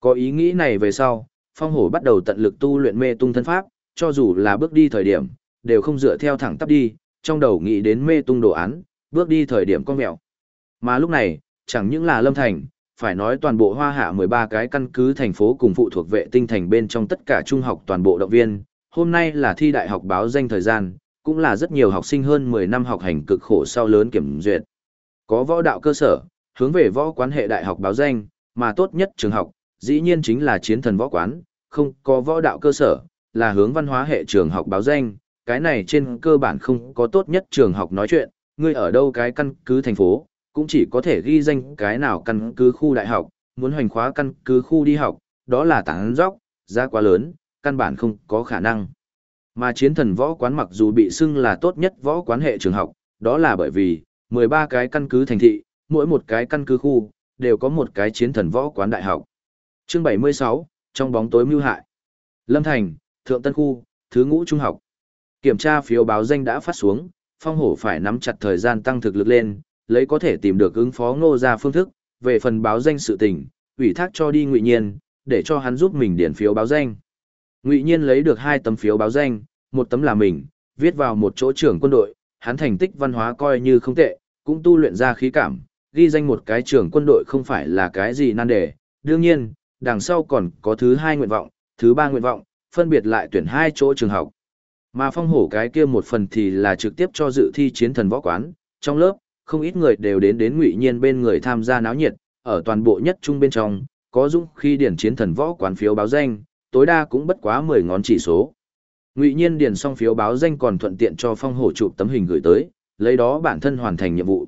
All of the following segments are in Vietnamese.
Có ý nghĩ này về sau, phong hổ bắt đầu tận lực tu luyện mê tung thân pháp, cho dù là bước đi thời điểm, đều không dựa theo thẳng tắp đi, trong đầu nghĩ đến mê tung đồ án, bước đi thời điểm con mẹo. Mà lúc này, chẳng những là Lâm Thành, phải nói toàn bộ hoa hạ 13 cái căn cứ thành phố cùng phụ thuộc vệ tinh thành bên trong tất cả trung học toàn bộ động viên, hôm nay là thi đại học báo danh thời gian, cũng là rất nhiều học sinh hơn 10 năm học hành cực khổ sau lớn kiểm duyệt. Có võ đạo cơ sở, hướng về võ quán hệ đại học báo danh, mà tốt nhất trường học, dĩ nhiên chính là chiến thần võ quán, không có võ đạo cơ sở, là hướng văn hóa hệ trường học báo danh, cái này trên cơ bản không có tốt nhất trường học nói chuyện, ngươi ở đâu cái căn cứ thành phố, cũng chỉ có thể ghi danh cái nào căn cứ khu đại học, muốn hoành khóa căn cứ khu đi học, đó là tảng dốc, giá quá lớn, căn bản không có khả năng. Mà chiến thần võ quán mặc dù bị xưng là tốt nhất võ quán hệ trường học, đó là bởi vì, 13 cái căn cứ thành thị, mỗi một cái căn cứ khu, đều có một cái chiến thần võ quán đại học. Chương 76, trong bóng tối mưu hại. Lâm Thành, Thượng Tân Khu, Thứ Ngũ Trung học. Kiểm tra phiếu báo danh đã phát xuống, phong hổ phải nắm chặt thời gian tăng thực lực lên, lấy có thể tìm được ứng phó ngô ra phương thức, về phần báo danh sự tình, ủy thác cho đi ngụy nhiên, để cho hắn giúp mình điền phiếu báo danh. Ngụy nhiên lấy được hai tấm phiếu báo danh, một tấm là mình, viết vào một chỗ trưởng quân đội, hắn thành tích văn hóa coi như không tệ, cũng tu luyện ra khí cảm, ghi danh một cái trưởng quân đội không phải là cái gì nan đề. Đương nhiên, đằng sau còn có thứ hai nguyện vọng, thứ ba nguyện vọng, phân biệt lại tuyển hai chỗ trường học. Mà phong hổ cái kia một phần thì là trực tiếp cho dự thi chiến thần võ quán, trong lớp, không ít người đều đến đến ngụy nhiên bên người tham gia náo nhiệt, ở toàn bộ nhất trung bên trong, có dũng khi điển chiến thần võ quán phiếu báo danh, tối đa cũng bất quá 10 ngón chỉ số. Ngụy nhiên điền xong phiếu báo danh còn thuận tiện cho phong hổ chụp tấm hình gửi tới, lấy đó bản thân hoàn thành nhiệm vụ.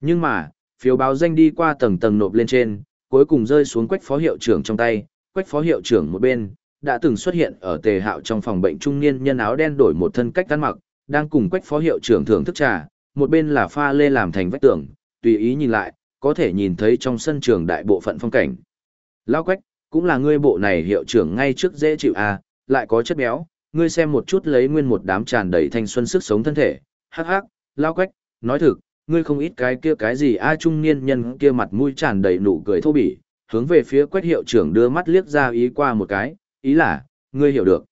Nhưng mà, phiếu báo danh đi qua tầng tầng nộp lên trên, cuối cùng rơi xuống quách phó hiệu trưởng trong tay, quách phó hiệu trưởng một bên, đã từng xuất hiện ở tề hạo trong phòng bệnh trung niên nhân áo đen đổi một thân cách ăn mặc, đang cùng quách phó hiệu trưởng thưởng thức trà, một bên là pha lê làm thành vách tường, tùy ý nhìn lại, có thể nhìn thấy trong sân trường đại bộ phận phong cảnh. Lao quách, cũng là ngươi bộ này hiệu trưởng ngay trước dễ chịu à, lại có chất béo, ngươi xem một chút lấy nguyên một đám tràn đầy thanh xuân sức sống thân thể, hắc hắc, lao quách, nói thực, ngươi không ít cái kia cái gì a trung niên nhân kia mặt mũi tràn đầy nụ cười thô bỉ, hướng về phía quét hiệu trưởng đưa mắt liếc ra ý qua một cái, ý là, ngươi hiểu được.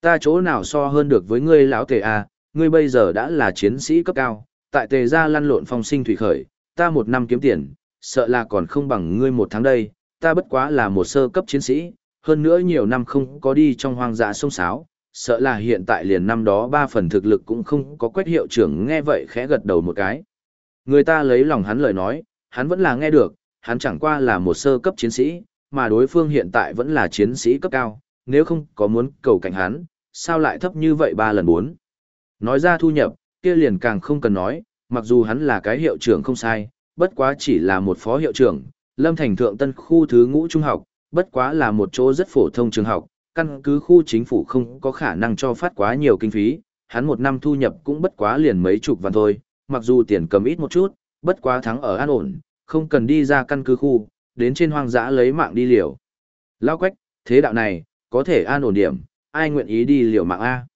Ta chỗ nào so hơn được với ngươi lão tề a, ngươi bây giờ đã là chiến sĩ cấp cao, tại tề gia lăn lộn phong sinh thủy khởi, ta một năm kiếm tiền, sợ là còn không bằng ngươi một tháng đây, ta bất quá là một sơ cấp chiến sĩ, hơn nữa nhiều năm không có đi trong hoang dã sông sáo, sợ là hiện tại liền năm đó ba phần thực lực cũng không có quét hiệu trưởng nghe vậy khẽ gật đầu một cái. Người ta lấy lòng hắn lời nói, hắn vẫn là nghe được, hắn chẳng qua là một sơ cấp chiến sĩ, mà đối phương hiện tại vẫn là chiến sĩ cấp cao, nếu không có muốn cầu cạnh hắn, sao lại thấp như vậy ba lần bốn. Nói ra thu nhập, kia liền càng không cần nói, mặc dù hắn là cái hiệu trưởng không sai, bất quá chỉ là một phó hiệu trưởng, Lâm Thành Thượng Tân khu thứ ngũ trung học, bất quá là một chỗ rất phổ thông trường học, căn cứ khu chính phủ không có khả năng cho phát quá nhiều kinh phí, hắn một năm thu nhập cũng bất quá liền mấy chục vạn thôi, mặc dù tiền cầm ít một chút, bất quá thắng ở an ổn, không cần đi ra căn cứ khu, đến trên hoang dã lấy mạng đi liều. Lao quách, thế đạo này, có thể an ổn điểm, ai nguyện ý đi liều mạng A.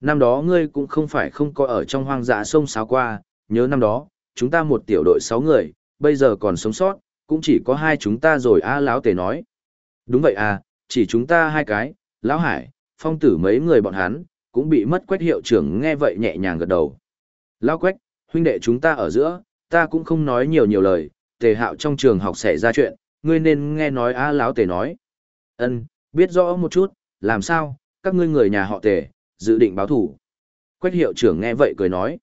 Năm đó ngươi cũng không phải không có ở trong hoang dã sông sáo qua, nhớ năm đó, chúng ta một tiểu đội 6 người, bây giờ còn sống sót, cũng chỉ có hai chúng ta rồi A lão tề nói. Đúng vậy à, chỉ chúng ta hai cái, lão hải, phong tử mấy người bọn hắn, cũng bị mất quách hiệu trưởng nghe vậy nhẹ nhàng gật đầu. Lão quách, huynh đệ chúng ta ở giữa, ta cũng không nói nhiều nhiều lời, tề hạo trong trường học xảy ra chuyện, ngươi nên nghe nói a lão tề nói. Ân, biết rõ một chút, làm sao, các ngươi người nhà họ tề, dự định báo thủ. Quách hiệu trưởng nghe vậy cười nói.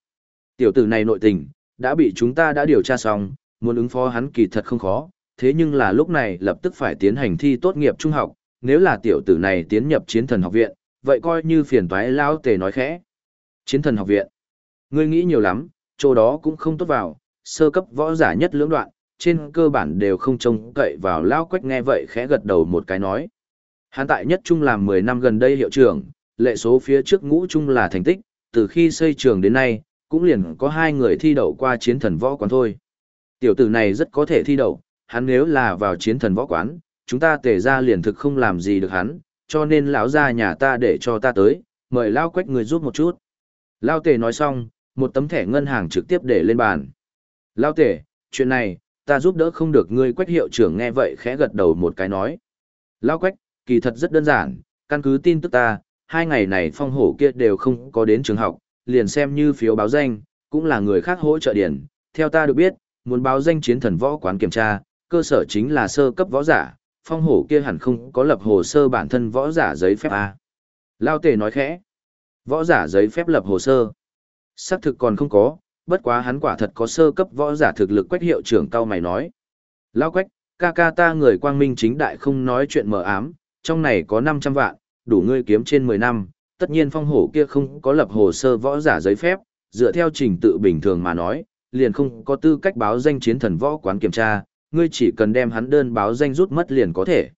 Tiểu tử này nội tình, đã bị chúng ta đã điều tra xong, muốn ứng phó hắn kỳ thật không khó, thế nhưng là lúc này lập tức phải tiến hành thi tốt nghiệp trung học, nếu là tiểu tử này tiến nhập chiến thần học viện, vậy coi như phiền toái lão tề nói khẽ. Chiến thần học viện. Ngươi nghĩ nhiều lắm, chỗ đó cũng không tốt vào, sơ cấp võ giả nhất lưỡng đoạn, trên cơ bản đều không trông cậy vào lao quách nghe vậy khẽ gật đầu một cái nói. Hắn tại nhất trung làm 10 năm gần đây hiệu trưởng, lệ số phía trước ngũ trung là thành tích, từ khi xây trường đến nay, cũng liền có hai người thi đậu qua chiến thần võ quán thôi. Tiểu tử này rất có thể thi đậu, hắn nếu là vào chiến thần võ quán, chúng ta tề ra liền thực không làm gì được hắn, cho nên lão ra nhà ta để cho ta tới, mời lao quách người giúp một chút. Lao tề nói xong, một tấm thẻ ngân hàng trực tiếp để lên bàn. Lao tể, chuyện này, ta giúp đỡ không được ngươi quách hiệu trưởng nghe vậy khẽ gật đầu một cái nói. Lao quách, kỳ thật rất đơn giản, căn cứ tin tức ta, hai ngày này phong hổ kia đều không có đến trường học, liền xem như phiếu báo danh, cũng là người khác hỗ trợ điển. Theo ta được biết, muốn báo danh chiến thần võ quán kiểm tra, cơ sở chính là sơ cấp võ giả, phong hổ kia hẳn không có lập hồ sơ bản thân võ giả giấy phép A. Lao tể nói khẽ, võ giả giấy phép lập hồ sơ. Xác thực còn không có, bất quá hắn quả thật có sơ cấp võ giả thực lực quách hiệu trưởng cao mày nói. Lao quách, ca ca ta người quang minh chính đại không nói chuyện mờ ám, trong này có 500 vạn, đủ ngươi kiếm trên 10 năm, tất nhiên phong hổ kia không có lập hồ sơ võ giả giấy phép, dựa theo trình tự bình thường mà nói, liền không có tư cách báo danh chiến thần võ quán kiểm tra, ngươi chỉ cần đem hắn đơn báo danh rút mất liền có thể.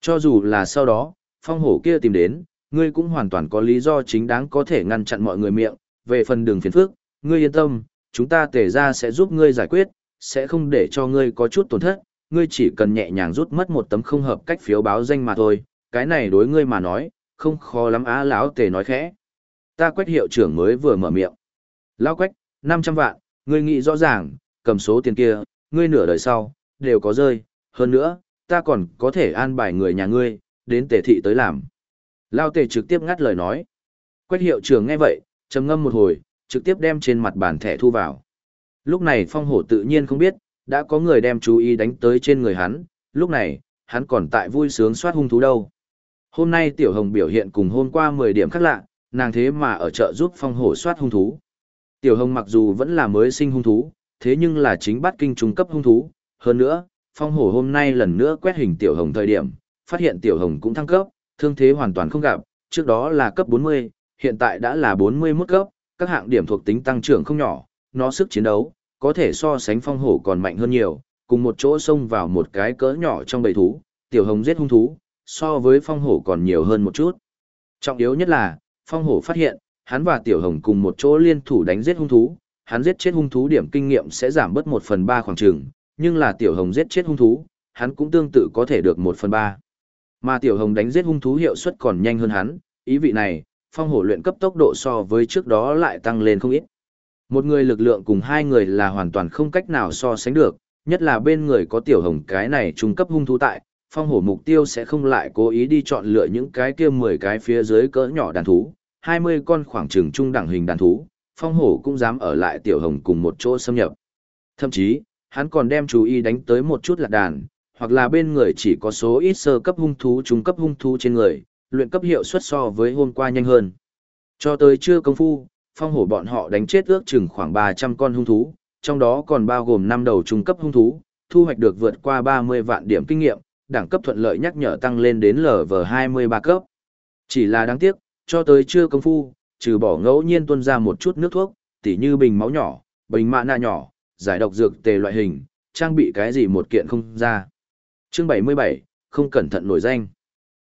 Cho dù là sau đó, phong hổ kia tìm đến, ngươi cũng hoàn toàn có lý do chính đáng có thể ngăn chặn mọi người miệng, về phần đường phiền phức, ngươi yên tâm, chúng ta tề ra sẽ giúp ngươi giải quyết, sẽ không để cho ngươi có chút tổn thất, ngươi chỉ cần nhẹ nhàng rút mất một tấm không hợp cách phiếu báo danh mà thôi, cái này đối ngươi mà nói, không khó lắm á lão tề nói khẽ. Ta quách hiệu trưởng mới vừa mở miệng. Lão quách, 500 vạn, ngươi nghĩ rõ ràng, cầm số tiền kia, ngươi nửa đời sau, đều có rơi, hơn nữa, ta còn có thể an bài người nhà ngươi, đến tề thị tới làm. Lão tề trực tiếp ngắt lời nói. Quách hiệu trưởng nghe vậy, trầm ngâm một hồi, trực tiếp đem trên mặt bàn thẻ thu vào. Lúc này phong hổ tự nhiên không biết, đã có người đem chú ý đánh tới trên người hắn, lúc này, hắn còn tại vui sướng soát hung thú đâu. Hôm nay Tiểu Hồng biểu hiện cùng hôm qua 10 điểm khác lạ, nàng thế mà ở chợ giúp phong hổ soát hung thú. Tiểu Hồng mặc dù vẫn là mới sinh hung thú, thế nhưng là chính bắt kinh trung cấp hung thú. Hơn nữa, phong hổ hôm nay lần nữa quét hình Tiểu Hồng thời điểm, phát hiện Tiểu Hồng cũng thăng cấp, thương thế hoàn toàn không gặp, trước đó là cấp 40, hiện tại đã là 41 cấp, các hạng điểm thuộc tính tăng trưởng không nhỏ, nó sức chiến đấu, có thể so sánh phong hổ còn mạnh hơn nhiều, cùng một chỗ xông vào một cái cỡ nhỏ trong bầy thú, Tiểu Hồng giết hung thú, so với phong hổ còn nhiều hơn một chút. Trọng yếu nhất là, phong hổ phát hiện, hắn và tiểu hồng cùng một chỗ liên thủ đánh giết hung thú, hắn giết chết hung thú điểm kinh nghiệm sẽ giảm bớt 1 phần 3 khoảng trường, nhưng là tiểu hồng giết chết hung thú, hắn cũng tương tự có thể được 1 phần 3. Mà tiểu hồng đánh giết hung thú hiệu suất còn nhanh hơn hắn, ý vị này, phong hổ luyện cấp tốc độ so với trước đó lại tăng lên không ít. Một người lực lượng cùng hai người là hoàn toàn không cách nào so sánh được, nhất là bên người có tiểu hồng cái này trung cấp hung thú tại, phong hổ mục tiêu sẽ không lại cố ý đi chọn lựa những cái kia 10 cái phía dưới cỡ nhỏ đàn thú, 20 con khoảng trường trung đẳng hình đàn thú, phong hổ cũng dám ở lại tiểu hồng cùng một chỗ xâm nhập. Thậm chí, hắn còn đem chú ý đánh tới một chút lạc đàn, hoặc là bên người chỉ có số ít sơ cấp hung thú trung cấp hung thú trên người, luyện cấp hiệu suất so với hôm qua nhanh hơn. Cho tới trưa công phu, phong hổ bọn họ đánh chết ước chừng khoảng 300 con hung thú, trong đó còn bao gồm 5 đầu trung cấp hung thú, thu hoạch được vượt qua 30 vạn điểm kinh nghiệm, đẳng cấp thuận lợi nhắc nhở tăng lên đến LV23 cấp. Chỉ là đáng tiếc, cho tới chưa công phu, trừ bỏ ngẫu nhiên tuôn ra một chút nước thuốc, tỉ như bình máu nhỏ, bình mạ nạ nhỏ, giải độc dược tề loại hình, trang bị cái gì một kiện không ra. Chương 77, không cẩn thận nổi danh.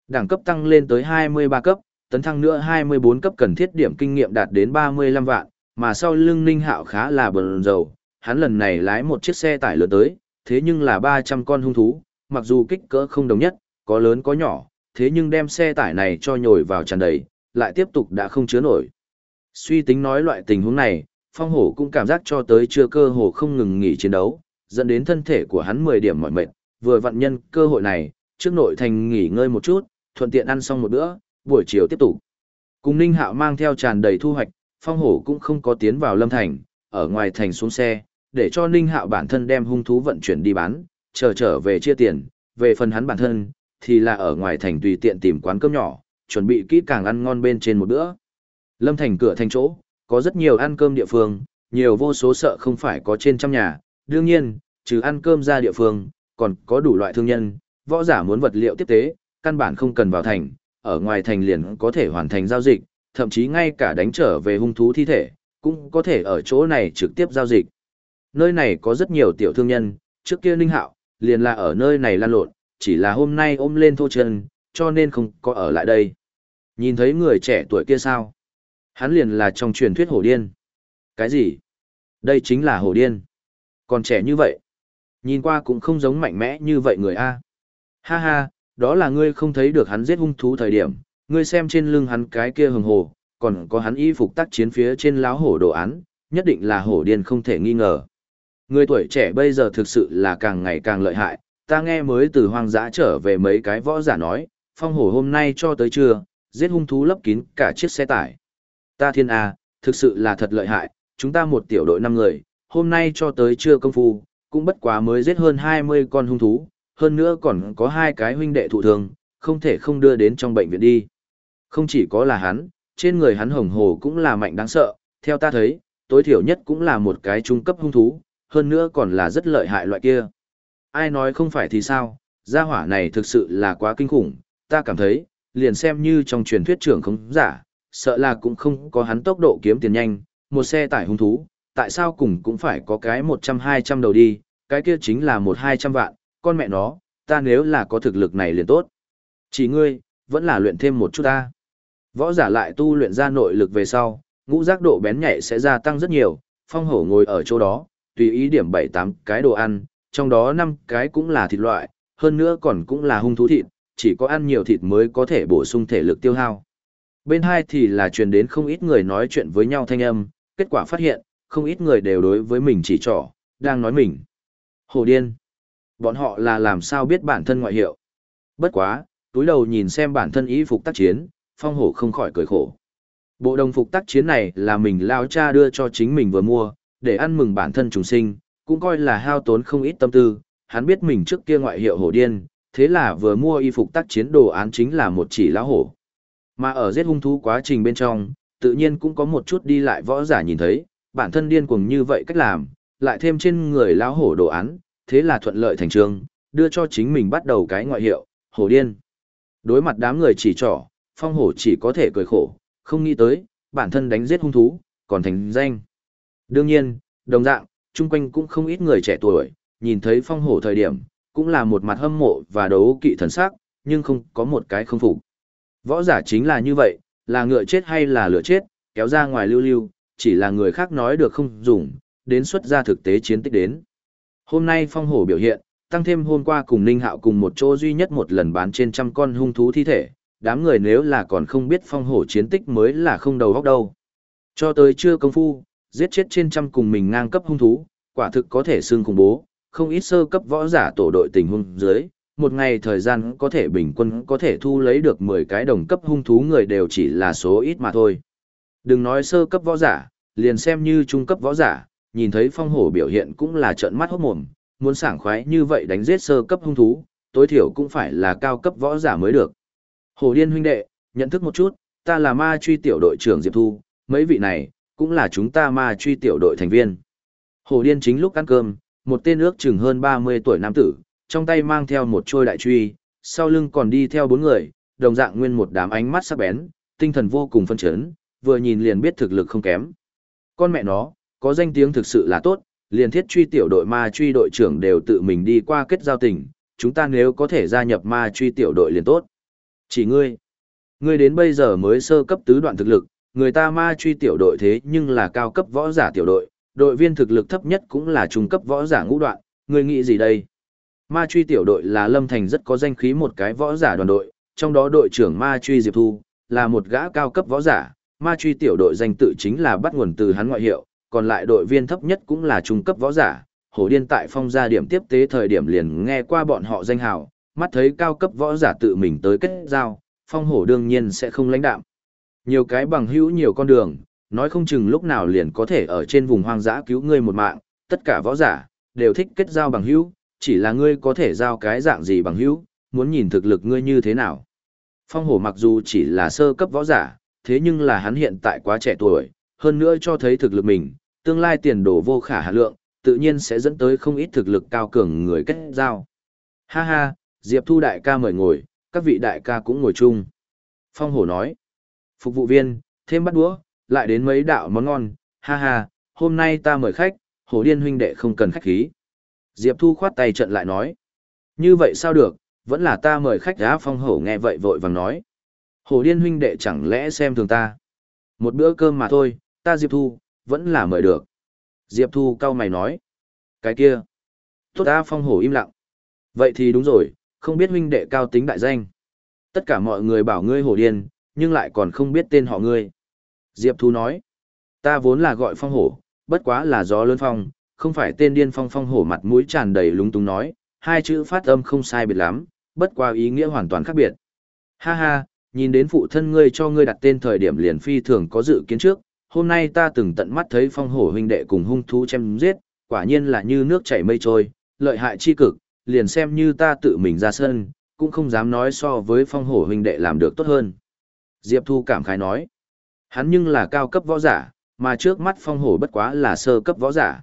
Đẳng cấp tăng lên tới 23 cấp, tấn thăng nữa 24 cấp cần thiết điểm kinh nghiệm đạt đến 35 vạn, mà sau lưng Ninh Hạo khá là bần dầu, hắn lần này lái một chiếc xe tải lớn tới, thế nhưng là 300 con hung thú, mặc dù kích cỡ không đồng nhất, có lớn có nhỏ, thế nhưng đem xe tải này cho nhồi vào tràn đầy, lại tiếp tục đã không chứa nổi. Suy tính nói loại tình huống này, phong hổ cũng cảm giác cho tới chưa cơ hồ không ngừng nghỉ chiến đấu, dẫn đến thân thể của hắn 10 điểm mỏi mệt, vừa vận nhân cơ hội này, trước nội thành nghỉ ngơi một chút, thuận tiện ăn xong một bữa, buổi chiều tiếp tục. Cùng Ninh Hạo mang theo tràn đầy thu hoạch, phong hổ cũng không có tiến vào lâm thành, ở ngoài thành xuống xe, để cho Ninh Hạo bản thân đem hung thú vận chuyển đi bán, chờ trở về chia tiền, về phần hắn bản thân, thì là ở ngoài thành tùy tiện tìm quán cơm nhỏ, chuẩn bị kỹ càng ăn ngon bên trên một bữa. Lâm thành cửa thành chỗ, có rất nhiều ăn cơm địa phương, nhiều vô số sợ không phải có trên trăm nhà, đương nhiên, trừ ăn cơm ra địa phương, còn có đủ loại thương nhân, võ giả muốn vật liệu tiếp tế, căn bản không cần vào thành, ở ngoài thành liền có thể hoàn thành giao dịch, thậm chí ngay cả đánh trở về hung thú thi thể, cũng có thể ở chỗ này trực tiếp giao dịch. Nơi này có rất nhiều tiểu thương nhân, trước kia Ninh Hạo, liền là ở nơi này lan lộn, chỉ là hôm nay ôm lên thô chân, cho nên không có ở lại đây. Nhìn thấy người trẻ tuổi kia sao? Hắn liền là trong truyền thuyết hổ điên. Cái gì? Đây chính là hổ điên. Còn trẻ như vậy. Nhìn qua cũng không giống mạnh mẽ như vậy người A. Ha ha, đó là ngươi không thấy được hắn giết hung thú thời điểm. Ngươi xem trên lưng hắn cái kia hừng hồ, còn có hắn y phục tác chiến phía trên láo hổ đồ án, nhất định là hổ điên không thể nghi ngờ. Người tuổi trẻ bây giờ thực sự là càng ngày càng lợi hại, ta nghe mới từ hoang dã trở về mấy cái võ giả nói, phong hổ hôm nay cho tới trưa, giết hung thú lấp kín cả chiếc xe tải. Ta thiên A, thực sự là thật lợi hại, chúng ta một tiểu đội năm người, hôm nay cho tới trưa công phu, cũng bất quá mới giết hơn 20 con hung thú, hơn nữa còn có hai cái huynh đệ thụ thương, không thể không đưa đến trong bệnh viện đi. Không chỉ có là hắn, trên người hắn hồng hồ cũng là mạnh đáng sợ, theo ta thấy, tối thiểu nhất cũng là một cái trung cấp hung thú, hơn nữa còn là rất lợi hại loại kia. Ai nói không phải thì sao, gia hỏa này thực sự là quá kinh khủng, ta cảm thấy, liền xem như trong truyền thuyết trưởng không giả, sợ là cũng không có hắn tốc độ kiếm tiền nhanh, một xe tải hung thú, tại sao cùng cũng phải có cái 100-200 đầu đi, cái kia chính là một hai trăm vạn, con mẹ nó, ta nếu là có thực lực này liền tốt. Chỉ ngươi, vẫn là luyện thêm một chút ta. Võ giả lại tu luyện ra nội lực về sau, ngũ giác độ bén nhạy sẽ gia tăng rất nhiều, phong hổ ngồi ở chỗ đó, tùy ý điểm 7-8 cái đồ ăn, trong đó 5 cái cũng là thịt loại, hơn nữa còn cũng là hung thú thịt, chỉ có ăn nhiều thịt mới có thể bổ sung thể lực tiêu hao. Bên hai thì là truyền đến không ít người nói chuyện với nhau thanh âm, kết quả phát hiện, không ít người đều đối với mình chỉ trỏ, đang nói mình. Hồ điên. Bọn họ là làm sao biết bản thân ngoại hiệu. Bất quá, túi đầu nhìn xem bản thân y phục tác chiến, phong hổ không khỏi cười khổ. Bộ đồng phục tác chiến này là mình lao cha đưa cho chính mình vừa mua, để ăn mừng bản thân trùng sinh, cũng coi là hao tốn không ít tâm tư, hắn biết mình trước kia ngoại hiệu hổ điên, thế là vừa mua y phục tác chiến đồ án chính là một chỉ lão hổ. Mà ở giết hung thú quá trình bên trong, tự nhiên cũng có một chút đi lại võ giả nhìn thấy, bản thân điên cuồng như vậy cách làm, lại thêm trên người lão hổ đồ án, thế là thuận lợi thành trường, đưa cho chính mình bắt đầu cái ngoại hiệu, hổ điên. Đối mặt đám người chỉ trỏ, phong hổ chỉ có thể cười khổ, không nghĩ tới, bản thân đánh giết hung thú, còn thành danh. Đương nhiên, đồng dạng, chung quanh cũng không ít người trẻ tuổi, nhìn thấy phong hổ thời điểm, cũng là một mặt hâm mộ và đấu kỵ thần sắc, nhưng không có một cái không phục. Võ giả chính là như vậy, là ngựa chết hay là lửa chết, kéo ra ngoài lưu lưu, chỉ là người khác nói được không dùng, đến xuất ra thực tế chiến tích đến. Hôm nay phong hổ biểu hiện, tăng thêm hôm qua cùng Ninh Hạo cùng một chỗ duy nhất một lần bán trên trăm con hung thú thi thể, đám người nếu là còn không biết phong hổ chiến tích mới là không đầu góc đâu. Cho tới chưa công phu, giết chết trên trăm cùng mình ngang cấp hung thú, quả thực có thể xương khủng bố, không ít sơ cấp võ giả tổ đội tình hung dưới, một ngày thời gian có thể bình quân có thể thu lấy được 10 cái đồng cấp hung thú người đều chỉ là số ít mà thôi. Đừng nói sơ cấp võ giả, liền xem như trung cấp võ giả, nhìn thấy phong hổ biểu hiện cũng là trợn mắt hốt mồm, muốn sảng khoái như vậy đánh giết sơ cấp hung thú, tối thiểu cũng phải là cao cấp võ giả mới được. Hổ điên huynh đệ, nhận thức một chút, ta là ma truy tiểu đội trưởng Diệp Thu, mấy vị này, cũng là chúng ta ma truy tiểu đội thành viên. Hổ điên chính lúc ăn cơm, một tên ước chừng hơn 30 tuổi nam tử, trong tay mang theo một trôi đại truy, sau lưng còn đi theo bốn người, đồng dạng nguyên một đám ánh mắt sắc bén, tinh thần vô cùng phân chấn, vừa nhìn liền biết thực lực không kém. Con mẹ nó, có danh tiếng thực sự là tốt, liền thiết truy tiểu đội ma truy đội trưởng đều tự mình đi qua kết giao tình, chúng ta nếu có thể gia nhập ma truy tiểu đội liền tốt. Chỉ ngươi, ngươi đến bây giờ mới sơ cấp tứ đoạn thực lực, người ta ma truy tiểu đội thế nhưng là cao cấp võ giả tiểu đội, đội viên thực lực thấp nhất cũng là trung cấp võ giả ngũ đoạn, ngươi nghĩ gì đây? Ma truy tiểu đội là Lâm Thành rất có danh khí một cái võ giả đoàn đội, trong đó đội trưởng Ma truy Diệp Thu, là một gã cao cấp võ giả, Ma truy tiểu đội danh tự chính là bắt nguồn từ hắn ngoại hiệu, còn lại đội viên thấp nhất cũng là trung cấp võ giả. Hổ điên tại phong gia điểm tiếp tế thời điểm liền nghe qua bọn họ danh hào, mắt thấy cao cấp võ giả tự mình tới kết giao, phong hổ đương nhiên sẽ không lãnh đạm. Nhiều cái bằng hữu nhiều con đường, nói không chừng lúc nào liền có thể ở trên vùng hoang dã cứu ngươi một mạng, tất cả võ giả đều thích kết giao bằng hữu, chỉ là ngươi có thể giao cái dạng gì bằng hữu, muốn nhìn thực lực ngươi như thế nào. Phong hổ mặc dù chỉ là sơ cấp võ giả, thế nhưng là hắn hiện tại quá trẻ tuổi, hơn nữa cho thấy thực lực mình, tương lai tiền đồ vô khả hạ lượng, tự nhiên sẽ dẫn tới không ít thực lực cao cường người kết giao. Ha ha, Diệp Thu đại ca mời ngồi, các vị đại ca cũng ngồi chung. Phong hổ nói, phục vụ viên, thêm bắt đũa, lại đến mấy đạo món ngon, ha ha, hôm nay ta mời khách, hổ điên huynh đệ không cần khách khí. Diệp Thu khoát tay trận lại nói, như vậy sao được, vẫn là ta mời khách á phong hổ nghe vậy vội vàng nói. Hổ điên huynh đệ chẳng lẽ xem thường ta. Một bữa cơm mà thôi, ta Diệp Thu, vẫn là mời được. Diệp Thu cao mày nói. Cái kia. Tốt ta phong hổ im lặng. Vậy thì đúng rồi, không biết huynh đệ cao tính đại danh. Tất cả mọi người bảo ngươi hổ điên, nhưng lại còn không biết tên họ ngươi. Diệp Thu nói. Ta vốn là gọi phong hổ, bất quá là gió lớn phong, không phải tên điên phong phong hổ mặt mũi tràn đầy lúng túng nói. hai chữ phát âm không sai biệt lắm, bất qua ý nghĩa hoàn toàn khác biệt. Ha ha, nhìn đến phụ thân ngươi cho ngươi đặt tên thời điểm liền phi thường có dự kiến trước, hôm nay ta từng tận mắt thấy phong hổ huynh đệ cùng hung thú chém giết, quả nhiên là như nước chảy mây trôi, lợi hại chi cực, liền xem như ta tự mình ra sân, cũng không dám nói so với phong hổ huynh đệ làm được tốt hơn. Diệp Thu cảm khái nói, hắn nhưng là cao cấp võ giả, mà trước mắt phong hổ bất quá là sơ cấp võ giả.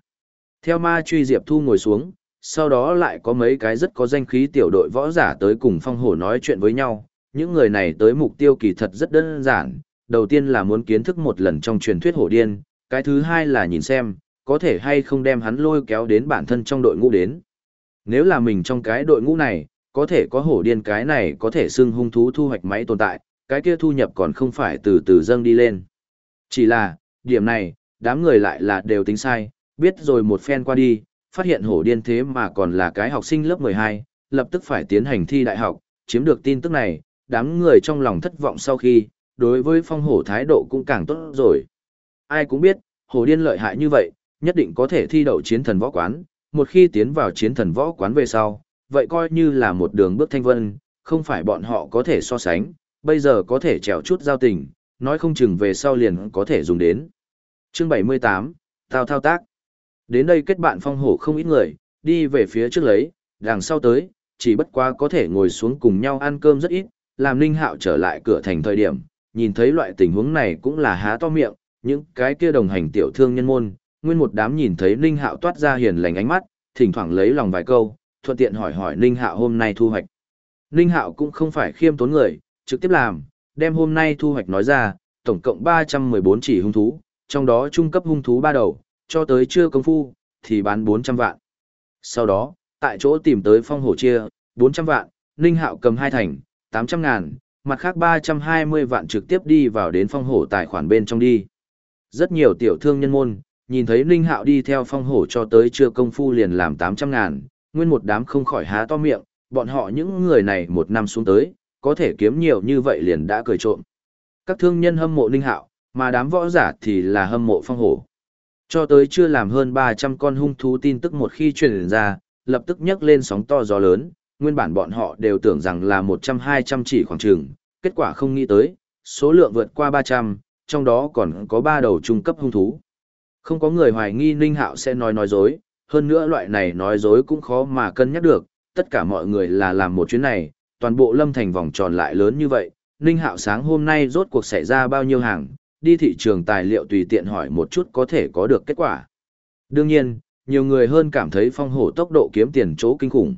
Theo ma truy Diệp Thu ngồi xuống, sau đó lại có mấy cái rất có danh khí tiểu đội võ giả tới cùng phong hổ nói chuyện với nhau. Những người này tới mục tiêu kỳ thật rất đơn giản, đầu tiên là muốn kiến thức một lần trong truyền thuyết hổ điên, cái thứ hai là nhìn xem, có thể hay không đem hắn lôi kéo đến bản thân trong đội ngũ đến. Nếu là mình trong cái đội ngũ này, có thể có hổ điên cái này có thể xưng hung thú thu hoạch máy tồn tại, cái kia thu nhập còn không phải từ từ dâng đi lên. Chỉ là, điểm này, đám người lại là đều tính sai, biết rồi một phen qua đi, phát hiện hổ điên thế mà còn là cái học sinh lớp 12, lập tức phải tiến hành thi đại học, chiếm được tin tức này, đám người trong lòng thất vọng sau khi, đối với phong hổ thái độ cũng càng tốt rồi. Ai cũng biết, hổ điên lợi hại như vậy, nhất định có thể thi đậu chiến thần võ quán, một khi tiến vào chiến thần võ quán về sau, vậy coi như là một đường bước thanh vân, không phải bọn họ có thể so sánh, bây giờ có thể trèo chút giao tình, nói không chừng về sau liền có thể dùng đến. Chương 78, Tao thao tác. Đến đây kết bạn phong hổ không ít người, đi về phía trước lấy, đằng sau tới, chỉ bất quá có thể ngồi xuống cùng nhau ăn cơm rất ít, làm Ninh Hạo trở lại cửa thành thời điểm, nhìn thấy loại tình huống này cũng là há to miệng, những cái kia đồng hành tiểu thương nhân môn, nguyên một đám nhìn thấy Ninh Hạo toát ra hiền lành ánh mắt, thỉnh thoảng lấy lòng vài câu, thuận tiện hỏi hỏi Ninh Hạo hôm nay thu hoạch. Ninh Hạo cũng không phải khiêm tốn người, trực tiếp làm, đem hôm nay thu hoạch nói ra, tổng cộng 314 chỉ hung thú, trong đó trung cấp hung thú ba đầu, cho tới chưa công phu, thì bán 400 vạn. Sau đó, tại chỗ tìm tới phong hổ chia, 400 vạn, Ninh Hạo cầm hai thành, 800 ngàn, mặt khác 320 vạn trực tiếp đi vào đến phong hổ tài khoản bên trong đi. Rất nhiều tiểu thương nhân môn, nhìn thấy Ninh Hạo đi theo phong hổ cho tới chưa công phu liền làm 800 ngàn, nguyên một đám không khỏi há to miệng, bọn họ những người này một năm xuống tới, có thể kiếm nhiều như vậy liền đã cười trộm. Các thương nhân hâm mộ Ninh Hạo, mà đám võ giả thì là hâm mộ phong hổ. Cho tới chưa làm hơn 300 con hung thú tin tức một khi truyền ra, lập tức nhấc lên sóng to gió lớn, nguyên bản bọn họ đều tưởng rằng là 100-200 chỉ khoảng trường, kết quả không nghĩ tới, số lượng vượt qua 300, trong đó còn có 3 đầu trung cấp hung thú. Không có người hoài nghi Ninh Hạo sẽ nói nói dối, hơn nữa loại này nói dối cũng khó mà cân nhắc được, tất cả mọi người là làm một chuyến này, toàn bộ lâm thành vòng tròn lại lớn như vậy, Ninh Hạo sáng hôm nay rốt cuộc xảy ra bao nhiêu hàng, đi thị trường tài liệu tùy tiện hỏi một chút có thể có được kết quả. Đương nhiên, nhiều người hơn cảm thấy phong hổ tốc độ kiếm tiền chỗ kinh khủng.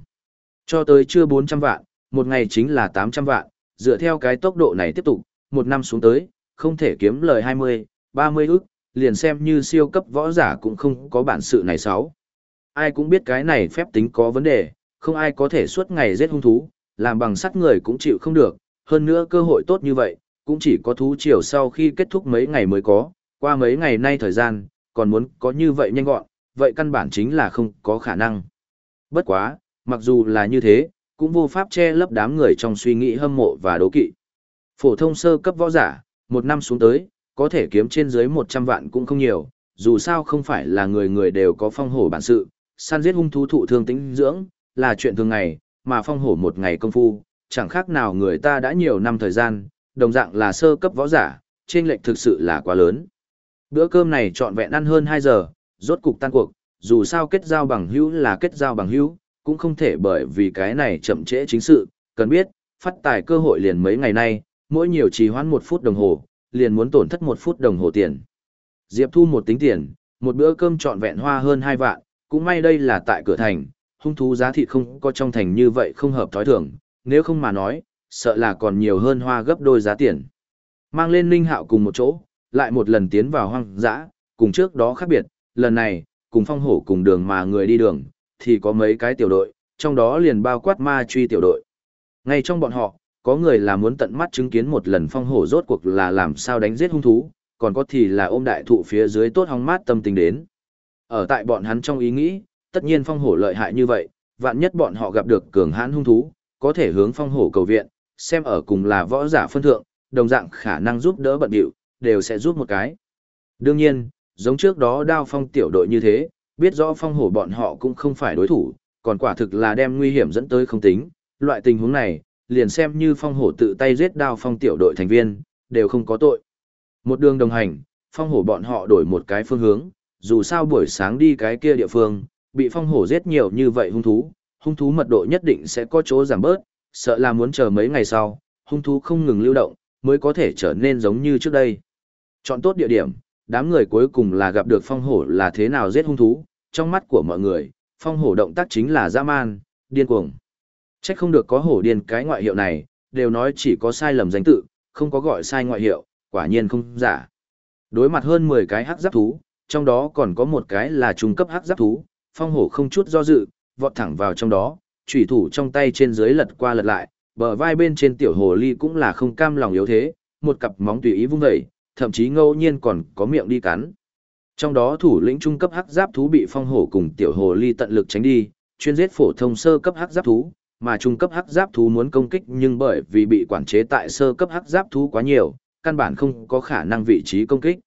Cho tới chưa 400 vạn, một ngày chính là 800 vạn, dựa theo cái tốc độ này tiếp tục, một năm xuống tới, không thể kiếm lời 20, 30 ức, liền xem như siêu cấp võ giả cũng không có bản sự này sáu. Ai cũng biết cái này phép tính có vấn đề, không ai có thể suốt ngày giết hung thú, làm bằng sắt người cũng chịu không được, hơn nữa cơ hội tốt như vậy, cũng chỉ có thú chiều sau khi kết thúc mấy ngày mới có, qua mấy ngày nay thời gian, còn muốn có như vậy nhanh gọn, vậy căn bản chính là không có khả năng. Bất quá, mặc dù là như thế, cũng vô pháp che lấp đám người trong suy nghĩ hâm mộ và đố kỵ. Phổ thông sơ cấp võ giả, một năm xuống tới, có thể kiếm trên dưới 100 vạn cũng không nhiều, dù sao không phải là người người đều có phong hổ bản sự, săn giết hung thú thụ thương tính dưỡng, là chuyện thường ngày, mà phong hổ một ngày công phu, chẳng khác nào người ta đã nhiều năm thời gian, đồng dạng là sơ cấp võ giả, trên lệch thực sự là quá lớn. Bữa cơm này trọn vẹn ăn hơn 2 giờ, rốt cục tan cuộc, dù sao kết giao bằng hữu là kết giao bằng hữu, cũng không thể bởi vì cái này chậm trễ chính sự, cần biết, phát tài cơ hội liền mấy ngày nay, mỗi nhiều trì hoãn một phút đồng hồ, liền muốn tổn thất một phút đồng hồ tiền. Diệp Thu một tính tiền, một bữa cơm trọn vẹn hoa hơn hai vạn, cũng may đây là tại cửa thành, hung thú giá thịt không có trong thành như vậy không hợp thói thường, nếu không mà nói, sợ là còn nhiều hơn hoa gấp đôi giá tiền. Mang lên Ninh Hạo cùng một chỗ, lại một lần tiến vào hoang dã, cùng trước đó khác biệt, lần này, cùng phong hổ cùng đường mà người đi đường, thì có mấy cái tiểu đội, trong đó liền bao quát ma truy tiểu đội. Ngay trong bọn họ, có người là muốn tận mắt chứng kiến một lần phong hổ rốt cuộc là làm sao đánh giết hung thú, còn có thì là ôm đại thụ phía dưới tốt hóng mát tâm tình đến. Ở tại bọn hắn trong ý nghĩ, tất nhiên phong hổ lợi hại như vậy, vạn nhất bọn họ gặp được cường hãn hung thú, có thể hướng phong hổ cầu viện, xem ở cùng là võ giả phân thượng, đồng dạng khả năng giúp đỡ bận điệu, đều sẽ giúp một cái. Đương nhiên, giống trước đó đao phong tiểu đội như thế, biết rõ phong hổ bọn họ cũng không phải đối thủ, còn quả thực là đem nguy hiểm dẫn tới không tính, loại tình huống này, liền xem như phong hổ tự tay giết đao phong tiểu đội thành viên, đều không có tội. Một đường đồng hành, phong hổ bọn họ đổi một cái phương hướng, dù sao buổi sáng đi cái kia địa phương, bị phong hổ giết nhiều như vậy hung thú, hung thú mật độ nhất định sẽ có chỗ giảm bớt, sợ là muốn chờ mấy ngày sau, hung thú không ngừng lưu động, mới có thể trở nên giống như trước đây. Chọn tốt địa điểm, đám người cuối cùng là gặp được phong hổ là thế nào giết hung thú, trong mắt của mọi người, phong hổ động tác chính là dã man, điên cuồng. Trách không được có hổ điên cái ngoại hiệu này, đều nói chỉ có sai lầm danh tự, không có gọi sai ngoại hiệu, quả nhiên không giả. Đối mặt hơn 10 cái hắc giáp thú, trong đó còn có một cái là trung cấp hắc giáp thú, phong hổ không chút do dự, vọt thẳng vào trong đó, chủy thủ trong tay trên dưới lật qua lật lại, bờ vai bên trên tiểu hồ ly cũng là không cam lòng yếu thế, một cặp móng tùy ý vung dậy, thậm chí ngẫu nhiên còn có miệng đi cắn. Trong đó thủ lĩnh trung cấp hắc giáp thú bị phong hổ cùng tiểu hồ ly tận lực tránh đi, chuyên giết phổ thông sơ cấp hắc giáp thú, mà trung cấp hắc giáp thú muốn công kích nhưng bởi vì bị quản chế tại sơ cấp hắc giáp thú quá nhiều, căn bản không có khả năng vị trí công kích.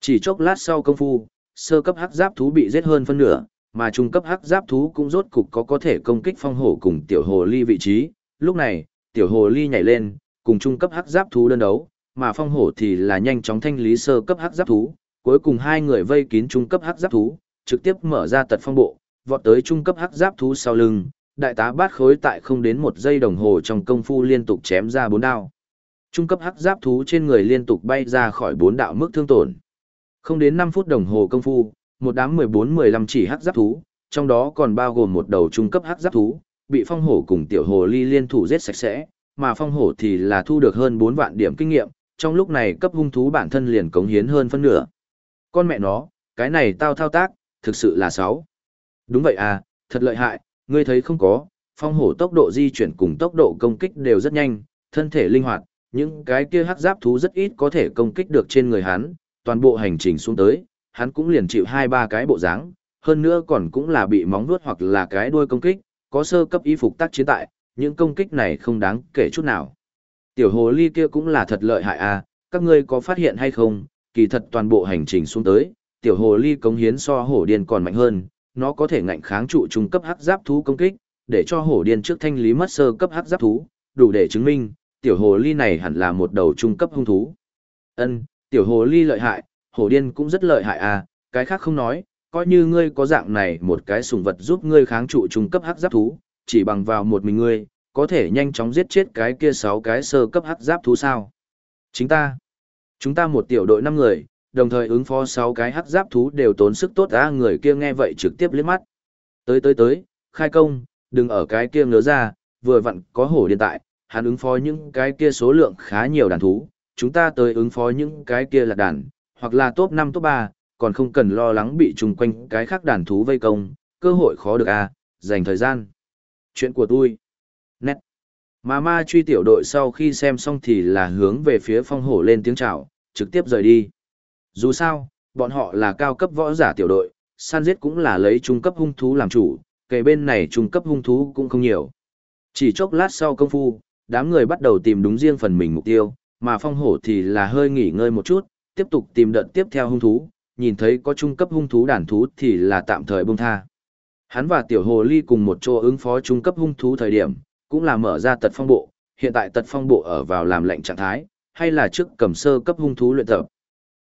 Chỉ chốc lát sau công phu, sơ cấp hắc giáp thú bị giết hơn phân nửa, mà trung cấp hắc giáp thú cũng rốt cục có có thể công kích phong hổ cùng tiểu hồ ly vị trí. Lúc này, tiểu hồ ly nhảy lên, cùng trung cấp hắc giáp thú đơn đấu, mà phong hổ thì là nhanh chóng thanh lý sơ cấp hắc giáp thú, cuối cùng hai người vây kín trung cấp hắc giáp thú, trực tiếp mở ra tật phong bộ, vọt tới trung cấp hắc giáp thú sau lưng, đại tá bát khối tại không đến một giây đồng hồ trong công phu liên tục chém ra bốn đao. Trung cấp hắc giáp thú trên người liên tục bay ra khỏi bốn đạo mức thương tổn. Không đến 5 phút đồng hồ công phu, một đám 14-15 chỉ hắc giáp thú, trong đó còn bao gồm một đầu trung cấp hắc giáp thú, bị phong hổ cùng tiểu hồ ly liên thủ giết sạch sẽ, mà phong hổ thì là thu được hơn 4 vạn điểm kinh nghiệm, trong lúc này cấp hung thú bản thân liền cống hiến hơn phân nửa. Con mẹ nó, cái này tao thao tác, thực sự là sáu. Đúng vậy à, thật lợi hại, ngươi thấy không có, phong hổ tốc độ di chuyển cùng tốc độ công kích đều rất nhanh, thân thể linh hoạt, những cái kia hắc giáp thú rất ít có thể công kích được trên người hắn, toàn bộ hành trình xuống tới, hắn cũng liền chịu hai ba cái bộ dáng, hơn nữa còn cũng là bị móng vuốt hoặc là cái đuôi công kích, có sơ cấp y phục tác chiến tại, những công kích này không đáng kể chút nào. Tiểu hồ ly kia cũng là thật lợi hại à, các ngươi có phát hiện hay không, kỳ thật toàn bộ hành trình xuống tới, tiểu hồ ly cống hiến so hổ điên còn mạnh hơn, nó có thể ngạnh kháng trụ trung cấp hắc giáp thú công kích, để cho hổ điên trước thanh lý mất sơ cấp hắc giáp thú, đủ để chứng minh, tiểu hồ ly này hẳn là một đầu trung cấp hung thú. Ân, tiểu hồ ly lợi hại, hổ điên cũng rất lợi hại à, cái khác không nói, coi như ngươi có dạng này một cái sùng vật giúp ngươi kháng trụ trung cấp hắc giáp thú, chỉ bằng vào một mình ngươi, có thể nhanh chóng giết chết cái kia sáu cái sơ cấp hắc giáp thú sao. Chính ta, chúng ta một tiểu đội năm người, đồng thời ứng phó sáu cái hắc giáp thú đều tốn sức tốt á người kia nghe vậy trực tiếp liếc mắt. Tới tới tới, khai công, đừng ở cái kia ngớ ra, vừa vặn có hổ điện tại, hắn ứng phó những cái kia số lượng khá nhiều đàn thú, chúng ta tới ứng phó những cái kia là đàn, hoặc là top 5 top 3, còn không cần lo lắng bị trùng quanh cái khác đàn thú vây công, cơ hội khó được à, dành thời gian. Chuyện của tôi. Mà ma truy tiểu đội sau khi xem xong thì là hướng về phía phong hổ lên tiếng chào, trực tiếp rời đi. Dù sao, bọn họ là cao cấp võ giả tiểu đội, săn giết cũng là lấy trung cấp hung thú làm chủ, kề bên này trung cấp hung thú cũng không nhiều. Chỉ chốc lát sau công phu, đám người bắt đầu tìm đúng riêng phần mình mục tiêu, mà phong hổ thì là hơi nghỉ ngơi một chút, tiếp tục tìm đợt tiếp theo hung thú, nhìn thấy có trung cấp hung thú đàn thú thì là tạm thời buông tha. Hắn và tiểu hồ ly cùng một chỗ ứng phó trung cấp hung thú thời điểm, cũng là mở ra tật phong bộ, hiện tại tật phong bộ ở vào làm lệnh trạng thái, hay là trước cầm sơ cấp hung thú luyện tập.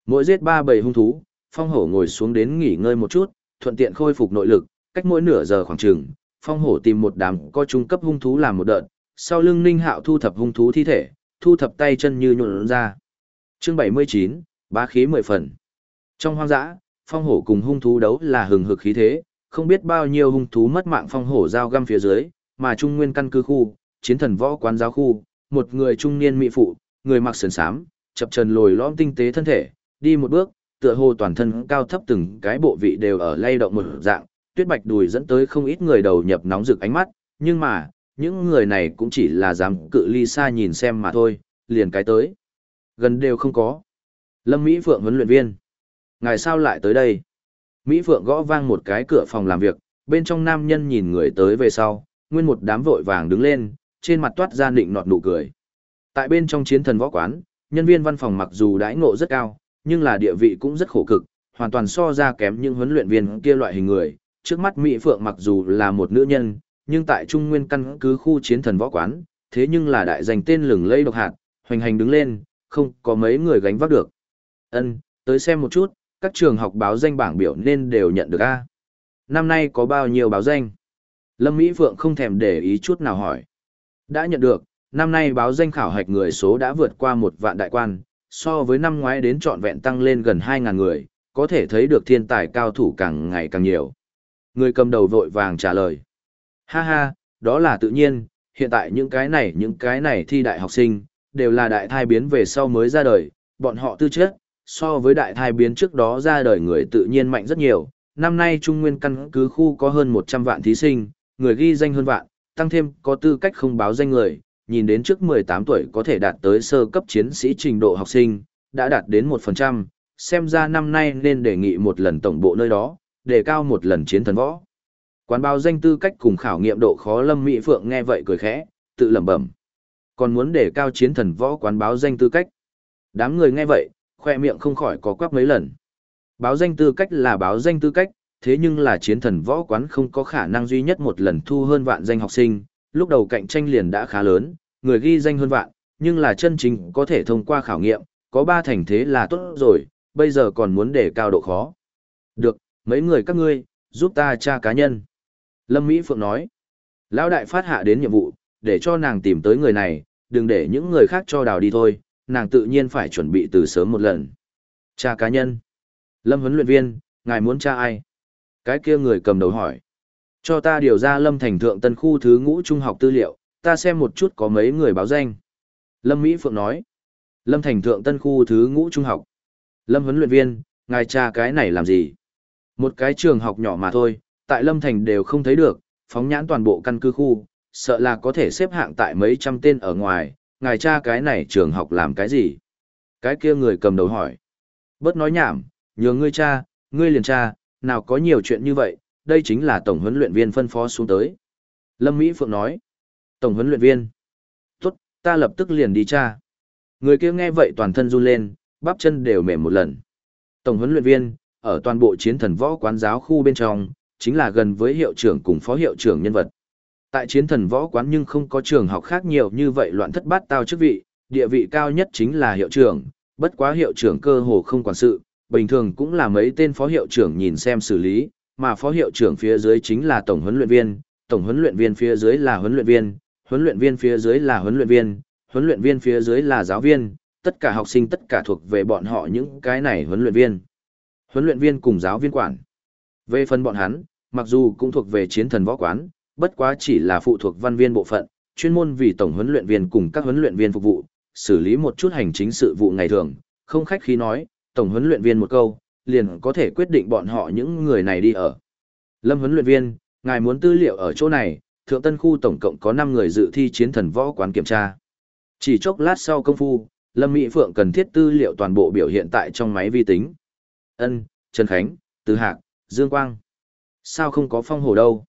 Mỗi giết ba bầy hung thú, phong hổ ngồi xuống đến nghỉ ngơi một chút, thuận tiện khôi phục nội lực, cách mỗi nửa giờ khoảng chừng, phong hổ tìm một đám có trung cấp hung thú làm một đợt, sau lưng ninh hạo thu thập hung thú thi thể, thu thập tay chân như nhuộn ra. Chương 79, bá khí mười phần. Trong hoang dã, phong hổ cùng hung thú đấu là hừng hực khí thế, không biết bao nhiêu hung thú mất mạng phong hổ giao găm phía dưới, mà trung nguyên căn cứ khu, chiến thần võ quán giáo khu, một người trung niên mỹ phụ, người mặc sườn xám, chập trần lồi lõm tinh tế thân thể, đi một bước, tựa hồ toàn thân cao thấp từng cái bộ vị đều ở lay động một dạng, tuyết bạch đùi dẫn tới không ít người đầu nhập nóng rực ánh mắt, nhưng mà, những người này cũng chỉ là dám cự ly xa nhìn xem mà thôi, liền cái tới. Gần đều không có. Lâm Mỹ Phượng huấn luyện viên. Ngài sao lại tới đây? Mỹ Phượng gõ vang một cái cửa phòng làm việc, bên trong nam nhân nhìn người tới về sau, nguyên một đám vội vàng đứng lên, trên mặt toát ra nịnh nọt nụ cười. Tại bên trong chiến thần võ quán, nhân viên văn phòng mặc dù đãi ngộ rất cao, nhưng là địa vị cũng rất khổ cực, hoàn toàn so ra kém những huấn luyện viên kia loại hình người, trước mắt Mỹ Phượng mặc dù là một nữ nhân, nhưng tại Trung Nguyên căn cứ khu chiến thần võ quán, thế nhưng là đại danh tên lừng lây độc hạt, hoành hành đứng lên, không có mấy người gánh vác được. Ân, tới xem một chút, các trường học báo danh bảng biểu nên đều nhận được a. Năm nay có bao nhiêu báo danh? Lâm Mỹ Phượng không thèm để ý chút nào hỏi. Đã nhận được, năm nay báo danh khảo hạch người số đã vượt qua một vạn đại quan, so với năm ngoái đến trọn vẹn tăng lên gần 2.000 người, có thể thấy được thiên tài cao thủ càng ngày càng nhiều. Người cầm đầu vội vàng trả lời. Ha ha, đó là tự nhiên, hiện tại những cái này những cái này thi đại học sinh, đều là đại thai biến về sau mới ra đời, bọn họ tư chất, so với đại thai biến trước đó ra đời người tự nhiên mạnh rất nhiều. Năm nay Trung Nguyên căn cứ khu có hơn 100 vạn thí sinh, người ghi danh hơn vạn, tăng thêm có tư cách không báo danh người, nhìn đến trước 18 tuổi có thể đạt tới sơ cấp chiến sĩ trình độ học sinh, đã đạt đến 1%, xem ra năm nay nên đề nghị một lần tổng bộ nơi đó, đề cao một lần chiến thần võ. Quán báo danh tư cách cùng khảo nghiệm độ khó Lâm Mỹ Phượng nghe vậy cười khẽ, tự lẩm bẩm. Còn muốn đề cao chiến thần võ quán báo danh tư cách. Đám người nghe vậy, khoe miệng không khỏi có quắc mấy lần. Báo danh tư cách là báo danh tư cách, thế nhưng là chiến thần võ quán không có khả năng duy nhất một lần thu hơn vạn danh học sinh, lúc đầu cạnh tranh liền đã khá lớn, người ghi danh hơn vạn, nhưng là chân chính có thể thông qua khảo nghiệm, có ba thành thế là tốt rồi, bây giờ còn muốn để cao độ khó. Được, mấy người các ngươi, giúp ta tra cá nhân. Lâm Mỹ Phượng nói, Lão đại phát hạ đến nhiệm vụ, để cho nàng tìm tới người này, đừng để những người khác cho đào đi thôi, nàng tự nhiên phải chuẩn bị từ sớm một lần. Cha cá nhân. Lâm huấn luyện viên, ngài muốn cha ai? Cái kia người cầm đầu hỏi. Cho ta điều ra Lâm Thành Thượng Tân khu thứ ngũ trung học tư liệu, ta xem một chút có mấy người báo danh. Lâm Mỹ Phượng nói. Lâm Thành Thượng Tân khu thứ ngũ trung học. Lâm huấn luyện viên, ngài cha cái này làm gì? Một cái trường học nhỏ mà thôi, tại Lâm Thành đều không thấy được, phóng nhãn toàn bộ căn cứ khu, sợ là có thể xếp hạng tại mấy trăm tên ở ngoài, ngài cha cái này trường học làm cái gì? Cái kia người cầm đầu hỏi. Bớt nói nhảm, nhường ngươi cha, ngươi liền cha, nào có nhiều chuyện như vậy, đây chính là tổng huấn luyện viên phân phó xuống tới. Lâm Mỹ Phượng nói. Tổng huấn luyện viên. Tốt, ta lập tức liền đi cha. Người kia nghe vậy toàn thân run lên, bắp chân đều mềm một lần. Tổng huấn luyện viên, ở toàn bộ chiến thần võ quán giáo khu bên trong, chính là gần với hiệu trưởng cùng phó hiệu trưởng nhân vật. Tại chiến thần võ quán nhưng không có trường học khác nhiều như vậy loạn thất bát tao chức vị, địa vị cao nhất chính là hiệu trưởng, bất quá hiệu trưởng cơ hồ không quản sự, bình thường cũng là mấy tên phó hiệu trưởng nhìn xem xử lý, mà phó hiệu trưởng phía dưới chính là tổng huấn luyện viên, tổng huấn luyện viên phía dưới là huấn luyện viên, huấn luyện viên phía dưới là huấn luyện viên, huấn luyện viên phía dưới là giáo viên, tất cả học sinh tất cả thuộc về bọn họ những cái này huấn luyện viên. Huấn luyện viên cùng giáo viên quản. Về phần bọn hắn, mặc dù cũng thuộc về chiến thần võ quán, bất quá chỉ là phụ thuộc văn viên bộ phận, chuyên môn vì tổng huấn luyện viên cùng các huấn luyện viên phục vụ, xử lý một chút hành chính sự vụ ngày thường, không khách khí nói, tổng huấn luyện viên một câu, liền có thể quyết định bọn họ những người này đi ở. Lâm huấn luyện viên, ngài muốn tư liệu ở chỗ này, thượng tân khu tổng cộng có 5 người dự thi chiến thần võ quán kiểm tra. Chỉ chốc lát sau công phu, Lâm Mỹ Phượng cần thiết tư liệu toàn bộ biểu hiện tại trong máy vi tính. Ân, Trần Khánh, Từ Hạc, Dương Quang. Sao không có phong hồ đâu?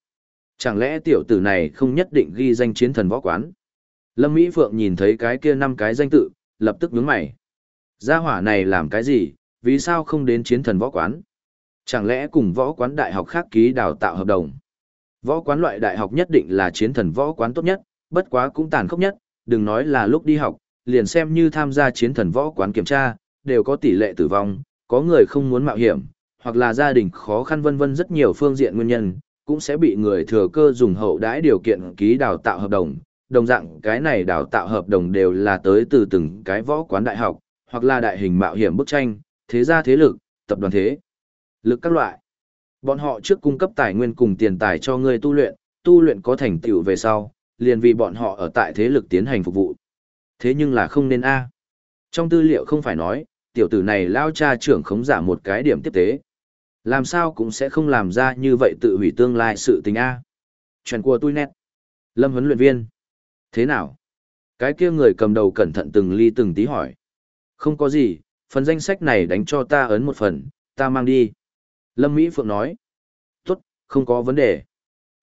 Chẳng lẽ tiểu tử này không nhất định ghi danh chiến thần võ quán? Lâm Mỹ Phượng nhìn thấy cái kia năm cái danh tự, lập tức nhướng mày. Gia hỏa này làm cái gì, vì sao không đến chiến thần võ quán? Chẳng lẽ cùng võ quán đại học khác ký đào tạo hợp đồng? Võ quán loại đại học nhất định là chiến thần võ quán tốt nhất, bất quá cũng tàn khốc nhất, đừng nói là lúc đi học, liền xem như tham gia chiến thần võ quán kiểm tra, đều có tỷ lệ tử vong, có người không muốn mạo hiểm, hoặc là gia đình khó khăn vân vân rất nhiều phương diện nguyên nhân, cũng sẽ bị người thừa cơ dùng hậu đãi điều kiện ký đào tạo hợp đồng. Đồng dạng cái này đào tạo hợp đồng đều là tới từ từng cái võ quán đại học, hoặc là đại hình mạo hiểm bức tranh, thế gia thế lực, tập đoàn thế, lực các loại. Bọn họ trước cung cấp tài nguyên cùng tiền tài cho người tu luyện, tu luyện có thành tựu về sau, liền vì bọn họ ở tại thế lực tiến hành phục vụ. Thế nhưng là không nên A. Trong tư liệu không phải nói, tiểu tử này lao cha trưởng khống giả một cái điểm tiếp tế. Làm sao cũng sẽ không làm ra như vậy tự hủy tương lai sự tình A. Chuyện của tôi nét. Lâm huấn luyện viên. Thế nào? Cái kia người cầm đầu cẩn thận từng ly từng tí hỏi. Không có gì, phần danh sách này đánh cho ta ấn một phần, ta mang đi. Lâm Mỹ Phượng nói. Tốt, không có vấn đề.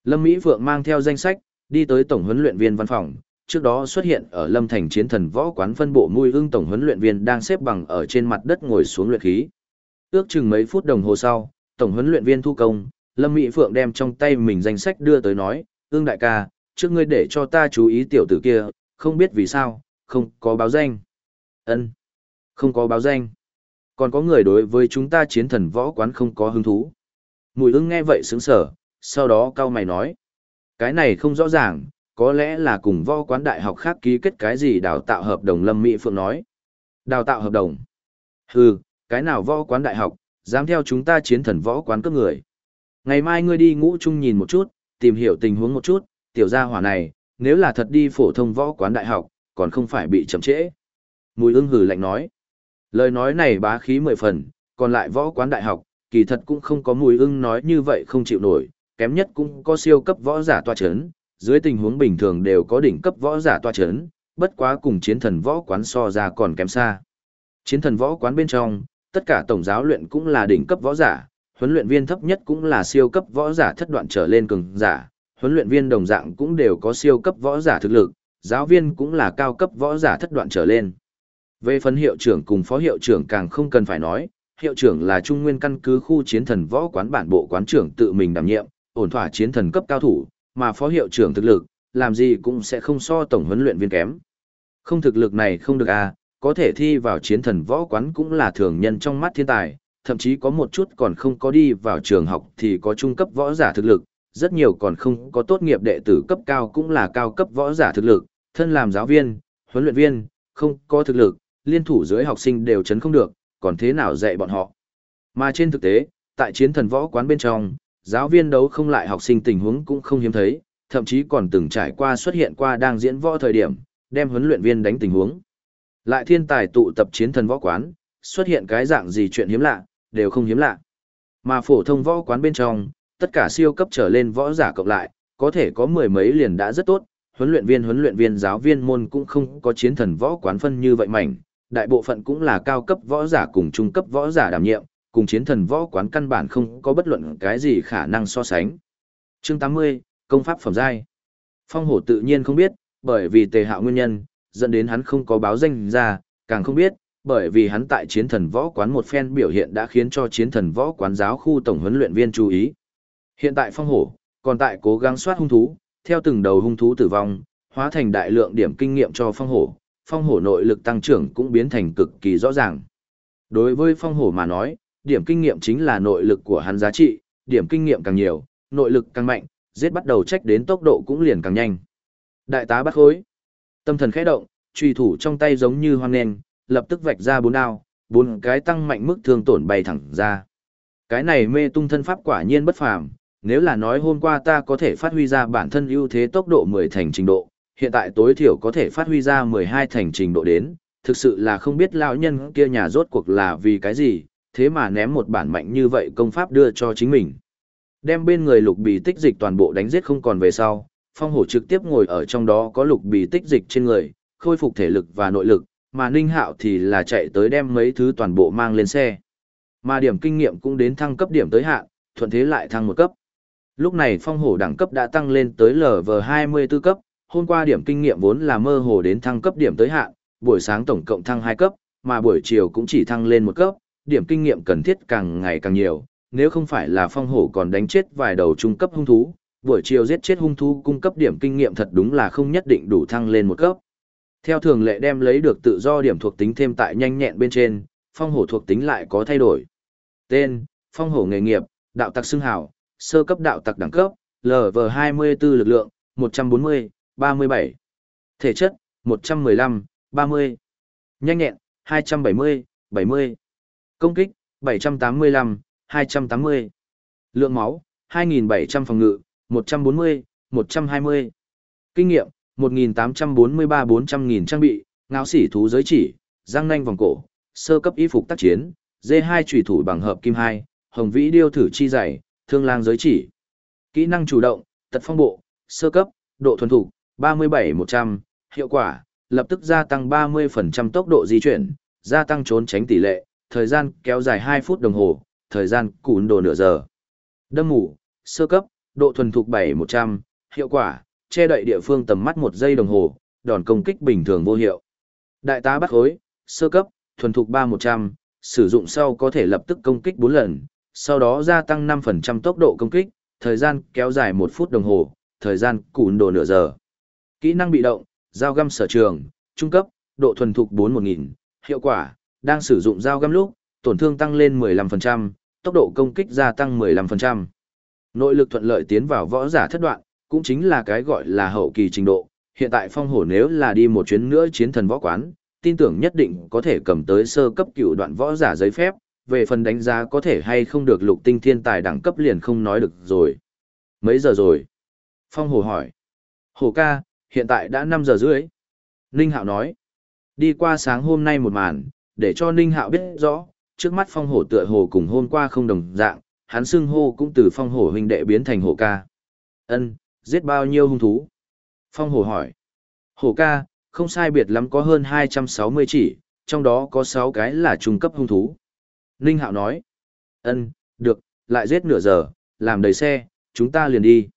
Lâm Mỹ Phượng mang theo danh sách, đi tới tổng huấn luyện viên văn phòng. Trước đó xuất hiện ở Lâm Thành chiến thần võ quán phân bộ mùi ưng tổng huấn luyện viên đang xếp bằng ở trên mặt đất ngồi xuống luyện khí. Ước chừng mấy phút đồng hồ sau, tổng huấn luyện viên thu công, Lâm Mỹ Phượng đem trong tay mình danh sách đưa tới nói, ương đại ca, trước ngươi để cho ta chú ý tiểu tử kia, không biết vì sao, không có báo danh. ân không có báo danh. Còn có người đối với chúng ta chiến thần võ quán không có hứng thú. Mùi ưng nghe vậy sướng sở, sau đó cao mày nói. Cái này không rõ ràng, có lẽ là cùng võ quán đại học khác ký kết cái gì đào tạo hợp đồng Lâm Mỹ Phượng nói. Đào tạo hợp đồng. Hừ, cái nào võ quán đại học, dám theo chúng ta chiến thần võ quán cấp người. Ngày mai ngươi đi ngũ chung nhìn một chút, tìm hiểu tình huống một chút, tiểu gia hỏa này, nếu là thật đi phổ thông võ quán đại học, còn không phải bị chậm trễ. Mùi ưng hử lạnh nói. Lời nói này bá khí mười phần, còn lại võ quán đại học, kỳ thật cũng không có mùi ưng nói như vậy không chịu nổi, kém nhất cũng có siêu cấp võ giả toa chấn, dưới tình huống bình thường đều có đỉnh cấp võ giả toa chấn, bất quá cùng chiến thần võ quán so ra còn kém xa. Chiến thần võ quán bên trong, tất cả tổng giáo luyện cũng là đỉnh cấp võ giả, huấn luyện viên thấp nhất cũng là siêu cấp võ giả thất đoạn trở lên cường giả, huấn luyện viên đồng dạng cũng đều có siêu cấp võ giả thực lực, giáo viên cũng là cao cấp võ giả thất đoạn trở lên. Về phần hiệu trưởng cùng phó hiệu trưởng càng không cần phải nói, hiệu trưởng là trung nguyên căn cứ khu chiến thần võ quán bản bộ quán trưởng tự mình đảm nhiệm, ổn thỏa chiến thần cấp cao thủ, mà phó hiệu trưởng thực lực, làm gì cũng sẽ không so tổng huấn luyện viên kém. Không thực lực này không được à, có thể thi vào chiến thần võ quán cũng là thường nhân trong mắt thiên tài, thậm chí có một chút còn không có đi vào trường học thì có trung cấp võ giả thực lực, rất nhiều còn không có tốt nghiệp đệ tử cấp cao cũng là cao cấp võ giả thực lực, thân làm giáo viên, huấn luyện viên, không có thực lực, liên thủ dưới học sinh đều chấn không được, còn thế nào dạy bọn họ. Mà trên thực tế, tại chiến thần võ quán bên trong, giáo viên đấu không lại học sinh tình huống cũng không hiếm thấy, thậm chí còn từng trải qua xuất hiện qua đang diễn võ thời điểm, đem huấn luyện viên đánh tình huống. Lại thiên tài tụ tập chiến thần võ quán, xuất hiện cái dạng gì chuyện hiếm lạ, đều không hiếm lạ. Mà phổ thông võ quán bên trong, tất cả siêu cấp trở lên võ giả cộng lại, có thể có mười mấy liền đã rất tốt, huấn luyện viên huấn luyện viên giáo viên môn cũng không có chiến thần võ quán phân như vậy mảnh, đại bộ phận cũng là cao cấp võ giả cùng trung cấp võ giả đảm nhiệm, cùng chiến thần võ quán căn bản không có bất luận cái gì khả năng so sánh. Chương 80, công pháp phẩm giai. Phong hổ tự nhiên không biết, bởi vì tề hạo nguyên nhân, dẫn đến hắn không có báo danh ra, càng không biết, bởi vì hắn tại chiến thần võ quán một phen biểu hiện đã khiến cho chiến thần võ quán giáo khu tổng huấn luyện viên chú ý. Hiện tại phong hổ, còn tại cố gắng soát hung thú, theo từng đầu hung thú tử vong, hóa thành đại lượng điểm kinh nghiệm cho phong hổ, phong hổ nội lực tăng trưởng cũng biến thành cực kỳ rõ ràng. Đối với phong hổ mà nói, điểm kinh nghiệm chính là nội lực của hắn giá trị, điểm kinh nghiệm càng nhiều, nội lực càng mạnh, giết bắt đầu trách đến tốc độ cũng liền càng nhanh. Đại tá bắt khối. Tâm thần khẽ động, truy thủ trong tay giống như hoang nền, lập tức vạch ra bốn đao, bốn cái tăng mạnh mức thương tổn bay thẳng ra. Cái này mê tung thân pháp quả nhiên bất phàm, nếu là nói hôm qua ta có thể phát huy ra bản thân ưu thế tốc độ 10 thành trình độ, hiện tại tối thiểu có thể phát huy ra 12 thành trình độ đến, thực sự là không biết lão nhân kia nhà rốt cuộc là vì cái gì, thế mà ném một bản mạnh như vậy công pháp đưa cho chính mình. Đem bên người lục bì tích dịch toàn bộ đánh giết không còn về sau, phong hổ trực tiếp ngồi ở trong đó có lục bì tích dịch trên người, khôi phục thể lực và nội lực, mà ninh hạo thì là chạy tới đem mấy thứ toàn bộ mang lên xe. Mà điểm kinh nghiệm cũng đến thăng cấp điểm tới hạn, thuận thế lại thăng một cấp. Lúc này phong hổ đẳng cấp đã tăng lên tới LV24 cấp, hôm qua điểm kinh nghiệm vốn là mơ hồ đến thăng cấp điểm tới hạn, buổi sáng tổng cộng thăng 2 cấp, mà buổi chiều cũng chỉ thăng lên một cấp, điểm kinh nghiệm cần thiết càng ngày càng nhiều, nếu không phải là phong hổ còn đánh chết vài đầu trung cấp hung thú, buổi chiều giết chết hung thú cung cấp điểm kinh nghiệm thật đúng là không nhất định đủ thăng lên một cấp. Theo thường lệ đem lấy được tự do điểm thuộc tính thêm tại nhanh nhẹn bên trên, phong hổ thuộc tính lại có thay đổi. Tên, phong hổ nghề nghiệp, đạo tặc xưng hào, sơ cấp đạo tặc đẳng cấp, LV24 lực lượng, 140, 37. Thể chất, 115, 30. Nhanh nhẹn, 270, 70. Công kích, 785, 280. Lượng máu, 2.700 phòng ngự, 140, 120. Kinh nghiệm, 1.843-400.000 trang bị, ngáo sỉ thú giới chỉ, răng nanh vòng cổ, sơ cấp y phục tác chiến, D2 trùy thủ bằng hợp kim 2, hồng vĩ điêu thử chi dày, thương lang giới chỉ. Kỹ năng chủ động, tật phong bộ, sơ cấp, độ thuần thủ, 37-100, hiệu quả, lập tức gia tăng 30% tốc độ di chuyển, gia tăng trốn tránh tỷ lệ, thời gian kéo dài 2 phút đồng hồ, thời gian cún đồ nửa giờ. Đâm mù, sơ cấp, độ thuần thục 7-100, hiệu quả, che đậy địa phương tầm mắt 1 giây đồng hồ, đòn công kích bình thường vô hiệu. Đại tá bắt hối, sơ cấp, thuần thục 3-100, sử dụng sau có thể lập tức công kích 4 lần, sau đó gia tăng 5% tốc độ công kích, thời gian kéo dài 1 phút đồng hồ, thời gian cùn đồ nửa giờ. Kỹ năng bị động, dao găm sở trường, trung cấp, độ thuần thục 4-1000, hiệu quả, đang sử dụng dao găm lúc, tổn thương tăng lên 15%, tốc độ công kích gia tăng 15%. Nội lực thuận lợi tiến vào võ giả thất đoạn, cũng chính là cái gọi là hậu kỳ trình độ. Hiện tại phong hổ nếu là đi một chuyến nữa chiến thần võ quán, tin tưởng nhất định có thể cầm tới sơ cấp cựu đoạn võ giả giấy phép, về phần đánh giá có thể hay không được lục tinh thiên tài đẳng cấp liền không nói được rồi. Mấy giờ rồi? Phong hổ hỏi. Hổ ca, hiện tại đã 5 giờ rưỡi. Ninh Hạo nói. Đi qua sáng hôm nay một màn, để cho Ninh Hạo biết rõ, trước mắt phong hổ tựa hồ cùng hôm qua không đồng dạng, hắn xưng hô cũng từ phong hổ huynh đệ biến thành hổ ca. Ân, giết bao nhiêu hung thú? Phong hổ hỏi. Hổ ca, không sai biệt lắm có hơn 260 chỉ, trong đó có 6 cái là trung cấp hung thú. Ninh Hạo nói. Ân, được, lại giết nửa giờ, làm đầy xe, chúng ta liền đi.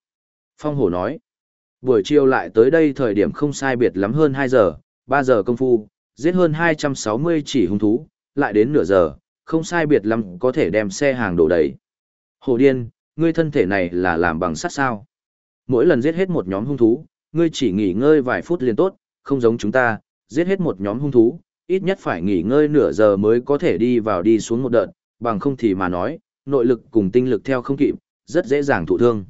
Phong hổ nói. Buổi chiều lại tới đây thời điểm không sai biệt lắm hơn 2 giờ, 3 giờ công phu, giết hơn 260 chỉ hung thú, lại đến nửa giờ, không sai biệt lắm có thể đem xe hàng đổ đầy. Hồ điên, ngươi thân thể này là làm bằng sắt sao. Mỗi lần giết hết một nhóm hung thú, ngươi chỉ nghỉ ngơi vài phút liền tốt, không giống chúng ta, giết hết một nhóm hung thú, ít nhất phải nghỉ ngơi nửa giờ mới có thể đi vào đi xuống một đợt, bằng không thì mà nói, nội lực cùng tinh lực theo không kịp, rất dễ dàng thụ thương.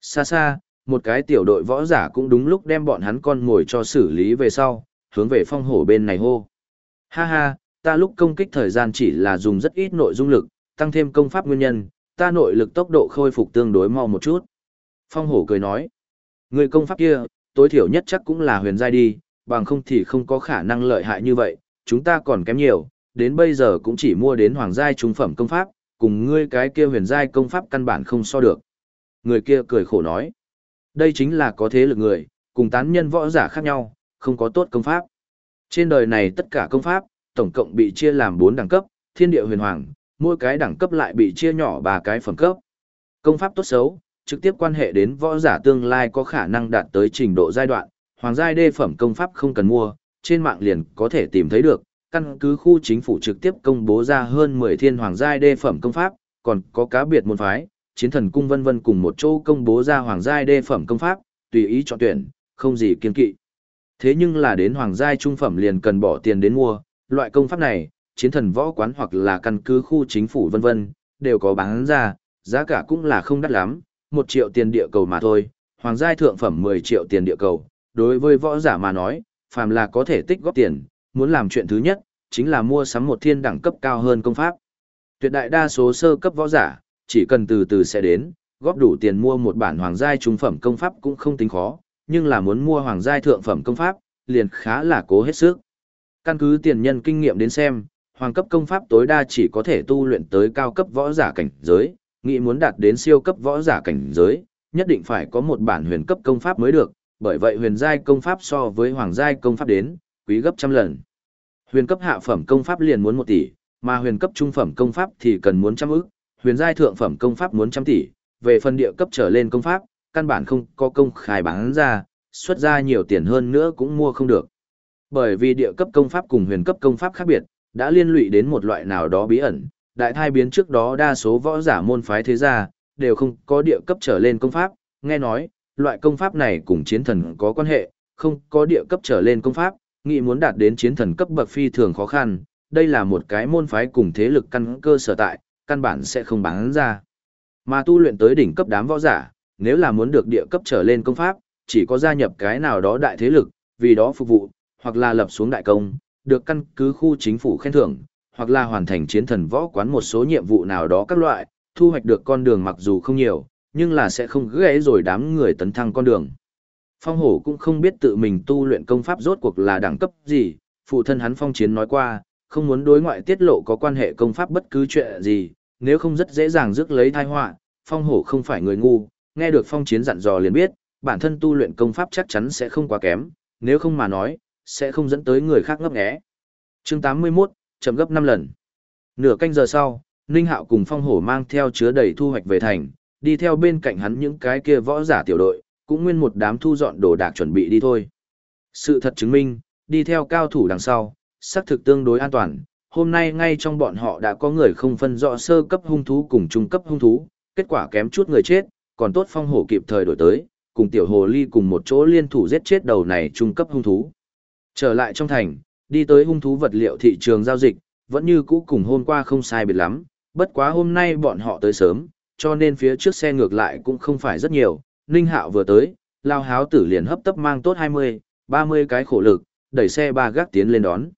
Xa xa, một cái tiểu đội võ giả cũng đúng lúc đem bọn hắn con ngồi cho xử lý về sau, hướng về phong hổ bên này hô. Ha ha, ta lúc công kích thời gian chỉ là dùng rất ít nội dung lực, tăng thêm công pháp nguyên nhân, ta nội lực tốc độ khôi phục tương đối mau một chút. Phong hổ cười nói, người công pháp kia, tối thiểu nhất chắc cũng là huyền giai đi, bằng không thì không có khả năng lợi hại như vậy, chúng ta còn kém nhiều, đến bây giờ cũng chỉ mua đến hoàng giai trung phẩm công pháp, cùng ngươi cái kia huyền giai công pháp căn bản không so được. Người kia cười khổ nói, đây chính là có thế lực người, cùng tán nhân võ giả khác nhau, không có tốt công pháp. Trên đời này tất cả công pháp, tổng cộng bị chia làm 4 đẳng cấp, thiên địa huyền hoàng, mỗi cái đẳng cấp lại bị chia nhỏ ba cái phẩm cấp. Công pháp tốt xấu, trực tiếp quan hệ đến võ giả tương lai có khả năng đạt tới trình độ giai đoạn, hoàng giai đê phẩm công pháp không cần mua, trên mạng liền có thể tìm thấy được, căn cứ khu chính phủ trực tiếp công bố ra hơn 10 thiên hoàng giai đê phẩm công pháp, còn có cá biệt môn phái, chiến thần cung vân vân cùng một chỗ công bố ra hoàng giai đê phẩm công pháp, tùy ý chọn tuyển, không gì kiên kỵ. Thế nhưng là đến hoàng giai trung phẩm liền cần bỏ tiền đến mua, loại công pháp này, chiến thần võ quán hoặc là căn cứ khu chính phủ vân vân, đều có bán ra, giá cả cũng là không đắt lắm, một triệu tiền địa cầu mà thôi, hoàng giai thượng phẩm 10 triệu tiền địa cầu, đối với võ giả mà nói, phàm là có thể tích góp tiền, muốn làm chuyện thứ nhất, chính là mua sắm một thiên đẳng cấp cao hơn công pháp. Tuyệt đại đa số sơ cấp võ giả, chỉ cần từ từ sẽ đến, góp đủ tiền mua một bản hoàng giai trung phẩm công pháp cũng không tính khó, nhưng là muốn mua hoàng giai thượng phẩm công pháp, liền khá là cố hết sức. Căn cứ tiền nhân kinh nghiệm đến xem, hoàng cấp công pháp tối đa chỉ có thể tu luyện tới cao cấp võ giả cảnh giới, nghĩ muốn đạt đến siêu cấp võ giả cảnh giới, nhất định phải có một bản huyền cấp công pháp mới được, bởi vậy huyền giai công pháp so với hoàng giai công pháp đến, quý gấp trăm lần. Huyền cấp hạ phẩm công pháp liền muốn một tỷ, mà huyền cấp trung phẩm công pháp thì cần muốn trăm ức, huyền giai thượng phẩm công pháp muốn trăm tỷ, về phần địa cấp trở lên công pháp, căn bản không có công khai bán ra, xuất ra nhiều tiền hơn nữa cũng mua không được. Bởi vì địa cấp công pháp cùng huyền cấp công pháp khác biệt, đã liên lụy đến một loại nào đó bí ẩn, đại thai biến trước đó đa số võ giả môn phái thế gia, đều không có địa cấp trở lên công pháp, nghe nói, loại công pháp này cùng chiến thần có quan hệ, không có địa cấp trở lên công pháp, nghị muốn đạt đến chiến thần cấp bậc phi thường khó khăn, đây là một cái môn phái cùng thế lực căn cơ sở tại, căn bản sẽ không bán ra. Mà tu luyện tới đỉnh cấp đám võ giả, nếu là muốn được địa cấp trở lên công pháp, chỉ có gia nhập cái nào đó đại thế lực, vì đó phục vụ, hoặc là lập xuống đại công, được căn cứ khu chính phủ khen thưởng, hoặc là hoàn thành chiến thần võ quán một số nhiệm vụ nào đó các loại, thu hoạch được con đường mặc dù không nhiều, nhưng là sẽ không gãy rồi đám người tấn thăng con đường. Phong hổ cũng không biết tự mình tu luyện công pháp rốt cuộc là đẳng cấp gì, phụ thân hắn phong chiến nói qua, không muốn đối ngoại tiết lộ có quan hệ công pháp bất cứ chuyện gì, nếu không rất dễ dàng rước lấy tai họa. Phong hổ không phải người ngu, nghe được phong chiến dặn dò liền biết, bản thân tu luyện công pháp chắc chắn sẽ không quá kém, nếu không mà nói, sẽ không dẫn tới người khác ngấp nghé. Chương 81, chậm gấp 5 lần. Nửa canh giờ sau, Ninh Hạo cùng Phong Hổ mang theo chứa đầy thu hoạch về thành, đi theo bên cạnh hắn những cái kia võ giả tiểu đội, cũng nguyên một đám thu dọn đồ đạc chuẩn bị đi thôi. Sự thật chứng minh, đi theo cao thủ đằng sau, xác thực tương đối an toàn, hôm nay ngay trong bọn họ đã có người không phân rõ sơ cấp hung thú cùng trung cấp hung thú, kết quả kém chút người chết, còn tốt phong hổ kịp thời đổi tới, cùng tiểu hồ ly cùng một chỗ liên thủ giết chết đầu này trung cấp hung thú. Trở lại trong thành, đi tới hung thú vật liệu thị trường giao dịch, vẫn như cũ cùng hôm qua không sai biệt lắm, bất quá hôm nay bọn họ tới sớm, cho nên phía trước xe ngược lại cũng không phải rất nhiều, Ninh Hạo vừa tới, lao háo tử liền hấp tấp mang tốt 20, 30 cái khổ lực, đẩy xe ba gác tiến lên đón.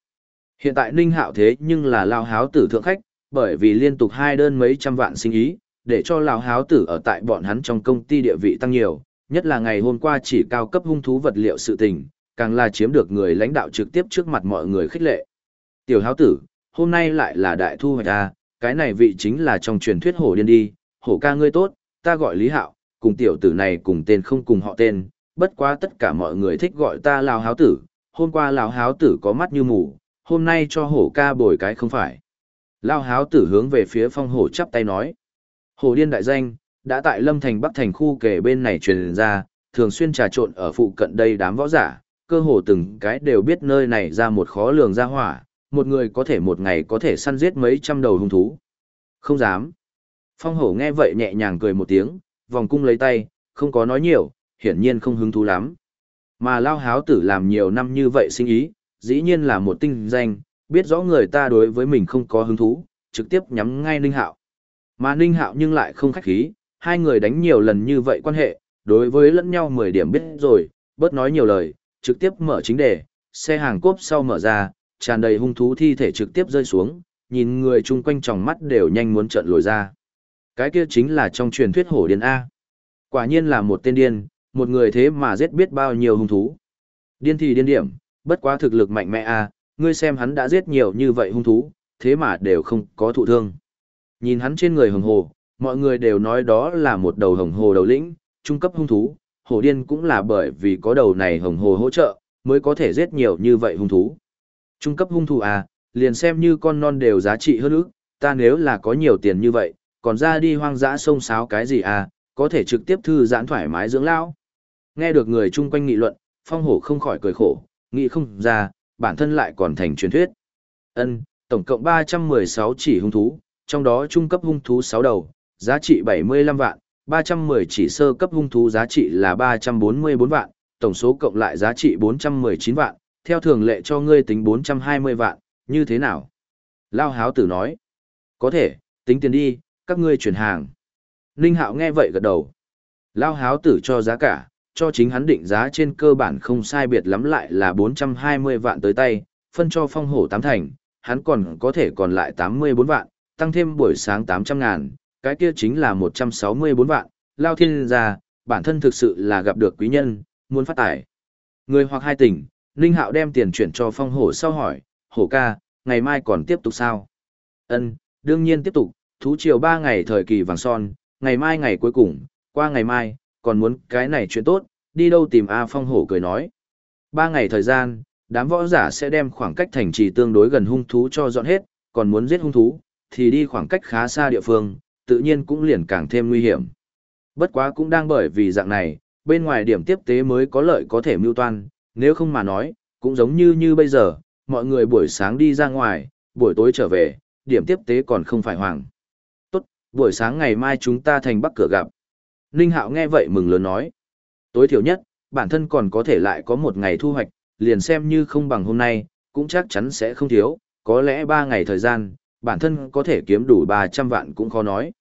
Hiện tại Ninh Hạo thế nhưng là lao háo tử thượng khách, bởi vì liên tục hai đơn mấy trăm vạn sinh ý, để cho lao háo tử ở tại bọn hắn trong công ty địa vị tăng nhiều, nhất là ngày hôm qua chỉ cao cấp hung thú vật liệu sự tình, càng là chiếm được người lãnh đạo trực tiếp trước mặt mọi người khích lệ. Tiểu háo tử, hôm nay lại là đại thu hoạch ta, cái này vị chính là trong truyền thuyết hổ điên đi, hổ ca ngươi tốt, ta gọi Lý Hạo, cùng tiểu tử này cùng tên không cùng họ tên, bất quá tất cả mọi người thích gọi ta lao Háo Tử, hôm qua lao Háo Tử có mắt như mù, hôm nay cho hổ ca bồi cái không phải. Lao Háo Tử hướng về phía phong hổ chắp tay nói. Hổ điên đại danh, đã tại Lâm Thành Bắc Thành khu kể bên này truyền ra, thường xuyên trà trộn ở phụ cận đây đám võ giả, cơ hồ từng cái đều biết nơi này ra một khó lường ra hỏa, một người có thể một ngày có thể săn giết mấy trăm đầu hung thú. Không dám. Phong hổ nghe vậy nhẹ nhàng cười một tiếng, vòng cung lấy tay, không có nói nhiều, hiển nhiên không hứng thú lắm. Mà lao háo tử làm nhiều năm như vậy sinh ý, dĩ nhiên là một tinh danh, biết rõ người ta đối với mình không có hứng thú, trực tiếp nhắm ngay Ninh Hạo. Mà Ninh Hạo nhưng lại không khách khí, hai người đánh nhiều lần như vậy quan hệ, đối với lẫn nhau 10 điểm biết rồi, bớt nói nhiều lời, trực tiếp mở chính đề, xe hàng cốp sau mở ra, tràn đầy hung thú thi thể trực tiếp rơi xuống, nhìn người chung quanh tròng mắt đều nhanh muốn trợn lồi ra. Cái kia chính là trong truyền thuyết hổ điên A. Quả nhiên là một tên điên, một người thế mà giết biết bao nhiêu hung thú. Điên thì điên điểm, bất quá thực lực mạnh mẽ à, ngươi xem hắn đã giết nhiều như vậy hung thú, thế mà đều không có thụ thương. Nhìn hắn trên người hồng hồ, mọi người đều nói đó là một đầu hồng hồ đầu lĩnh, trung cấp hung thú, hổ điên cũng là bởi vì có đầu này hồng hồ hỗ trợ, mới có thể giết nhiều như vậy hung thú. Trung cấp hung thú à, liền xem như con non đều giá trị hơn ước, ta nếu là có nhiều tiền như vậy, còn ra đi hoang dã sông sáo cái gì à, có thể trực tiếp thư giãn thoải mái dưỡng lão. Nghe được người chung quanh nghị luận, phong hổ không khỏi cười khổ, nghĩ không ra, bản thân lại còn thành truyền thuyết. Ân, tổng cộng 316 chỉ hung thú, trong đó trung cấp hung thú 6 đầu, giá trị 75 vạn, 310 chỉ sơ cấp hung thú giá trị là 344 vạn, tổng số cộng lại giá trị 419 vạn, theo thường lệ cho ngươi tính 420 vạn, như thế nào? Lao háo tử nói, có thể, tính tiền đi, các ngươi chuyển hàng. Ninh Hạo nghe vậy gật đầu. Lao háo tử cho giá cả, cho chính hắn định giá trên cơ bản không sai biệt lắm lại là 420 vạn tới tay, phân cho phong hổ tám thành, hắn còn có thể còn lại 84 vạn, tăng thêm buổi sáng 800 ngàn, cái kia chính là 164 vạn, Lao thiên ra, bản thân thực sự là gặp được quý nhân, muốn phát tài. Người hoặc hai tỉnh, Ninh Hạo đem tiền chuyển cho phong hổ sau hỏi, hổ ca, ngày mai còn tiếp tục sao? Ân, đương nhiên tiếp tục, thú triều ba ngày thời kỳ vàng son, ngày mai ngày cuối cùng, qua ngày mai, còn muốn cái này chuyện tốt, đi đâu tìm A Phong Hổ cười nói. Ba ngày thời gian, đám võ giả sẽ đem khoảng cách thành trì tương đối gần hung thú cho dọn hết, còn muốn giết hung thú, thì đi khoảng cách khá xa địa phương, tự nhiên cũng liền càng thêm nguy hiểm. Bất quá cũng đang bởi vì dạng này, bên ngoài điểm tiếp tế mới có lợi có thể mưu toan, nếu không mà nói, cũng giống như như bây giờ, mọi người buổi sáng đi ra ngoài, buổi tối trở về, điểm tiếp tế còn không phải hoàng buổi sáng ngày mai chúng ta thành bắc cửa gặp. Ninh Hạo nghe vậy mừng lớn nói. Tối thiểu nhất, bản thân còn có thể lại có một ngày thu hoạch, liền xem như không bằng hôm nay, cũng chắc chắn sẽ không thiếu, có lẽ ba ngày thời gian, bản thân có thể kiếm đủ 300 vạn cũng khó nói.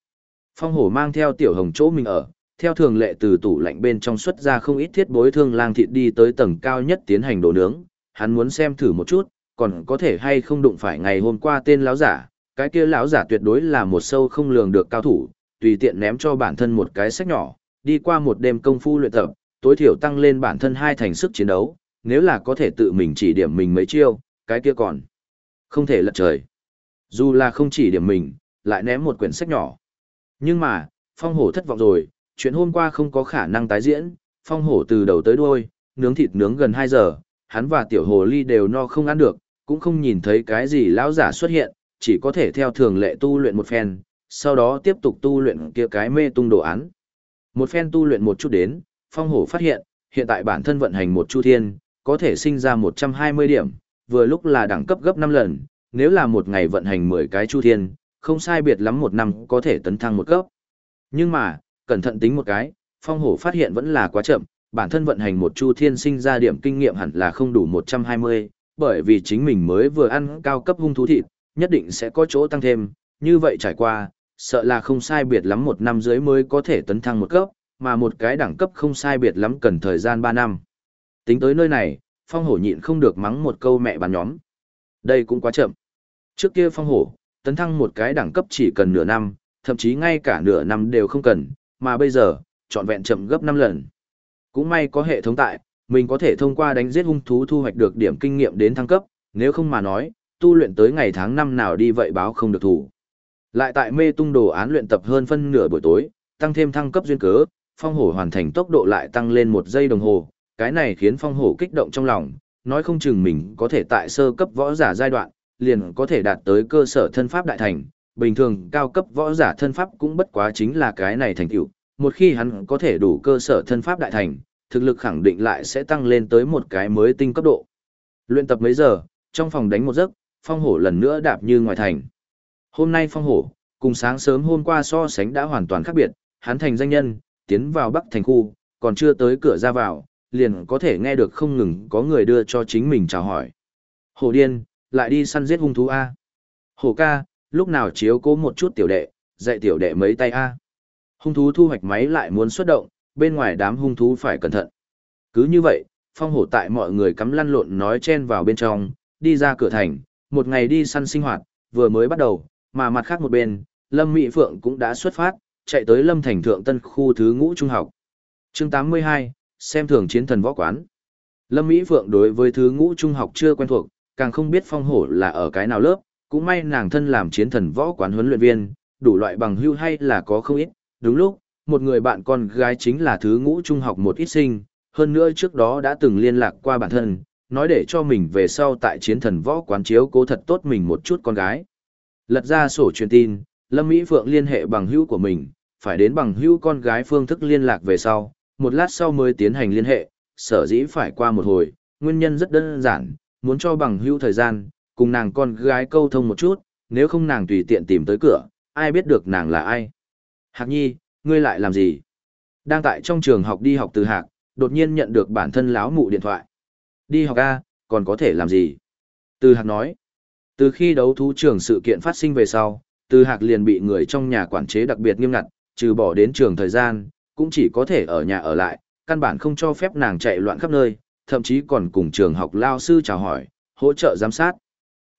Phong hổ mang theo tiểu hồng chỗ mình ở, theo thường lệ từ tủ lạnh bên trong xuất ra không ít thiết bối thương lang thịt đi tới tầng cao nhất tiến hành đồ nướng, hắn muốn xem thử một chút, còn có thể hay không đụng phải ngày hôm qua tên lão giả, cái kia lão giả tuyệt đối là một sâu không lường được cao thủ, tùy tiện ném cho bản thân một cái sách nhỏ, đi qua một đêm công phu luyện tập, tối thiểu tăng lên bản thân hai thành sức chiến đấu, nếu là có thể tự mình chỉ điểm mình mấy chiêu, cái kia còn không thể lật trời. Dù là không chỉ điểm mình, lại ném một quyển sách nhỏ. Nhưng mà, phong hổ thất vọng rồi, chuyện hôm qua không có khả năng tái diễn, phong hổ từ đầu tới đuôi, nướng thịt nướng gần 2 giờ, hắn và tiểu hồ ly đều no không ăn được, cũng không nhìn thấy cái gì lão giả xuất hiện, chỉ có thể theo thường lệ tu luyện một phen, sau đó tiếp tục tu luyện kia cái mê tung đồ án. Một phen tu luyện một chút đến, phong hổ phát hiện, hiện tại bản thân vận hành một chu thiên, có thể sinh ra 120 điểm, vừa lúc là đẳng cấp gấp 5 lần, nếu là một ngày vận hành 10 cái chu thiên, không sai biệt lắm một năm có thể tấn thăng một cấp. Nhưng mà, cẩn thận tính một cái, phong hổ phát hiện vẫn là quá chậm, bản thân vận hành một chu thiên sinh ra điểm kinh nghiệm hẳn là không đủ 120, bởi vì chính mình mới vừa ăn cao cấp hung thú thịt, nhất định sẽ có chỗ tăng thêm, như vậy trải qua, sợ là không sai biệt lắm một năm dưới mới có thể tấn thăng một cấp, mà một cái đẳng cấp không sai biệt lắm cần thời gian 3 năm. Tính tới nơi này, phong hổ nhịn không được mắng một câu mẹ bàn nhóm. Đây cũng quá chậm. Trước kia phong hổ, tấn thăng một cái đẳng cấp chỉ cần nửa năm, thậm chí ngay cả nửa năm đều không cần, mà bây giờ, trọn vẹn chậm gấp 5 lần. Cũng may có hệ thống tại, mình có thể thông qua đánh giết hung thú thu hoạch được điểm kinh nghiệm đến thăng cấp, nếu không mà nói, tu luyện tới ngày tháng năm nào đi vậy báo không được thủ. Lại tại mê tung đồ án luyện tập hơn phân nửa buổi tối, tăng thêm thăng cấp duyên cớ, phong hổ hoàn thành tốc độ lại tăng lên một giây đồng hồ, cái này khiến phong hổ kích động trong lòng, nói không chừng mình có thể tại sơ cấp võ giả giai đoạn, liền có thể đạt tới cơ sở thân pháp đại thành, bình thường cao cấp võ giả thân pháp cũng bất quá chính là cái này thành tựu, một khi hắn có thể đủ cơ sở thân pháp đại thành, thực lực khẳng định lại sẽ tăng lên tới một cái mới tinh cấp độ. Luyện tập mấy giờ, trong phòng đánh một giấc, phong hổ lần nữa đạp như ngoài thành. Hôm nay phong hổ, cùng sáng sớm hôm qua so sánh đã hoàn toàn khác biệt, hắn thành danh nhân, tiến vào bắc thành khu, còn chưa tới cửa ra vào, liền có thể nghe được không ngừng có người đưa cho chính mình chào hỏi. Hổ điên, lại đi săn giết hung thú A. Hổ ca, lúc nào chiếu cố một chút tiểu đệ, dạy tiểu đệ mấy tay A. Hung thú thu hoạch máy lại muốn xuất động, bên ngoài đám hung thú phải cẩn thận. Cứ như vậy, phong hổ tại mọi người cắm lăn lộn nói chen vào bên trong, đi ra cửa thành, một ngày đi săn sinh hoạt, vừa mới bắt đầu, mà mặt khác một bên, Lâm Mỹ Phượng cũng đã xuất phát, chạy tới Lâm Thành Thượng Tân khu thứ ngũ trung học. chương 82, xem thường chiến thần võ quán. Lâm Mỹ Phượng đối với thứ ngũ trung học chưa quen thuộc, càng không biết phong hổ là ở cái nào lớp, cũng may nàng thân làm chiến thần võ quán huấn luyện viên, đủ loại bằng hưu hay là có không ít, đúng lúc, một người bạn con gái chính là thứ ngũ trung học một ít sinh, hơn nữa trước đó đã từng liên lạc qua bản thân, nói để cho mình về sau tại chiến thần võ quán chiếu cố thật tốt mình một chút con gái. Lật ra sổ truyền tin, Lâm Mỹ Phượng liên hệ bằng hữu của mình, phải đến bằng hữu con gái phương thức liên lạc về sau, một lát sau mới tiến hành liên hệ, sở dĩ phải qua một hồi, nguyên nhân rất đơn giản, muốn cho bằng hữu thời gian, cùng nàng con gái câu thông một chút, nếu không nàng tùy tiện tìm tới cửa, ai biết được nàng là ai. Hạc nhi, ngươi lại làm gì? Đang tại trong trường học đi học từ hạc, đột nhiên nhận được bản thân láo mụ điện thoại. Đi học A, còn có thể làm gì? Từ hạc nói, từ khi đấu thú trường sự kiện phát sinh về sau, từ hạc liền bị người trong nhà quản chế đặc biệt nghiêm ngặt, trừ bỏ đến trường thời gian, cũng chỉ có thể ở nhà ở lại, căn bản không cho phép nàng chạy loạn khắp nơi, thậm chí còn cùng trường học lao sư chào hỏi, hỗ trợ giám sát.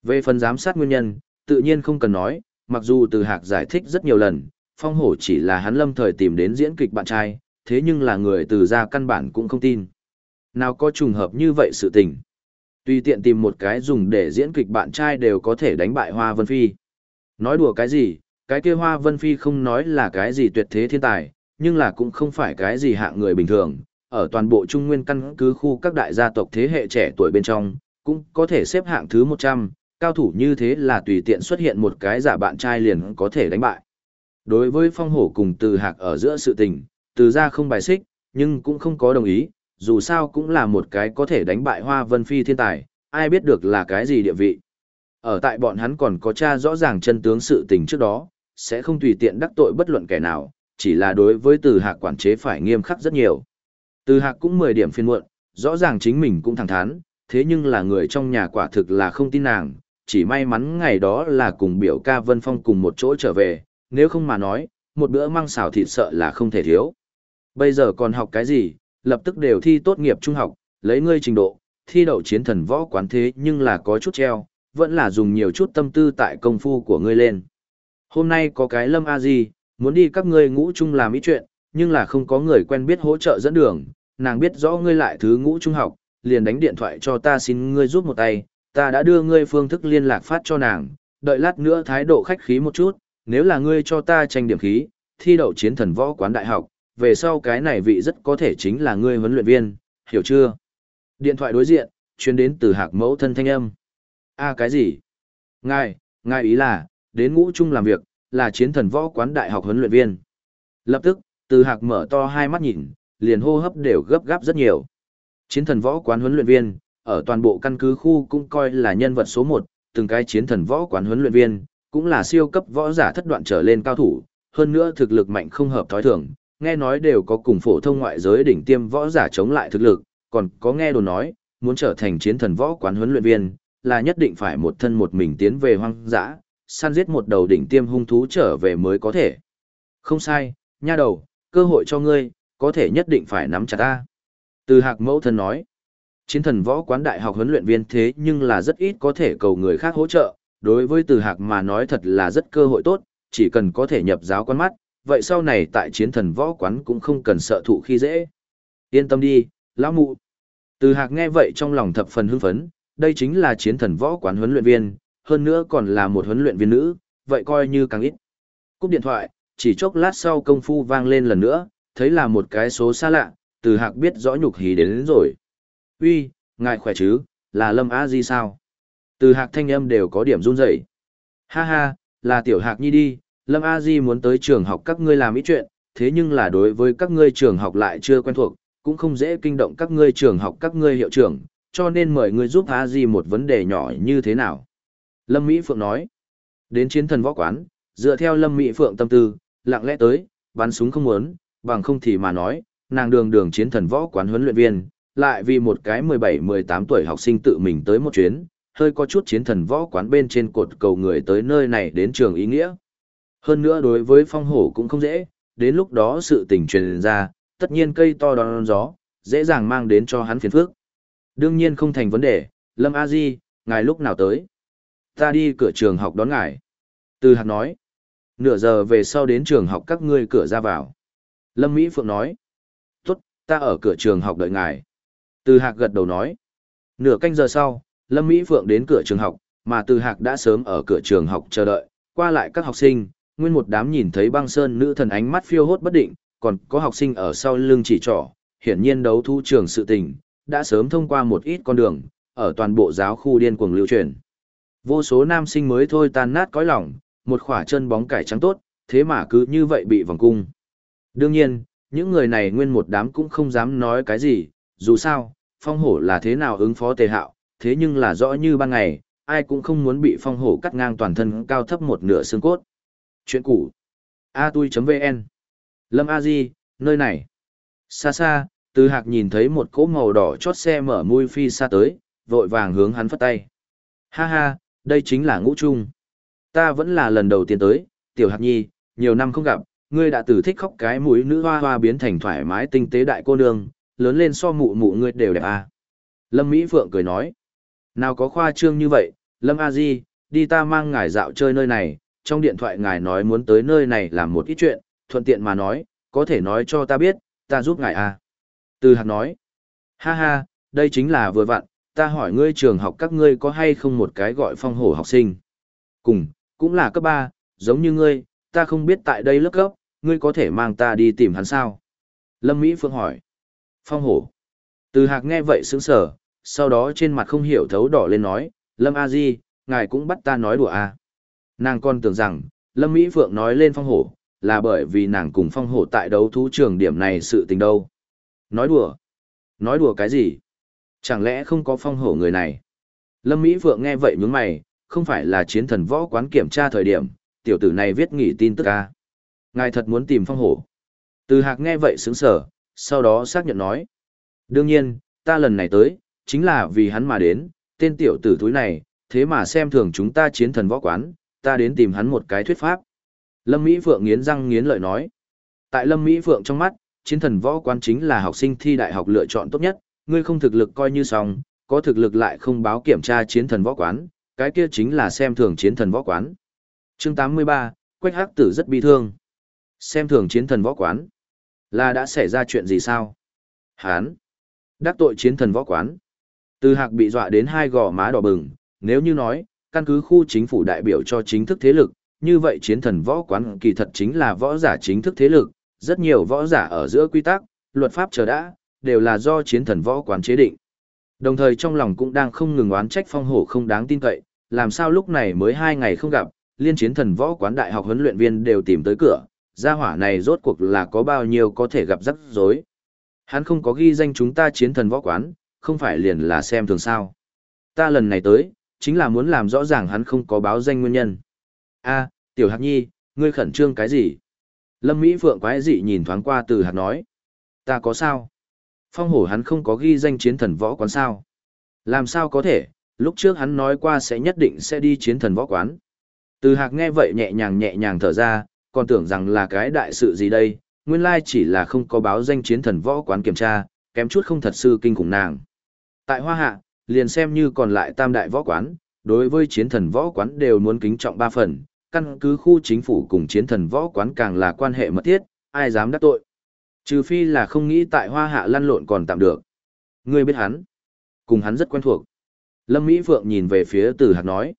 Về phần giám sát nguyên nhân, tự nhiên không cần nói, mặc dù từ hạc giải thích rất nhiều lần, phong hổ chỉ là hắn lâm thời tìm đến diễn kịch bạn trai, thế nhưng là người từ gia căn bản cũng không tin. Nào có trùng hợp như vậy sự tình. Tùy tiện tìm một cái dùng để diễn kịch bạn trai đều có thể đánh bại Hoa Vân Phi. Nói đùa cái gì, cái kia Hoa Vân Phi không nói là cái gì tuyệt thế thiên tài, nhưng là cũng không phải cái gì hạng người bình thường. Ở toàn bộ Trung Nguyên căn cứ khu các đại gia tộc thế hệ trẻ tuổi bên trong, cũng có thể xếp hạng thứ 100, cao thủ như thế là tùy tiện xuất hiện một cái giả bạn trai liền có thể đánh bại. Đối với phong hổ cùng từ hạc ở giữa sự tình, từ ra không bài xích, nhưng cũng không có đồng ý, dù sao cũng là một cái có thể đánh bại hoa vân phi thiên tài, ai biết được là cái gì địa vị. Ở tại bọn hắn còn có cha rõ ràng chân tướng sự tình trước đó, sẽ không tùy tiện đắc tội bất luận kẻ nào, chỉ là đối với từ hạc quản chế phải nghiêm khắc rất nhiều. Từ hạc cũng 10 điểm phiên muộn, rõ ràng chính mình cũng thẳng thắn, thế nhưng là người trong nhà quả thực là không tin nàng, chỉ may mắn ngày đó là cùng biểu ca Vân Phong cùng một chỗ trở về, nếu không mà nói, một bữa măng xào thịt sợ là không thể thiếu. Bây giờ còn học cái gì, lập tức đều thi tốt nghiệp trung học, lấy ngươi trình độ, thi đậu chiến thần võ quán thế nhưng là có chút treo, vẫn là dùng nhiều chút tâm tư tại công phu của ngươi lên. Hôm nay có cái lâm a di muốn đi các ngươi ngũ trung làm ý chuyện, nhưng là không có người quen biết hỗ trợ dẫn đường, nàng biết rõ ngươi lại thứ ngũ trung học, liền đánh điện thoại cho ta xin ngươi giúp một tay, ta đã đưa ngươi phương thức liên lạc phát cho nàng, đợi lát nữa thái độ khách khí một chút, nếu là ngươi cho ta tranh điểm khí, thi đậu chiến thần võ quán đại học, về sau cái này vị rất có thể chính là ngươi huấn luyện viên, hiểu chưa? Điện thoại đối diện, chuyên đến từ hạc mẫu thân thanh âm. a cái gì? Ngài, ngài ý là, đến ngũ trung làm việc, là chiến thần võ quán đại học huấn luyện viên. Lập tức, từ hạc mở to hai mắt nhìn, liền hô hấp đều gấp gáp rất nhiều. Chiến thần võ quán huấn luyện viên, ở toàn bộ căn cứ khu cũng coi là nhân vật số một, từng cái chiến thần võ quán huấn luyện viên, cũng là siêu cấp võ giả thất đoạn trở lên cao thủ, hơn nữa thực lực mạnh không hợp thói thường, nghe nói đều có cùng phổ thông ngoại giới đỉnh tiêm võ giả chống lại thực lực, còn có nghe đồn nói, muốn trở thành chiến thần võ quán huấn luyện viên, là nhất định phải một thân một mình tiến về hoang dã, săn giết một đầu đỉnh tiêm hung thú trở về mới có thể. Không sai, nha đầu, cơ hội cho ngươi, có thể nhất định phải nắm chặt ta. Từ hạc mẫu thân nói, chiến thần võ quán đại học huấn luyện viên thế nhưng là rất ít có thể cầu người khác hỗ trợ, đối với từ hạc mà nói thật là rất cơ hội tốt, chỉ cần có thể nhập giáo quan mắt, vậy sau này tại chiến thần võ quán cũng không cần sợ thụ khi dễ. Yên tâm đi, lão mụ. Từ hạc nghe vậy trong lòng thập phần hưng phấn, đây chính là chiến thần võ quán huấn luyện viên, hơn nữa còn là một huấn luyện viên nữ, vậy coi như càng ít. Cúp điện thoại, chỉ chốc lát sau công phu vang lên lần nữa, thấy là một cái số xa lạ, từ hạc biết rõ nhục hí đến, đến rồi. Uy, ngài khỏe chứ, là Lâm A Di sao? Từ hạc thanh âm đều có điểm run rẩy. Ha ha, là tiểu hạc nhi đi, Lâm A Di muốn tới trường học các ngươi làm ý chuyện, thế nhưng là đối với các ngươi trường học lại chưa quen thuộc, cũng không dễ kinh động các ngươi trường học các ngươi hiệu trưởng, cho nên mời ngươi giúp A Di một vấn đề nhỏ như thế nào. Lâm Mỹ Phượng nói, đến chiến thần võ quán, dựa theo Lâm Mỹ Phượng tâm tư, lặng lẽ tới, bắn súng không muốn, bằng không thì mà nói, nàng đường đường chiến thần võ quán huấn luyện viên, lại vì một cái 17-18 tuổi học sinh tự mình tới một chuyến, hơi có chút chiến thần võ quán bên trên cột cầu người tới nơi này đến trường ý nghĩa. Hơn nữa đối với phong hổ cũng không dễ, đến lúc đó sự tình truyền ra, tất nhiên cây to đón gió, dễ dàng mang đến cho hắn phiền phức. Đương nhiên không thành vấn đề, Lâm A Di, ngài lúc nào tới? Ta đi cửa trường học đón ngài. Từ hạt nói. Nửa giờ về sau đến trường học các ngươi cửa ra vào. Lâm Mỹ Phượng nói. Tốt, ta ở cửa trường học đợi ngài. Từ hạc gật đầu nói. Nửa canh giờ sau, Lâm Mỹ Phượng đến cửa trường học, mà Từ hạc đã sớm ở cửa trường học chờ đợi, qua lại các học sinh, nguyên một đám nhìn thấy băng sơn nữ thần ánh mắt phiêu hốt bất định, còn có học sinh ở sau lưng chỉ trỏ, hiển nhiên đấu thu trường sự tình, đã sớm thông qua một ít con đường, ở toàn bộ giáo khu điên cuồng lưu truyền. Vô số nam sinh mới thôi tan nát cõi lòng, một khỏa chân bóng cải trắng tốt, thế mà cứ như vậy bị vòng cung. Đương nhiên, những người này nguyên một đám cũng không dám nói cái gì, dù sao, phong hổ là thế nào ứng phó tề hạo, thế nhưng là rõ như ban ngày, ai cũng không muốn bị phong hổ cắt ngang toàn thân cao thấp một nửa xương cốt. Chuyện cũ. A tui.vn Lâm A Di, nơi này. Xa xa, từ hạc nhìn thấy một cỗ màu đỏ chót xe mở mui phi xa tới, vội vàng hướng hắn phất tay. Ha ha, đây chính là ngũ trung. Ta vẫn là lần đầu tiên tới, tiểu hạc nhi, nhiều năm không gặp, ngươi đã từ thích khóc cái mũi nữ hoa hoa biến thành thoải mái tinh tế đại cô nương, lớn lên so mụ mụ ngươi đều đẹp à. Lâm Mỹ Phượng cười nói. Nào có khoa trương như vậy, Lâm A Di, đi ta mang ngài dạo chơi nơi này, trong điện thoại ngài nói muốn tới nơi này làm một ít chuyện, thuận tiện mà nói, có thể nói cho ta biết, ta giúp ngài à. Từ hạc nói, ha ha, đây chính là vừa vặn, ta hỏi ngươi trường học các ngươi có hay không một cái gọi phong hổ học sinh. Cùng, cũng là cấp 3, giống như ngươi, ta không biết tại đây lớp cấp, ngươi có thể mang ta đi tìm hắn sao? Lâm Mỹ Phương hỏi. Phong hổ. Từ hạc nghe vậy sững sở, sau đó trên mặt không hiểu thấu đỏ lên nói, Lâm A Di, ngài cũng bắt ta nói đùa à. Nàng còn tưởng rằng, Lâm Mỹ Phượng nói lên phong hổ, là bởi vì nàng cùng phong hổ tại đấu thú trường điểm này sự tình đâu. Nói đùa? Nói đùa cái gì? Chẳng lẽ không có phong hổ người này? Lâm Mỹ Phượng nghe vậy nhướng mày, không phải là chiến thần võ quán kiểm tra thời điểm, tiểu tử này viết nghỉ tin tức ca. Ngài thật muốn tìm phong hổ. Từ hạc nghe vậy sướng sở, sau đó xác nhận nói. Đương nhiên, ta lần này tới, chính là vì hắn mà đến, tên tiểu tử túi này, thế mà xem thường chúng ta chiến thần võ quán, ta đến tìm hắn một cái thuyết pháp. Lâm Mỹ Phượng nghiến răng nghiến lợi nói. Tại Lâm Mỹ Phượng trong mắt, chiến thần võ quán chính là học sinh thi đại học lựa chọn tốt nhất, ngươi không thực lực coi như xong, có thực lực lại không báo kiểm tra chiến thần võ quán, cái kia chính là xem thường chiến thần võ quán. Chương 83, Quách Hắc Tử rất bi thương. Xem thường chiến thần võ quán. Là đã xảy ra chuyện gì sao? Hán. Đắc tội chiến thần võ quán. Từ hạc bị dọa đến hai gò má đỏ bừng, nếu như nói, căn cứ khu chính phủ đại biểu cho chính thức thế lực, như vậy chiến thần võ quán kỳ thật chính là võ giả chính thức thế lực, rất nhiều võ giả ở giữa quy tắc, luật pháp chờ đã, đều là do chiến thần võ quán chế định. Đồng thời trong lòng cũng đang không ngừng oán trách phong hổ không đáng tin cậy, làm sao lúc này mới hai ngày không gặp, liên chiến thần võ quán đại học huấn luyện viên đều tìm tới cửa, gia hỏa này rốt cuộc là có bao nhiêu có thể gặp rắc rối. Hắn không có ghi danh chúng ta chiến thần võ quán, không phải liền là xem thường sao. Ta lần này tới, chính là muốn làm rõ ràng hắn không có báo danh nguyên nhân. A, Tiểu Hạc Nhi, ngươi khẩn trương cái gì? Lâm Mỹ Phượng quái dị nhìn thoáng qua từ hạt nói. Ta có sao? Phong hổ hắn không có ghi danh chiến thần võ quán sao? Làm sao có thể, lúc trước hắn nói qua sẽ nhất định sẽ đi chiến thần võ quán. Từ hạc nghe vậy nhẹ nhàng nhẹ nhàng thở ra, còn tưởng rằng là cái đại sự gì đây, nguyên lai chỉ là không có báo danh chiến thần võ quán kiểm tra, kém chút không thật sự kinh khủng nàng. Tại Hoa Hạ, liền xem như còn lại tam đại võ quán, đối với chiến thần võ quán đều muốn kính trọng ba phần, căn cứ khu chính phủ cùng chiến thần võ quán càng là quan hệ mật thiết, ai dám đắc tội. Trừ phi là không nghĩ tại Hoa Hạ lăn lộn còn tạm được. Ngươi biết hắn, cùng hắn rất quen thuộc. Lâm Mỹ Phượng nhìn về phía Từ Hạc nói.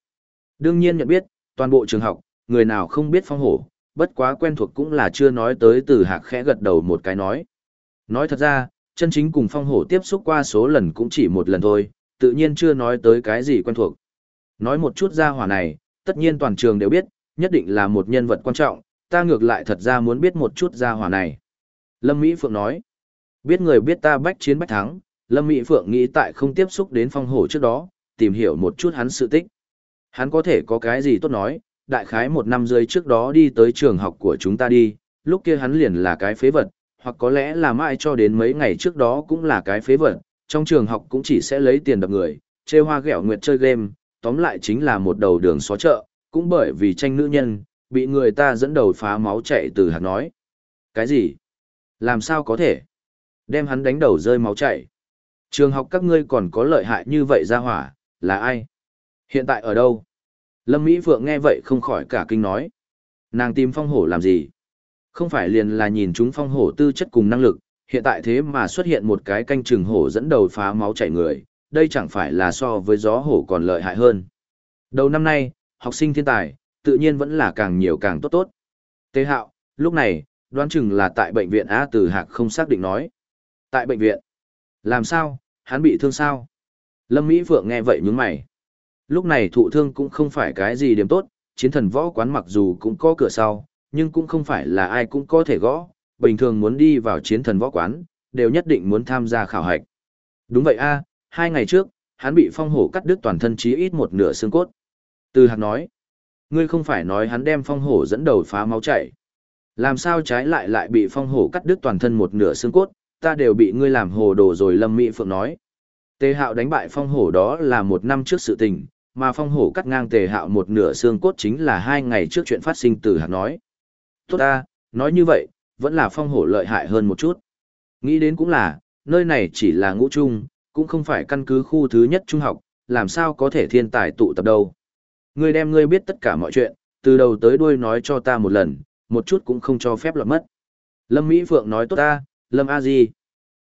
Đương nhiên nhận biết, toàn bộ trường học, người nào không biết phong hổ, bất quá quen thuộc cũng là chưa nói tới Từ Hạc khẽ gật đầu một cái nói. Nói thật ra, chân chính cùng phong hổ tiếp xúc qua số lần cũng chỉ một lần thôi, tự nhiên chưa nói tới cái gì quen thuộc. Nói một chút ra hỏa này, tất nhiên toàn trường đều biết, nhất định là một nhân vật quan trọng, ta ngược lại thật ra muốn biết một chút ra hỏa này. Lâm Mỹ Phượng nói, biết người biết ta bách chiến bách thắng, Lâm Mỹ Phượng nghĩ tại không tiếp xúc đến phong hổ trước đó, tìm hiểu một chút hắn sự tích. Hắn có thể có cái gì tốt nói, đại khái một năm rưỡi trước đó đi tới trường học của chúng ta đi, lúc kia hắn liền là cái phế vật, hoặc có lẽ là mãi cho đến mấy ngày trước đó cũng là cái phế vật, trong trường học cũng chỉ sẽ lấy tiền đập người, chê hoa ghẹo nguyệt chơi game, tóm lại chính là một đầu đường xó chợ, cũng bởi vì tranh nữ nhân, bị người ta dẫn đầu phá máu chạy từ hạt nói. Cái gì? Làm sao có thể? Đem hắn đánh đầu rơi máu chảy. Trường học các ngươi còn có lợi hại như vậy ra hỏa, là ai? Hiện tại ở đâu? Lâm Mỹ Phượng nghe vậy không khỏi cả kinh nói. Nàng tìm phong hổ làm gì? Không phải liền là nhìn chúng phong hổ tư chất cùng năng lực, hiện tại thế mà xuất hiện một cái canh chừng hổ dẫn đầu phá máu chảy người, đây chẳng phải là so với gió hổ còn lợi hại hơn. Đầu năm nay, học sinh thiên tài, tự nhiên vẫn là càng nhiều càng tốt tốt. Tế hạo, lúc này, đoán chừng là tại bệnh viện Á Từ Hạc không xác định nói. Tại bệnh viện? Làm sao, hắn bị thương sao? Lâm Mỹ Phượng nghe vậy nhướng mày. Lúc này thụ thương cũng không phải cái gì điểm tốt, chiến thần võ quán mặc dù cũng có cửa sau, nhưng cũng không phải là ai cũng có thể gõ, bình thường muốn đi vào chiến thần võ quán, đều nhất định muốn tham gia khảo hạch. Đúng vậy a, hai ngày trước, hắn bị phong hổ cắt đứt toàn thân chí ít một nửa xương cốt. Từ hạc nói, ngươi không phải nói hắn đem phong hổ dẫn đầu phá máu chảy. Làm sao trái lại lại bị phong hổ cắt đứt toàn thân một nửa xương cốt, ta đều bị ngươi làm hồ đồ rồi Lâm Mỹ Phượng nói. Tề hạo đánh bại phong hổ đó là một năm trước sự tình, mà phong hổ cắt ngang tề hạo một nửa xương cốt chính là hai ngày trước chuyện phát sinh từ hạc nói. Tốt ta, nói như vậy, vẫn là phong hổ lợi hại hơn một chút. Nghĩ đến cũng là, nơi này chỉ là ngũ trung, cũng không phải căn cứ khu thứ nhất trung học, làm sao có thể thiên tài tụ tập đâu. Ngươi đem ngươi biết tất cả mọi chuyện, từ đầu tới đuôi nói cho ta một lần, một chút cũng không cho phép lọt mất. Lâm Mỹ Phượng nói tốt ta, Lâm A Di.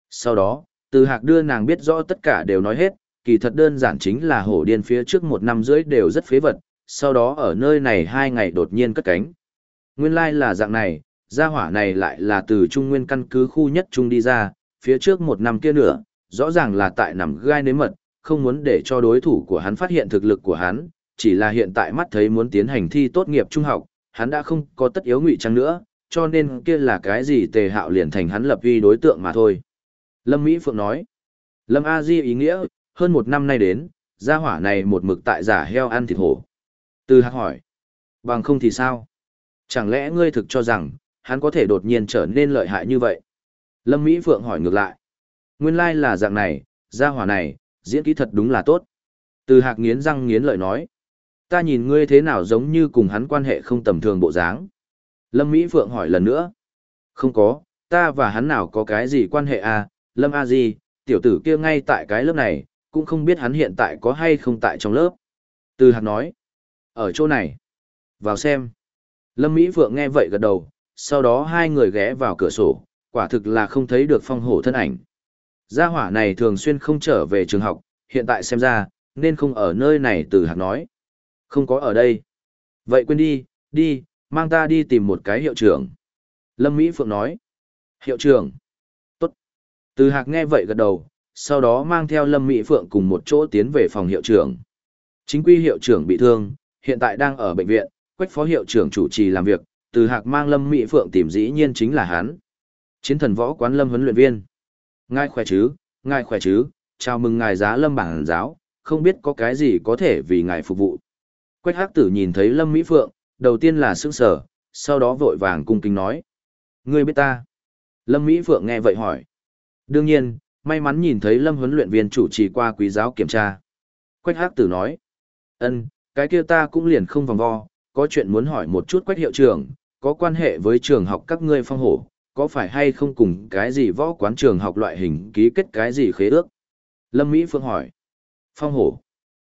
Sau đó, từ hạc đưa nàng biết rõ tất cả đều nói hết, kỳ thật đơn giản chính là hổ điên phía trước một năm rưỡi đều rất phế vật, sau đó ở nơi này hai ngày đột nhiên cất cánh. Nguyên lai like là dạng này, gia hỏa này lại là từ trung nguyên căn cứ khu nhất trung đi ra, phía trước một năm kia nữa, rõ ràng là tại nằm gai nếm mật, không muốn để cho đối thủ của hắn phát hiện thực lực của hắn, chỉ là hiện tại mắt thấy muốn tiến hành thi tốt nghiệp trung học, hắn đã không có tất yếu ngụy trang nữa, cho nên kia là cái gì tề hạo liền thành hắn lập vi đối tượng mà thôi. Lâm Mỹ Phượng nói, Lâm A Di ý nghĩa, hơn một năm nay đến, gia hỏa này một mực tại giả heo ăn thịt hổ. Từ hạc hỏi, bằng không thì sao? Chẳng lẽ ngươi thực cho rằng, hắn có thể đột nhiên trở nên lợi hại như vậy? Lâm Mỹ Phượng hỏi ngược lại. Nguyên lai là dạng này, gia hỏa này, diễn kỹ thật đúng là tốt. Từ hạc nghiến răng nghiến lợi nói. Ta nhìn ngươi thế nào giống như cùng hắn quan hệ không tầm thường bộ dáng. Lâm Mỹ Phượng hỏi lần nữa. Không có, ta và hắn nào có cái gì quan hệ à, Lâm A Di, tiểu tử kia ngay tại cái lớp này, cũng không biết hắn hiện tại có hay không tại trong lớp. Từ hạc nói. Ở chỗ này. Vào xem. Lâm Mỹ Phượng nghe vậy gật đầu, sau đó hai người ghé vào cửa sổ, quả thực là không thấy được phong hổ thân ảnh. Gia hỏa này thường xuyên không trở về trường học, hiện tại xem ra, nên không ở nơi này từ hạc nói. Không có ở đây. Vậy quên đi, đi, mang ta đi tìm một cái hiệu trưởng. Lâm Mỹ Phượng nói. Hiệu trưởng. Tốt. Từ hạc nghe vậy gật đầu, sau đó mang theo Lâm Mỹ Phượng cùng một chỗ tiến về phòng hiệu trưởng. Chính quy hiệu trưởng bị thương, hiện tại đang ở bệnh viện, quách phó hiệu trưởng chủ trì làm việc, từ hạc mang Lâm Mỹ Phượng tìm dĩ nhiên chính là hắn. Chiến thần võ quán Lâm huấn luyện viên. Ngài khỏe chứ, ngài khỏe chứ, chào mừng ngài giá Lâm bản giáo, không biết có cái gì có thể vì ngài phục vụ. Quách hắc tử nhìn thấy Lâm Mỹ Phượng, đầu tiên là sững sờ, sau đó vội vàng cung kính nói. Ngươi biết ta? Lâm Mỹ Phượng nghe vậy hỏi. Đương nhiên, may mắn nhìn thấy Lâm huấn luyện viên chủ trì qua quý giáo kiểm tra. Quách hắc tử nói. ân cái kia ta cũng liền không vòng vo, có chuyện muốn hỏi một chút quách hiệu trưởng, có quan hệ với trường học các ngươi phong hổ, có phải hay không cùng cái gì võ quán trường học loại hình ký kết cái gì khế ước? Lâm Mỹ Phương hỏi. Phong hổ.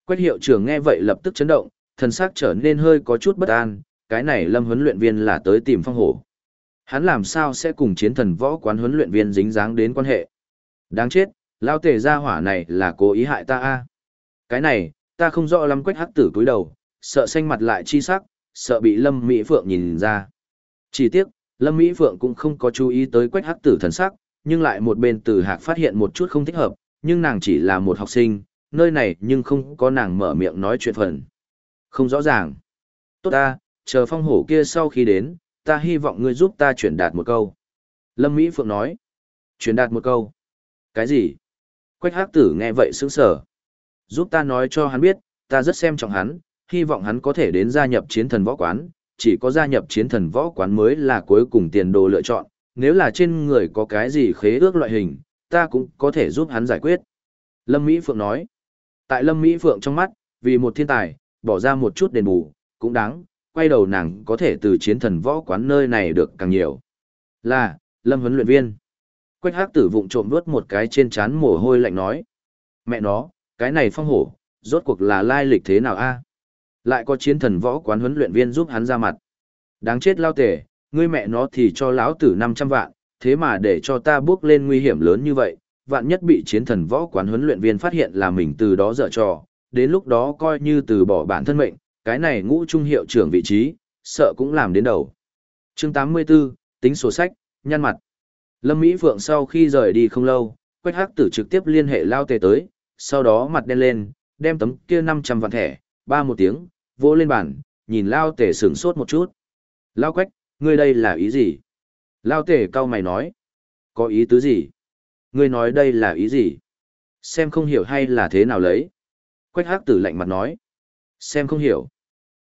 Quách hiệu trưởng nghe vậy lập tức chấn động, thần sắc trở nên hơi có chút bất an, cái này Lâm huấn luyện viên là tới tìm phong hổ. Hắn làm sao sẽ cùng chiến thần võ quán huấn luyện viên dính dáng đến quan hệ? Đáng chết, lao tề gia hỏa này là cố ý hại ta a. Cái này, ta không rõ lắm quách hắc tử cúi đầu, sợ xanh mặt lại chi sắc, sợ bị Lâm Mỹ Phượng nhìn ra. Chỉ tiếc, Lâm Mỹ Phượng cũng không có chú ý tới quách hắc tử thần sắc, nhưng lại một bên từ hạc phát hiện một chút không thích hợp, nhưng nàng chỉ là một học sinh, nơi này nhưng không có nàng mở miệng nói chuyện phần. Không rõ ràng. Tốt ta, chờ phong hổ kia sau khi đến, ta hy vọng ngươi giúp ta chuyển đạt một câu. Lâm Mỹ Phượng nói. Chuyển đạt một câu. Cái gì? Quách hắc tử nghe vậy sững sờ. Giúp ta nói cho hắn biết, ta rất xem trọng hắn, hy vọng hắn có thể đến gia nhập chiến thần võ quán, chỉ có gia nhập chiến thần võ quán mới là cuối cùng tiền đồ lựa chọn, nếu là trên người có cái gì khế ước loại hình, ta cũng có thể giúp hắn giải quyết. Lâm Mỹ Phượng nói, tại Lâm Mỹ Phượng trong mắt, vì một thiên tài, bỏ ra một chút đền bù, cũng đáng, quay đầu nàng có thể từ chiến thần võ quán nơi này được càng nhiều. Là, Lâm huấn luyện viên. Quách hắc tử vụng trộm nuốt một cái trên trán mồ hôi lạnh nói. Mẹ nó, cái này phong hổ, rốt cuộc là lai lịch thế nào a? Lại có chiến thần võ quán huấn luyện viên giúp hắn ra mặt. Đáng chết lao tể, ngươi mẹ nó thì cho lão tử 500 vạn, thế mà để cho ta bước lên nguy hiểm lớn như vậy, vạn nhất bị chiến thần võ quán huấn luyện viên phát hiện là mình từ đó dở trò, đến lúc đó coi như từ bỏ bản thân mệnh, cái này ngũ trung hiệu trưởng vị trí, sợ cũng làm đến đầu. chương 84, tính sổ sách, nhăn mặt. Lâm Mỹ Phượng sau khi rời đi không lâu, Quách Hắc Tử trực tiếp liên hệ lao tề tới, sau đó mặt đen lên, đem tấm kia 500 vạn thẻ, ba một tiếng, vỗ lên bàn, nhìn Lao Tể sửng sốt một chút. Lao Quách, ngươi đây là ý gì? Lao Tể cau mày nói. Có ý tứ gì? Ngươi nói đây là ý gì? Xem không hiểu hay là thế nào lấy? Quách hắc tử lạnh mặt nói. Xem không hiểu.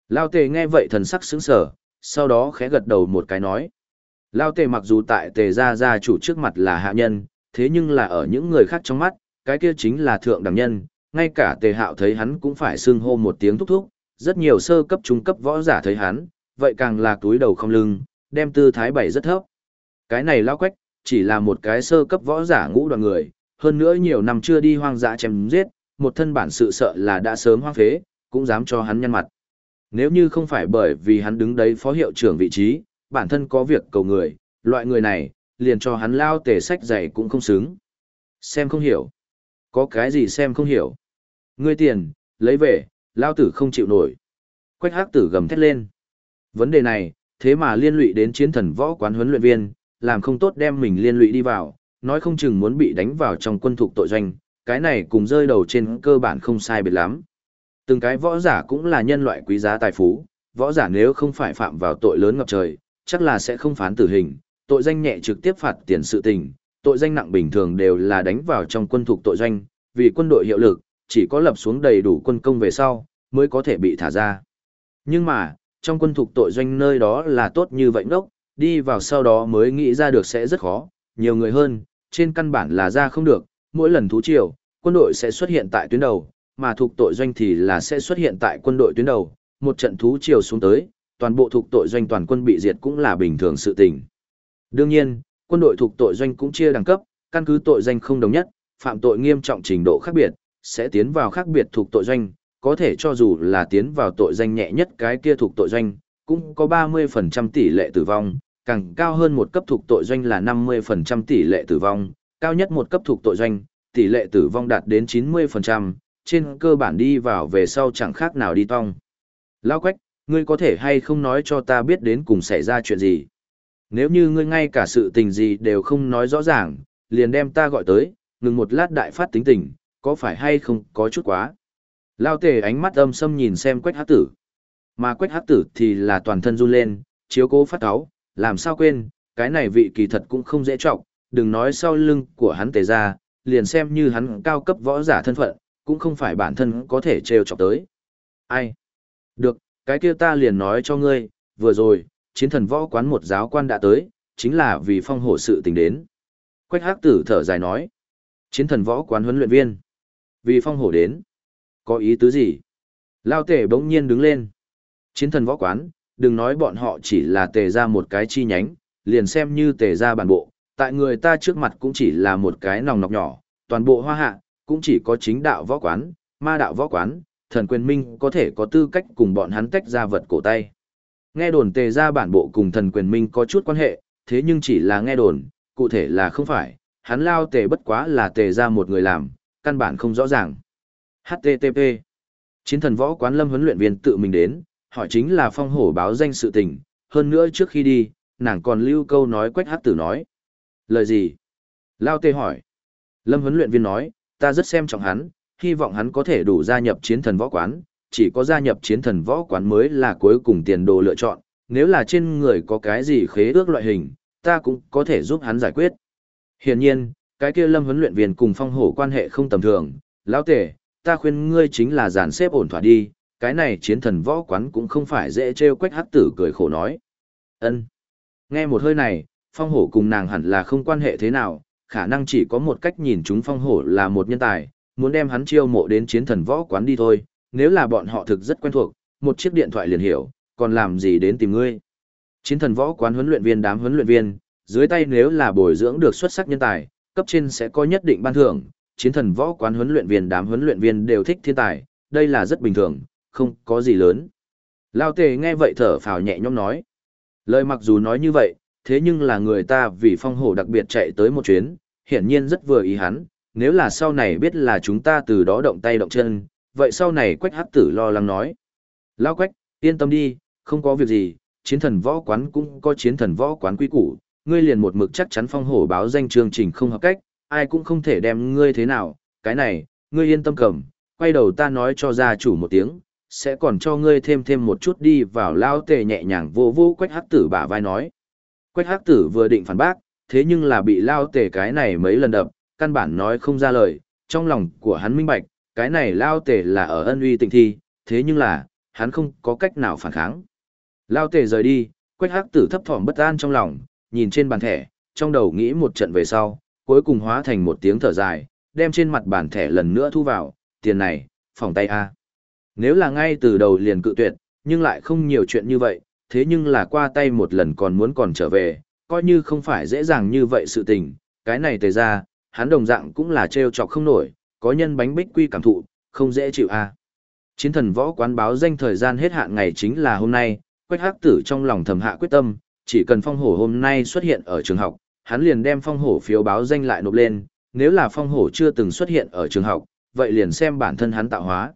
Lao Tề nghe vậy thần sắc sững sờ, sau đó khẽ gật đầu một cái nói. Lao Tề mặc dù tại Tề gia gia chủ trước mặt là hạ nhân, thế nhưng là ở những người khác trong mắt, cái kia chính là thượng đẳng nhân, ngay cả tề hạo thấy hắn cũng phải xưng hô một tiếng thúc thúc, rất nhiều sơ cấp trung cấp võ giả thấy hắn, vậy càng là túi đầu không lưng, đem tư thái bày rất thấp. Cái này lao quách, chỉ là một cái sơ cấp võ giả ngũ đoàn người, hơn nữa nhiều năm chưa đi hoang dã chém giết, một thân bản sự sợ là đã sớm hoang phế, cũng dám cho hắn nhăn mặt. Nếu như không phải bởi vì hắn đứng đấy phó hiệu trưởng vị trí, bản thân có việc cầu người, loại người này, liền cho hắn lao tề sách dày cũng không xứng. Xem không hiểu. Có cái gì xem không hiểu. Ngươi tiền, lấy về, lao tử không chịu nổi. Quách hắc tử gầm thét lên. Vấn đề này, thế mà liên lụy đến chiến thần võ quán huấn luyện viên, làm không tốt đem mình liên lụy đi vào, nói không chừng muốn bị đánh vào trong quân thục tội doanh, cái này cùng rơi đầu trên cơ bản không sai biệt lắm. Từng cái võ giả cũng là nhân loại quý giá tài phú, võ giả nếu không phải phạm vào tội lớn ngập trời, chắc là sẽ không phán tử hình, tội danh nhẹ trực tiếp phạt tiền sự tình, tội danh nặng bình thường đều là đánh vào trong quân thuộc tội doanh, vì quân đội hiệu lực, chỉ có lập xuống đầy đủ quân công về sau, mới có thể bị thả ra. Nhưng mà, trong quân thuộc tội doanh nơi đó là tốt như vậy ngốc, đi vào sau đó mới nghĩ ra được sẽ rất khó, nhiều người hơn, trên căn bản là ra không được, mỗi lần thú triều, quân đội sẽ xuất hiện tại tuyến đầu, mà thuộc tội doanh thì là sẽ xuất hiện tại quân đội tuyến đầu, một trận thú triều xuống tới, toàn bộ thuộc tội doanh toàn quân bị diệt cũng là bình thường sự tình. Đương nhiên, quân đội thuộc tội doanh cũng chia đẳng cấp, căn cứ tội danh không đồng nhất, phạm tội nghiêm trọng trình độ khác biệt, sẽ tiến vào khác biệt thuộc tội doanh, có thể cho dù là tiến vào tội danh nhẹ nhất cái kia thuộc tội doanh, cũng có 30% tỷ lệ tử vong, càng cao hơn một cấp thuộc tội doanh là 50% tỷ lệ tử vong, cao nhất một cấp thuộc tội doanh, tỷ lệ tử vong đạt đến 90%, trên cơ bản đi vào về sau chẳng khác nào đi tong. Lao quách, ngươi có thể hay không nói cho ta biết đến cùng xảy ra chuyện gì? Nếu như ngươi ngay cả sự tình gì đều không nói rõ ràng, liền đem ta gọi tới, ngừng một lát đại phát tính tình, có phải hay không có chút quá. Lao tề ánh mắt âm sâm nhìn xem quách hát tử. Mà quách hát tử thì là toàn thân run lên, chiếu cố phát áo, làm sao quên, cái này vị kỳ thật cũng không dễ trọng, đừng nói sau lưng của hắn tề ra, liền xem như hắn cao cấp võ giả thân phận, cũng không phải bản thân có thể trêu chọc tới. Ai? Được, cái kia ta liền nói cho ngươi, vừa rồi, chiến thần võ quán một giáo quan đã tới, chính là vì phong hổ sự tình đến. Quách hắc tử thở dài nói. Chiến thần võ quán huấn luyện viên. Vì phong hổ đến. Có ý tứ gì? Lao tể bỗng nhiên đứng lên. Chiến thần võ quán, đừng nói bọn họ chỉ là tề ra một cái chi nhánh, liền xem như tề ra bản bộ, tại người ta trước mặt cũng chỉ là một cái nòng nọc nhỏ, toàn bộ hoa hạ, cũng chỉ có chính đạo võ quán, ma đạo võ quán, thần quyền minh có thể có tư cách cùng bọn hắn tách ra vật cổ tay. Nghe đồn tề ra bản bộ cùng thần quyền minh có chút quan hệ, thế nhưng chỉ là nghe đồn, cụ thể là không phải, hắn lao tề bất quá là tề ra một người làm, căn bản không rõ ràng. HTTP Chiến thần võ quán lâm huấn luyện viên tự mình đến, hỏi chính là phong hổ báo danh sự tình, hơn nữa trước khi đi, nàng còn lưu câu nói quách hát tử nói. Lời gì? Lao Tề hỏi. Lâm huấn luyện viên nói, ta rất xem trọng hắn, hy vọng hắn có thể đủ gia nhập chiến thần võ quán, chỉ có gia nhập chiến thần võ quán mới là cuối cùng tiền đồ lựa chọn, nếu là trên người có cái gì khế ước loại hình, ta cũng có thể giúp hắn giải quyết. Hiển nhiên, cái kia lâm huấn luyện viên cùng phong hổ quan hệ không tầm thường, lão tể, ta khuyên ngươi chính là dàn xếp ổn thỏa đi, cái này chiến thần võ quán cũng không phải dễ trêu quách hắc tử cười khổ nói. ân. Nghe một hơi này, phong hổ cùng nàng hẳn là không quan hệ thế nào, khả năng chỉ có một cách nhìn chúng phong hổ là một nhân tài, muốn đem hắn chiêu mộ đến chiến thần võ quán đi thôi, nếu là bọn họ thực rất quen thuộc, một chiếc điện thoại liền hiểu, còn làm gì đến tìm ngươi. Chiến thần võ quán huấn luyện viên đám huấn luyện viên, dưới tay nếu là bồi dưỡng được xuất sắc nhân tài, cấp trên sẽ có nhất định ban thưởng, chiến thần võ quán huấn luyện viên đám huấn luyện viên đều thích thiên tài, đây là rất bình thường, không có gì lớn. Lao tề nghe vậy thở phào nhẹ nhõm nói. Lời mặc dù nói như vậy, thế nhưng là người ta vì phong hổ đặc biệt chạy tới một chuyến, hiển nhiên rất vừa ý hắn, nếu là sau này biết là chúng ta từ đó động tay động chân, vậy sau này quách hắc tử lo lắng nói. Lao quách, yên tâm đi, không có việc gì, chiến thần võ quán cũng có chiến thần võ quán quy củ, ngươi liền một mực chắc chắn phong hổ báo danh chương trình không hợp cách, ai cũng không thể đem ngươi thế nào, cái này, ngươi yên tâm cầm, quay đầu ta nói cho gia chủ một tiếng, sẽ còn cho ngươi thêm thêm một chút đi vào lao tề nhẹ nhàng vô vô quách hắc tử bả vai nói. Quách hắc tử vừa định phản bác, thế nhưng là bị lao tề cái này mấy lần đập, căn bản nói không ra lời, trong lòng của hắn minh bạch, cái này lao tề là ở ân uy tình thi, thế nhưng là, hắn không có cách nào phản kháng. Lao tề rời đi, quách hắc tử thấp thỏm bất an trong lòng, nhìn trên bàn thẻ, trong đầu nghĩ một trận về sau, cuối cùng hóa thành một tiếng thở dài, đem trên mặt bàn thẻ lần nữa thu vào, tiền này, phòng tay A. Nếu là ngay từ đầu liền cự tuyệt, nhưng lại không nhiều chuyện như vậy, thế nhưng là qua tay một lần còn muốn còn trở về, coi như không phải dễ dàng như vậy sự tình, cái này tề ra, hắn đồng dạng cũng là trêu chọc không nổi, có nhân bánh bích quy cảm thụ, không dễ chịu a. Chiến thần võ quán báo danh thời gian hết hạn ngày chính là hôm nay, Quách Hắc Tử trong lòng thầm hạ quyết tâm, chỉ cần phong hổ hôm nay xuất hiện ở trường học, hắn liền đem phong hổ phiếu báo danh lại nộp lên, nếu là phong hổ chưa từng xuất hiện ở trường học, vậy liền xem bản thân hắn tạo hóa.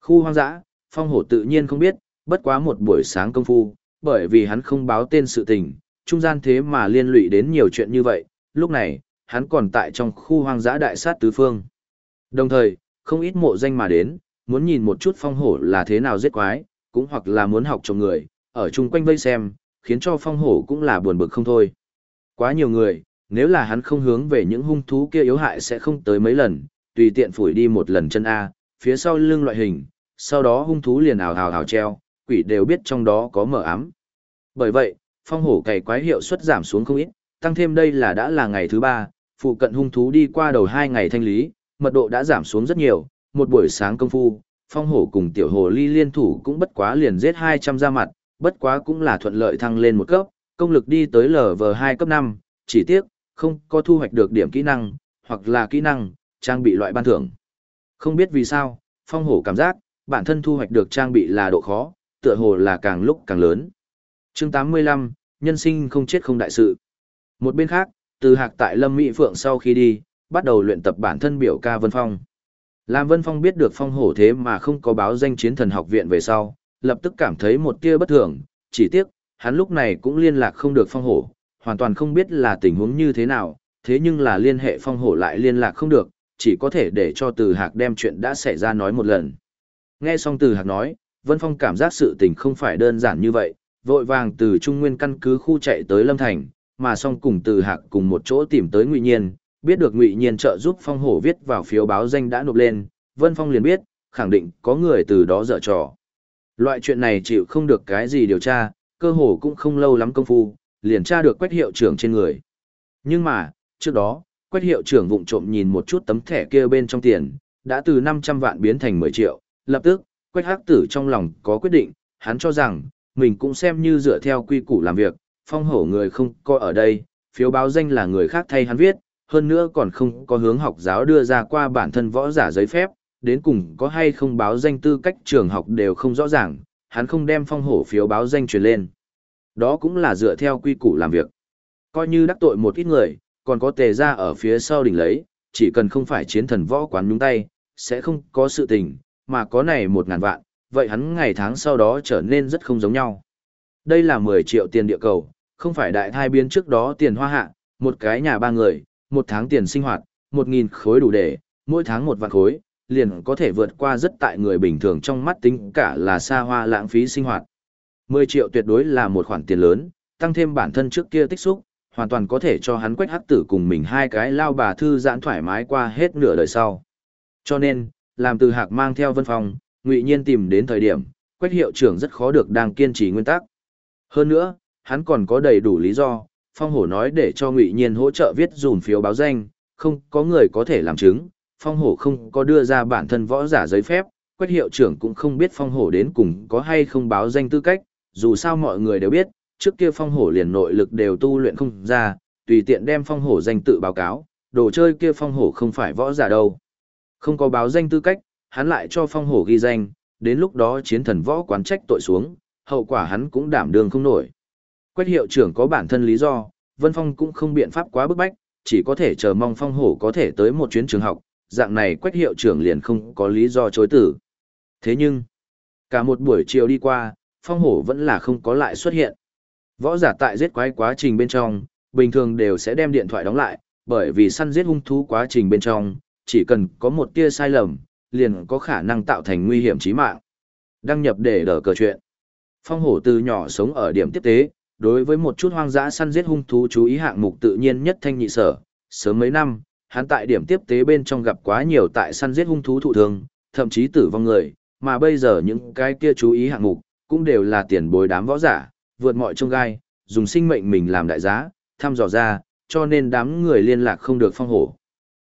Khu hoang dã, phong hổ tự nhiên không biết, bất quá một buổi sáng công phu, bởi vì hắn không báo tên sự tình, trung gian thế mà liên lụy đến nhiều chuyện như vậy, lúc này, hắn còn tại trong khu hoang dã đại sát tứ phương. Đồng thời, không ít mộ danh mà đến, muốn nhìn một chút phong hổ là thế nào giết quái, cũng hoặc là muốn học chồng người, ở chung quanh vây xem, khiến cho phong hổ cũng là buồn bực không thôi. Quá nhiều người, nếu là hắn không hướng về những hung thú kia yếu hại sẽ không tới mấy lần, tùy tiện phủi đi một lần chân A, phía sau lưng loại hình, sau đó hung thú liền ào ào ào treo, quỷ đều biết trong đó có mở ám. Bởi vậy, phong hổ cày quái hiệu suất giảm xuống không ít, tăng thêm đây là đã là ngày thứ ba, phụ cận hung thú đi qua đầu hai ngày thanh lý, mật độ đã giảm xuống rất nhiều, một buổi sáng công phu, phong hổ cùng tiểu hồ ly liên thủ cũng bất quá liền giết 200 ra mặt, bất quá cũng là thuận lợi thăng lên một cấp, công lực đi tới LV2 cấp 5, chỉ tiếc, không có thu hoạch được điểm kỹ năng, hoặc là kỹ năng, trang bị loại ban thưởng. Không biết vì sao, phong hổ cảm giác, bản thân thu hoạch được trang bị là độ khó, tựa hồ là càng lúc càng lớn. chương 85, nhân sinh không chết không đại sự. Một bên khác, từ hạc tại Lâm Mỹ Phượng sau khi đi, bắt đầu luyện tập bản thân biểu ca Vân Phong. Lam Vân Phong biết được phong hổ thế mà không có báo danh chiến thần học viện về sau, lập tức cảm thấy một tia bất thường, chỉ tiếc, hắn lúc này cũng liên lạc không được phong hổ, hoàn toàn không biết là tình huống như thế nào, thế nhưng là liên hệ phong hổ lại liên lạc không được, chỉ có thể để cho từ hạc đem chuyện đã xảy ra nói một lần. Nghe xong từ hạc nói, Vân Phong cảm giác sự tình không phải đơn giản như vậy, vội vàng từ Trung Nguyên căn cứ khu chạy tới Lâm Thành, mà song cùng từ hạc cùng một chỗ tìm tới Ngụy Nhiên, biết được Ngụy Nhiên trợ giúp Phong Hổ viết vào phiếu báo danh đã nộp lên, Vân Phong liền biết, khẳng định có người từ đó dở trò. Loại chuyện này chịu không được cái gì điều tra, cơ hồ cũng không lâu lắm công phu, liền tra được quét hiệu trưởng trên người. Nhưng mà, trước đó, quét hiệu trưởng vụng trộm nhìn một chút tấm thẻ kia bên trong tiền, đã từ 500 vạn biến thành 10 triệu, lập tức, quét hắc tử trong lòng có quyết định, hắn cho rằng, mình cũng xem như dựa theo quy củ làm việc, phong hổ người không có ở đây, phiếu báo danh là người khác thay hắn viết, hơn nữa còn không có hướng học giáo đưa ra qua bản thân võ giả giấy phép, đến cùng có hay không báo danh tư cách trường học đều không rõ ràng, hắn không đem phong hổ phiếu báo danh truyền lên. Đó cũng là dựa theo quy củ làm việc. Coi như đắc tội một ít người, còn có tề ra ở phía sau đỉnh lấy, chỉ cần không phải chiến thần võ quán nhúng tay, sẽ không có sự tình, mà có này một ngàn vạn, vậy hắn ngày tháng sau đó trở nên rất không giống nhau. Đây là 10 triệu tiền địa cầu, không phải đại thai biến trước đó tiền hoa hạ, một cái nhà ba người, một tháng tiền sinh hoạt, 1.000 khối đủ để, mỗi tháng một vạn khối, liền có thể vượt qua rất tại người bình thường trong mắt tính cả là xa hoa lãng phí sinh hoạt. 10 triệu tuyệt đối là một khoản tiền lớn, tăng thêm bản thân trước kia tích xúc, hoàn toàn có thể cho hắn quách hắc tử cùng mình hai cái lao bà thư giãn thoải mái qua hết nửa đời sau. Cho nên, làm từ hạc mang theo vân phòng, ngụy nhiên tìm đến thời điểm, quách hiệu trưởng rất khó được đang kiên trì nguyên tắc. Hơn nữa, hắn còn có đầy đủ lý do, phong hổ nói để cho ngụy nhiên hỗ trợ viết dùn phiếu báo danh, không có người có thể làm chứng, phong hổ không có đưa ra bản thân võ giả giấy phép, quách hiệu trưởng cũng không biết phong hổ đến cùng có hay không báo danh tư cách, dù sao mọi người đều biết, trước kia phong hổ liền nội lực đều tu luyện không ra, tùy tiện đem phong hổ danh tự báo cáo, đồ chơi kia phong hổ không phải võ giả đâu. Không có báo danh tư cách, hắn lại cho phong hổ ghi danh, đến lúc đó chiến thần võ quán trách tội xuống, hậu quả hắn cũng đảm đương không nổi. Quách hiệu trưởng có bản thân lý do, Vân Phong cũng không biện pháp quá bức bách, chỉ có thể chờ mong phong hổ có thể tới một chuyến trường học, dạng này quách hiệu trưởng liền không có lý do chối tử. Thế nhưng, cả một buổi chiều đi qua, phong hổ vẫn là không có lại xuất hiện. Võ giả tại giết quái quá trình bên trong, bình thường đều sẽ đem điện thoại đóng lại, bởi vì săn giết hung thú quá trình bên trong, chỉ cần có một tia sai lầm, liền có khả năng tạo thành nguy hiểm chí mạng. Đăng nhập để đỡ cờ chuyện. Phong hổ từ nhỏ sống ở điểm tiếp tế, đối với một chút hoang dã săn giết hung thú chú ý hạng mục tự nhiên nhất thanh nhị sở. Sớm mấy năm, hắn tại điểm tiếp tế bên trong gặp quá nhiều tại săn giết hung thú thụ thương, thậm chí tử vong người, mà bây giờ những cái kia chú ý hạng mục, cũng đều là tiền bối đám võ giả, vượt mọi trông gai, dùng sinh mệnh mình làm đại giá, thăm dò ra, cho nên đám người liên lạc không được phong hổ.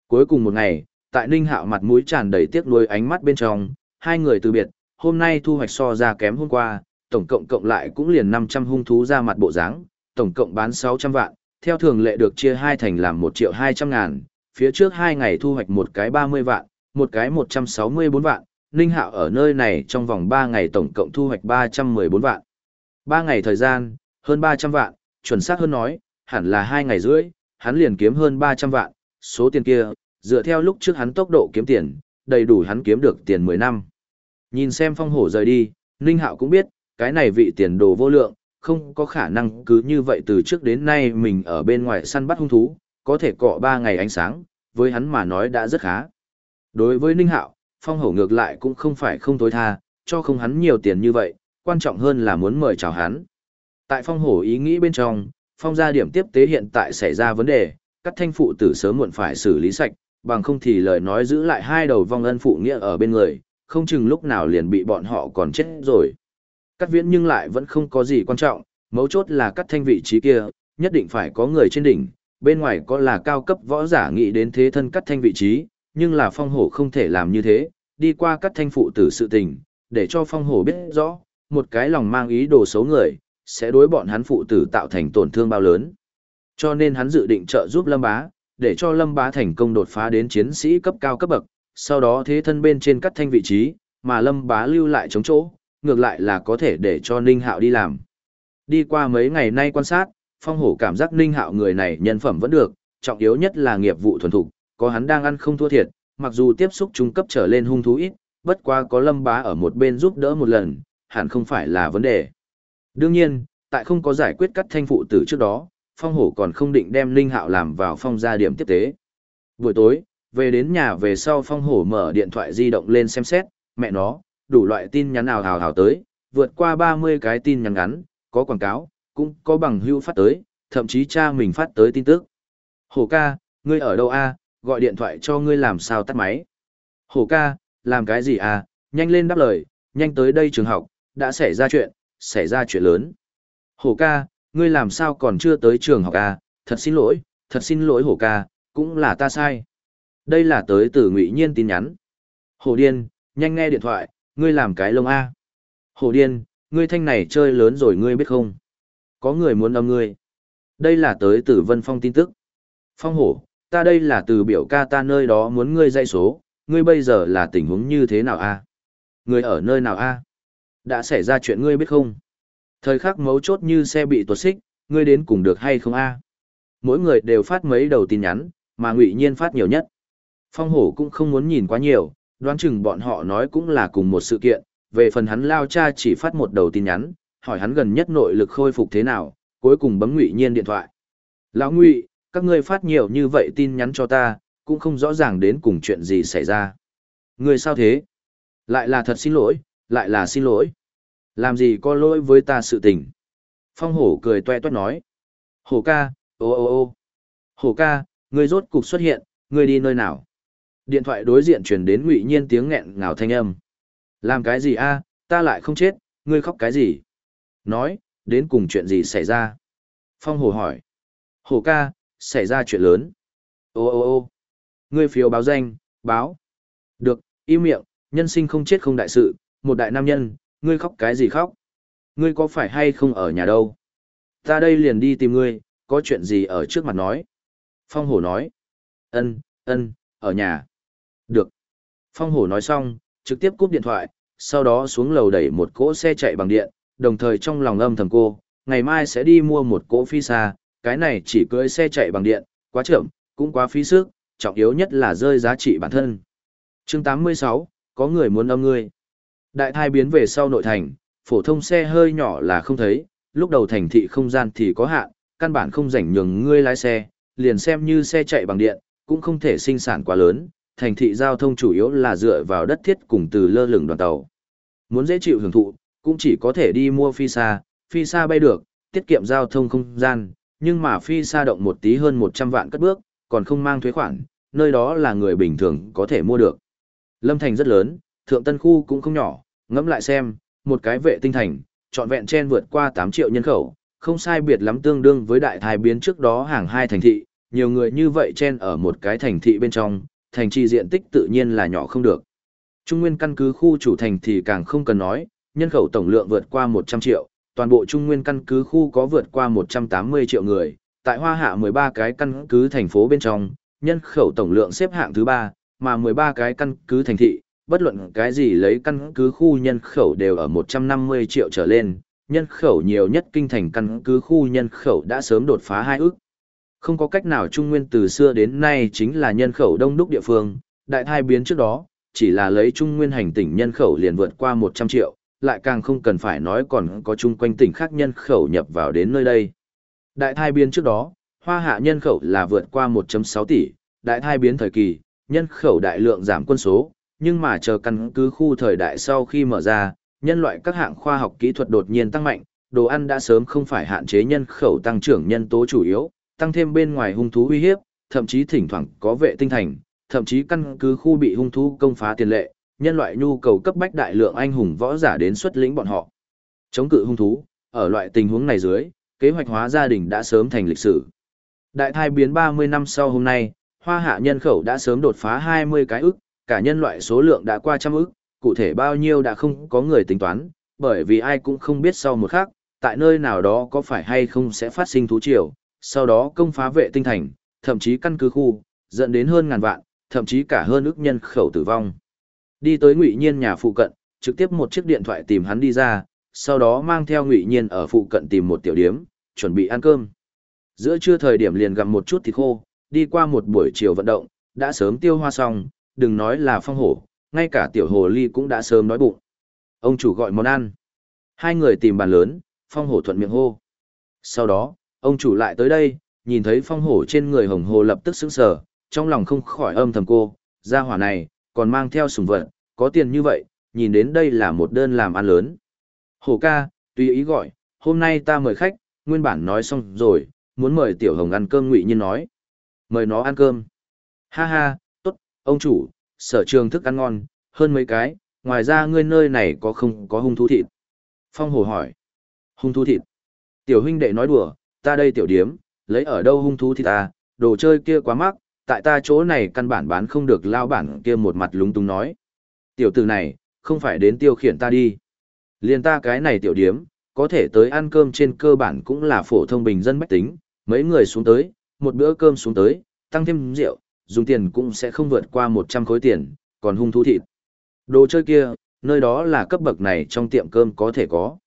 Cuối cùng một ngày, tại Ninh Hạo mặt mũi tràn đầy tiếc nuối ánh mắt bên trong, hai người từ biệt, hôm nay thu hoạch so ra kém hôm qua, tổng cộng cộng lại cũng liền 500 hung thú ra mặt bộ dáng, tổng cộng bán 600 vạn, theo thường lệ được chia hai thành làm 1 triệu 200 ngàn, phía trước hai ngày thu hoạch một cái 30 vạn, một cái 164 vạn, Ninh Hạo ở nơi này trong vòng 3 ngày tổng cộng thu hoạch 314 vạn. 3 ngày thời gian, hơn 300 vạn, chuẩn xác hơn nói, hẳn là 2 ngày rưỡi, hắn liền kiếm hơn 300 vạn, số tiền kia, dựa theo lúc trước hắn tốc độ kiếm tiền, đầy đủ hắn kiếm được tiền 10 năm. Nhìn xem phong hổ rời đi, Ninh Hạo cũng biết, cái này vị tiền đồ vô lượng, không có khả năng cứ như vậy từ trước đến nay mình ở bên ngoài săn bắt hung thú, có thể cọ ba ngày ánh sáng, với hắn mà nói đã rất khá. Đối với Ninh Hạo, phong hổ ngược lại cũng không phải không tối tha, cho không hắn nhiều tiền như vậy, quan trọng hơn là muốn mời chào hắn. Tại phong hổ ý nghĩ bên trong, phong gia điểm tiếp tế hiện tại xảy ra vấn đề, các thanh phụ tử sớm muộn phải xử lý sạch, bằng không thì lời nói giữ lại hai đầu vong ân phụ nghĩa ở bên người, không chừng lúc nào liền bị bọn họ còn chết rồi. Cắt viễn nhưng lại vẫn không có gì quan trọng, mấu chốt là cắt thanh vị trí kia, nhất định phải có người trên đỉnh, bên ngoài có là cao cấp võ giả nghĩ đến thế thân cắt thanh vị trí, nhưng là phong hổ không thể làm như thế, đi qua cắt thanh phụ tử sự tình, để cho phong hổ biết rõ, một cái lòng mang ý đồ xấu người, sẽ đối bọn hắn phụ tử tạo thành tổn thương bao lớn. Cho nên hắn dự định trợ giúp Lâm Bá, để cho Lâm Bá thành công đột phá đến chiến sĩ cấp cao cấp bậc, sau đó thế thân bên trên cắt thanh vị trí, mà Lâm Bá lưu lại chống chỗ, ngược lại là có thể để cho Ninh Hạo đi làm. Đi qua mấy ngày nay quan sát, Phong Hổ cảm giác Ninh Hạo người này nhân phẩm vẫn được, trọng yếu nhất là nghiệp vụ thuần thục, có hắn đang ăn không thua thiệt, mặc dù tiếp xúc trung cấp trở lên hung thú ít, bất quá có Lâm Bá ở một bên giúp đỡ một lần, hẳn không phải là vấn đề. Đương nhiên, tại không có giải quyết cắt thanh phụ tử trước đó, Phong Hổ còn không định đem Ninh Hạo làm vào phong gia điểm tiếp tế. Buổi tối, về đến nhà về sau Phong Hổ mở điện thoại di động lên xem xét, mẹ nó, đủ loại tin nhắn nào hào hào tới, vượt qua 30 cái tin nhắn ngắn, có quảng cáo, cũng có bằng hưu phát tới, thậm chí cha mình phát tới tin tức. Hổ ca, ngươi ở đâu a? gọi điện thoại cho ngươi làm sao tắt máy. Hổ ca, làm cái gì à, nhanh lên đáp lời, nhanh tới đây trường học, đã xảy ra chuyện, xảy ra chuyện lớn. Hổ ca, ngươi làm sao còn chưa tới trường học à, thật xin lỗi, thật xin lỗi hổ ca, cũng là ta sai. Đây là tới từ ngụy nhiên tin nhắn. Hổ điên, nhanh nghe điện thoại, ngươi làm cái lông A. Hổ điên, ngươi thanh này chơi lớn rồi ngươi biết không? Có người muốn âm ngươi. Đây là tới từ Vân Phong tin tức. Phong hổ, ta đây là từ biểu ca ta nơi đó muốn ngươi dạy số, ngươi bây giờ là tình huống như thế nào a? Ngươi ở nơi nào a? Đã xảy ra chuyện ngươi biết không? Thời khắc mấu chốt như xe bị tuột xích, ngươi đến cùng được hay không a? Mỗi người đều phát mấy đầu tin nhắn, mà ngụy nhiên phát nhiều nhất. Phong hổ cũng không muốn nhìn quá nhiều, đoán chừng bọn họ nói cũng là cùng một sự kiện, về phần hắn lao cha chỉ phát một đầu tin nhắn, hỏi hắn gần nhất nội lực khôi phục thế nào, cuối cùng bấm ngụy nhiên điện thoại. Lão ngụy, các ngươi phát nhiều như vậy tin nhắn cho ta, cũng không rõ ràng đến cùng chuyện gì xảy ra. Ngươi sao thế? Lại là thật xin lỗi, lại là xin lỗi. Làm gì có lỗi với ta sự tình? Phong hổ cười toe toét nói. Hổ ca, ô ô ô. Hổ ca, ngươi rốt cục xuất hiện, ngươi đi nơi nào? Điện thoại đối diện truyền đến ngụy nhiên tiếng nghẹn ngào thanh âm. Làm cái gì a? ta lại không chết, ngươi khóc cái gì? Nói, đến cùng chuyện gì xảy ra? Phong hồ hỏi. Hồ ca, xảy ra chuyện lớn. Ô ô ô ngươi phiếu báo danh, báo. Được, im miệng, nhân sinh không chết không đại sự, một đại nam nhân, ngươi khóc cái gì khóc? Ngươi có phải hay không ở nhà đâu? Ta đây liền đi tìm ngươi, có chuyện gì ở trước mặt nói? Phong hổ nói. Ân, ân, ở nhà. Được. Phong hổ nói xong, trực tiếp cúp điện thoại, sau đó xuống lầu đẩy một cỗ xe chạy bằng điện, đồng thời trong lòng âm thầm cô, ngày mai sẽ đi mua một cỗ phi xa, cái này chỉ cưới xe chạy bằng điện, quá chậm, cũng quá phí sức, trọng yếu nhất là rơi giá trị bản thân. chương 86, có người muốn âm ngươi. Đại thai biến về sau nội thành, phổ thông xe hơi nhỏ là không thấy, lúc đầu thành thị không gian thì có hạn, căn bản không rảnh nhường ngươi lái xe, liền xem như xe chạy bằng điện, cũng không thể sinh sản quá lớn, thành thị giao thông chủ yếu là dựa vào đất thiết cùng từ lơ lửng đoàn tàu. Muốn dễ chịu hưởng thụ, cũng chỉ có thể đi mua phi xa, phi xa bay được, tiết kiệm giao thông không gian, nhưng mà phi xa động một tí hơn 100 vạn cất bước, còn không mang thuế khoản, nơi đó là người bình thường có thể mua được. Lâm thành rất lớn, thượng tân khu cũng không nhỏ, ngẫm lại xem, một cái vệ tinh thành, trọn vẹn chen vượt qua 8 triệu nhân khẩu, không sai biệt lắm tương đương với đại thái biến trước đó hàng hai thành thị, nhiều người như vậy chen ở một cái thành thị bên trong, thành trì diện tích tự nhiên là nhỏ không được. Trung nguyên căn cứ khu chủ thành thì càng không cần nói, nhân khẩu tổng lượng vượt qua 100 triệu, toàn bộ trung nguyên căn cứ khu có vượt qua 180 triệu người, tại Hoa Hạ 13 cái căn cứ thành phố bên trong, nhân khẩu tổng lượng xếp hạng thứ 3, mà 13 cái căn cứ thành thị, bất luận cái gì lấy căn cứ khu nhân khẩu đều ở 150 triệu trở lên, nhân khẩu nhiều nhất kinh thành căn cứ khu nhân khẩu đã sớm đột phá hai ước. Không có cách nào Trung Nguyên từ xưa đến nay chính là nhân khẩu đông đúc địa phương, đại thai biến trước đó, chỉ là lấy Trung Nguyên hành tỉnh nhân khẩu liền vượt qua 100 triệu, lại càng không cần phải nói còn có chung quanh tỉnh khác nhân khẩu nhập vào đến nơi đây. Đại thai biến trước đó, hoa hạ nhân khẩu là vượt qua 1.6 tỷ, đại thai biến thời kỳ, nhân khẩu đại lượng giảm quân số, nhưng mà chờ căn cứ khu thời đại sau khi mở ra, nhân loại các hạng khoa học kỹ thuật đột nhiên tăng mạnh, đồ ăn đã sớm không phải hạn chế nhân khẩu tăng trưởng nhân tố chủ yếu, tăng thêm bên ngoài hung thú uy hiếp, thậm chí thỉnh thoảng có vệ tinh thành, thậm chí căn cứ khu bị hung thú công phá tiền lệ, nhân loại nhu cầu cấp bách đại lượng anh hùng võ giả đến xuất lĩnh bọn họ. Chống cự hung thú, ở loại tình huống này dưới, kế hoạch hóa gia đình đã sớm thành lịch sử. Đại thai biến 30 năm sau hôm nay, hoa hạ nhân khẩu đã sớm đột phá 20 cái ức, cả nhân loại số lượng đã qua trăm ức, cụ thể bao nhiêu đã không có người tính toán, bởi vì ai cũng không biết sau một khắc, tại nơi nào đó có phải hay không sẽ phát sinh thú triều, sau đó công phá vệ tinh thành, thậm chí căn cứ khu, dẫn đến hơn ngàn vạn, thậm chí cả hơn ức nhân khẩu tử vong. Đi tới Ngụy Nhiên nhà phụ cận, trực tiếp một chiếc điện thoại tìm hắn đi ra, sau đó mang theo Ngụy Nhiên ở phụ cận tìm một tiểu điếm, chuẩn bị ăn cơm. Giữa trưa thời điểm liền gặm một chút thịt khô, đi qua một buổi chiều vận động, đã sớm tiêu hoa xong, đừng nói là phong hổ, ngay cả tiểu hồ ly cũng đã sớm nói bụng. Ông chủ gọi món ăn. Hai người tìm bàn lớn, phong hổ thuận miệng hô. Sau đó, ông chủ lại tới đây, nhìn thấy phong hổ trên người hồng hồ lập tức sững sờ, trong lòng không khỏi âm thầm cô, gia hỏa này, còn mang theo sùng vật, có tiền như vậy, nhìn đến đây là một đơn làm ăn lớn. Hổ ca, tùy ý gọi, hôm nay ta mời khách, nguyên bản nói xong rồi, muốn mời tiểu hồng ăn cơm ngụy nhiên nói. Mời nó ăn cơm. Ha ha, tốt, ông chủ, sở trường thức ăn ngon, hơn mấy cái, ngoài ra ngươi nơi này có không có hung thú thịt? Phong hổ hỏi. Hung thú thịt. Tiểu huynh đệ nói đùa, ta đây tiểu điếm, lấy ở đâu hung thú thì ta, đồ chơi kia quá mắc, tại ta chỗ này căn bản bán không được lao bản kia một mặt lúng túng nói. Tiểu tử này, không phải đến tiêu khiển ta đi. Liên ta cái này tiểu điếm, có thể tới ăn cơm trên cơ bản cũng là phổ thông bình dân bách tính, mấy người xuống tới, một bữa cơm xuống tới, tăng thêm rượu, dùng tiền cũng sẽ không vượt qua 100 khối tiền, còn hung thú thịt. Đồ chơi kia, nơi đó là cấp bậc này trong tiệm cơm có thể có.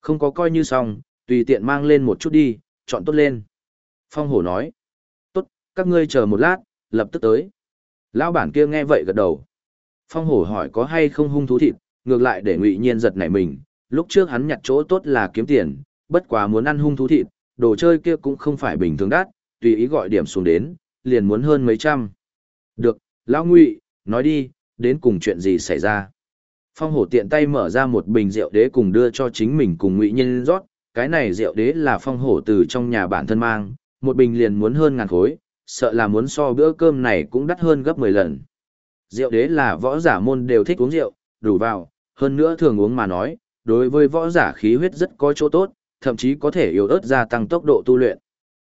Không có coi như xong, tùy tiện mang lên một chút đi, chọn tốt lên. Phong hổ nói, tốt, các ngươi chờ một lát, lập tức tới. Lão bản kia nghe vậy gật đầu. Phong hổ hỏi có hay không hung thú thịt, ngược lại để ngụy nhiên giật nảy mình. Lúc trước hắn nhặt chỗ tốt là kiếm tiền, bất quá muốn ăn hung thú thịt, đồ chơi kia cũng không phải bình thường đắt, tùy ý gọi điểm xuống đến, liền muốn hơn mấy trăm. Được, lão ngụy, nói đi, đến cùng chuyện gì xảy ra. Phong hổ tiện tay mở ra một bình rượu đế cùng đưa cho chính mình cùng ngụy nhiên rót, cái này rượu đế là phong hổ từ trong nhà bản thân mang, một bình liền muốn hơn ngàn khối, sợ là muốn so bữa cơm này cũng đắt hơn gấp 10 lần. Rượu đế là võ giả môn đều thích uống rượu, đủ vào, hơn nữa thường uống mà nói, đối với võ giả khí huyết rất có chỗ tốt, thậm chí có thể yếu ớt gia tăng tốc độ tu luyện.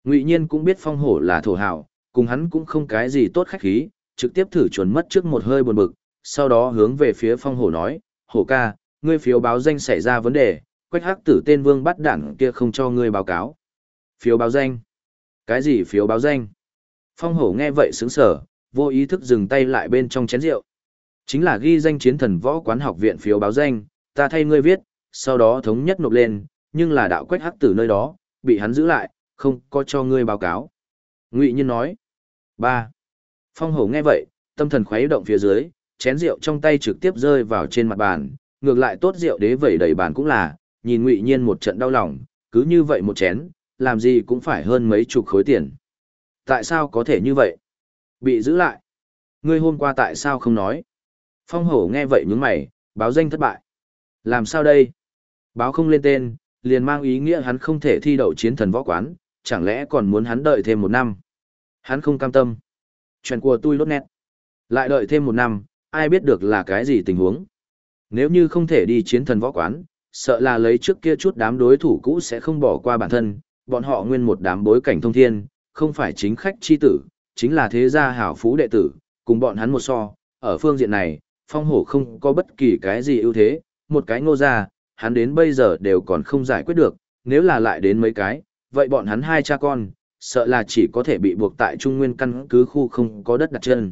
Ngụy Nhiên cũng biết phong hổ là thổ hào, cùng hắn cũng không cái gì tốt khách khí, trực tiếp thử chuẩn mất trước một hơi buồn bực, sau đó hướng về phía phong hổ nói, hổ ca, ngươi phiếu báo danh xảy ra vấn đề, quách hắc tử tên vương bắt đảng kia không cho ngươi báo cáo. Phiếu báo danh? Cái gì phiếu báo danh? Phong hổ nghe vậy sướng sở, vô ý thức dừng tay lại bên trong chén rượu. Chính là ghi danh chiến thần võ quán học viện phiếu báo danh, ta thay ngươi viết, sau đó thống nhất nộp lên, nhưng là đạo quách hắc tử nơi đó, bị hắn giữ lại, không có cho ngươi báo cáo. Ngụy Nhiên nói. ba Phong hổ nghe vậy, tâm thần khuấy động phía dưới, chén rượu trong tay trực tiếp rơi vào trên mặt bàn, ngược lại tốt rượu đế vẩy đầy bàn cũng là, nhìn Ngụy Nhiên một trận đau lòng, cứ như vậy một chén, làm gì cũng phải hơn mấy chục khối tiền. Tại sao có thể như vậy? Bị giữ lại. Ngươi hôm qua tại sao không nói? Phong hổ nghe vậy nhướng mày, báo danh thất bại. Làm sao đây? Báo không lên tên, liền mang ý nghĩa hắn không thể thi đậu chiến thần võ quán, chẳng lẽ còn muốn hắn đợi thêm một năm? Hắn không cam tâm. Chuyện của tôi lốt nét. Lại đợi thêm một năm, ai biết được là cái gì tình huống. Nếu như không thể đi chiến thần võ quán, sợ là lấy trước kia chút đám đối thủ cũ sẽ không bỏ qua bản thân, bọn họ nguyên một đám bối cảnh thông thiên, không phải chính khách chi tử, chính là thế gia hảo phú đệ tử, cùng bọn hắn một so, ở phương diện này, phong hổ không có bất kỳ cái gì ưu thế, một cái ngô gia, hắn đến bây giờ đều còn không giải quyết được, nếu là lại đến mấy cái, vậy bọn hắn hai cha con, sợ là chỉ có thể bị buộc tại trung nguyên căn cứ khu không có đất đặt chân.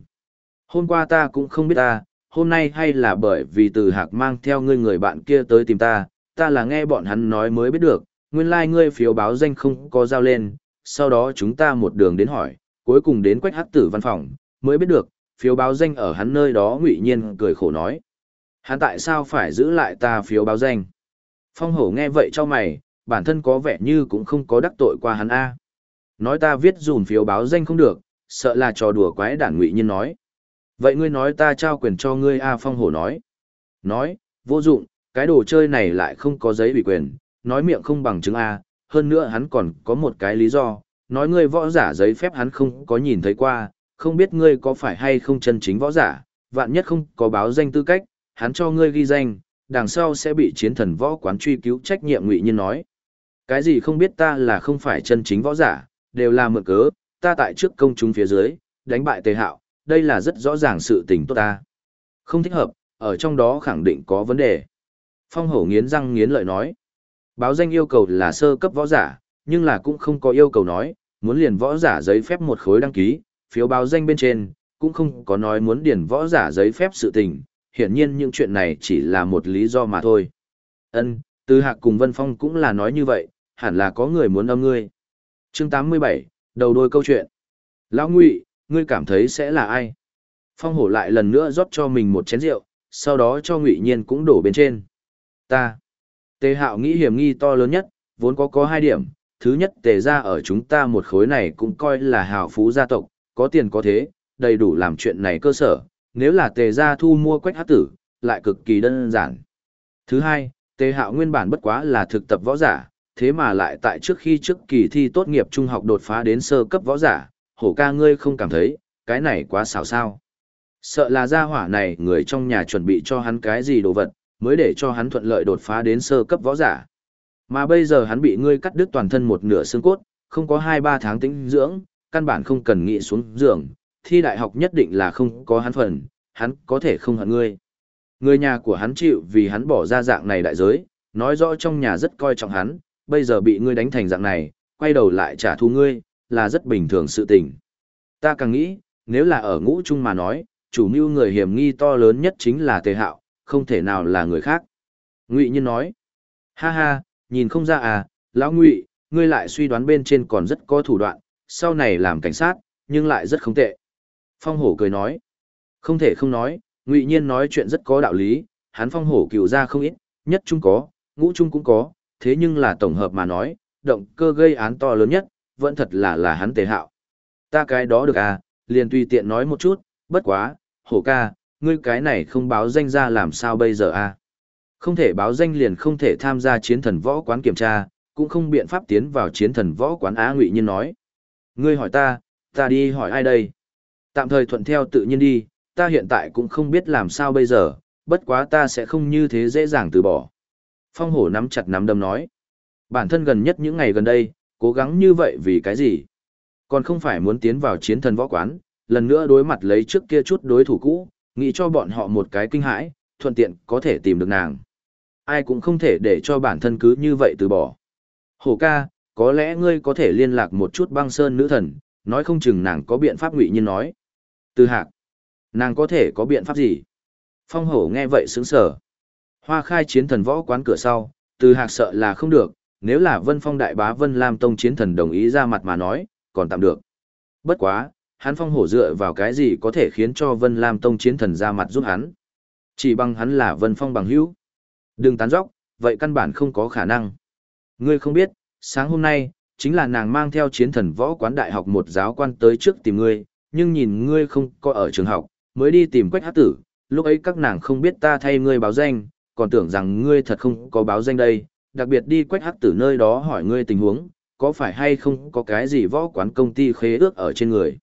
Hôm qua ta cũng không biết ta, hôm nay hay là bởi vì từ hạc mang theo ngươi người bạn kia tới tìm ta, ta là nghe bọn hắn nói mới biết được, nguyên lai like ngươi phiếu báo danh không có giao lên, sau đó chúng ta một đường đến hỏi, cuối cùng đến quách hắc tử văn phòng, mới biết được, phiếu báo danh ở hắn nơi đó ngụy nhiên cười khổ nói. Hắn tại sao phải giữ lại ta phiếu báo danh? Phong hổ nghe vậy cho mày, bản thân có vẻ như cũng không có đắc tội qua hắn A. Nói ta viết dùn phiếu báo danh không được, sợ là trò đùa quái đản ngụy nhiên nói. Vậy ngươi nói ta trao quyền cho ngươi A Phong hổ nói. Nói, vô dụng, cái đồ chơi này lại không có giấy ủy quyền, nói miệng không bằng chứng A, hơn nữa hắn còn có một cái lý do, nói ngươi võ giả giấy phép hắn không có nhìn thấy qua, không biết ngươi có phải hay không chân chính võ giả, vạn nhất không có báo danh tư cách, hắn cho ngươi ghi danh, đằng sau sẽ bị chiến thần võ quán truy cứu trách nhiệm ngụy nhiên nói. Cái gì không biết ta là không phải chân chính võ giả, đều là mượn cớ, ta tại trước công chúng phía dưới, đánh bại tề hạo, đây là rất rõ ràng sự tình tốt ta. Không thích hợp, ở trong đó khẳng định có vấn đề. Phong hổ nghiến răng nghiến lợi nói. Báo danh yêu cầu là sơ cấp võ giả, nhưng là cũng không có yêu cầu nói, muốn liền võ giả giấy phép một khối đăng ký, phiếu báo danh bên trên, cũng không có nói muốn điền võ giả giấy phép sự tình, hiển nhiên những chuyện này chỉ là một lý do mà thôi. Ân, Từ Hạc cùng Vân Phong cũng là nói như vậy, hẳn là có người muốn âm ngươi. Chương 87, đầu đôi câu chuyện. Lão Ngụy, ngươi cảm thấy sẽ là ai? Phong hổ lại lần nữa rót cho mình một chén rượu, sau đó cho Ngụy Nhiên cũng đổ bên trên. Ta. Tề Hạo nghĩ hiểm nghi to lớn nhất, vốn có có hai điểm. Thứ nhất tề ra ở chúng ta một khối này cũng coi là hào phú gia tộc, có tiền có thế, đầy đủ làm chuyện này cơ sở, nếu là tề gia thu mua quách hát tử, lại cực kỳ đơn giản. Thứ hai, tề hạo nguyên bản bất quá là thực tập võ giả, thế mà lại tại trước khi trước kỳ thi tốt nghiệp trung học đột phá đến sơ cấp võ giả, hổ ca ngươi không cảm thấy, cái này quá xảo sao. Sợ là gia hỏa này người trong nhà chuẩn bị cho hắn cái gì đồ vật, mới để cho hắn thuận lợi đột phá đến sơ cấp võ giả. Mà bây giờ hắn bị ngươi cắt đứt toàn thân một nửa xương cốt, không có 2-3 tháng tĩnh dưỡng, căn bản không cần nghĩ xuống giường, thi đại học nhất định là không có hắn phần, hắn có thể không hận ngươi. Người nhà của hắn chịu vì hắn bỏ ra dạng này đại giới, nói rõ trong nhà rất coi trọng hắn, bây giờ bị ngươi đánh thành dạng này, quay đầu lại trả thù ngươi, là rất bình thường sự tình. Ta càng nghĩ, nếu là ở ngũ trung mà nói, chủ mưu người hiểm nghi to lớn nhất chính là tề hạo, không thể nào là người khác. Ngụy Nhiên nói, ha ha, nhìn không ra à, lão Ngụy, ngươi lại suy đoán bên trên còn rất có thủ đoạn, sau này làm cảnh sát, nhưng lại rất không tệ. Phong hổ cười nói, không thể không nói, Ngụy Nhiên nói chuyện rất có đạo lý, hắn phong hổ cựu ra không ít, nhất trung có, ngũ trung cũng có, thế nhưng là tổng hợp mà nói, động cơ gây án to lớn nhất, vẫn thật là là hắn tề hạo. Ta cái đó được à, liền tùy tiện nói một chút, bất quá, hổ ca, ngươi cái này không báo danh ra làm sao bây giờ à? Không thể báo danh liền không thể tham gia chiến thần võ quán kiểm tra, cũng không biện pháp tiến vào chiến thần võ quán Á Ngụy Nhiên nói. Ngươi hỏi ta, ta đi hỏi ai đây? Tạm thời thuận theo tự nhiên đi, ta hiện tại cũng không biết làm sao bây giờ, bất quá ta sẽ không như thế dễ dàng từ bỏ. Phong hổ nắm chặt nắm đấm nói. Bản thân gần nhất những ngày gần đây, cố gắng như vậy vì cái gì? Còn không phải muốn tiến vào chiến thần võ quán, lần nữa đối mặt lấy trước kia chút đối thủ cũ, nghĩ cho bọn họ một cái kinh hãi, thuận tiện có thể tìm được nàng. Ai cũng không thể để cho bản thân cứ như vậy từ bỏ. Hổ ca, có lẽ ngươi có thể liên lạc một chút băng sơn nữ thần, nói không chừng nàng có biện pháp ngụy nhiên nói. Từ hạc, nàng có thể có biện pháp gì? Phong hổ nghe vậy sướng sở. Hoa khai chiến thần võ quán cửa sau, từ hạc sợ là không được, nếu là vân phong đại bá vân lam tông chiến thần đồng ý ra mặt mà nói, còn tạm được. Bất quá, hắn phong hổ dựa vào cái gì có thể khiến cho vân lam tông chiến thần ra mặt giúp hắn. Chỉ bằng hắn là vân phong bằng hữu. Đừng tán dóc, vậy căn bản không có khả năng. Ngươi không biết, sáng hôm nay, chính là nàng mang theo chiến thần võ quán đại học một giáo quan tới trước tìm ngươi, nhưng nhìn ngươi không có ở trường học, mới đi tìm quách hát tử, lúc ấy các nàng không biết ta thay ngươi báo danh, còn tưởng rằng ngươi thật không có báo danh đây, đặc biệt đi quách hắc tử nơi đó hỏi ngươi tình huống, có phải hay không có cái gì võ quán công ty khế ước ở trên người.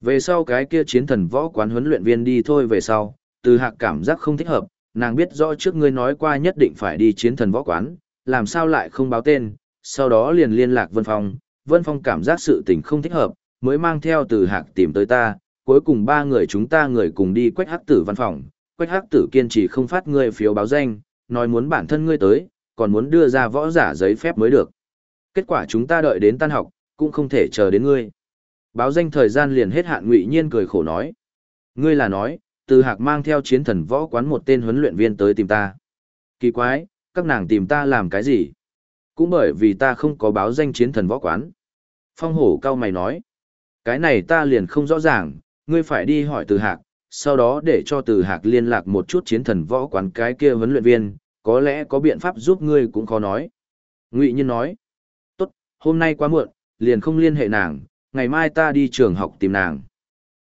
Về sau cái kia chiến thần võ quán huấn luyện viên đi thôi về sau, từ hạc cảm giác không thích hợp, nàng biết rõ trước ngươi nói qua nhất định phải đi chiến thần võ quán, làm sao lại không báo tên, sau đó liền liên lạc Vân Phong, Vân Phong cảm giác sự tình không thích hợp, mới mang theo từ hạc tìm tới ta, cuối cùng ba người chúng ta người cùng đi quách hắc tử văn phòng, quách hắc tử kiên trì không phát ngươi phiếu báo danh, nói muốn bản thân ngươi tới, còn muốn đưa ra võ giả giấy phép mới được. Kết quả chúng ta đợi đến tan học, cũng không thể chờ đến ngươi. Báo danh thời gian liền hết hạn ngụy nhiên cười khổ nói. Ngươi là nói, từ hạc mang theo chiến thần võ quán một tên huấn luyện viên tới tìm ta. Kỳ quái, các nàng tìm ta làm cái gì? Cũng bởi vì ta không có báo danh chiến thần võ quán. Phong hổ cao mày nói. Cái này ta liền không rõ ràng, ngươi phải đi hỏi từ hạc, sau đó để cho từ hạc liên lạc một chút chiến thần võ quán cái kia huấn luyện viên, có lẽ có biện pháp giúp ngươi cũng khó nói. Ngụy Nhiên nói, tốt, hôm nay quá muộn, liền không liên hệ nàng, ngày mai ta đi trường học tìm nàng.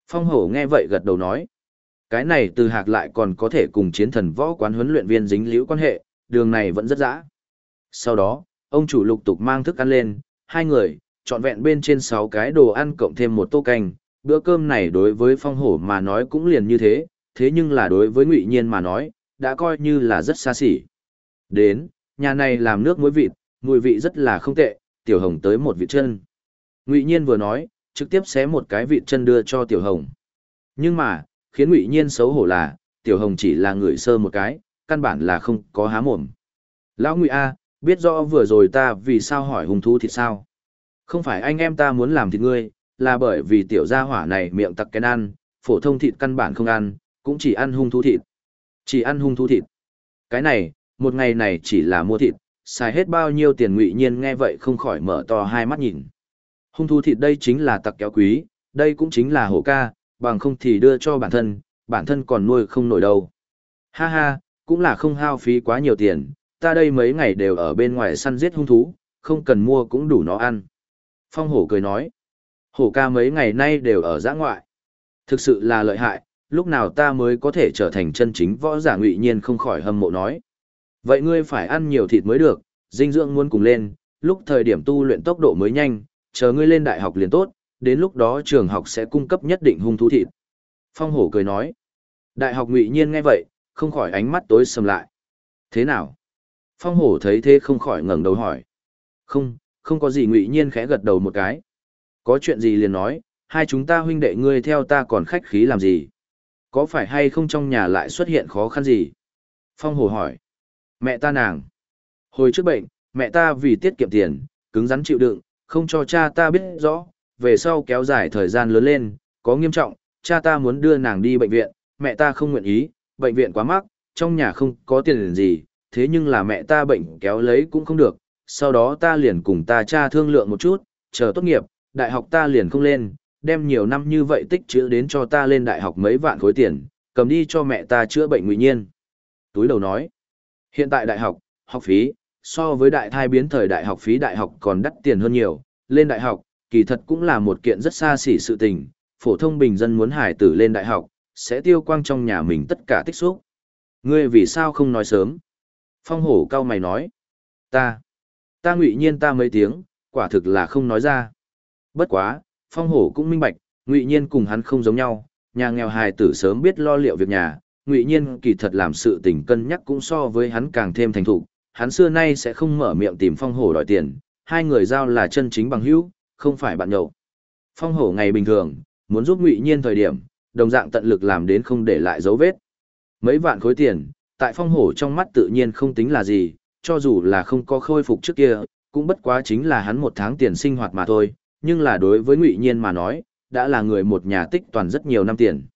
Phong hổ nghe vậy gật đầu nói, cái này từ hạc lại còn có thể cùng chiến thần võ quán huấn luyện viên dính liễu quan hệ, đường này vẫn rất dã. Sau đó, ông chủ lục tục mang thức ăn lên, hai người, trọn vẹn bên trên sáu cái đồ ăn cộng thêm một tô canh, bữa cơm này đối với phong hổ mà nói cũng liền như thế, thế nhưng là đối với ngụy nhiên mà nói, đã coi như là rất xa xỉ. Đến, nhà này làm nước muối vịt, mùi vị rất là không tệ, tiểu hồng tới một vị chân. Ngụy nhiên vừa nói, trực tiếp xé một cái vịt chân đưa cho tiểu hồng. Nhưng mà, khiến ngụy nhiên xấu hổ là, tiểu hồng chỉ là người sơ một cái, căn bản là không có há mồm. Lão ngụy A, biết rõ vừa rồi ta vì sao hỏi hung thú thịt sao? Không phải anh em ta muốn làm thịt ngươi, là bởi vì tiểu gia hỏa này miệng tặc kén ăn, phổ thông thịt căn bản không ăn, cũng chỉ ăn hung thú thịt. Chỉ ăn hung thú thịt. Cái này, một ngày này chỉ là mua thịt, xài hết bao nhiêu tiền ngụy nhiên nghe vậy không khỏi mở to hai mắt nhìn. Hung thú thịt đây chính là tặc kéo quý, đây cũng chính là hổ ca, bằng không thì đưa cho bản thân, bản thân còn nuôi không nổi đâu. Ha ha, cũng là không hao phí quá nhiều tiền, ta đây mấy ngày đều ở bên ngoài săn giết hung thú, không cần mua cũng đủ nó ăn. Phong hổ cười nói, hổ ca mấy ngày nay đều ở giã ngoại. Thực sự là lợi hại, lúc nào ta mới có thể trở thành chân chính võ giả ngụy nhiên không khỏi hâm mộ nói. Vậy ngươi phải ăn nhiều thịt mới được, dinh dưỡng muốn cùng lên, lúc thời điểm tu luyện tốc độ mới nhanh, chờ ngươi lên đại học liền tốt, đến lúc đó trường học sẽ cung cấp nhất định hung thú thịt. Phong hổ cười nói, Đại học ngụy nhiên nghe vậy, không khỏi ánh mắt tối sầm lại. Thế nào? Phong hổ thấy thế không khỏi ngẩng đầu hỏi. Không, không có gì ngụy nhiên khẽ gật đầu một cái. Có chuyện gì liền nói, hai chúng ta huynh đệ ngươi theo ta còn khách khí làm gì? Có phải hay không trong nhà lại xuất hiện khó khăn gì? Phong hổ hỏi. Mẹ ta nàng. Hồi trước bệnh, mẹ ta vì tiết kiệm tiền, cứng rắn chịu đựng, không cho cha ta biết rõ, về sau kéo dài thời gian lớn lên, có nghiêm trọng, cha ta muốn đưa nàng đi bệnh viện, mẹ ta không nguyện ý, bệnh viện quá mắc, trong nhà không có tiền gì, thế nhưng là mẹ ta bệnh kéo lấy cũng không được, sau đó ta liền cùng ta cha thương lượng một chút, chờ tốt nghiệp, đại học ta liền không lên, đem nhiều năm như vậy tích chữ đến cho ta lên đại học mấy vạn khối tiền, cầm đi cho mẹ ta chữa bệnh nguy nhiên. Túi đầu nói, hiện tại đại học, học phí, so với đại thai biến thời đại học phí đại học còn đắt tiền hơn nhiều, lên đại học, kỳ thật cũng là một kiện rất xa xỉ sự tình, phổ thông bình dân muốn hải tử lên đại học, sẽ tiêu quang trong nhà mình tất cả tích xúc. Ngươi vì sao không nói sớm? Phong hổ cao mày nói. Ta, ta ngụy nhiên ta mấy tiếng, quả thực là không nói ra. Bất quá, phong hổ cũng minh bạch, ngụy nhiên cùng hắn không giống nhau, nhà nghèo hài tử sớm biết lo liệu việc nhà, ngụy nhiên kỳ thật làm sự tình cân nhắc cũng so với hắn càng thêm thành thục, hắn xưa nay sẽ không mở miệng tìm phong hổ đòi tiền, hai người giao là chân chính bằng hữu, không phải bạn nhậu. Phong hổ ngày bình thường, muốn giúp ngụy nhiên thời điểm, đồng dạng tận lực làm đến không để lại dấu vết. Mấy vạn khối tiền, tại phong hổ trong mắt tự nhiên không tính là gì, cho dù là không có khôi phục trước kia, cũng bất quá chính là hắn một tháng tiền sinh hoạt mà thôi, nhưng là đối với ngụy nhiên mà nói, đã là người một nhà tích toàn rất nhiều năm tiền.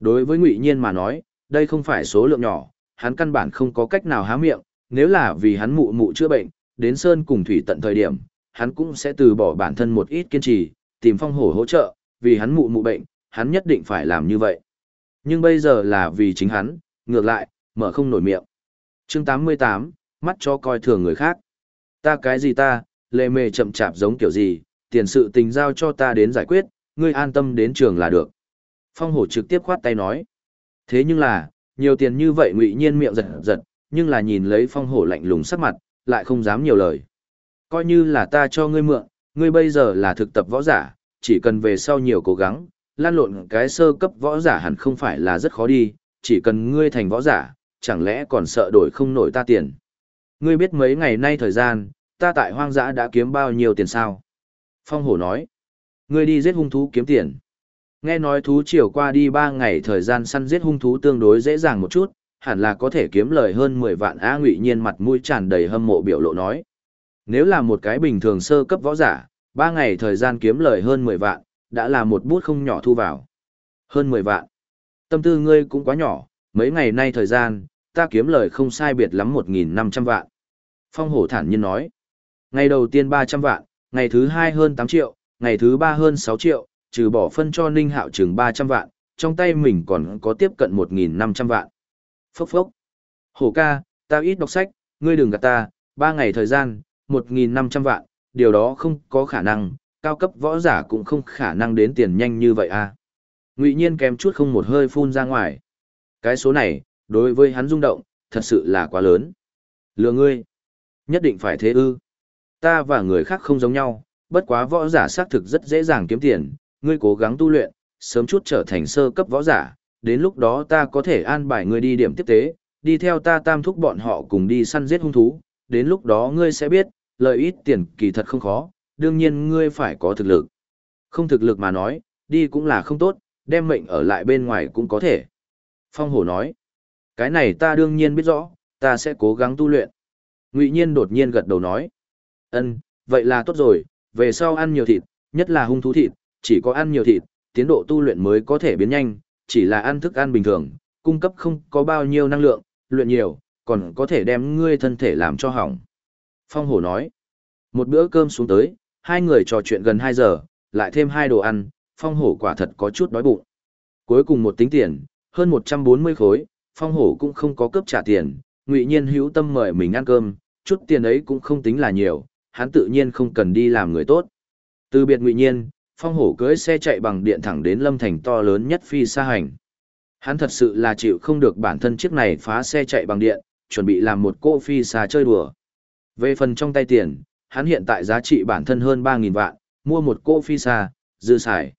Đối với ngụy nhiên mà nói, đây không phải số lượng nhỏ, hắn căn bản không có cách nào há miệng, nếu là vì hắn mụ mụ chữa bệnh, đến sơn cùng thủy tận thời điểm, hắn cũng sẽ từ bỏ bản thân một ít kiên trì, tìm phong hổ hỗ trợ, vì hắn mụ mụ bệnh, hắn nhất định phải làm như vậy. Nhưng bây giờ là vì chính hắn, ngược lại, mở không nổi miệng. chương 88, mắt cho coi thường người khác. Ta cái gì ta, lệ mề chậm chạp giống kiểu gì, tiền sự tình giao cho ta đến giải quyết, ngươi an tâm đến trường là được. Phong hổ trực tiếp khoát tay nói. Thế nhưng là, nhiều tiền như vậy ngụy nhiên miệng giật giật, nhưng là nhìn lấy phong hổ lạnh lùng sắc mặt, lại không dám nhiều lời. Coi như là ta cho ngươi mượn, ngươi bây giờ là thực tập võ giả, chỉ cần về sau nhiều cố gắng, lan lộn cái sơ cấp võ giả hẳn không phải là rất khó đi, chỉ cần ngươi thành võ giả, chẳng lẽ còn sợ đổi không nổi ta tiền. Ngươi biết mấy ngày nay thời gian, ta tại hoang dã đã kiếm bao nhiêu tiền sao? Phong hổ nói, ngươi đi giết hung thú kiếm tiền. Nghe nói thú chiều qua đi 3 ngày thời gian săn giết hung thú tương đối dễ dàng một chút, hẳn là có thể kiếm lời hơn 10 vạn A ngụy nhiên mặt mũi tràn đầy hâm mộ biểu lộ nói. Nếu là một cái bình thường sơ cấp võ giả, 3 ngày thời gian kiếm lời hơn 10 vạn, đã là một bút không nhỏ thu vào. Hơn 10 vạn. Tâm tư ngươi cũng quá nhỏ, mấy ngày nay thời gian, ta kiếm lời không sai biệt lắm 1.500 vạn. Phong hổ thản nhiên nói. Ngày đầu tiên 300 vạn, ngày thứ 2 hơn 8 triệu, ngày thứ 3 hơn 6 triệu, trừ bỏ phân cho Ninh Hạo chừng 300 vạn, trong tay mình còn có tiếp cận 1.500 vạn. Phốc phốc. Hổ ca, ta ít đọc sách, ngươi đừng gạt ta, Ba ngày thời gian, 1.500 vạn, điều đó không có khả năng, cao cấp võ giả cũng không khả năng đến tiền nhanh như vậy à. Ngụy nhiên kém chút không một hơi phun ra ngoài. Cái số này, đối với hắn rung động, thật sự là quá lớn. Lừa ngươi, nhất định phải thế ư. Ta và người khác không giống nhau, bất quá võ giả xác thực rất dễ dàng kiếm tiền, ngươi cố gắng tu luyện, sớm chút trở thành sơ cấp võ giả, đến lúc đó ta có thể an bài ngươi đi điểm tiếp tế, đi theo ta tam thúc bọn họ cùng đi săn giết hung thú, đến lúc đó ngươi sẽ biết, lợi ít tiền kỳ thật không khó, đương nhiên ngươi phải có thực lực. Không thực lực mà nói, đi cũng là không tốt, đem mệnh ở lại bên ngoài cũng có thể. Phong hổ nói, cái này ta đương nhiên biết rõ, ta sẽ cố gắng tu luyện. Ngụy nhiên đột nhiên gật đầu nói, ân, vậy là tốt rồi, về sau ăn nhiều thịt, nhất là hung thú thịt, chỉ có ăn nhiều thịt, tiến độ tu luyện mới có thể biến nhanh, chỉ là ăn thức ăn bình thường, cung cấp không có bao nhiêu năng lượng, luyện nhiều, còn có thể đem ngươi thân thể làm cho hỏng. Phong hổ nói, một bữa cơm xuống tới, hai người trò chuyện gần 2 giờ, lại thêm hai đồ ăn, phong hổ quả thật có chút đói bụng. Cuối cùng một tính tiền, hơn 140 khối, phong hổ cũng không có cướp trả tiền, ngụy nhiên hữu tâm mời mình ăn cơm, chút tiền ấy cũng không tính là nhiều, hắn tự nhiên không cần đi làm người tốt. Từ biệt ngụy nhiên, phong hổ cưỡi xe chạy bằng điện thẳng đến lâm thành to lớn nhất phi xa hành. Hắn thật sự là chịu không được bản thân chiếc này phá xe chạy bằng điện, chuẩn bị làm một cô phi xa chơi đùa. Về phần trong tay tiền, hắn hiện tại giá trị bản thân hơn 3.000 vạn, mua một cô phi xa, dư xài.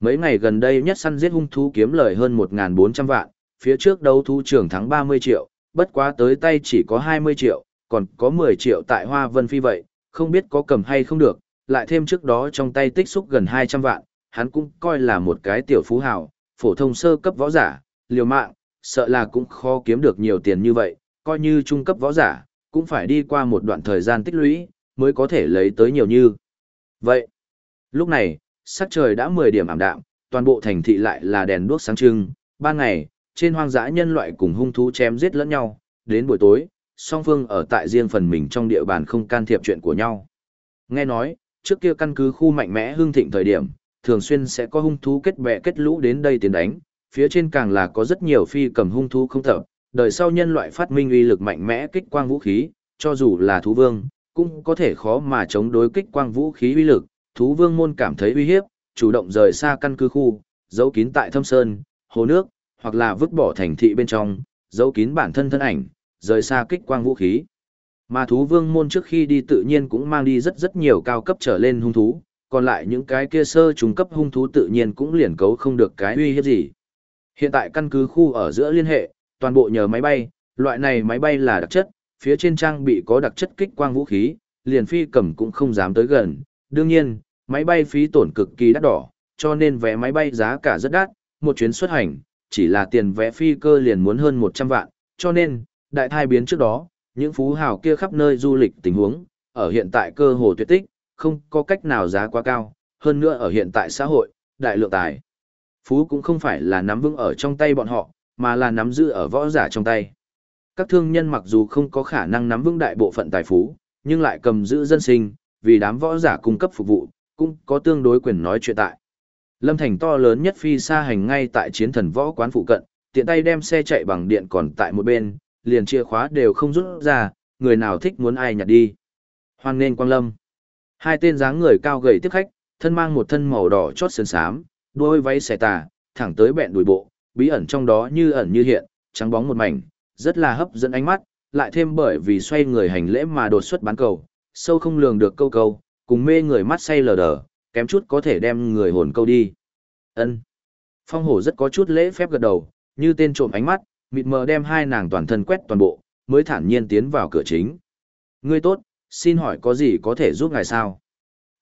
Mấy ngày gần đây nhất săn giết hung thú kiếm lời hơn 1.400 vạn, phía trước đấu thú trường thắng 30 triệu, bất quá tới tay chỉ có 20 triệu, còn có 10 triệu tại Hoa Vân Phi vậy, không biết có cầm hay không được, lại thêm trước đó trong tay tích xúc gần 200 vạn, hắn cũng coi là một cái tiểu phú hào, phổ thông sơ cấp võ giả, liều mạng, sợ là cũng khó kiếm được nhiều tiền như vậy, coi như trung cấp võ giả, cũng phải đi qua một đoạn thời gian tích lũy, mới có thể lấy tới nhiều như. Vậy, lúc này, sắc trời đã 10 điểm ảm đạm, toàn bộ thành thị lại là đèn đuốc sáng trưng, ban ngày, trên hoang dã nhân loại cùng hung thú chém giết lẫn nhau, đến buổi tối, song phương ở tại riêng phần mình trong địa bàn không can thiệp chuyện của nhau. Nghe nói, trước kia căn cứ khu mạnh mẽ hương thịnh thời điểm, thường xuyên sẽ có hung thú kết bè kết lũ đến đây tiến đánh, phía trên càng là có rất nhiều phi cầm hung thú không tập, đời sau nhân loại phát minh uy lực mạnh mẽ kích quang vũ khí, cho dù là thú vương, cũng có thể khó mà chống đối kích quang vũ khí uy lực, thú vương môn cảm thấy uy hiếp, chủ động rời xa căn cứ khu, giấu kín tại thâm sơn, hồ nước, hoặc là vứt bỏ thành thị bên trong, giấu kín bản thân thân ảnh, rời xa kích quang vũ khí. Mà thú vương môn trước khi đi tự nhiên cũng mang đi rất rất nhiều cao cấp trở lên hung thú, còn lại những cái kia sơ trung cấp hung thú tự nhiên cũng liền cấu không được cái uy hiếp gì. Hiện tại căn cứ khu ở giữa liên hệ, toàn bộ nhờ máy bay, loại này máy bay là đặc chất, phía trên trang bị có đặc chất kích quang vũ khí, liền phi cầm cũng không dám tới gần. Đương nhiên, máy bay phí tổn cực kỳ đắt đỏ, cho nên vé máy bay giá cả rất đắt, một chuyến xuất hành, chỉ là tiền vé phi cơ liền muốn hơn 100 vạn, cho nên, đại thai biến trước đó, những phú hào kia khắp nơi du lịch tình huống, ở hiện tại cơ hồ tuyệt tích, không có cách nào giá quá cao, hơn nữa ở hiện tại xã hội, đại lượng tài. Phú cũng không phải là nắm vững ở trong tay bọn họ, mà là nắm giữ ở võ giả trong tay. Các thương nhân mặc dù không có khả năng nắm vững đại bộ phận tài phú, nhưng lại cầm giữ dân sinh, vì đám võ giả cung cấp phục vụ, cũng có tương đối quyền nói chuyện tại. Lâm Thành to lớn nhất phi xa hành ngay tại chiến thần võ quán phụ cận, tiện tay đem xe chạy bằng điện còn tại một bên, liền chìa khóa đều không rút ra, người nào thích muốn ai nhặt đi. Hoan nên Quang Lâm. Hai tên dáng người cao gầy tiếp khách, thân mang một thân màu đỏ chót sơn sám, đôi váy xẻ tà, thẳng tới bẹn đùi bộ, bí ẩn trong đó như ẩn như hiện, trắng bóng một mảnh, rất là hấp dẫn ánh mắt, lại thêm bởi vì xoay người hành lễ mà đột xuất bán cầu, sâu không lường được câu câu, cùng mê người mắt say lờ đờ, kém chút có thể đem người hồn câu đi. Ân. Phong hổ rất có chút lễ phép gật đầu, như tên trộm ánh mắt, mịt mờ đem hai nàng toàn thân quét toàn bộ, mới thản nhiên tiến vào cửa chính. Ngươi tốt, xin hỏi có gì có thể giúp ngài sao?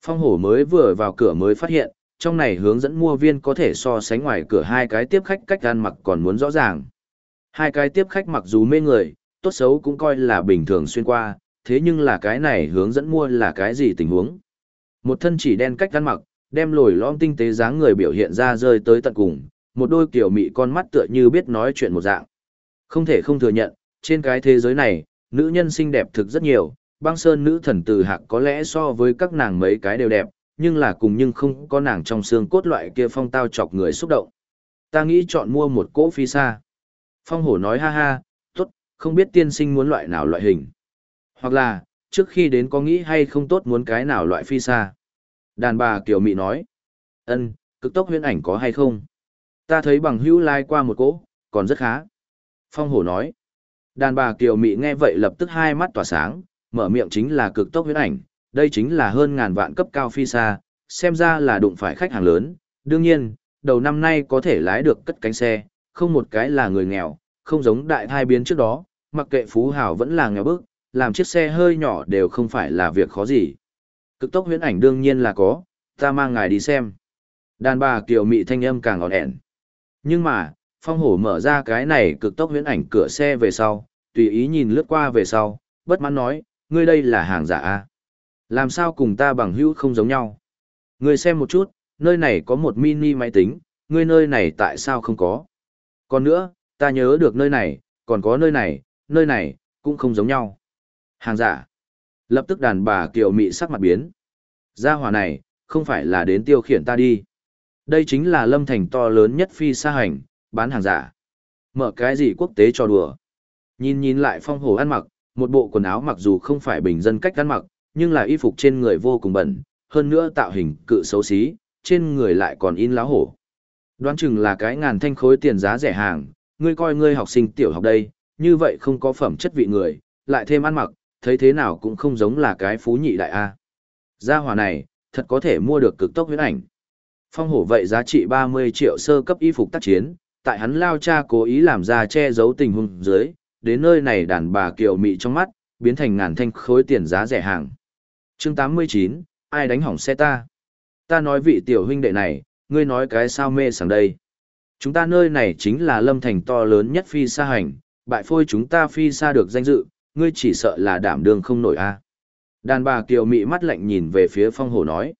Phong hổ mới vừa vào cửa mới phát hiện, trong này hướng dẫn mua viên có thể so sánh ngoài cửa hai cái tiếp khách cách ăn mặc còn muốn rõ ràng. Hai cái tiếp khách mặc dù mê người, tốt xấu cũng coi là bình thường xuyên qua, thế nhưng là cái này hướng dẫn mua là cái gì tình huống? Một thân chỉ đen cách ăn mặc, đem lồi lõm tinh tế dáng người biểu hiện ra rơi tới tận cùng, một đôi kiểu mị con mắt tựa như biết nói chuyện một dạng. Không thể không thừa nhận, trên cái thế giới này, nữ nhân xinh đẹp thực rất nhiều, băng sơn nữ thần từ hạc có lẽ so với các nàng mấy cái đều đẹp, nhưng là cùng nhưng không có nàng trong xương cốt loại kia phong tao chọc người xúc động. Ta nghĩ chọn mua một cỗ phi xa. Phong hổ nói ha ha, tốt, không biết tiên sinh muốn loại nào loại hình. Hoặc là, trước khi đến có nghĩ hay không tốt muốn cái nào loại phi xa. Đàn bà Kiều Mị nói, ân, cực tốc huyễn ảnh có hay không? Ta thấy bằng hữu lai qua một cỗ, còn rất khá. Phong hổ nói, đàn bà Kiều Mị nghe vậy lập tức hai mắt tỏa sáng, mở miệng chính là cực tốc huyễn ảnh, đây chính là hơn ngàn vạn cấp cao phi xa, xem ra là đụng phải khách hàng lớn. Đương nhiên, đầu năm nay có thể lái được cất cánh xe, không một cái là người nghèo, không giống đại thai biến trước đó, mặc kệ phú hào vẫn là nghèo bức, làm chiếc xe hơi nhỏ đều không phải là việc khó gì. Cực tốc huyễn ảnh đương nhiên là có, ta mang ngài đi xem. Đàn bà Kiều mị thanh âm càng ngọt ẻn. Nhưng mà, phong hổ mở ra cái này cực tốc huyễn ảnh cửa xe về sau, tùy ý nhìn lướt qua về sau, bất mãn nói, ngươi đây là hàng giả a Làm sao cùng ta bằng hữu không giống nhau? Ngươi xem một chút, nơi này có một mini máy tính, ngươi nơi này tại sao không có? Còn nữa, ta nhớ được nơi này, còn có nơi này, nơi này, cũng không giống nhau. Hàng giả. Lập tức đàn bà kiều mị sắc mặt biến. Gia hỏa này, không phải là đến tiêu khiển ta đi. Đây chính là lâm thành to lớn nhất phi xa hành, bán hàng giả. Mở cái gì quốc tế cho đùa. Nhìn nhìn lại phong hồ ăn mặc, một bộ quần áo mặc dù không phải bình dân cách ăn mặc, nhưng là y phục trên người vô cùng bẩn, hơn nữa tạo hình cự xấu xí, trên người lại còn in láo hổ. Đoán chừng là cái ngàn thanh khối tiền giá rẻ hàng, ngươi coi ngươi học sinh tiểu học đây, như vậy không có phẩm chất vị người, lại thêm ăn mặc, thấy thế nào cũng không giống là cái phú nhị đại A. Gia hỏa này, thật có thể mua được cực tốc huyết ảnh. Phong hổ vậy giá trị 30 triệu sơ cấp y phục tác chiến, tại hắn lao cha cố ý làm ra che giấu tình huống dưới, đến nơi này đàn bà kiều mị trong mắt, biến thành ngàn thanh khối tiền giá rẻ hàng. Chương 89, ai đánh hỏng xe ta? Ta nói vị tiểu huynh đệ này, ngươi nói cái sao mê sảng đây? Chúng ta nơi này chính là lâm thành to lớn nhất phi xa hành, bại phôi chúng ta phi xa được danh dự, ngươi chỉ sợ là đảm đương không nổi a. Đàn bà kiều mị mắt lạnh nhìn về phía phong hổ nói.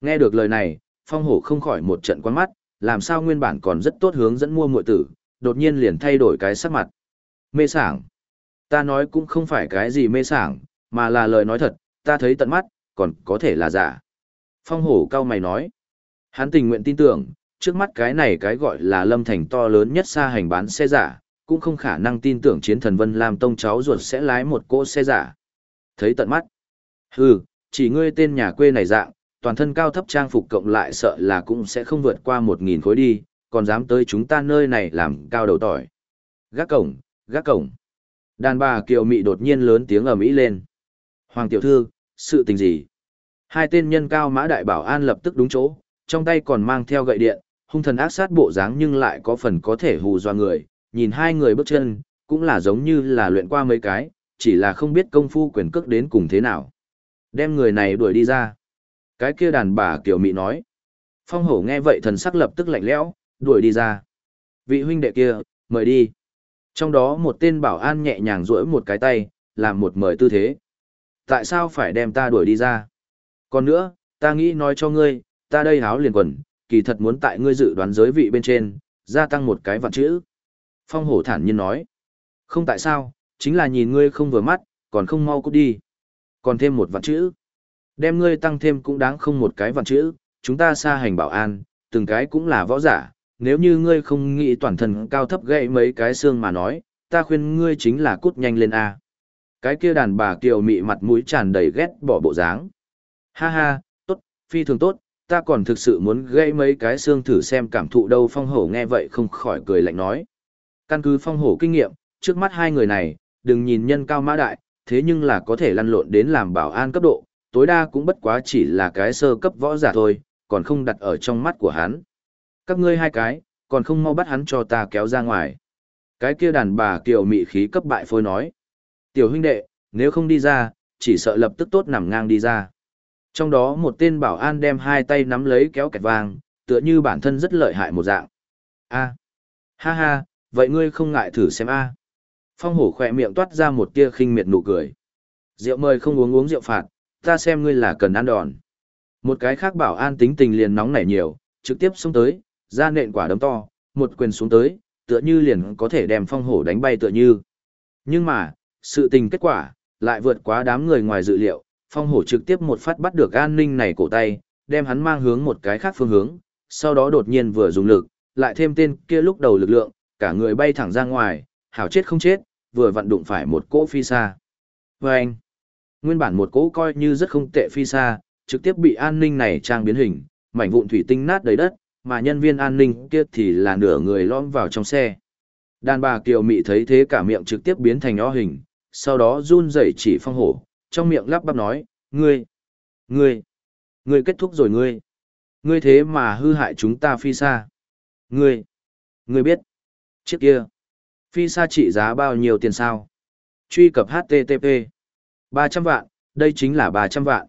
Nghe được lời này, phong hổ không khỏi một trận quan mắt, làm sao nguyên bản còn rất tốt hướng dẫn mua muội tử, đột nhiên liền thay đổi cái sắc mặt. Mê sảng. Ta nói cũng không phải cái gì mê sảng, mà là lời nói thật, ta thấy tận mắt, còn có thể là giả. Phong hổ cao mày nói. Hắn tình nguyện tin tưởng, trước mắt cái này cái gọi là lâm thành to lớn nhất xa hành bán xe giả, cũng không khả năng tin tưởng chiến thần Vân Lam Tông cháu ruột sẽ lái một cỗ xe giả. Thấy tận mắt. Hừ, chỉ ngươi tên nhà quê này dạng, toàn thân cao thấp trang phục cộng lại sợ là cũng sẽ không vượt qua một nghìn khối đi, còn dám tới chúng ta nơi này làm cao đầu tỏi. Gác cổng, gác cổng. Đàn bà kiều mị đột nhiên lớn tiếng ầm ĩ lên. Hoàng tiểu thư, sự tình gì? Hai tên nhân cao mã đại bảo an lập tức đúng chỗ, trong tay còn mang theo gậy điện, hung thần ác sát bộ dáng nhưng lại có phần có thể hù dọa người, nhìn hai người bước chân, cũng là giống như là luyện qua mấy cái, chỉ là không biết công phu quyền cước đến cùng thế nào. Đem người này đuổi đi ra. Cái kia đàn bà kiểu mị nói. Phong hổ nghe vậy thần sắc lập tức lạnh lẽo, đuổi đi ra. Vị huynh đệ kia, mời đi. Trong đó một tên bảo an nhẹ nhàng duỗi một cái tay, làm một mời tư thế. Tại sao phải đem ta đuổi đi ra? Còn nữa, ta nghĩ nói cho ngươi, ta đây háo liền quần, kỳ thật muốn tại ngươi dự đoán giới vị bên trên, gia tăng một cái vạn chữ. Phong hổ thản nhiên nói. Không tại sao, chính là nhìn ngươi không vừa mắt, còn không mau cút đi. Còn thêm một vạn chữ. Đem ngươi tăng thêm cũng đáng không một cái vạn chữ, chúng ta xa hành bảo an, từng cái cũng là võ giả, nếu như ngươi không nghĩ toàn thân cao thấp gãy mấy cái xương mà nói, ta khuyên ngươi chính là cút nhanh lên A. Cái kia đàn bà kiều mị mặt mũi tràn đầy ghét bỏ bộ dáng. Ha ha, tốt, phi thường tốt, ta còn thực sự muốn gãy mấy cái xương thử xem cảm thụ đâu phong hổ nghe vậy không khỏi cười lạnh nói. Căn cứ phong hổ kinh nghiệm, trước mắt hai người này, đừng nhìn nhân cao mã đại, thế nhưng là có thể lăn lộn đến làm bảo an cấp độ, tối đa cũng bất quá chỉ là cái sơ cấp võ giả thôi, còn không đặt ở trong mắt của hắn. Các ngươi hai cái, còn không mau bắt hắn cho ta kéo ra ngoài. Cái kia đàn bà kiều mị khí cấp bại phôi nói. Tiểu huynh đệ, nếu không đi ra, chỉ sợ lập tức tốt nằm ngang đi ra. Trong đó một tên bảo an đem hai tay nắm lấy kéo kẹt vàng, tựa như bản thân rất lợi hại một dạng. A, ha ha, vậy ngươi không ngại thử xem a. Phong hổ khỏe miệng toát ra một tia khinh miệt nụ cười. Rượu mời không uống uống rượu phạt, ta xem ngươi là cần ăn đòn. Một cái khác bảo an tính tình liền nóng nảy nhiều, trực tiếp xông tới, ra nện quả đấm to, một quyền xuống tới, tựa như liền có thể đem phong hổ đánh bay tựa như. Nhưng mà, sự tình kết quả, lại vượt quá đám người ngoài dự liệu, phong hổ trực tiếp một phát bắt được an ninh này cổ tay, đem hắn mang hướng một cái khác phương hướng, sau đó đột nhiên vừa dùng lực, lại thêm tên kia lúc đầu lực lượng, cả người bay thẳng ra ngoài, hảo chết không chết, vừa vặn đụng phải một cỗ phi xa. Vâng! anh, nguyên bản một cỗ coi như rất không tệ phi xa, trực tiếp bị an ninh này trang biến hình, mảnh vụn thủy tinh nát đầy đất, mà nhân viên an ninh kia thì là nửa người lõm vào trong xe. Đàn bà Kiều Mị thấy thế cả miệng trực tiếp biến thành o hình, sau đó run rẩy chỉ phong hổ, trong miệng lắp bắp nói, ngươi, ngươi, ngươi kết thúc rồi ngươi. Ngươi thế mà hư hại chúng ta phi xa. Ngươi, ngươi biết, chiếc kia, phi xa trị giá bao nhiêu tiền sao? Truy cập HTTP. 300 vạn, đây chính là 300 vạn.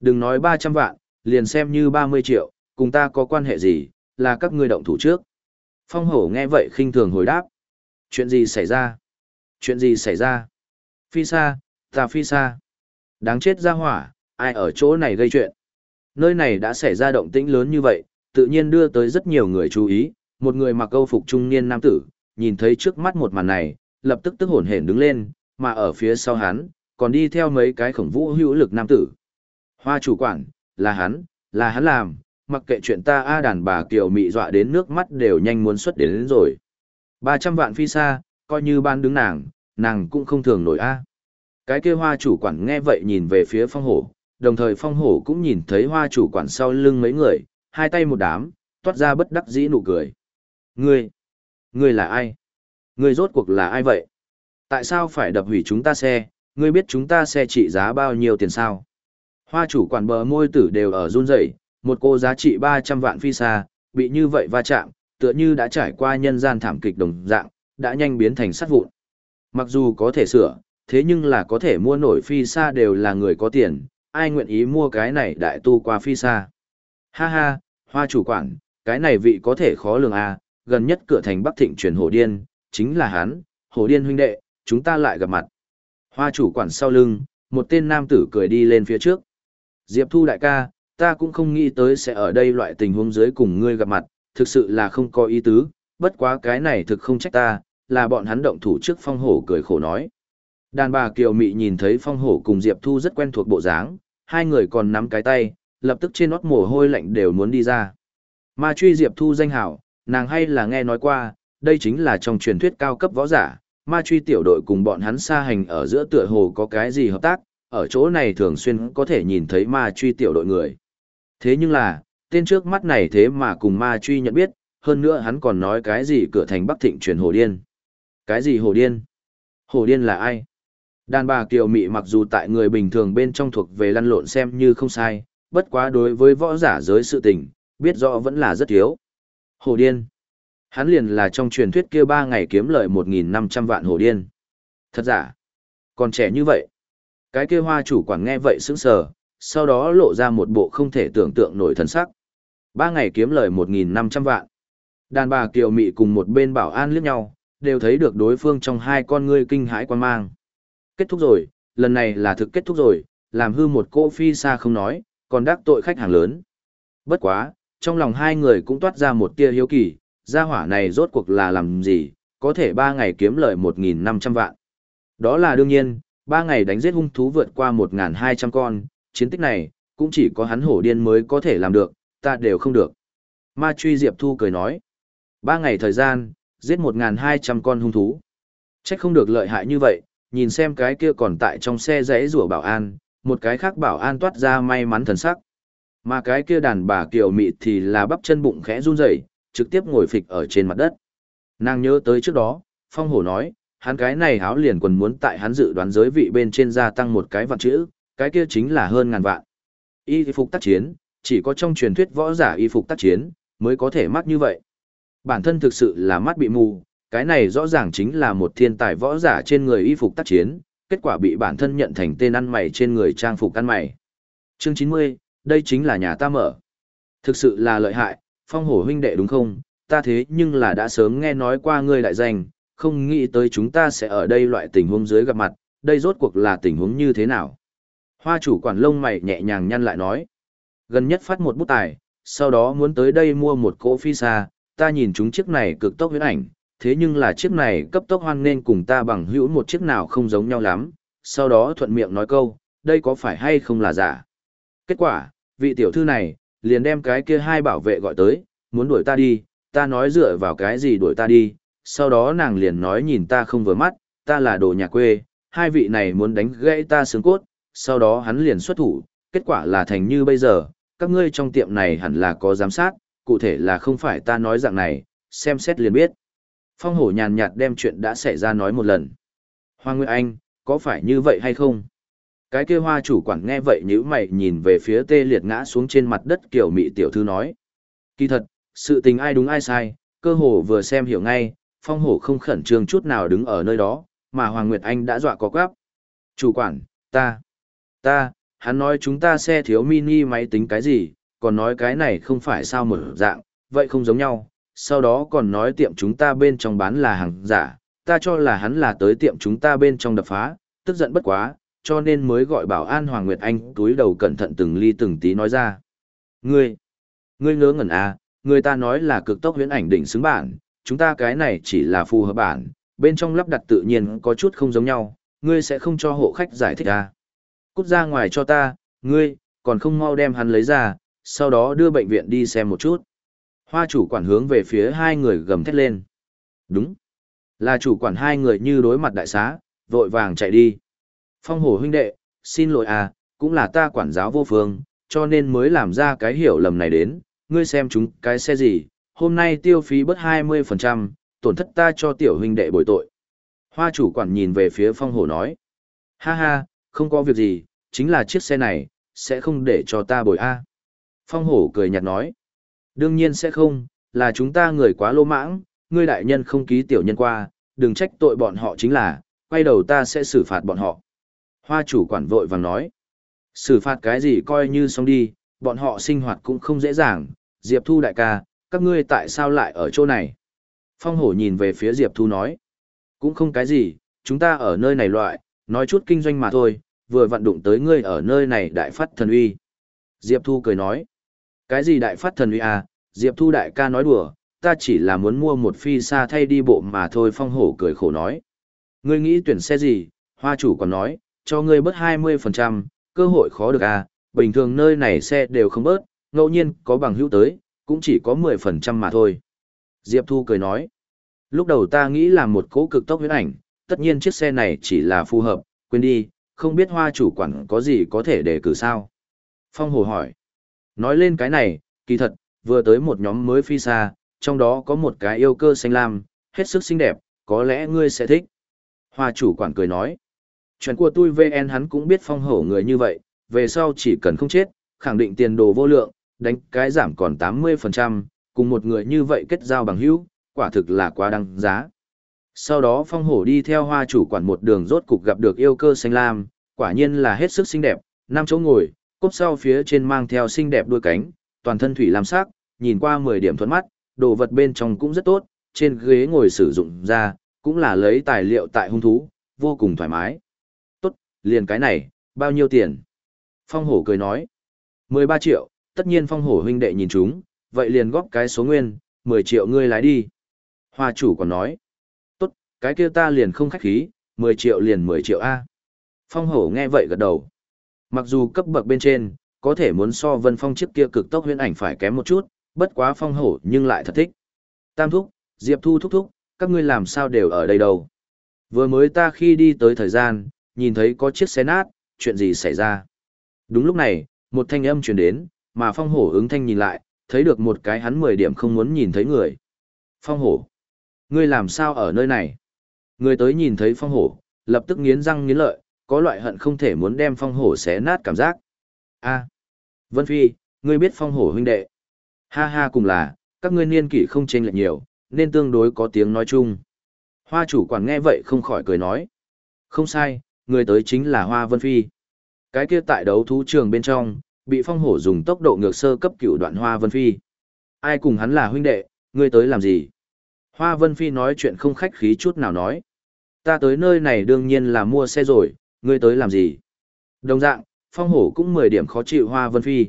Đừng nói 300 vạn, liền xem như 30 triệu, cùng ta có quan hệ gì, là các ngươi động thủ trước. Phong hổ nghe vậy khinh thường hồi đáp. Chuyện gì xảy ra? Chuyện gì xảy ra? Phi xa, ta phi xa. Đáng chết ra hỏa, ai ở chỗ này gây chuyện. Nơi này đã xảy ra động tĩnh lớn như vậy, tự nhiên đưa tới rất nhiều người chú ý. Một người mặc câu phục trung niên nam tử, nhìn thấy trước mắt một màn này, lập tức tức hổn hển đứng lên, mà ở phía sau hắn, còn đi theo mấy cái khổng vũ hữu lực nam tử. Hoa chủ quản, là hắn, là hắn làm, mặc kệ chuyện ta a đàn bà kiều mị dọa đến nước mắt đều nhanh muốn xuất đến, đến rồi. 300 vạn phi xa, coi như ban đứng nàng, nàng cũng không thường nổi a. Cái kia hoa chủ quản nghe vậy nhìn về phía phong hổ, đồng thời phong hổ cũng nhìn thấy hoa chủ quản sau lưng mấy người, hai tay một đám, toát ra bất đắc dĩ nụ cười. Ngươi, ngươi là ai? Ngươi rốt cuộc là ai vậy? Tại sao phải đập hủy chúng ta xe? Ngươi biết chúng ta sẽ trị giá bao nhiêu tiền sao? Hoa chủ quản bờ môi tử đều ở run rẩy, một cô giá trị 300 vạn phi xa, bị như vậy va chạm, tựa như đã trải qua nhân gian thảm kịch đồng dạng, đã nhanh biến thành sắt vụn. Mặc dù có thể sửa, thế nhưng là có thể mua nổi phi xa đều là người có tiền, ai nguyện ý mua cái này đại tu qua phi xa. Ha ha, hoa chủ quản, cái này vị có thể khó lường à, gần nhất cửa thành Bắc Thịnh truyền hổ điên, chính là hắn, hổ điên huynh đệ, chúng ta lại gặp mặt. Hoa chủ quản sau lưng, một tên nam tử cười đi lên phía trước. Diệp Thu đại ca, ta cũng không nghĩ tới sẽ ở đây loại tình huống dưới cùng ngươi gặp mặt, thực sự là không có ý tứ, bất quá cái này thực không trách ta, là bọn hắn động thủ trước phong hổ cười khổ nói. Đàn bà Kiều Mị nhìn thấy phong hổ cùng Diệp Thu rất quen thuộc bộ dáng, hai người còn nắm cái tay, lập tức trên nót mồ hôi lạnh đều muốn đi ra. Ma truy Diệp Thu danh hảo, nàng hay là nghe nói qua, đây chính là trong truyền thuyết cao cấp võ giả, ma truy tiểu đội cùng bọn hắn xa hành ở giữa tựa hồ có cái gì hợp tác, ở chỗ này thường xuyên có thể nhìn thấy ma truy tiểu đội người. Thế nhưng là, tên trước mắt này thế mà cùng ma truy nhận biết, hơn nữa hắn còn nói cái gì cửa thành Bắc Thịnh truyền hồ điên. Cái gì hồ điên? Hồ điên là ai? Đàn bà kiều mị mặc dù tại người bình thường bên trong thuộc về lăn lộn xem như không sai, bất quá đối với võ giả giới sự tình, biết rõ vẫn là rất thiếu. Hồ điên. Hắn liền là trong truyền thuyết kia ba ngày kiếm lợi 1.500 vạn hồ điên. Thật giả. Còn trẻ như vậy. Cái kia hoa chủ quản nghe vậy sững sờ, sau đó lộ ra một bộ không thể tưởng tượng nổi thần sắc. Ba ngày kiếm lời 1.500 vạn. Đàn bà kiều mị cùng một bên bảo an liếc nhau, đều thấy được đối phương trong hai con ngươi kinh hãi quan mang. Kết thúc rồi, lần này là thực kết thúc rồi, làm hư một cô phi xa không nói, còn đắc tội khách hàng lớn. Bất quá, trong lòng hai người cũng toát ra một tia hiếu kỳ, gia hỏa này rốt cuộc là làm gì, có thể ba ngày kiếm lợi 1.500 vạn. Đó là đương nhiên, ba ngày đánh giết hung thú vượt qua 1.200 con, chiến tích này, cũng chỉ có hắn hổ điên mới có thể làm được, ta đều không được. Ma truy Diệp Thu cười nói, ba ngày thời gian, giết 1.200 con hung thú. chắc không được lợi hại như vậy, nhìn xem cái kia còn tại trong xe rẽ rùa bảo an, một cái khác bảo an toát ra may mắn thần sắc. Mà cái kia đàn bà kiều mị thì là bắp chân bụng khẽ run rẩy, trực tiếp ngồi phịch ở trên mặt đất. Nàng nhớ tới trước đó, Phong Hổ nói, hắn cái này háo liền quần muốn tại hắn dự đoán giới vị bên trên gia tăng một cái vạn chữ, cái kia chính là hơn ngàn vạn. Y phục tác chiến, chỉ có trong truyền thuyết võ giả y phục tác chiến, mới có thể mắc như vậy. Bản thân thực sự là mắt bị mù, cái này rõ ràng chính là một thiên tài võ giả trên người y phục tác chiến, kết quả bị bản thân nhận thành tên ăn mày trên người trang phục ăn mày. Chương 90, đây chính là nhà ta mở. Thực sự là lợi hại, phong hổ huynh đệ đúng không, ta thế nhưng là đã sớm nghe nói qua ngươi đại danh, không nghĩ tới chúng ta sẽ ở đây loại tình huống dưới gặp mặt, đây rốt cuộc là tình huống như thế nào. Hoa chủ quản lông mày nhẹ nhàng nhăn lại nói. Gần nhất phát một bút tài, sau đó muốn tới đây mua một cỗ phi xa, ta nhìn chúng chiếc này cực tốc huyết ảnh, thế nhưng là chiếc này cấp tốc hoan nên cùng ta bằng hữu một chiếc nào không giống nhau lắm, sau đó thuận miệng nói câu, đây có phải hay không là giả. Kết quả, vị tiểu thư này, liền đem cái kia hai bảo vệ gọi tới, muốn đuổi ta đi, ta nói dựa vào cái gì đuổi ta đi, sau đó nàng liền nói nhìn ta không vừa mắt, ta là đồ nhà quê, hai vị này muốn đánh gãy ta xương cốt, sau đó hắn liền xuất thủ, kết quả là thành như bây giờ, các ngươi trong tiệm này hẳn là có giám sát, cụ thể là không phải ta nói dạng này, xem xét liền biết. Phong hổ nhàn nhạt đem chuyện đã xảy ra nói một lần. Hoa Nguyệt Anh, có phải như vậy hay không? Cái kia hoa chủ quản nghe vậy nhíu mày nhìn về phía tê liệt ngã xuống trên mặt đất kiểu mị tiểu thư nói. Kỳ thật, sự tình ai đúng ai sai, cơ hồ vừa xem hiểu ngay, phong hổ không khẩn trương chút nào đứng ở nơi đó, mà Hoàng Nguyệt Anh đã dọa có quáp. Chủ quản, ta, ta, hắn nói chúng ta xe thiếu mini máy tính cái gì, còn nói cái này không phải sao mở dạng, vậy không giống nhau, sau đó còn nói tiệm chúng ta bên trong bán là hàng giả, ta cho là hắn là tới tiệm chúng ta bên trong đập phá, tức giận bất quá, cho nên mới gọi bảo an Hoàng Nguyệt Anh túi đầu cẩn thận từng ly từng tí nói ra. Ngươi, ngươi ngớ ngẩn à, người ta nói là cực tốc huyễn ảnh đỉnh xứng bản, chúng ta cái này chỉ là phù hợp bản, bên trong lắp đặt tự nhiên có chút không giống nhau, ngươi sẽ không cho hộ khách giải thích à. Cút ra ngoài cho ta, ngươi, còn không mau đem hắn lấy ra, sau đó đưa bệnh viện đi xem một chút. Hoa chủ quản hướng về phía hai người gầm thét lên. Đúng. Là chủ quản hai người như đối mặt đại xá, vội vàng chạy đi. Phong hổ huynh đệ, xin lỗi à, cũng là ta quản giáo vô phương, cho nên mới làm ra cái hiểu lầm này đến, ngươi xem chúng cái xe gì, hôm nay tiêu phí bớt 20%, tổn thất ta cho tiểu huynh đệ bồi tội. Hoa chủ quản nhìn về phía phong hổ nói, ha ha, không có việc gì, chính là chiếc xe này, sẽ không để cho ta bồi A. Phong hổ cười nhạt nói, đương nhiên sẽ không, là chúng ta người quá lô mãng, ngươi đại nhân không ký tiểu nhân qua, đừng trách tội bọn họ chính là, quay đầu ta sẽ xử phạt bọn họ. Hoa chủ quản vội vàng nói, xử phạt cái gì coi như xong đi, bọn họ sinh hoạt cũng không dễ dàng, Diệp Thu đại ca, các ngươi tại sao lại ở chỗ này? Phong hổ nhìn về phía Diệp Thu nói, cũng không cái gì, chúng ta ở nơi này loại, nói chút kinh doanh mà thôi, vừa vận đụng tới ngươi ở nơi này đại phát thần uy. Diệp Thu cười nói, cái gì đại phát thần uy à, Diệp Thu đại ca nói đùa, ta chỉ là muốn mua một phi xa thay đi bộ mà thôi phong hổ cười khổ nói. Ngươi nghĩ tuyển xe gì, hoa chủ còn nói, cho ngươi bớt 20%, cơ hội khó được à, bình thường nơi này xe đều không bớt, ngẫu nhiên có bằng hữu tới, cũng chỉ có 10% mà thôi. Diệp Thu cười nói, lúc đầu ta nghĩ là một cố cực tốc huyết ảnh, tất nhiên chiếc xe này chỉ là phù hợp, quên đi, không biết hoa chủ quản có gì có thể để cử sao. Phong Hồ hỏi, nói lên cái này, kỳ thật, vừa tới một nhóm mới phi xa, trong đó có một cái yêu cơ xanh lam, hết sức xinh đẹp, có lẽ ngươi sẽ thích. Hoa chủ quản cười nói, chuyện của tôi VN hắn cũng biết phong hổ người như vậy, về sau chỉ cần không chết, khẳng định tiền đồ vô lượng, đánh cái giảm còn 80%, cùng một người như vậy kết giao bằng hữu, quả thực là quá đăng giá. Sau đó phong hổ đi theo hoa chủ quản một đường rốt cục gặp được yêu cơ xanh lam, quả nhiên là hết sức xinh đẹp, năm chỗ ngồi, cốp sau phía trên mang theo xinh đẹp đuôi cánh, toàn thân thủy lam sắc, nhìn qua 10 điểm thuận mắt, đồ vật bên trong cũng rất tốt, trên ghế ngồi sử dụng ra, cũng là lấy tài liệu tại hung thú, vô cùng thoải mái. Liền cái này, bao nhiêu tiền? Phong hổ cười nói. 13 triệu, tất nhiên phong hổ huynh đệ nhìn chúng, vậy liền góp cái số nguyên, 10 triệu ngươi lái đi. Hoa chủ còn nói. Tốt, cái kia ta liền không khách khí, 10 triệu liền 10 triệu A. Phong hổ nghe vậy gật đầu. Mặc dù cấp bậc bên trên, có thể muốn so vân phong chiếc kia cực tốc huyễn ảnh phải kém một chút, bất quá phong hổ nhưng lại thật thích. Tam thúc, Diệp Thu thúc thúc, các ngươi làm sao đều ở đây đâu. Vừa mới ta khi đi tới thời gian, nhìn thấy có chiếc xe nát, chuyện gì xảy ra. Đúng lúc này, một thanh âm truyền đến, mà phong hổ ứng thanh nhìn lại, thấy được một cái hắn 10 điểm không muốn nhìn thấy người. Phong hổ, ngươi làm sao ở nơi này? Người tới nhìn thấy phong hổ, lập tức nghiến răng nghiến lợi, có loại hận không thể muốn đem phong hổ xé nát cảm giác. A, Vân Phi, ngươi biết phong hổ huynh đệ. Ha ha cùng là, các ngươi niên kỷ không chênh lệch nhiều, nên tương đối có tiếng nói chung. Hoa chủ quản nghe vậy không khỏi cười nói. Không sai, người tới chính là Hoa Vân Phi. Cái kia tại đấu thú trường bên trong, bị phong hổ dùng tốc độ ngược sơ cấp cựu đoạn Hoa Vân Phi. Ai cùng hắn là huynh đệ, ngươi tới làm gì? Hoa Vân Phi nói chuyện không khách khí chút nào nói. Ta tới nơi này đương nhiên là mua xe rồi, ngươi tới làm gì? Đồng dạng, phong hổ cũng 10 điểm khó chịu Hoa Vân Phi.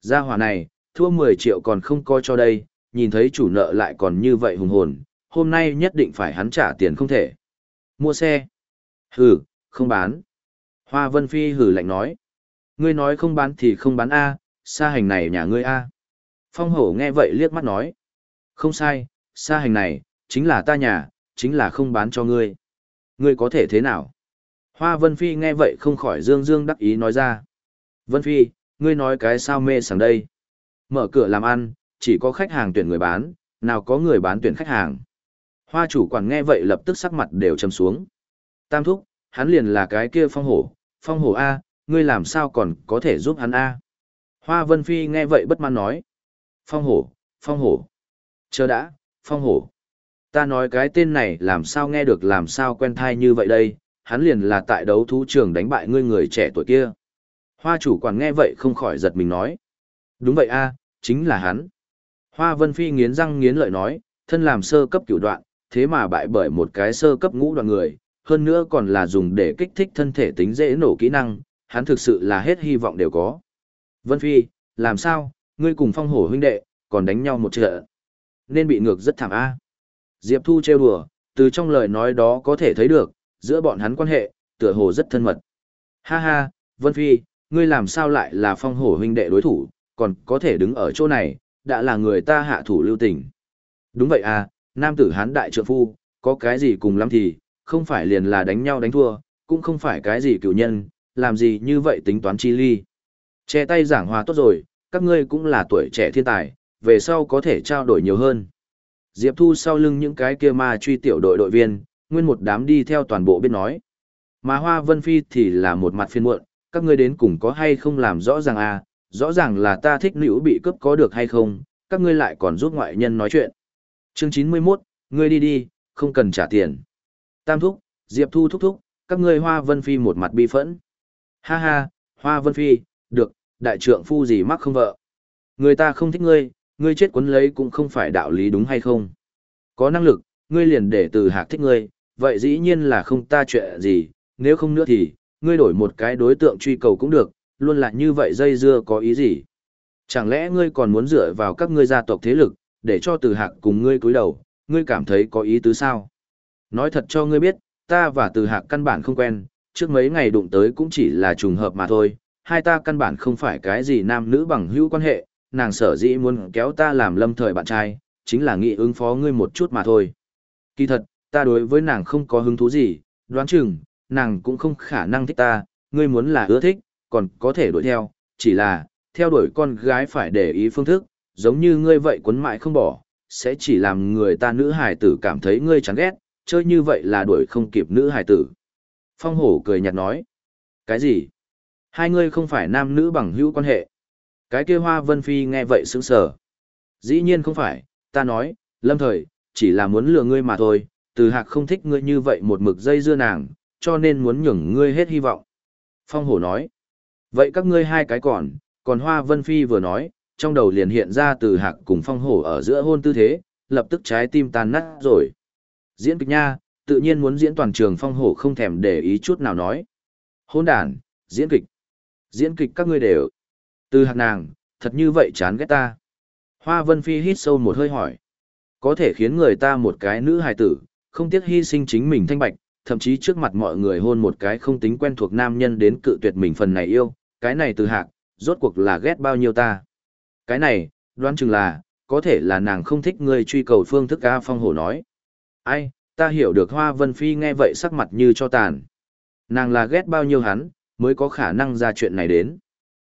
Gia hỏa này, thua 10 triệu còn không coi cho đây, nhìn thấy chủ nợ lại còn như vậy hùng hồn, hôm nay nhất định phải hắn trả tiền không thể. Mua xe. Hừ, không bán. Hoa Vân Phi hử lạnh nói. Ngươi nói không bán thì không bán A, xa hành này nhà ngươi A. Phong hổ nghe vậy liếc mắt nói. Không sai, xa hành này, chính là ta nhà, chính là không bán cho ngươi. Ngươi có thể thế nào? Hoa Vân Phi nghe vậy không khỏi dương dương đắc ý nói ra. Vân Phi, ngươi nói cái sao mê sảng đây? Mở cửa làm ăn, chỉ có khách hàng tuyển người bán, nào có người bán tuyển khách hàng. Hoa chủ quản nghe vậy lập tức sắc mặt đều trầm xuống. Tam thúc, hắn liền là cái kia phong hổ, phong hổ A, ngươi làm sao còn có thể giúp hắn A. Hoa Vân Phi nghe vậy bất mãn nói. Phong hổ, phong hổ. Chờ đã, phong hổ. Ta nói cái tên này làm sao nghe được làm sao quen thai như vậy đây, hắn liền là tại đấu thú trường đánh bại ngươi người trẻ tuổi kia. Hoa chủ quản nghe vậy không khỏi giật mình nói. Đúng vậy a, chính là hắn. Hoa Vân Phi nghiến răng nghiến lợi nói, thân làm sơ cấp cửu đoạn, thế mà bại bởi một cái sơ cấp ngũ đoạn người, hơn nữa còn là dùng để kích thích thân thể tính dễ nổ kỹ năng, hắn thực sự là hết hy vọng đều có. Vân Phi, làm sao, ngươi cùng phong hổ huynh đệ, còn đánh nhau một trận. Nên bị ngược rất thảm a. Diệp Thu trêu đùa, từ trong lời nói đó có thể thấy được, giữa bọn hắn quan hệ, tựa hồ rất thân mật. Ha ha, Vân Phi, ngươi làm sao lại là phong hổ huynh đệ đối thủ, còn có thể đứng ở chỗ này, đã là người ta hạ thủ lưu tình. Đúng vậy à, nam tử hán đại trượng phu, có cái gì cùng lắm thì, không phải liền là đánh nhau đánh thua, cũng không phải cái gì cựu nhân, làm gì như vậy tính toán chi ly. Che tay giảng hòa tốt rồi, các ngươi cũng là tuổi trẻ thiên tài, về sau có thể trao đổi nhiều hơn. Diệp Thu sau lưng những cái kia ma truy tiểu đội đội viên, nguyên một đám đi theo toàn bộ biết nói. Mà Hoa Vân Phi thì là một mặt phiên muộn, các ngươi đến cùng có hay không làm rõ ràng à, rõ ràng là ta thích nữ bị cướp có được hay không, các ngươi lại còn giúp ngoại nhân nói chuyện. Chương 91, ngươi đi đi, không cần trả tiền. Tam thúc, Diệp Thu thúc thúc, các ngươi Hoa Vân Phi một mặt bi phẫn. Ha ha, Hoa Vân Phi, được, đại trượng phu gì mắc không vợ. Người ta không thích ngươi, ngươi chết quấn lấy cũng không phải đạo lý đúng hay không. Có năng lực, ngươi liền để từ hạc thích ngươi, vậy dĩ nhiên là không ta chuyện gì, nếu không nữa thì, ngươi đổi một cái đối tượng truy cầu cũng được, luôn là như vậy dây dưa có ý gì. Chẳng lẽ ngươi còn muốn dựa vào các ngươi gia tộc thế lực, để cho từ hạc cùng ngươi cúi đầu, ngươi cảm thấy có ý tứ sao? Nói thật cho ngươi biết, ta và từ hạc căn bản không quen, trước mấy ngày đụng tới cũng chỉ là trùng hợp mà thôi, hai ta căn bản không phải cái gì nam nữ bằng hữu quan hệ, nàng sở dĩ muốn kéo ta làm lâm thời bạn trai, chính là nghĩ ứng phó ngươi một chút mà thôi. Kỳ thật, ta đối với nàng không có hứng thú gì, đoán chừng, nàng cũng không khả năng thích ta, ngươi muốn là ưa thích, còn có thể đuổi theo, chỉ là, theo đuổi con gái phải để ý phương thức, giống như ngươi vậy quấn mãi không bỏ, sẽ chỉ làm người ta nữ hài tử cảm thấy ngươi chán ghét, chơi như vậy là đuổi không kịp nữ hài tử. Phong hổ cười nhạt nói, cái gì? Hai ngươi không phải nam nữ bằng hữu quan hệ. Cái kia hoa vân phi nghe vậy sững sờ. Dĩ nhiên không phải, ta nói, lâm thời, chỉ là muốn lừa ngươi mà thôi, từ hạc không thích ngươi như vậy một mực dây dưa nàng, cho nên muốn nhường ngươi hết hy vọng. Phong hổ nói, vậy các ngươi hai cái còn, còn hoa vân phi vừa nói, trong đầu liền hiện ra từ hạc cùng phong hổ ở giữa hôn tư thế, lập tức trái tim tan nát rồi. Diễn kịch nha, tự nhiên muốn diễn toàn trường phong hổ không thèm để ý chút nào nói. Hôn đàn, diễn kịch. Diễn kịch các ngươi đều. Từ hạc nàng, thật như vậy chán ghét ta. Hoa Vân Phi hít sâu một hơi hỏi. Có thể khiến người ta một cái nữ hài tử, không tiếc hy sinh chính mình thanh bạch, thậm chí trước mặt mọi người hôn một cái không tính quen thuộc nam nhân đến cự tuyệt mình phần này yêu, cái này từ hạc, rốt cuộc là ghét bao nhiêu ta. Cái này, đoán chừng là, có thể là nàng không thích người truy cầu phương thức ca phong hổ nói. Ai, ta hiểu được Hoa Vân Phi nghe vậy sắc mặt như cho tàn. Nàng là ghét bao nhiêu hắn, mới có khả năng ra chuyện này đến.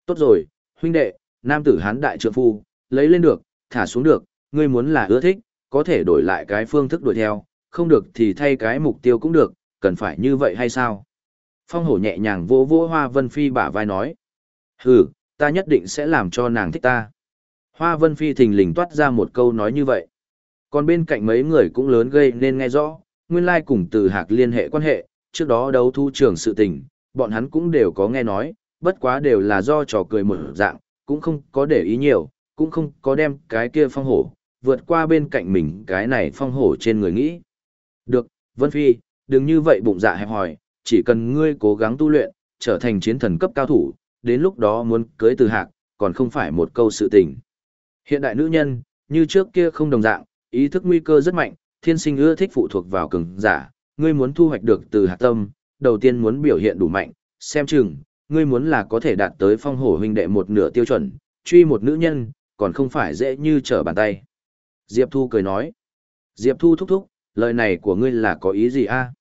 Tốt rồi, huynh đệ, nam tử hán đại trượng phu, lấy lên được, thả xuống được, ngươi muốn là ưa thích, có thể đổi lại cái phương thức đuổi theo, không được thì thay cái mục tiêu cũng được, cần phải như vậy hay sao? Phong hổ nhẹ nhàng vỗ vỗ Hoa Vân Phi bả vai nói. Hừ, ta nhất định sẽ làm cho nàng thích ta. Hoa Vân Phi thình lình toát ra một câu nói như vậy. Còn bên cạnh mấy người cũng lớn gây nên nghe rõ, nguyên lai cùng từ hạc liên hệ quan hệ, trước đó đấu thu trưởng sự tình, bọn hắn cũng đều có nghe nói, bất quá đều là do trò cười một dạng, cũng không có để ý nhiều, cũng không có đem cái kia phong hổ, vượt qua bên cạnh mình cái này phong hổ trên người nghĩ. Được, Vân Phi, đừng như vậy bụng dạ hẹp hòi, chỉ cần ngươi cố gắng tu luyện, trở thành chiến thần cấp cao thủ, đến lúc đó muốn cưới từ hạc, còn không phải một câu sự tình. Hiện đại nữ nhân, như trước kia không đồng dạng, ý thức nguy cơ rất mạnh, thiên sinh ưa thích phụ thuộc vào cường giả, ngươi muốn thu hoạch được từ hạt tâm, đầu tiên muốn biểu hiện đủ mạnh, xem chừng, ngươi muốn là có thể đạt tới phong hổ huynh đệ một nửa tiêu chuẩn, truy một nữ nhân, còn không phải dễ như trở bàn tay. Diệp Thu cười nói. Diệp Thu thúc thúc, lời này của ngươi là có ý gì a?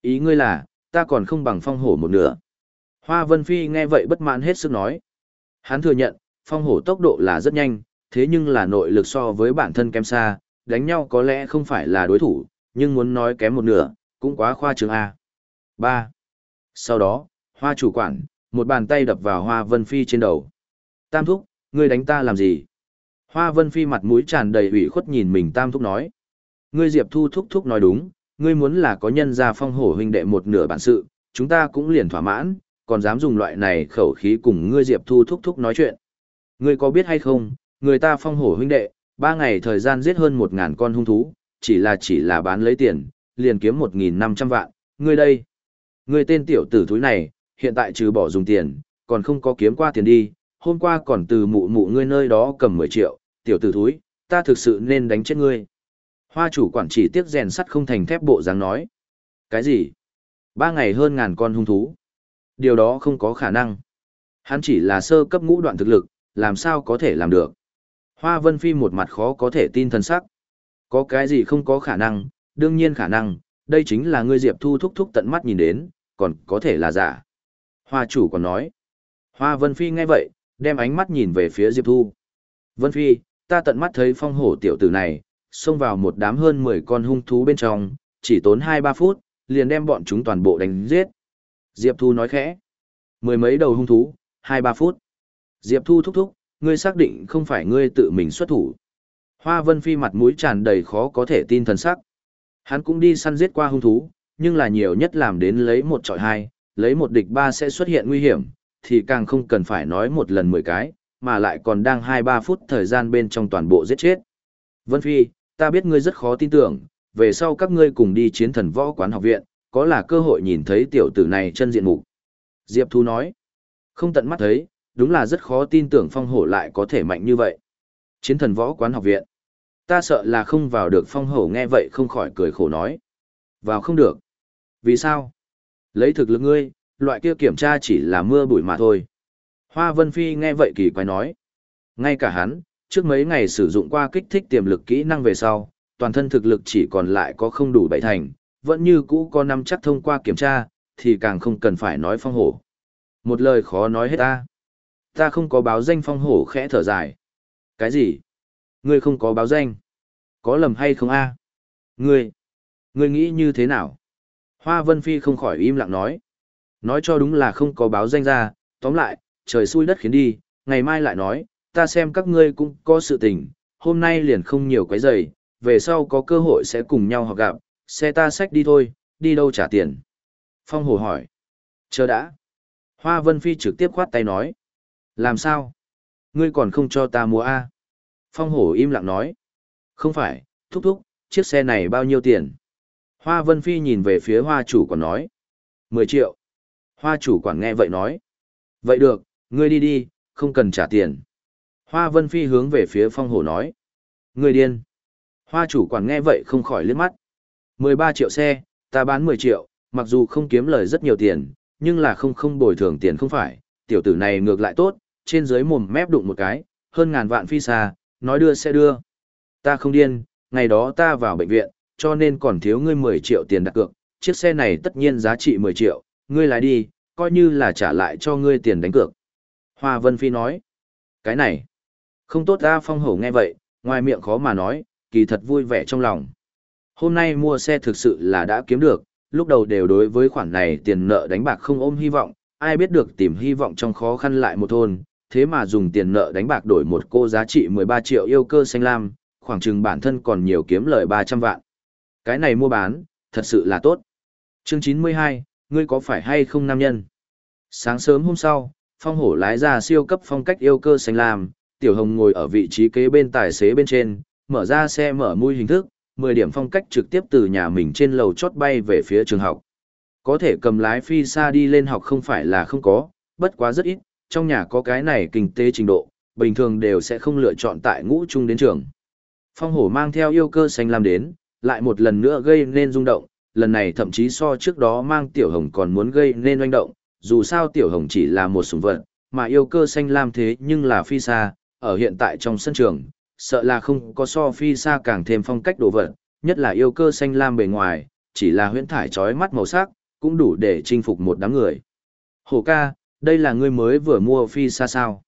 Ý ngươi là, ta còn không bằng phong hổ một nửa. Hoa Vân Phi nghe vậy bất mãn hết sức nói. Hắn thừa nhận, phong hổ tốc độ là rất nhanh, thế nhưng là nội lực so với bản thân kém xa, đánh nhau có lẽ không phải là đối thủ, nhưng muốn nói kém một nửa, cũng quá khoa trương A. 3. Sau đó, hoa chủ quản, một bàn tay đập vào hoa vân phi trên đầu. Tam thúc, ngươi đánh ta làm gì? Hoa vân phi mặt mũi tràn đầy ủy khuất nhìn mình tam thúc nói. Ngươi diệp thu thúc thúc nói đúng, ngươi muốn là có nhân gia phong hổ huynh đệ một nửa bản sự, chúng ta cũng liền thỏa mãn, còn dám dùng loại này khẩu khí cùng ngươi diệp thu thúc thúc nói chuyện. Ngươi có biết hay không, người ta phong hổ huynh đệ, ba ngày thời gian giết hơn một ngàn con hung thú, chỉ là chỉ là bán lấy tiền, liền kiếm một nghìn năm trăm vạn, ngươi đây. Ngươi tên tiểu tử thúi này, hiện tại trừ bỏ dùng tiền, còn không có kiếm qua tiền đi, hôm qua còn từ mụ mụ ngươi nơi đó cầm 10 triệu, tiểu tử thúi, ta thực sự nên đánh chết ngươi. Hoa chủ quản chỉ tiếc rèn sắt không thành thép bộ dáng nói. Cái gì? Ba ngày hơn ngàn con hung thú. Điều đó không có khả năng. Hắn chỉ là sơ cấp ngũ đoạn thực lực, làm sao có thể làm được. Hoa Vân Phi một mặt khó có thể tin thần sắc. Có cái gì không có khả năng, đương nhiên khả năng, đây chính là ngươi Diệp Thu thúc thúc tận mắt nhìn đến, còn có thể là giả. Hoa chủ còn nói. Hoa Vân Phi nghe vậy, đem ánh mắt nhìn về phía Diệp Thu. Vân Phi, ta tận mắt thấy phong hổ tiểu tử này, xông vào một đám hơn 10 con hung thú bên trong, chỉ tốn 2-3 phút, liền đem bọn chúng toàn bộ đánh giết. Diệp Thu nói khẽ. Mười mấy đầu hung thú, 2-3 phút. Diệp Thu thúc thúc, ngươi xác định không phải ngươi tự mình xuất thủ. Hoa Vân Phi mặt mũi tràn đầy khó có thể tin thần sắc. Hắn cũng đi săn giết qua hung thú, nhưng là nhiều nhất làm đến lấy một trọi hai, lấy một địch ba sẽ xuất hiện nguy hiểm, thì càng không cần phải nói một lần mười cái, mà lại còn đang hai ba phút thời gian bên trong toàn bộ giết chết. Vân Phi, ta biết ngươi rất khó tin tưởng, về sau các ngươi cùng đi chiến thần võ quán học viện, có là cơ hội nhìn thấy tiểu tử này chân diện mục. Diệp Thu nói, không tận mắt thấy, đúng là rất khó tin tưởng phong hổ lại có thể mạnh như vậy. Chiến thần võ quán học viện. Ta sợ là không vào được phong hổ nghe vậy không khỏi cười khổ nói. Vào không được. Vì sao? Lấy thực lực ngươi, loại kia kiểm tra chỉ là mưa bụi mà thôi. Hoa Vân Phi nghe vậy kỳ quái nói. Ngay cả hắn, trước mấy ngày sử dụng qua kích thích tiềm lực kỹ năng về sau, toàn thân thực lực chỉ còn lại có không đủ bảy thành, vẫn như cũ có năm chắc thông qua kiểm tra, thì càng không cần phải nói phong hổ. Một lời khó nói hết ta. Ta không có báo danh phong hổ khẽ thở dài. Cái gì? Ngươi không có báo danh? Có lầm hay không a? Ngươi, ngươi nghĩ như thế nào? Hoa Vân Phi không khỏi im lặng nói. Nói cho đúng là không có báo danh ra, tóm lại, trời xui đất khiến đi, ngày mai lại nói, ta xem các ngươi cũng có sự tình, hôm nay liền không nhiều quấy rầy, về sau có cơ hội sẽ cùng nhau họp gặp, xe ta xách đi thôi, đi đâu trả tiền. Phong Hồ hỏi. Chờ đã. Hoa Vân Phi trực tiếp khoát tay nói. Làm sao? Ngươi còn không cho ta mua A. Phong Hổ im lặng nói. Không phải, thúc thúc, chiếc xe này bao nhiêu tiền? Hoa Vân Phi nhìn về phía hoa chủ quản nói. 10 triệu. Hoa chủ quản nghe vậy nói. Vậy được, ngươi đi đi, không cần trả tiền. Hoa Vân Phi hướng về phía phong hổ nói. Ngươi điên. Hoa chủ quản nghe vậy không khỏi liếc mắt. 13 triệu xe, ta bán 10 triệu, mặc dù không kiếm lời rất nhiều tiền, nhưng là không không bồi thường tiền không phải, tiểu tử này ngược lại tốt, trên dưới mồm mép đụng một cái, hơn ngàn vạn phi xa, nói đưa sẽ đưa. Ta không điên, ngày đó ta vào bệnh viện, cho nên còn thiếu ngươi 10 triệu tiền đặt cược, chiếc xe này tất nhiên giá trị 10 triệu, ngươi lái đi, coi như là trả lại cho ngươi tiền đánh cược. Hoa Vân Phi nói, cái này, không tốt ra phong hổ nghe vậy, ngoài miệng khó mà nói, kỳ thật vui vẻ trong lòng. Hôm nay mua xe thực sự là đã kiếm được, lúc đầu đều đối với khoản này tiền nợ đánh bạc không ôm hy vọng, ai biết được tìm hy vọng trong khó khăn lại một thôn, thế mà dùng tiền nợ đánh bạc đổi một cô giá trị 13 triệu yêu cơ xanh lam, khoảng chừng bản thân còn nhiều kiếm lời 300 vạn. Cái này mua bán, thật sự là tốt. Chương 92, ngươi có phải hay không nam nhân? Sáng sớm hôm sau, phong hổ lái ra siêu cấp phong cách yêu cơ xanh lam, tiểu hồng ngồi ở vị trí kế bên tài xế bên trên, mở ra xe mở mui hình thức, 10 điểm phong cách trực tiếp từ nhà mình trên lầu chót bay về phía trường học. Có thể cầm lái phi xa đi lên học không phải là không có, bất quá rất ít, trong nhà có cái này kinh tế trình độ, bình thường đều sẽ không lựa chọn tại ngũ trung đến trường. Phong hổ mang theo yêu cơ xanh lam đến, lại một lần nữa gây nên rung động, lần này thậm chí so trước đó mang tiểu hồng còn muốn gây nên oanh động, dù sao tiểu hồng chỉ là một sủng vật, mà yêu cơ xanh lam thế nhưng là phi xa, ở hiện tại trong sân trường, sợ là không có so phi xa càng thêm phong cách đồ vật, nhất là yêu cơ xanh lam bề ngoài, chỉ là huyễn thải trói mắt màu sắc, cũng đủ để chinh phục một đám người. Hổ ca, đây là ngươi mới vừa mua phi xa sao?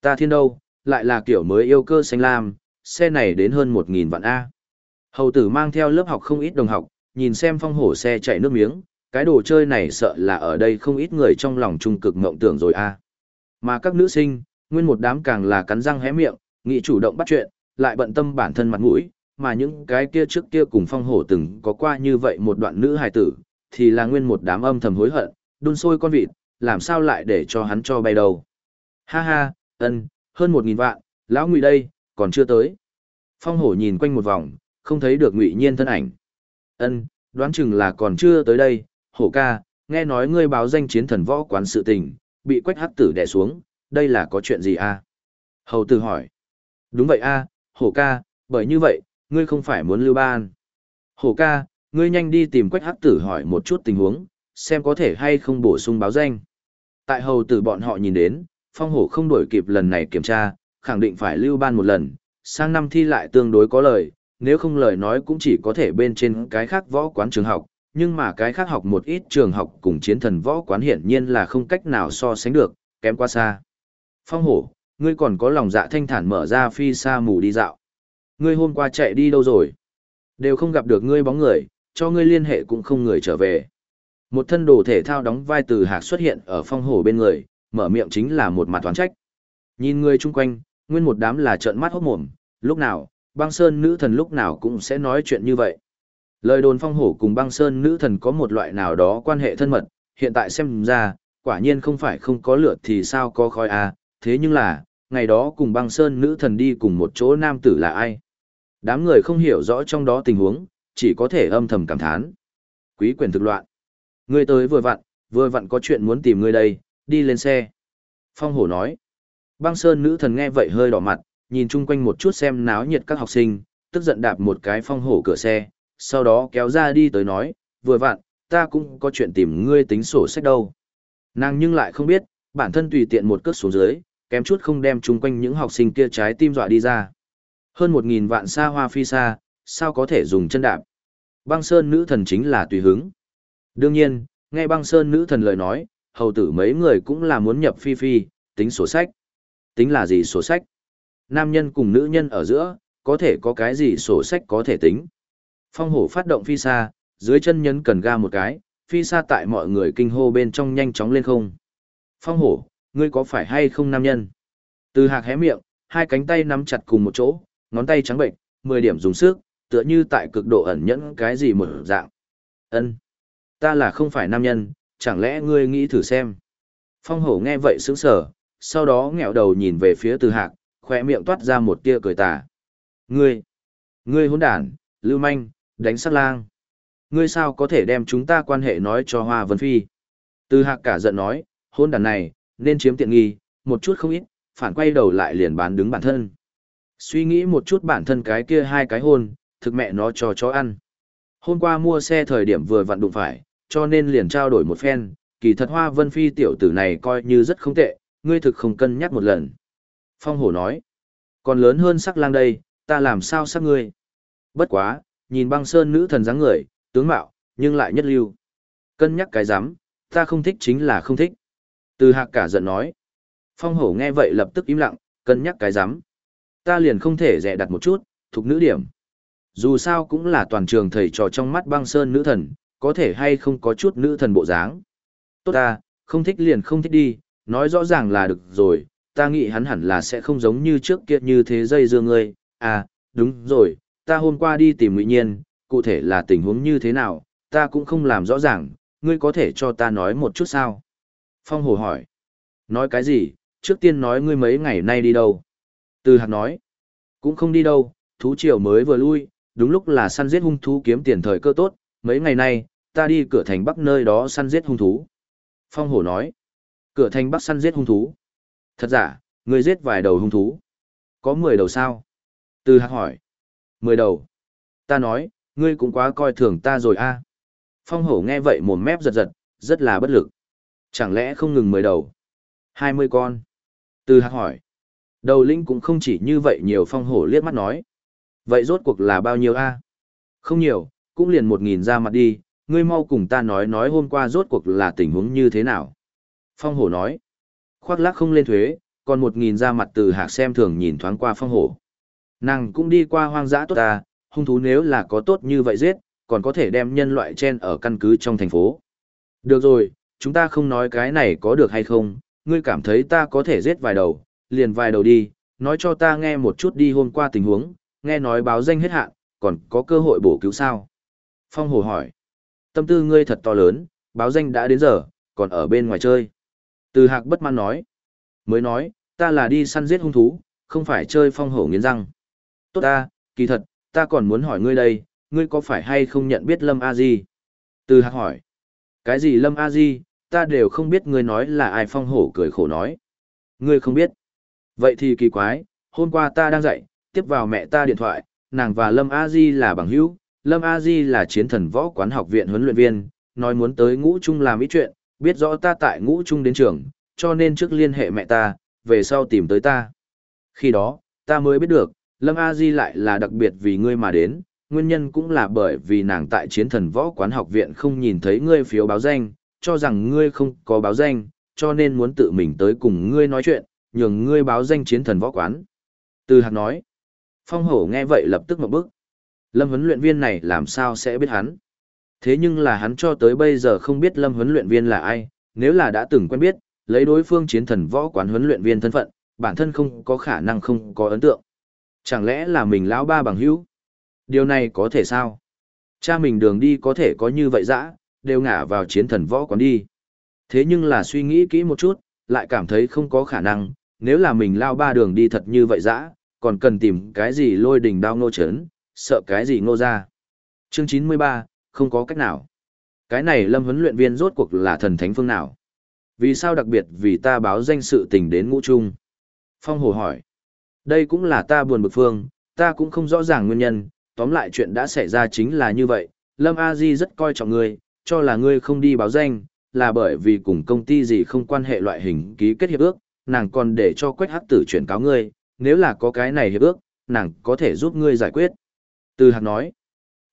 Ta thiên đâu, lại là kiểu mới yêu cơ xanh lam, xe này đến hơn 1.000 vạn A. Hầu tử mang theo lớp học không ít đồng học, nhìn xem phong hổ xe chạy nước miếng, cái đồ chơi này sợ là ở đây không ít người trong lòng trung cực mộng tưởng rồi A. Mà các nữ sinh, nguyên một đám càng là cắn răng hé miệng, nghĩ chủ động bắt chuyện, lại bận tâm bản thân mặt mũi, mà những cái kia trước kia cùng phong hổ từng có qua như vậy một đoạn nữ hài tử, thì là nguyên một đám âm thầm hối hận, đun sôi con vịt, làm sao lại để cho hắn cho bay đầu. Ha ha, ân, hơn một nghìn vạn, lão ngụy đây, còn chưa tới. Phong hổ nhìn quanh một vòng, không thấy được ngụy nhiên thân ảnh. Ân, đoán chừng là còn chưa tới đây, hổ ca, nghe nói ngươi báo danh chiến thần võ quán sự tình, bị quách hắc tử đè xuống, đây là có chuyện gì a? Hầu tử hỏi. Đúng vậy a, hổ ca, bởi như vậy, ngươi không phải muốn lưu ban. Hổ ca, ngươi nhanh đi tìm quách hắc tử hỏi một chút tình huống, xem có thể hay không bổ sung báo danh. Tại hầu tử bọn họ nhìn đến, phong hổ không đổi kịp lần này kiểm tra, khẳng định phải lưu ban một lần, sang năm thi lại tương đối có lời, nếu không lời nói cũng chỉ có thể bên trên cái khác võ quán trường học, nhưng mà cái khác học một ít trường học cùng chiến thần võ quán hiển nhiên là không cách nào so sánh được, kém quá xa. Phong hổ, ngươi còn có lòng dạ thanh thản mở ra phi xa mù đi dạo. Ngươi hôm qua chạy đi đâu rồi? Đều không gặp được ngươi bóng người, cho ngươi liên hệ cũng không người trở về. Một thân đồ thể thao đóng vai từ hạc xuất hiện ở phong hổ bên người, mở miệng chính là một mặt toán trách. Nhìn người chung quanh, nguyên một đám là trợn mắt hốt mồm, lúc nào, băng sơn nữ thần lúc nào cũng sẽ nói chuyện như vậy. Lời đồn phong hổ cùng băng sơn nữ thần có một loại nào đó quan hệ thân mật, hiện tại xem ra, quả nhiên không phải không có lửa thì sao có khói à, thế nhưng là, ngày đó cùng băng sơn nữ thần đi cùng một chỗ nam tử là ai? Đám người không hiểu rõ trong đó tình huống, chỉ có thể âm thầm cảm thán. Quý quyền thực loạn. Ngươi tới vừa vặn, vừa vặn có chuyện muốn tìm ngươi đây, đi lên xe. Phong hổ nói. Băng sơn nữ thần nghe vậy hơi đỏ mặt, nhìn chung quanh một chút xem náo nhiệt các học sinh, tức giận đạp một cái phong hổ cửa xe, sau đó kéo ra đi tới nói, vừa vặn, ta cũng có chuyện tìm ngươi tính sổ sách đâu. Nàng nhưng lại không biết, bản thân tùy tiện một cước xuống dưới, kém chút không đem chung quanh những học sinh kia trái tim dọa đi ra. Hơn một nghìn vạn xa hoa phi xa, sao có thể dùng chân đạp. Băng sơn nữ thần chính là tùy hứng. Đương nhiên, nghe băng sơn nữ thần lời nói, hầu tử mấy người cũng là muốn nhập phi phi, tính sổ sách. Tính là gì sổ sách? Nam nhân cùng nữ nhân ở giữa, có thể có cái gì sổ sách có thể tính. Phong hổ phát động phi xa, dưới chân nhấn cần ga một cái, phi xa tại mọi người kinh hô bên trong nhanh chóng lên không. Phong hổ, ngươi có phải hay không nam nhân? Từ hạc hé miệng, hai cánh tay nắm chặt cùng một chỗ, ngón tay trắng bệnh, 10 điểm dùng sức, tựa như tại cực độ ẩn nhẫn cái gì một dạng. Ân, Ta là không phải nam nhân, chẳng lẽ ngươi nghĩ thử xem? Phong hổ nghe vậy sững sờ, sau đó nghẹo đầu nhìn về phía từ hạc, khỏe miệng toát ra một tia cười tà. Ngươi, ngươi hỗn đản, lưu manh, đánh sát lang. Ngươi sao có thể đem chúng ta quan hệ nói cho Hoa Vân Phi? Từ hạc cả giận nói, hôn đàn này, nên chiếm tiện nghi, một chút không ít, phản quay đầu lại liền bán đứng bản thân. Suy nghĩ một chút bản thân cái kia hai cái hôn, thực mẹ nó cho chó ăn. Hôm qua mua xe thời điểm vừa vặn đụng phải, cho nên liền trao đổi một phen, kỳ thật Hoa Vân Phi tiểu tử này coi như rất không tệ, ngươi thực không cân nhắc một lần. Phong hổ nói, còn lớn hơn sắc lang đây, ta làm sao sắc ngươi. Bất quá, nhìn băng sơn nữ thần dáng người, tướng mạo, nhưng lại nhất lưu. Cân nhắc cái dám, ta không thích chính là không thích. Từ hạc cả giận nói. Phong hổ nghe vậy lập tức im lặng, cân nhắc cái dám. Ta liền không thể rẻ đặt một chút, thuộc nữ điểm. Dù sao cũng là toàn trường thầy trò trong mắt băng sơn nữ thần, có thể hay không có chút nữ thần bộ dáng. Tốt ta, không thích liền không thích đi, nói rõ ràng là được rồi, ta nghĩ hắn hẳn là sẽ không giống như trước kia như thế dây dưa ngươi. À, đúng rồi, ta hôm qua đi tìm ngụy nhiên, cụ thể là tình huống như thế nào, ta cũng không làm rõ ràng, ngươi có thể cho ta nói một chút sao? Phong Hồ hỏi. Nói cái gì, trước tiên nói ngươi mấy ngày nay đi đâu? Từ hạt nói. Cũng không đi đâu, thú triều mới vừa lui, đúng lúc là săn giết hung thú kiếm tiền thời cơ tốt, mấy ngày nay, ta đi cửa thành bắc nơi đó săn giết hung thú. Phong Hổ nói. Cửa thành bắc săn giết hung thú. Thật giả, ngươi giết vài đầu hung thú. Có 10 đầu sao? Từ Hạc hỏi. 10 đầu. Ta nói, ngươi cũng quá coi thường ta rồi a. Phong hổ nghe vậy mồm mép giật giật, rất là bất lực. Chẳng lẽ không ngừng mười đầu? Hai mươi con. Từ hạc hỏi. Đầu linh cũng không chỉ như vậy nhiều phong hổ liếc mắt nói. Vậy rốt cuộc là bao nhiêu a? Không nhiều, cũng liền một nghìn ra mặt đi, ngươi mau cùng ta nói nói hôm qua rốt cuộc là tình huống như thế nào. Phong hổ nói. Khoác lác không lên thuế, còn một nghìn ra mặt từ hạc xem thường nhìn thoáng qua phong hổ. Nàng cũng đi qua hoang dã tốt ta, hung thú nếu là có tốt như vậy giết, còn có thể đem nhân loại chen ở căn cứ trong thành phố. Được rồi, chúng ta không nói cái này có được hay không, ngươi cảm thấy ta có thể giết vài đầu, liền vài đầu đi, nói cho ta nghe một chút đi hôm qua tình huống, nghe nói báo danh hết hạn, còn có cơ hội bổ cứu sao. Phong Hồ hỏi, tâm tư ngươi thật to lớn, báo danh đã đến giờ, còn ở bên ngoài chơi. Từ hạc bất mãn nói, mới nói, ta là đi săn giết hung thú, không phải chơi phong hổ nghiến răng. Tốt ta, kỳ thật, ta còn muốn hỏi ngươi đây, ngươi có phải hay không nhận biết Lâm A Di? Từ hạc hỏi. Cái gì Lâm A Di, ta đều không biết ngươi nói là ai phong hổ cười khổ nói. Ngươi không biết. Vậy thì kỳ quái, hôm qua ta đang dậy, tiếp vào mẹ ta điện thoại, nàng và Lâm A Di là bằng hữu, Lâm A Di là chiến thần võ quán học viện huấn luyện viên, nói muốn tới ngũ trung làm ý chuyện, biết rõ ta tại ngũ trung đến trường, cho nên trước liên hệ mẹ ta, về sau tìm tới ta. Khi đó, ta mới biết được, Lâm A Di lại là đặc biệt vì ngươi mà đến, nguyên nhân cũng là bởi vì nàng tại chiến thần võ quán học viện không nhìn thấy ngươi phiếu báo danh, cho rằng ngươi không có báo danh, cho nên muốn tự mình tới cùng ngươi nói chuyện, nhường ngươi báo danh chiến thần võ quán. Từ hạc nói, phong hổ nghe vậy lập tức một bước. Lâm huấn luyện viên này làm sao sẽ biết hắn? Thế nhưng là hắn cho tới bây giờ không biết lâm huấn luyện viên là ai, nếu là đã từng quen biết, lấy đối phương chiến thần võ quán huấn luyện viên thân phận, bản thân không có khả năng không có ấn tượng. Chẳng lẽ là mình lão ba bằng hữu? Điều này có thể sao? Cha mình đường đi có thể có như vậy dã, đều ngả vào chiến thần võ quán đi. Thế nhưng là suy nghĩ kỹ một chút, lại cảm thấy không có khả năng, nếu là mình lao ba đường đi thật như vậy dã, còn cần tìm cái gì lôi đình đao nô chấn, sợ cái gì ngô ra. Chương 93, không có cách nào. Cái này lâm huấn luyện viên rốt cuộc là thần thánh phương nào? Vì sao đặc biệt vì ta báo danh sự tình đến ngũ trung? Phong Hồ hỏi. Đây cũng là ta buồn bực phương, ta cũng không rõ ràng nguyên nhân, tóm lại chuyện đã xảy ra chính là như vậy. Lâm A Di rất coi trọng ngươi, cho là ngươi không đi báo danh, là bởi vì cùng công ty gì không quan hệ loại hình ký kết hiệp ước, nàng còn để cho Quách Hắc Tử chuyển cáo ngươi, nếu là có cái này hiệp ước, nàng có thể giúp ngươi giải quyết. Từ Hạc nói,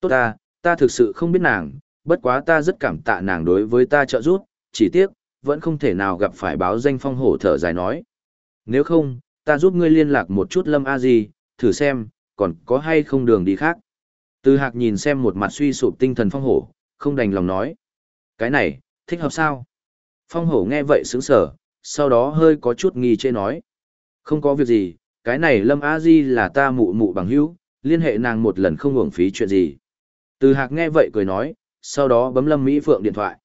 tốt ta, ta thực sự không biết nàng, bất quá ta rất cảm tạ nàng đối với ta trợ giúp, chỉ tiếc, vẫn không thể nào gặp phải báo danh phong hổ thở dài nói. Nếu không, ta giúp ngươi liên lạc một chút Lâm A Di, thử xem, còn có hay không đường đi khác. Từ Hạc nhìn xem một mặt suy sụp tinh thần phong hổ, không đành lòng nói. Cái này, thích hợp sao? Phong hổ nghe vậy sướng sở, sau đó hơi có chút nghi chê nói. Không có việc gì, cái này Lâm A Di là ta mụ mụ bằng hữu, liên hệ nàng một lần không hưởng phí chuyện gì. Từ hạc nghe vậy cười nói, sau đó bấm Lâm Mỹ Phượng điện thoại.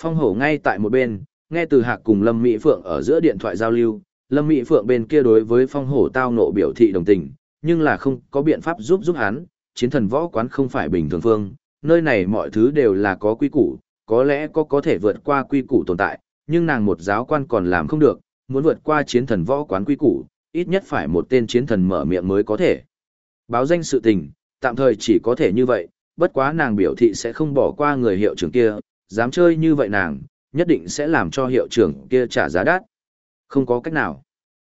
Phong hổ ngay tại một bên, nghe từ hạc cùng Lâm Mỹ Phượng ở giữa điện thoại giao lưu, Lâm Mỹ Phượng bên kia đối với phong hổ tao nộ biểu thị đồng tình, nhưng là không có biện pháp giúp giúp hắn, chiến thần võ quán không phải bình thường phương, nơi này mọi thứ đều là có quy củ, có lẽ có có thể vượt qua quy củ tồn tại, nhưng nàng một giáo quan còn làm không được, muốn vượt qua chiến thần võ quán quy củ, ít nhất phải một tên chiến thần mở miệng mới có thể. Báo danh sự tình, tạm thời chỉ có thể như vậy, bất quá nàng biểu thị sẽ không bỏ qua người hiệu trưởng kia, dám chơi như vậy nàng, nhất định sẽ làm cho hiệu trưởng kia trả giá đắt. Không có cách nào.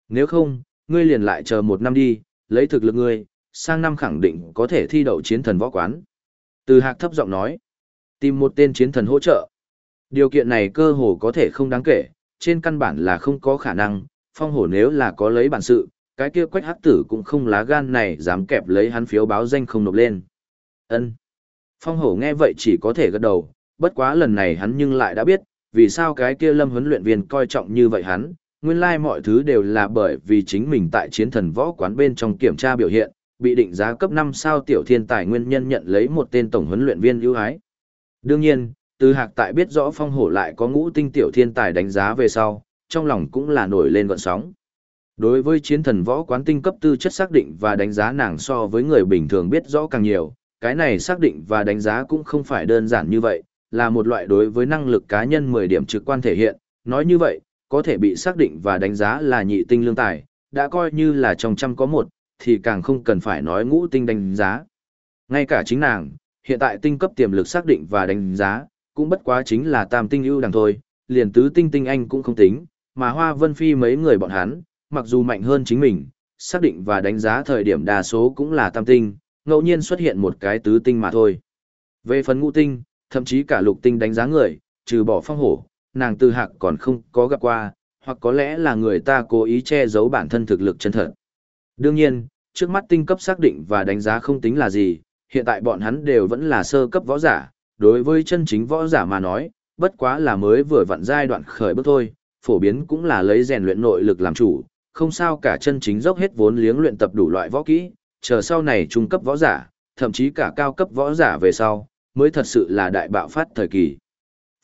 Nếu không, ngươi liền lại chờ một năm đi, lấy thực lực ngươi, sang năm khẳng định có thể thi đậu chiến thần võ quán. Từ hạc thấp giọng nói, tìm một tên chiến thần hỗ trợ. Điều kiện này cơ hồ có thể không đáng kể, trên căn bản là không có khả năng, phong hổ nếu là có lấy bản sự, cái kia quách hắc tử cũng không lá gan này dám kẹp lấy hắn phiếu báo danh không nộp lên. Ân. Phong hổ nghe vậy chỉ có thể gật đầu, bất quá lần này hắn nhưng lại đã biết, vì sao cái kia lâm huấn luyện viên coi trọng như vậy hắn, nguyên lai mọi thứ đều là bởi vì chính mình tại chiến thần võ quán bên trong kiểm tra biểu hiện, bị định giá cấp 5 sao tiểu thiên tài nguyên nhân nhận lấy một tên tổng huấn luyện viên ưu ái. Đương nhiên, từ hạc tại biết rõ phong hổ lại có ngũ tinh tiểu thiên tài đánh giá về sau, trong lòng cũng là nổi lên gọn sóng. Đối với chiến thần võ quán tinh cấp tư chất xác định và đánh giá nàng so với người bình thường biết rõ càng nhiều, cái này xác định và đánh giá cũng không phải đơn giản như vậy, là một loại đối với năng lực cá nhân 10 điểm trực quan thể hiện, nói như vậy, có thể bị xác định và đánh giá là nhị tinh lương tài, đã coi như là trong trăm có một, thì càng không cần phải nói ngũ tinh đánh giá. Ngay cả chính nàng, hiện tại tinh cấp tiềm lực xác định và đánh giá, cũng bất quá chính là tam tinh ưu đằng thôi, liền tứ tinh tinh anh cũng không tính, mà Hoa Vân Phi mấy người bọn hắn, mặc dù mạnh hơn chính mình, xác định và đánh giá thời điểm đa số cũng là tam tinh, ngẫu nhiên xuất hiện một cái tứ tinh mà thôi. Về phần ngũ tinh, thậm chí cả lục tinh đánh giá người, trừ bỏ phong hổ, nàng tư hạc còn không có gặp qua, hoặc có lẽ là người ta cố ý che giấu bản thân thực lực chân thật. Đương nhiên, trước mắt tinh cấp xác định và đánh giá không tính là gì, hiện tại bọn hắn đều vẫn là sơ cấp võ giả, đối với chân chính võ giả mà nói, bất quá là mới vừa vặn giai đoạn khởi bước thôi, phổ biến cũng là lấy rèn luyện nội lực làm chủ, không sao cả chân chính dốc hết vốn liếng luyện tập đủ loại võ kỹ, chờ sau này trung cấp võ giả, thậm chí cả cao cấp võ giả về sau, mới thật sự là đại bạo phát thời kỳ.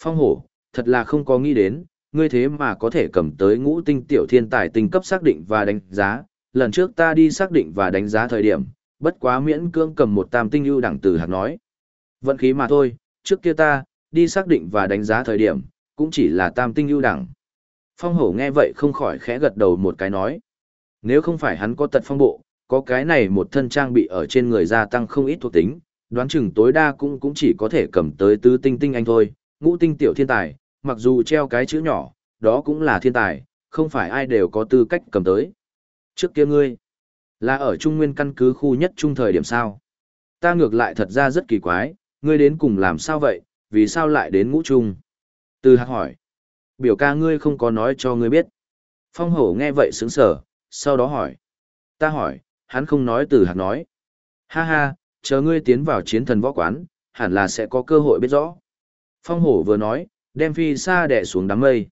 Phong hổ, thật là không có nghĩ đến, ngươi thế mà có thể cầm tới ngũ tinh tiểu thiên tài tinh cấp xác định và đánh giá, lần trước ta đi xác định và đánh giá thời điểm, bất quá miễn cưỡng cầm một tam tinh ưu đẳng từ hạt nói. Vận khí mà thôi, trước kia ta, đi xác định và đánh giá thời điểm, cũng chỉ là tam tinh ưu đẳng. Phong hổ nghe vậy không khỏi khẽ gật đầu một cái nói. Nếu không phải hắn có tật phong bộ, có cái này một thân trang bị ở trên người gia tăng không ít thuộc tính, đoán chừng tối đa cũng cũng chỉ có thể cầm tới tứ tinh tinh anh thôi, ngũ tinh tiểu thiên tài, mặc dù treo cái chữ nhỏ, đó cũng là thiên tài, không phải ai đều có tư cách cầm tới. Trước kia ngươi, là ở trung nguyên căn cứ khu nhất trung thời điểm sao? Ta ngược lại thật ra rất kỳ quái, ngươi đến cùng làm sao vậy, vì sao lại đến ngũ trung? Từ hạc hỏi, biểu ca ngươi không có nói cho ngươi biết. Phong hổ nghe vậy sướng sở, sau đó hỏi. Ta hỏi, hắn không nói từ hạc nói. Ha ha, chờ ngươi tiến vào chiến thần võ quán, hẳn là sẽ có cơ hội biết rõ. Phong hổ vừa nói, đem phi xa đẻ xuống đám mây.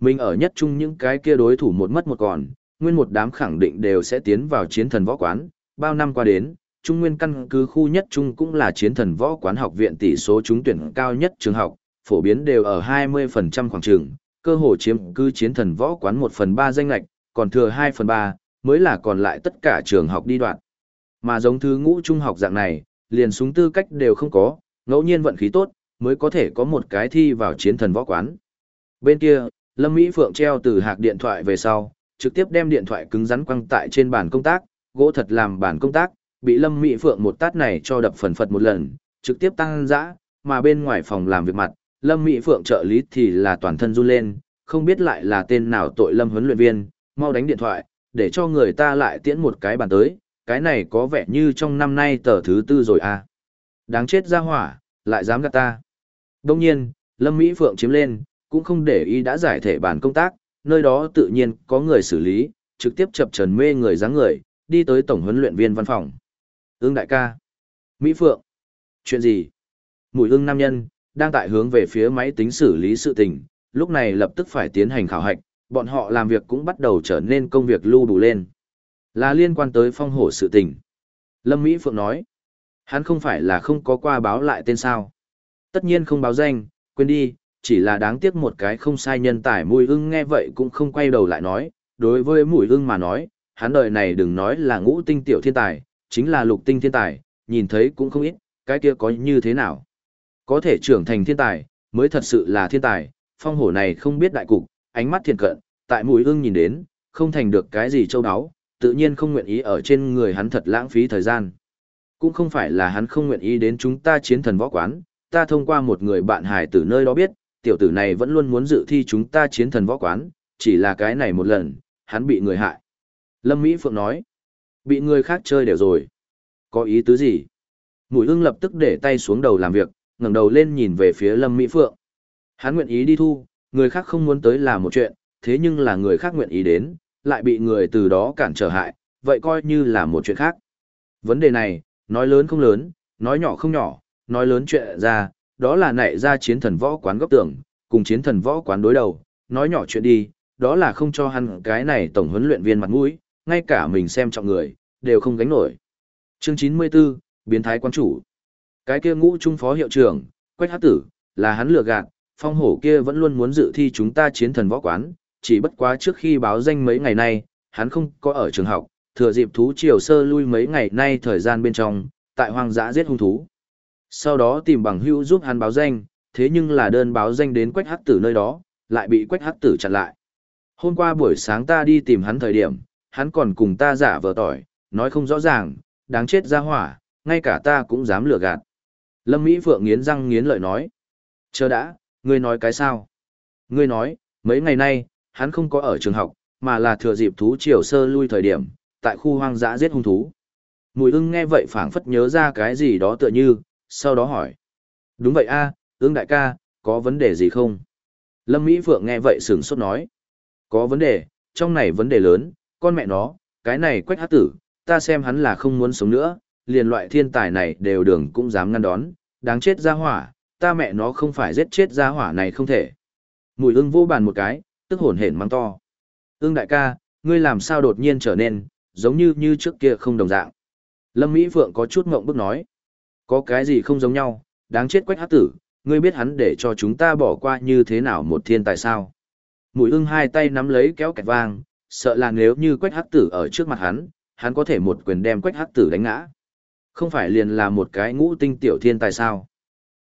Mình ở nhất chung những cái kia đối thủ một mất một còn, nguyên một đám khẳng định đều sẽ tiến vào chiến thần võ quán, bao năm qua đến, Trung Nguyên căn cứ khu nhất Trung cũng là chiến thần võ quán học viện tỷ số trúng tuyển cao nhất trường học, phổ biến đều ở 20% khoảng trường, cơ hồ chiếm cứ chiến thần võ quán 1 phần 3 danh lạch, còn thừa 2 phần 3, mới là còn lại tất cả trường học đi đoạn. Mà giống thứ ngũ trung học dạng này, liền súng tư cách đều không có, ngẫu nhiên vận khí tốt, mới có thể có một cái thi vào chiến thần võ quán. Bên kia, Lâm Mỹ Phượng treo từ hạc điện thoại về sau, trực tiếp đem điện thoại cứng rắn quăng tại trên bàn công tác, gỗ thật làm bàn công tác, bị Lâm Mỹ Phượng một tát này cho đập phần phật một lần, trực tiếp tăng dã, mà bên ngoài phòng làm việc mặt, Lâm Mỹ Phượng trợ lý thì là toàn thân run lên, không biết lại là tên nào tội Lâm huấn luyện viên, mau đánh điện thoại, để cho người ta lại tiễn một cái bàn tới, cái này có vẻ như trong năm nay tờ thứ tư rồi à. Đáng chết ra hỏa, lại dám gạt ta. Đông nhiên, Lâm Mỹ Phượng chiếm lên, cũng không để ý đã giải thể bản công tác, nơi đó tự nhiên có người xử lý, trực tiếp chập trần mê người dáng người, đi tới tổng huấn luyện viên văn phòng. Ưng đại ca. Mỹ Phượng. Chuyện gì? Mùi ưng nam nhân, đang tại hướng về phía máy tính xử lý sự tình, lúc này lập tức phải tiến hành khảo hạch, bọn họ làm việc cũng bắt đầu trở nên công việc lưu đủ lên. Là liên quan tới phong hổ sự tình. Lâm Mỹ Phượng nói, hắn không phải là không có qua báo lại tên sao. Tất nhiên không báo danh, quên đi, chỉ là đáng tiếc một cái không sai nhân tài mùi ưng nghe vậy cũng không quay đầu lại nói, đối với mùi ưng mà nói, hắn đời này đừng nói là ngũ tinh tiểu thiên tài, chính là lục tinh thiên tài, nhìn thấy cũng không ít, cái kia có như thế nào. Có thể trưởng thành thiên tài, mới thật sự là thiên tài, phong hổ này không biết đại cục, ánh mắt thiện cận, tại mùi ưng nhìn đến, không thành được cái gì châu đáo tự nhiên không nguyện ý ở trên người hắn thật lãng phí thời gian. Cũng không phải là hắn không nguyện ý đến chúng ta chiến thần võ quán, ta thông qua một người bạn hài từ nơi đó biết, tiểu tử này vẫn luôn muốn dự thi chúng ta chiến thần võ quán, chỉ là cái này một lần, hắn bị người hại. Lâm Mỹ Phượng nói, bị người khác chơi đều rồi. Có ý tứ gì? Mùi hương lập tức để tay xuống đầu làm việc, ngẩng đầu lên nhìn về phía Lâm Mỹ Phượng. Hắn nguyện ý đi thu, người khác không muốn tới là một chuyện, thế nhưng là người khác nguyện ý đến, lại bị người từ đó cản trở hại, vậy coi như là một chuyện khác. Vấn đề này, nói lớn không lớn, nói nhỏ không nhỏ, nói lớn chuyện ra, đó là nảy ra chiến thần võ quán góc tưởng, cùng chiến thần võ quán đối đầu, nói nhỏ chuyện đi, đó là không cho hắn cái này tổng huấn luyện viên mặt mũi, ngay cả mình xem trọng người, đều không gánh nổi. Chương 94, biến thái quan chủ. Cái kia ngũ trung phó hiệu trưởng, Quách Hát Tử, là hắn lừa gạt, phong hổ kia vẫn luôn muốn dự thi chúng ta chiến thần võ quán, chỉ bất quá trước khi báo danh mấy ngày nay, hắn không có ở trường học, thừa dịp thú triều sơ lui mấy ngày nay thời gian bên trong, tại hoang dã giết hung thú. Sau đó tìm bằng hữu giúp hắn báo danh, thế nhưng là đơn báo danh đến Quách Hắc Tử nơi đó, lại bị Quách Hắc Tử chặn lại. Hôm qua buổi sáng ta đi tìm hắn thời điểm, hắn còn cùng ta giả vờ tỏi, nói không rõ ràng, đáng chết ra hỏa, ngay cả ta cũng dám lừa gạt. Lâm Mỹ Phượng nghiến răng nghiến lợi nói. Chờ đã, ngươi nói cái sao? Ngươi nói, mấy ngày nay, hắn không có ở trường học, mà là thừa dịp thú triều sơ lui thời điểm, tại khu hoang dã giết hung thú. Mùi ưng nghe vậy phảng phất nhớ ra cái gì đó tựa như, sau đó hỏi. Đúng vậy a, ưng đại ca, có vấn đề gì không? Lâm Mỹ Phượng nghe vậy sửng sốt nói. Có vấn đề, trong này vấn đề lớn, con mẹ nó, cái này quách hát tử, ta xem hắn là không muốn sống nữa, liền loại thiên tài này đều đường cũng dám ngăn đón, đáng chết ra hỏa, ta mẹ nó không phải giết chết ra hỏa này không thể. Mùi ưng vô bàn một cái, tức hồn hển mang to. Ưng đại ca, ngươi làm sao đột nhiên trở nên, giống như như trước kia không đồng dạng. Lâm Mỹ Phượng có chút ngộng bức nói. Có cái gì không giống nhau, đáng chết quách hát tử, ngươi biết hắn để cho chúng ta bỏ qua như thế nào một thiên tài sao. Mùi ưng hai tay nắm lấy kéo kẹt vang, sợ là nếu như quách hát tử ở trước mặt hắn, hắn có thể một quyền đem quách hát tử đánh ngã. Không phải liền là một cái ngũ tinh tiểu thiên tài sao.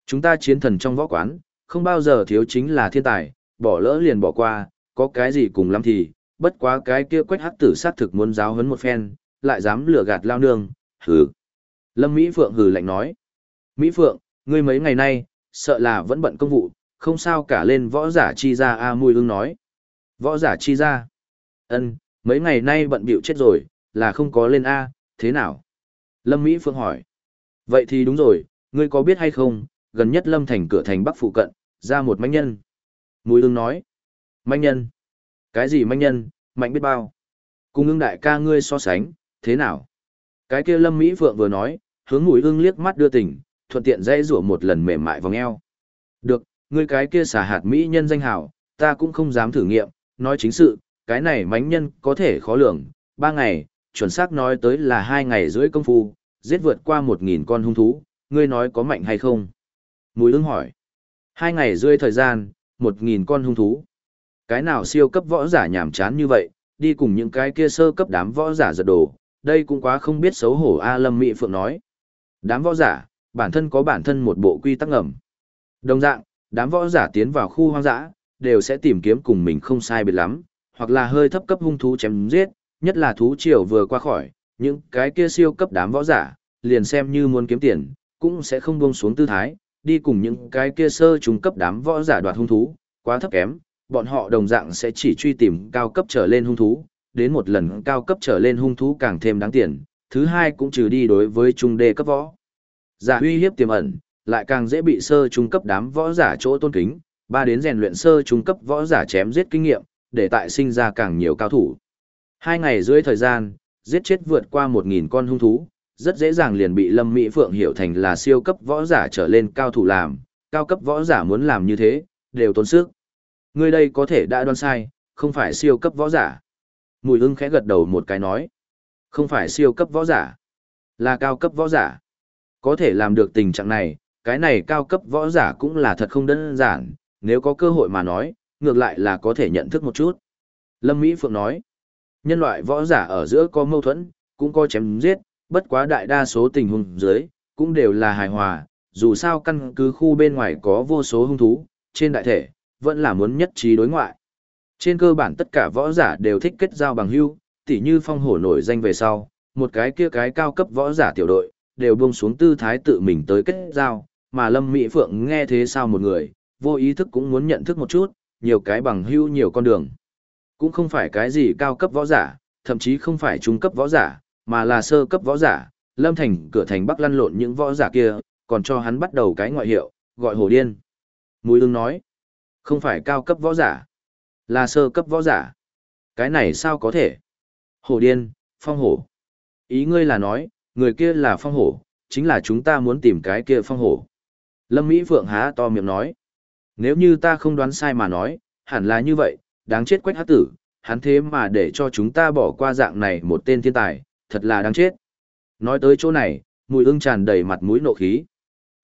Chúng ta chiến thần trong võ quán, không bao giờ thiếu chính là thiên tài, bỏ lỡ liền bỏ qua, có cái gì cùng lắm thì, bất quá cái kia quách hắc tử sát thực muốn giáo huấn một phen, lại dám lừa gạt lao nương, hừ. Lâm Mỹ Phượng hừ lạnh nói. Mỹ Phượng, ngươi mấy ngày nay, sợ là vẫn bận công vụ, không sao cả lên võ giả chi ra A Mùi Hưng nói. Võ giả chi ra. ân mấy ngày nay bận bịu chết rồi, là không có lên A, thế nào? Lâm Mỹ Phương hỏi. Vậy thì đúng rồi, ngươi có biết hay không, gần nhất Lâm Thành cửa thành Bắc phụ cận, ra một manh nhân. Mùi ưng nói. Manh nhân. Cái gì manh nhân, mạnh biết bao. Cùng ưng đại ca ngươi so sánh, thế nào? Cái kia Lâm Mỹ Phượng vừa nói, hướng mùi ưng liếc mắt đưa tình, thuận tiện dây rủa một lần mềm mại vòng eo. Được, ngươi cái kia xả hạt Mỹ nhân danh hảo, ta cũng không dám thử nghiệm, nói chính sự, cái này mánh nhân có thể khó lường, ba ngày, chuẩn xác nói tới là hai ngày rưỡi công phu, giết vượt qua một nghìn con hung thú, ngươi nói có mạnh hay không? Mùi ưng hỏi. Hai ngày rưỡi thời gian, một nghìn con hung thú. Cái nào siêu cấp võ giả nhảm chán như vậy, đi cùng những cái kia sơ cấp đám võ giả giật đồ, đây cũng quá không biết xấu hổ A Lâm Mỹ Phượng nói. Đám võ giả, bản thân có bản thân một bộ quy tắc ngầm. Đồng dạng, đám võ giả tiến vào khu hoang dã, đều sẽ tìm kiếm cùng mình không sai biệt lắm, hoặc là hơi thấp cấp hung thú chém giết, nhất là thú triều vừa qua khỏi, những cái kia siêu cấp đám võ giả, liền xem như muốn kiếm tiền, cũng sẽ không buông xuống tư thái, đi cùng những cái kia sơ trung cấp đám võ giả đoạt hung thú, quá thấp kém, bọn họ đồng dạng sẽ chỉ truy tìm cao cấp trở lên hung thú, đến một lần cao cấp trở lên hung thú càng thêm đáng tiền, thứ hai cũng trừ đi đối với trung đê cấp võ. Giả uy hiếp tiềm ẩn, lại càng dễ bị sơ trung cấp đám võ giả chỗ tôn kính, ba đến rèn luyện sơ trung cấp võ giả chém giết kinh nghiệm, để tại sinh ra càng nhiều cao thủ. Hai ngày dưới thời gian, giết chết vượt qua một nghìn con hung thú, rất dễ dàng liền bị Lâm Mỹ Phượng hiểu thành là siêu cấp võ giả trở lên cao thủ làm, cao cấp võ giả muốn làm như thế, đều tốn sức. Người đây có thể đã đoán sai, không phải siêu cấp võ giả. Mùi ưng khẽ gật đầu một cái nói. Không phải siêu cấp võ giả, là cao cấp võ giả. Có thể làm được tình trạng này, cái này cao cấp võ giả cũng là thật không đơn giản, nếu có cơ hội mà nói, ngược lại là có thể nhận thức một chút. Lâm Mỹ Phượng nói, nhân loại võ giả ở giữa có mâu thuẫn, cũng có chém giết, bất quá đại đa số tình huống dưới, cũng đều là hài hòa, dù sao căn cứ khu bên ngoài có vô số hung thú, trên đại thể, vẫn là muốn nhất trí đối ngoại. Trên cơ bản tất cả võ giả đều thích kết giao bằng hữu, tỉ như phong hổ nổi danh về sau, một cái kia cái cao cấp võ giả tiểu đội, đều buông xuống tư thái tự mình tới kết giao, mà Lâm Mỹ Phượng nghe thế sao một người, vô ý thức cũng muốn nhận thức một chút, nhiều cái bằng hữu nhiều con đường. Cũng không phải cái gì cao cấp võ giả, thậm chí không phải trung cấp võ giả, mà là sơ cấp võ giả, Lâm Thành cửa thành Bắc lăn lộn những võ giả kia, còn cho hắn bắt đầu cái ngoại hiệu, gọi hồ điên. Mùi ưng nói, không phải cao cấp võ giả, là sơ cấp võ giả. Cái này sao có thể? Hồ điên, phong hổ. Ý ngươi là nói, người kia là phong hổ, chính là chúng ta muốn tìm cái kia phong hổ. Lâm Mỹ Phượng há to miệng nói. Nếu như ta không đoán sai mà nói, hẳn là như vậy, đáng chết quách hát tử, hắn thế mà để cho chúng ta bỏ qua dạng này một tên thiên tài, thật là đáng chết. Nói tới chỗ này, mùi ưng tràn đầy mặt mũi nộ khí.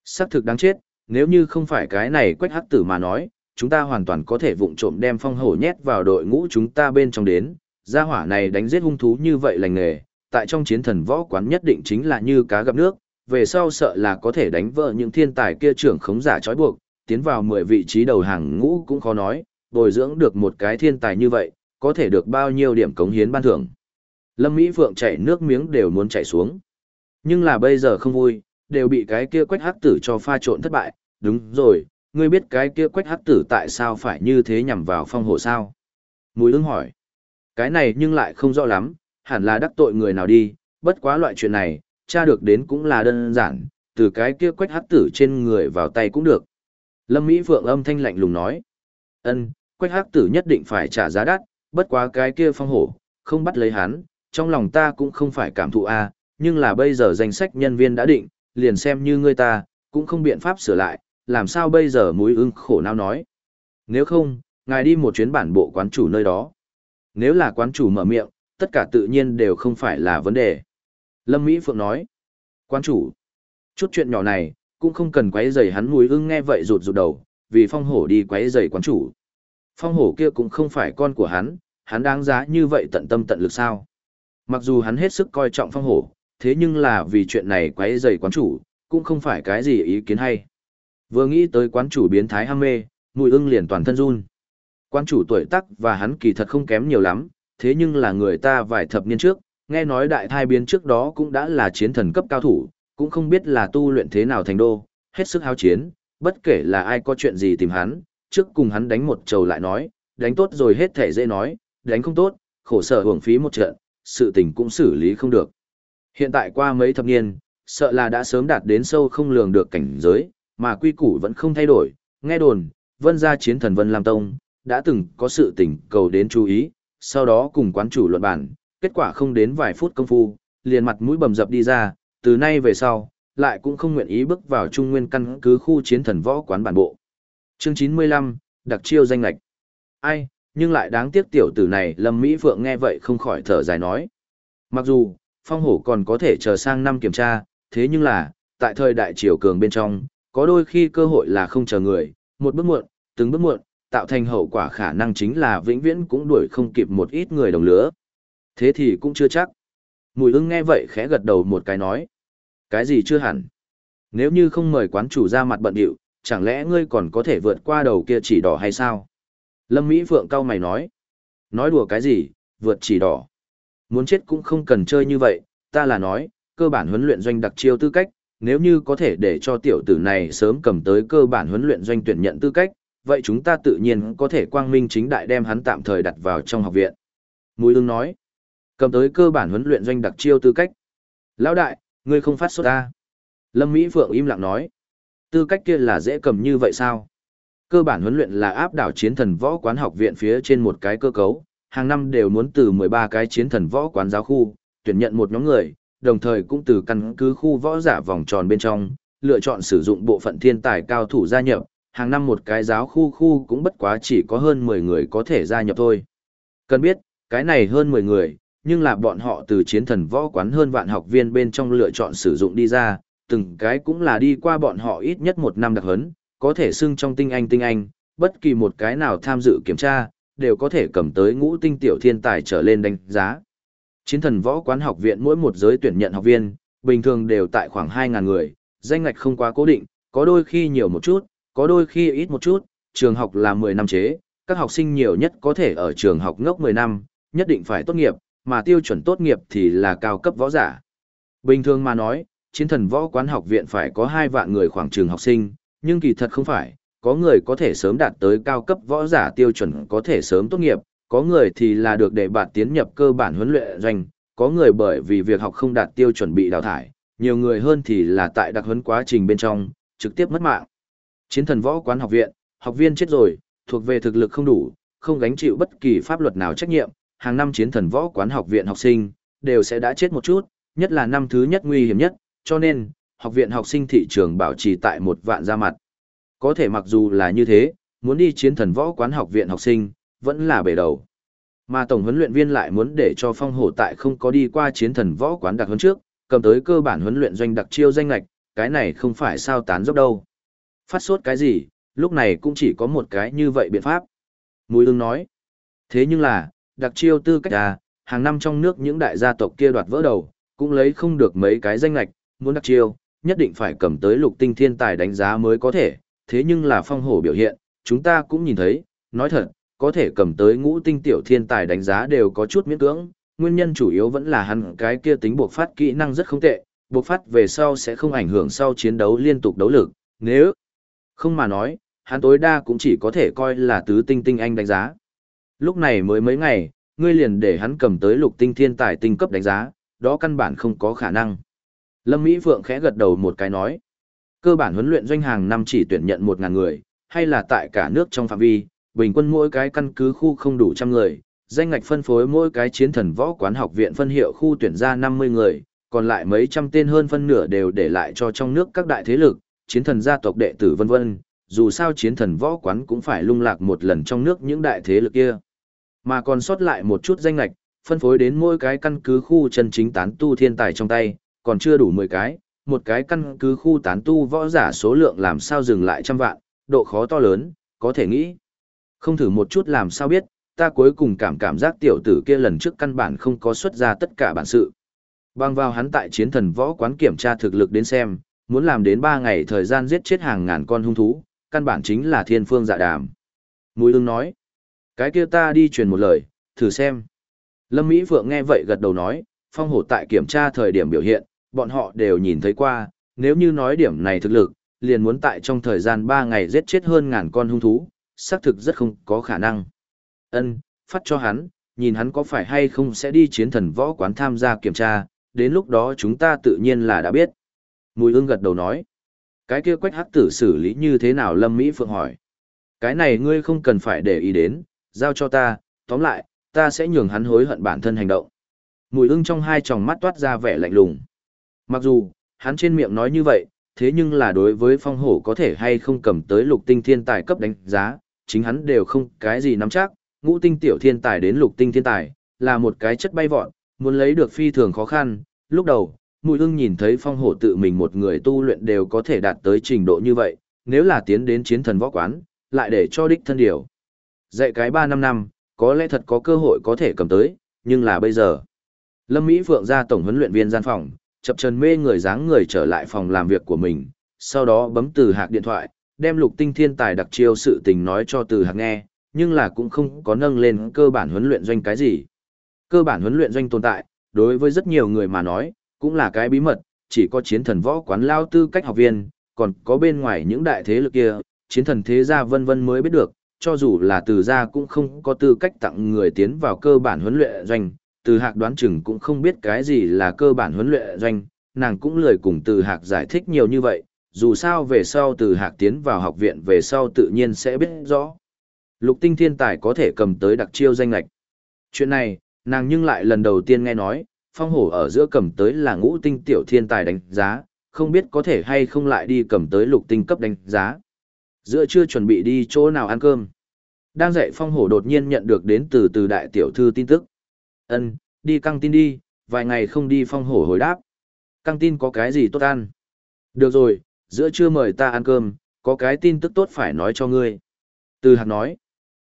Sắc thực đáng chết, nếu như không phải cái này quách hát tử mà nói, chúng ta hoàn toàn có thể vụng trộm đem phong hổ nhét vào đội ngũ chúng ta bên trong đến, gia hỏa này đánh giết hung thú như vậy lành nghề, tại trong chiến thần võ quán nhất định chính là như cá gặp nước, về sau sợ là có thể đánh vỡ những thiên tài kia trưởng khống giả trói buộc, tiến vào 10 vị trí đầu hàng ngũ cũng khó nói, bồi dưỡng được một cái thiên tài như vậy, có thể được bao nhiêu điểm cống hiến ban thưởng. Lâm Mỹ Phượng chảy nước miếng đều muốn chảy xuống. Nhưng là bây giờ không vui, đều bị cái kia quách hắc tử cho pha trộn thất bại, đúng rồi, ngươi biết cái kia quách hắc tử tại sao phải như thế nhằm vào phong hổ sao? Mùi ưng hỏi. Cái này nhưng lại không rõ lắm, hẳn là đắc tội người nào đi, bất quá loại chuyện này, tra được đến cũng là đơn giản, từ cái kia quách hắc tử trên người vào tay cũng được. Lâm Mỹ Phượng âm thanh lạnh lùng nói. ân quách hắc tử nhất định phải trả giá đắt, bất quá cái kia phong hổ, không bắt lấy hắn, trong lòng ta cũng không phải cảm thụ a nhưng là bây giờ danh sách nhân viên đã định, liền xem như ngươi ta, cũng không biện pháp sửa lại, làm sao bây giờ mũi ưng khổ não nói. Nếu không, ngài đi một chuyến bản bộ quán chủ nơi đó. Nếu là quán chủ mở miệng, tất cả tự nhiên đều không phải là vấn đề. Lâm Mỹ Phượng nói, quán chủ, chút chuyện nhỏ này, cũng không cần quấy rầy hắn mùi ưng nghe vậy rụt rụt đầu, vì phong hổ đi quấy rầy quán chủ. Phong hổ kia cũng không phải con của hắn, hắn đáng giá như vậy tận tâm tận lực sao. Mặc dù hắn hết sức coi trọng phong hổ, thế nhưng là vì chuyện này quấy rầy quán chủ, cũng không phải cái gì ý kiến hay. Vừa nghĩ tới quán chủ biến thái ham mê, mùi ưng liền toàn thân run. Quán chủ tuổi tác và hắn kỳ thật không kém nhiều lắm, thế nhưng là người ta vài thập niên trước, nghe nói đại thai biến trước đó cũng đã là chiến thần cấp cao thủ, cũng không biết là tu luyện thế nào thành đô, hết sức háo chiến, bất kể là ai có chuyện gì tìm hắn, trước cùng hắn đánh một trầu lại nói, đánh tốt rồi hết thể dễ nói, đánh không tốt, khổ sở hưởng phí một trận, sự tình cũng xử lý không được. Hiện tại qua mấy thập niên, sợ là đã sớm đạt đến sâu không lường được cảnh giới, mà quy củ vẫn không thay đổi, nghe đồn, vân gia chiến thần vân Lam Tông, đã từng có sự tình cầu đến chú ý, sau đó cùng quán chủ luận bản, kết quả không đến vài phút công phu, liền mặt mũi bầm dập đi ra, từ nay về sau, lại cũng không nguyện ý bước vào trung nguyên căn cứ khu chiến thần võ quán bản bộ. Chương 95, đặc chiêu danh lạch. Ai, nhưng lại đáng tiếc tiểu tử này Lâm Mỹ Phượng nghe vậy không khỏi thở dài nói. Mặc dù, phong hổ còn có thể chờ sang năm kiểm tra, thế nhưng là, tại thời đại triều cường bên trong, có đôi khi cơ hội là không chờ người, một bước muộn, từng bước muộn, tạo thành hậu quả khả năng chính là vĩnh viễn cũng đuổi không kịp một ít người đồng lứa. Thế thì cũng chưa chắc. Mùi ưng nghe vậy khẽ gật đầu một cái nói. Cái gì chưa hẳn? Nếu như không mời quán chủ ra mặt bận điệu, chẳng lẽ ngươi còn có thể vượt qua đầu kia chỉ đỏ hay sao? Lâm Mỹ Phượng cao mày nói. Nói đùa cái gì, vượt chỉ đỏ. Muốn chết cũng không cần chơi như vậy, ta là nói, cơ bản huấn luyện doanh đặc chiêu tư cách, nếu như có thể để cho tiểu tử này sớm cầm tới cơ bản huấn luyện doanh tuyển nhận tư cách, vậy chúng ta tự nhiên có thể quang minh chính đại đem hắn tạm thời đặt vào trong học viện. Mùi ưng nói, cầm tới cơ bản huấn luyện doanh đặc chiêu tư cách. Lão đại, ngươi không phát xuất ta. Lâm Mỹ Phượng im lặng nói, tư cách kia là dễ cầm như vậy sao? Cơ bản huấn luyện là áp đảo chiến thần võ quán học viện phía trên một cái cơ cấu, hàng năm đều muốn từ 13 cái chiến thần võ quán giáo khu, tuyển nhận một nhóm người, đồng thời cũng từ căn cứ khu võ giả vòng tròn bên trong, lựa chọn sử dụng bộ phận thiên tài cao thủ gia nhập, hàng năm một cái giáo khu khu cũng bất quá chỉ có hơn 10 người có thể gia nhập thôi. Cần biết, cái này hơn 10 người, nhưng là bọn họ từ chiến thần võ quán hơn vạn học viên bên trong lựa chọn sử dụng đi ra, từng cái cũng là đi qua bọn họ ít nhất một năm đặc huấn, có thể xưng trong tinh anh tinh anh, bất kỳ một cái nào tham dự kiểm tra, đều có thể cầm tới ngũ tinh tiểu thiên tài trở lên đánh giá. Chiến thần võ quán học viện mỗi một giới tuyển nhận học viên, bình thường đều tại khoảng 2.000 người, danh ngạch không quá cố định, có đôi khi nhiều một chút, có đôi khi ít một chút, trường học là 10 năm chế, các học sinh nhiều nhất có thể ở trường học ngốc 10 năm, nhất định phải tốt nghiệp, mà tiêu chuẩn tốt nghiệp thì là cao cấp võ giả. Bình thường mà nói, chiến thần võ quán học viện phải có 2 vạn người khoảng trường học sinh, nhưng kỳ thật không phải, có người có thể sớm đạt tới cao cấp võ giả tiêu chuẩn có thể sớm tốt nghiệp, có người thì là được để bạn tiến nhập cơ bản huấn luyện doanh, có người bởi vì việc học không đạt tiêu chuẩn bị đào thải, nhiều người hơn thì là tại đặc huấn quá trình bên trong, trực tiếp mất mạng. Chiến thần võ quán học viện, học viên chết rồi, thuộc về thực lực không đủ, không gánh chịu bất kỳ pháp luật nào trách nhiệm, hàng năm chiến thần võ quán học viện học sinh, đều sẽ đã chết một chút, nhất là năm thứ nhất nguy hiểm nhất, cho nên, học viện học sinh thị trường bảo trì tại một vạn ra mặt. Có thể mặc dù là như thế, muốn đi chiến thần võ quán học viện học sinh, vẫn là bể đầu. Mà tổng huấn luyện viên lại muốn để cho phong hổ tại không có đi qua chiến thần võ quán đặc huấn trước, cầm tới cơ bản huấn luyện doanh đặc chiêu danh lạch, cái này không phải sao tán dốc đâu. Phát sốt cái gì, lúc này cũng chỉ có một cái như vậy biện pháp. Mùi ương nói. Thế nhưng là, đặc chiêu tư cách à, hàng năm trong nước những đại gia tộc kia đoạt vỡ đầu, cũng lấy không được mấy cái danh lạch, muốn đặc chiêu, nhất định phải cầm tới lục tinh thiên tài đánh giá mới có thể, thế nhưng là phong hổ biểu hiện, chúng ta cũng nhìn thấy, nói thật, có thể cầm tới ngũ tinh tiểu thiên tài đánh giá đều có chút miễn cưỡng, nguyên nhân chủ yếu vẫn là hắn cái kia tính buộc phát kỹ năng rất không tệ, buộc phát về sau sẽ không ảnh hưởng sau chiến đấu liên tục đấu lực, nếu không mà nói, hắn tối đa cũng chỉ có thể coi là tứ tinh tinh anh đánh giá. Lúc này mới mấy ngày, ngươi liền để hắn cầm tới lục tinh thiên tài tinh cấp đánh giá, đó căn bản không có khả năng. Lâm Mỹ Phượng khẽ gật đầu một cái nói, cơ bản huấn luyện doanh hàng năm chỉ tuyển nhận 1.000 người, hay là tại cả nước trong phạm vi, bình quân mỗi cái căn cứ khu không đủ trăm người, danh ngạch phân phối mỗi cái chiến thần võ quán học viện phân hiệu khu tuyển ra 50 người, còn lại mấy trăm tên hơn phân nửa đều để lại cho trong nước các đại thế lực, chiến thần gia tộc đệ tử vân vân, dù sao chiến thần võ quán cũng phải lung lạc một lần trong nước những đại thế lực kia. Mà còn sót lại một chút danh ngạch, phân phối đến mỗi cái căn cứ khu chân chính tán tu thiên tài trong tay, còn chưa đủ 10 cái, một cái căn cứ khu tán tu võ giả số lượng làm sao dừng lại trăm vạn, độ khó to lớn, có thể nghĩ. Không thử một chút làm sao biết, ta cuối cùng cảm cảm giác tiểu tử kia lần trước căn bản không có xuất ra tất cả bản sự. Bằng vào hắn tại chiến thần võ quán kiểm tra thực lực đến xem, muốn làm đến 3 ngày thời gian giết chết hàng ngàn con hung thú, căn bản chính là thiên phương dạ đàm. Mùi ưng nói, cái kia ta đi truyền một lời, thử xem. Lâm Mỹ Phượng nghe vậy gật đầu nói, phong hổ tại kiểm tra thời điểm biểu hiện, bọn họ đều nhìn thấy qua, nếu như nói điểm này thực lực, liền muốn tại trong thời gian 3 ngày giết chết hơn ngàn con hung thú, xác thực rất không có khả năng. Ân, phát cho hắn, nhìn hắn có phải hay không sẽ đi chiến thần võ quán tham gia kiểm tra, đến lúc đó chúng ta tự nhiên là đã biết. Mùi ương gật đầu nói, cái kia quách hắc tử xử lý như thế nào Lâm Mỹ Phượng hỏi. Cái này ngươi không cần phải để ý đến, giao cho ta, tóm lại, ta sẽ nhường hắn hối hận bản thân hành động. Mùi ưng trong hai tròng mắt toát ra vẻ lạnh lùng. Mặc dù, hắn trên miệng nói như vậy, thế nhưng là đối với phong hổ có thể hay không cầm tới lục tinh thiên tài cấp đánh giá, chính hắn đều không cái gì nắm chắc, ngũ tinh tiểu thiên tài đến lục tinh thiên tài, là một cái chất bay vọt, muốn lấy được phi thường khó khăn, lúc đầu, mùi ưng nhìn thấy phong hổ tự mình một người tu luyện đều có thể đạt tới trình độ như vậy, nếu là tiến đến chiến thần võ quán, lại để cho đích thân điều. Dạy cái 3 năm năm, có lẽ thật có cơ hội có thể cầm tới, nhưng là bây giờ. Lâm Mỹ Phượng ra tổng huấn luyện viên gian phòng, chập trần mê người dáng người trở lại phòng làm việc của mình, sau đó bấm từ hạc điện thoại, đem lục tinh thiên tài đặc chiêu sự tình nói cho từ hạc nghe, nhưng là cũng không có nâng lên cơ bản huấn luyện doanh cái gì. Cơ bản huấn luyện doanh tồn tại, đối với rất nhiều người mà nói, cũng là cái bí mật, chỉ có chiến thần võ quán lao tư cách học viên, còn có bên ngoài những đại thế lực kia, chiến thần thế gia vân vân mới biết được, cho dù là từ gia cũng không có tư cách tặng người tiến vào cơ bản huấn luyện doanh, từ hạc đoán chừng cũng không biết cái gì là cơ bản huấn luyện doanh, nàng cũng lười cùng từ hạc giải thích nhiều như vậy, dù sao về sau từ hạc tiến vào học viện về sau tự nhiên sẽ biết rõ. Lục tinh thiên tài có thể cầm tới đặc chiêu danh lạch. Chuyện này, nàng nhưng lại lần đầu tiên nghe nói, phong hổ ở giữa cầm tới là ngũ tinh tiểu thiên tài đánh giá, không biết có thể hay không lại đi cầm tới lục tinh cấp đánh giá. Giữa chưa chuẩn bị đi chỗ nào ăn cơm. Đang dạy phong hổ đột nhiên nhận được đến từ từ đại tiểu thư tin tức ân đi căng tin đi, vài ngày không đi phong hổ hồi đáp. Căng tin có cái gì tốt ăn? Được rồi, giữa trưa mời ta ăn cơm, có cái tin tức tốt phải nói cho ngươi. Từ hạt nói,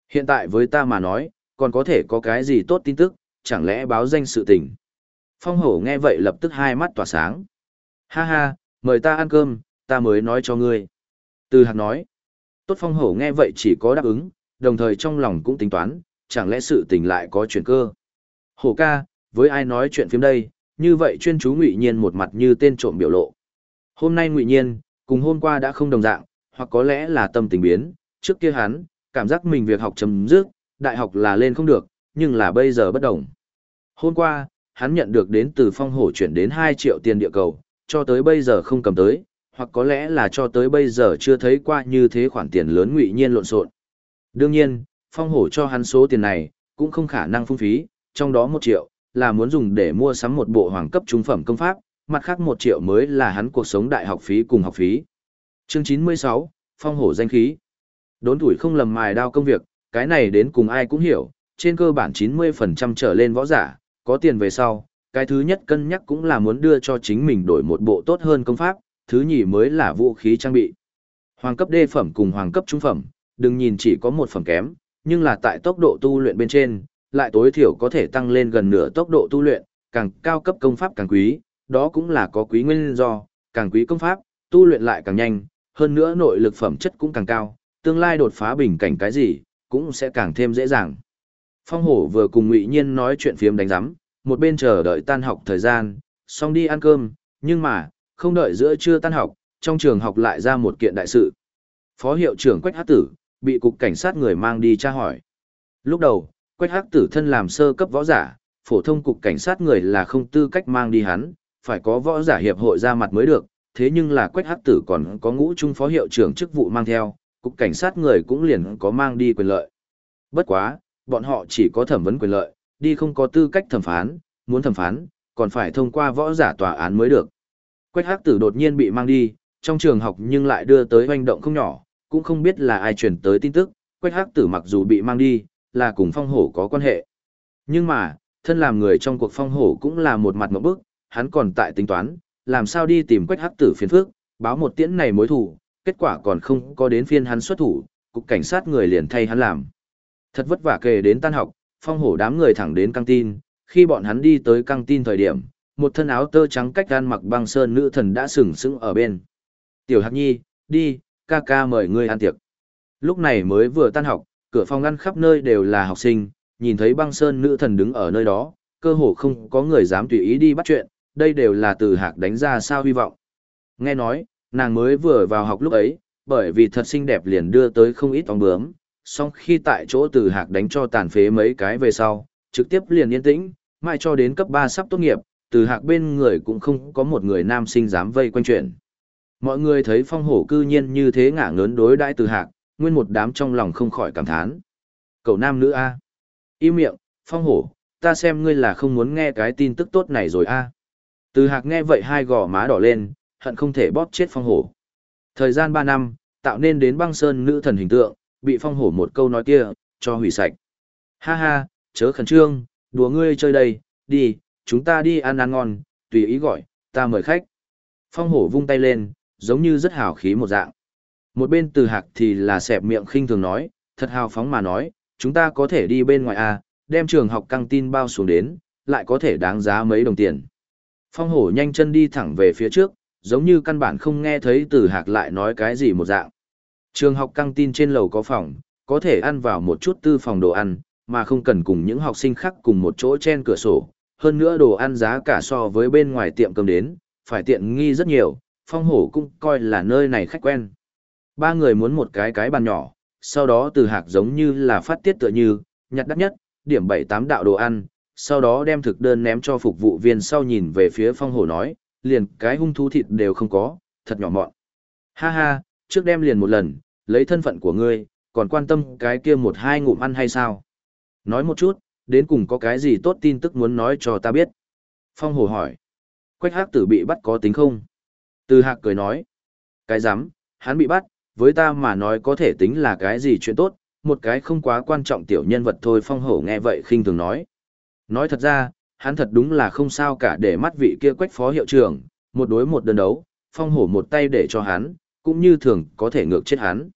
hiện tại với ta mà nói, còn có thể có cái gì tốt tin tức, chẳng lẽ báo danh sự tình. Phong hổ nghe vậy lập tức hai mắt tỏa sáng. Ha ha, mời ta ăn cơm, ta mới nói cho ngươi. Từ hạt nói, tốt phong hổ nghe vậy chỉ có đáp ứng, đồng thời trong lòng cũng tính toán, chẳng lẽ sự tình lại có chuyển cơ. Hổ ca, với ai nói chuyện phim đây, như vậy chuyên chú ngụy nhiên một mặt như tên trộm biểu lộ. Hôm nay ngụy nhiên, cùng hôm qua đã không đồng dạng, hoặc có lẽ là tâm tình biến, trước kia hắn, cảm giác mình việc học chấm dứt, đại học là lên không được, nhưng là bây giờ bất đồng. Hôm qua, hắn nhận được đến từ phong hổ chuyển đến 2 triệu tiền địa cầu, cho tới bây giờ không cầm tới, hoặc có lẽ là cho tới bây giờ chưa thấy qua như thế khoản tiền lớn ngụy nhiên lộn xộn. Đương nhiên, phong hổ cho hắn số tiền này, cũng không khả năng phung phí, trong đó 1 triệu, là muốn dùng để mua sắm một bộ hoàng cấp trung phẩm công pháp, mặt khác 1 triệu mới là hắn cuộc sống đại học phí cùng học phí. Chương 96, phong hổ danh khí. Đốn tuổi không lầm mài đao công việc, cái này đến cùng ai cũng hiểu, trên cơ bản 90% trở lên võ giả, có tiền về sau, cái thứ nhất cân nhắc cũng là muốn đưa cho chính mình đổi một bộ tốt hơn công pháp, thứ nhì mới là vũ khí trang bị. Hoàng cấp đê phẩm cùng hoàng cấp trung phẩm, đừng nhìn chỉ có một phẩm kém, nhưng là tại tốc độ tu luyện bên trên, lại tối thiểu có thể tăng lên gần nửa tốc độ tu luyện, càng cao cấp công pháp càng quý, đó cũng là có quý nguyên do, càng quý công pháp, tu luyện lại càng nhanh, hơn nữa nội lực phẩm chất cũng càng cao, tương lai đột phá bình cảnh cái gì, cũng sẽ càng thêm dễ dàng. Phong hổ vừa cùng ngụy Nhiên nói chuyện phiếm đánh giắm, một bên chờ đợi tan học thời gian, xong đi ăn cơm, nhưng mà, không đợi giữa trưa tan học, trong trường học lại ra một kiện đại sự. Phó hiệu trưởng Quách Hát Tử, bị cục cảnh sát người mang đi tra hỏi. Lúc đầu, Quách Hắc Tử thân làm sơ cấp võ giả, phổ thông cục cảnh sát người là không tư cách mang đi hắn, phải có võ giả hiệp hội ra mặt mới được, thế nhưng là Quách Hắc Tử còn có ngũ trung phó hiệu trưởng chức vụ mang theo, cục cảnh sát người cũng liền có mang đi quyền lợi. Bất quá, bọn họ chỉ có thẩm vấn quyền lợi, đi không có tư cách thẩm phán, muốn thẩm phán, còn phải thông qua võ giả tòa án mới được. Quách Hắc Tử đột nhiên bị mang đi, trong trường học nhưng lại đưa tới hoành động không nhỏ, cũng không biết là ai truyền tới tin tức, Quách Hắc Tử mặc dù bị mang đi, là cùng phong hổ có quan hệ. Nhưng mà, thân làm người trong cuộc phong hổ cũng là một mặt mộng bức, hắn còn tại tính toán, làm sao đi tìm quách hắc tử phiền phước, báo một tiễn này mối thủ, kết quả còn không có đến phiên hắn xuất thủ, cục cảnh sát người liền thay hắn làm. Thật vất vả kề đến tan học, phong hổ đám người thẳng đến căng tin, khi bọn hắn đi tới căng tin thời điểm, một thân áo tơ trắng cách gan mặc băng sơn nữ thần đã sừng sững ở bên. Tiểu Hạc Nhi, đi, ca ca mời ngươi ăn tiệc. Lúc này mới vừa tan học, cửa phòng ngăn khắp nơi đều là học sinh, nhìn thấy băng sơn nữ thần đứng ở nơi đó, cơ hồ không có người dám tùy ý đi bắt chuyện, đây đều là từ hạc đánh ra sao hy vọng. Nghe nói, nàng mới vừa vào học lúc ấy, bởi vì thật xinh đẹp liền đưa tới không ít ong bướm, song khi tại chỗ từ hạc đánh cho tàn phế mấy cái về sau, trực tiếp liền yên tĩnh, Mai cho đến cấp 3 sắp tốt nghiệp, từ hạc bên người cũng không có một người nam sinh dám vây quanh chuyện. Mọi người thấy phong hổ cư nhiên như thế ngả ngớn đối đãi từ hạc, nguyên một đám trong lòng không khỏi cảm thán. Cậu nam nữ A. Im miệng, phong hổ, ta xem ngươi là không muốn nghe cái tin tức tốt này rồi A. Từ hạc nghe vậy hai gò má đỏ lên, hận không thể bóp chết phong hổ. Thời gian 3 năm, tạo nên đến băng sơn nữ thần hình tượng, bị phong hổ một câu nói kia, cho hủy sạch. Ha ha, chớ khẩn trương, đùa ngươi chơi đây, đi, chúng ta đi ăn ăn ngon, tùy ý gọi, ta mời khách. Phong hổ vung tay lên, giống như rất hào khí một dạng. Một bên từ hạc thì là xẹp miệng khinh thường nói, thật hào phóng mà nói, chúng ta có thể đi bên ngoài à, đem trường học căng tin bao xuống đến, lại có thể đáng giá mấy đồng tiền. Phong hổ nhanh chân đi thẳng về phía trước, giống như căn bản không nghe thấy từ hạc lại nói cái gì một dạng. Trường học căng tin trên lầu có phòng, có thể ăn vào một chút tư phòng đồ ăn, mà không cần cùng những học sinh khác cùng một chỗ trên cửa sổ. Hơn nữa đồ ăn giá cả so với bên ngoài tiệm cơm đến, phải tiện nghi rất nhiều, phong hổ cũng coi là nơi này khách quen. Ba người muốn một cái cái bàn nhỏ, sau đó từ hạc giống như là phát tiết tựa như, nhặt đắt nhất, điểm bảy tám đạo đồ ăn, sau đó đem thực đơn ném cho phục vụ viên sau nhìn về phía phong hổ nói, liền cái hung thú thịt đều không có, thật nhỏ mọn. Ha ha, trước đem liền một lần, lấy thân phận của ngươi, còn quan tâm cái kia một hai ngụm ăn hay sao? Nói một chút, đến cùng có cái gì tốt tin tức muốn nói cho ta biết. Phong hổ hỏi, quách hắc tử bị bắt có tính không? Từ hạc cười nói, cái dám, hắn bị bắt, với ta mà nói có thể tính là cái gì chuyện tốt, một cái không quá quan trọng tiểu nhân vật thôi phong hổ nghe vậy khinh thường nói. Nói thật ra, hắn thật đúng là không sao cả để mắt vị kia quách phó hiệu trưởng, một đối một đơn đấu, phong hổ một tay để cho hắn, cũng như thường có thể ngược chết hắn.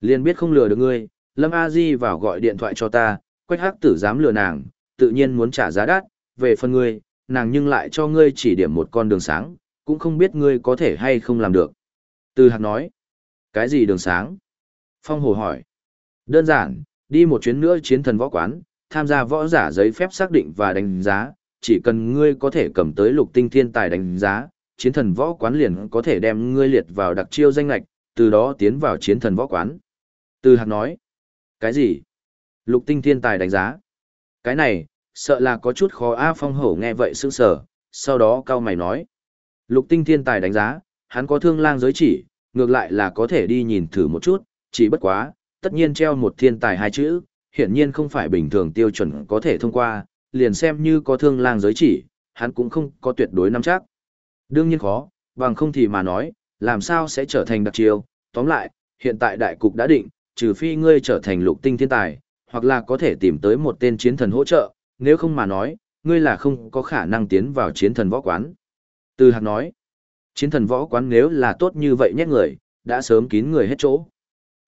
Liên biết không lừa được ngươi, Lâm A Di vào gọi điện thoại cho ta, quách hắc tử dám lừa nàng, tự nhiên muốn trả giá đắt, về phần ngươi, nàng nhưng lại cho ngươi chỉ điểm một con đường sáng, cũng không biết ngươi có thể hay không làm được. Từ hạc nói, cái gì đường sáng? Phong hồ hỏi, đơn giản, đi một chuyến nữa chiến thần võ quán, tham gia võ giả giấy phép xác định và đánh giá, chỉ cần ngươi có thể cầm tới lục tinh thiên tài đánh giá, chiến thần võ quán liền có thể đem ngươi liệt vào đặc chiêu danh lạch, từ đó tiến vào chiến thần võ quán. Từ hạc nói, cái gì? Lục tinh thiên tài đánh giá. Cái này, sợ là có chút khó A phong hổ nghe vậy sững sờ, sau đó cao mày nói. Lục tinh thiên tài đánh giá, hắn có thương lang giới chỉ, ngược lại là có thể đi nhìn thử một chút, chỉ bất quá, tất nhiên treo một thiên tài hai chữ, hiển nhiên không phải bình thường tiêu chuẩn có thể thông qua, liền xem như có thương lang giới chỉ, hắn cũng không có tuyệt đối nắm chắc. Đương nhiên khó, bằng không thì mà nói, làm sao sẽ trở thành đặc chiêu, tóm lại, hiện tại đại cục đã định, trừ phi ngươi trở thành lục tinh thiên tài, hoặc là có thể tìm tới một tên chiến thần hỗ trợ, nếu không mà nói, ngươi là không có khả năng tiến vào chiến thần võ quán. Từ hạc nói, chiến thần võ quán nếu là tốt như vậy nhét người, đã sớm kín người hết chỗ.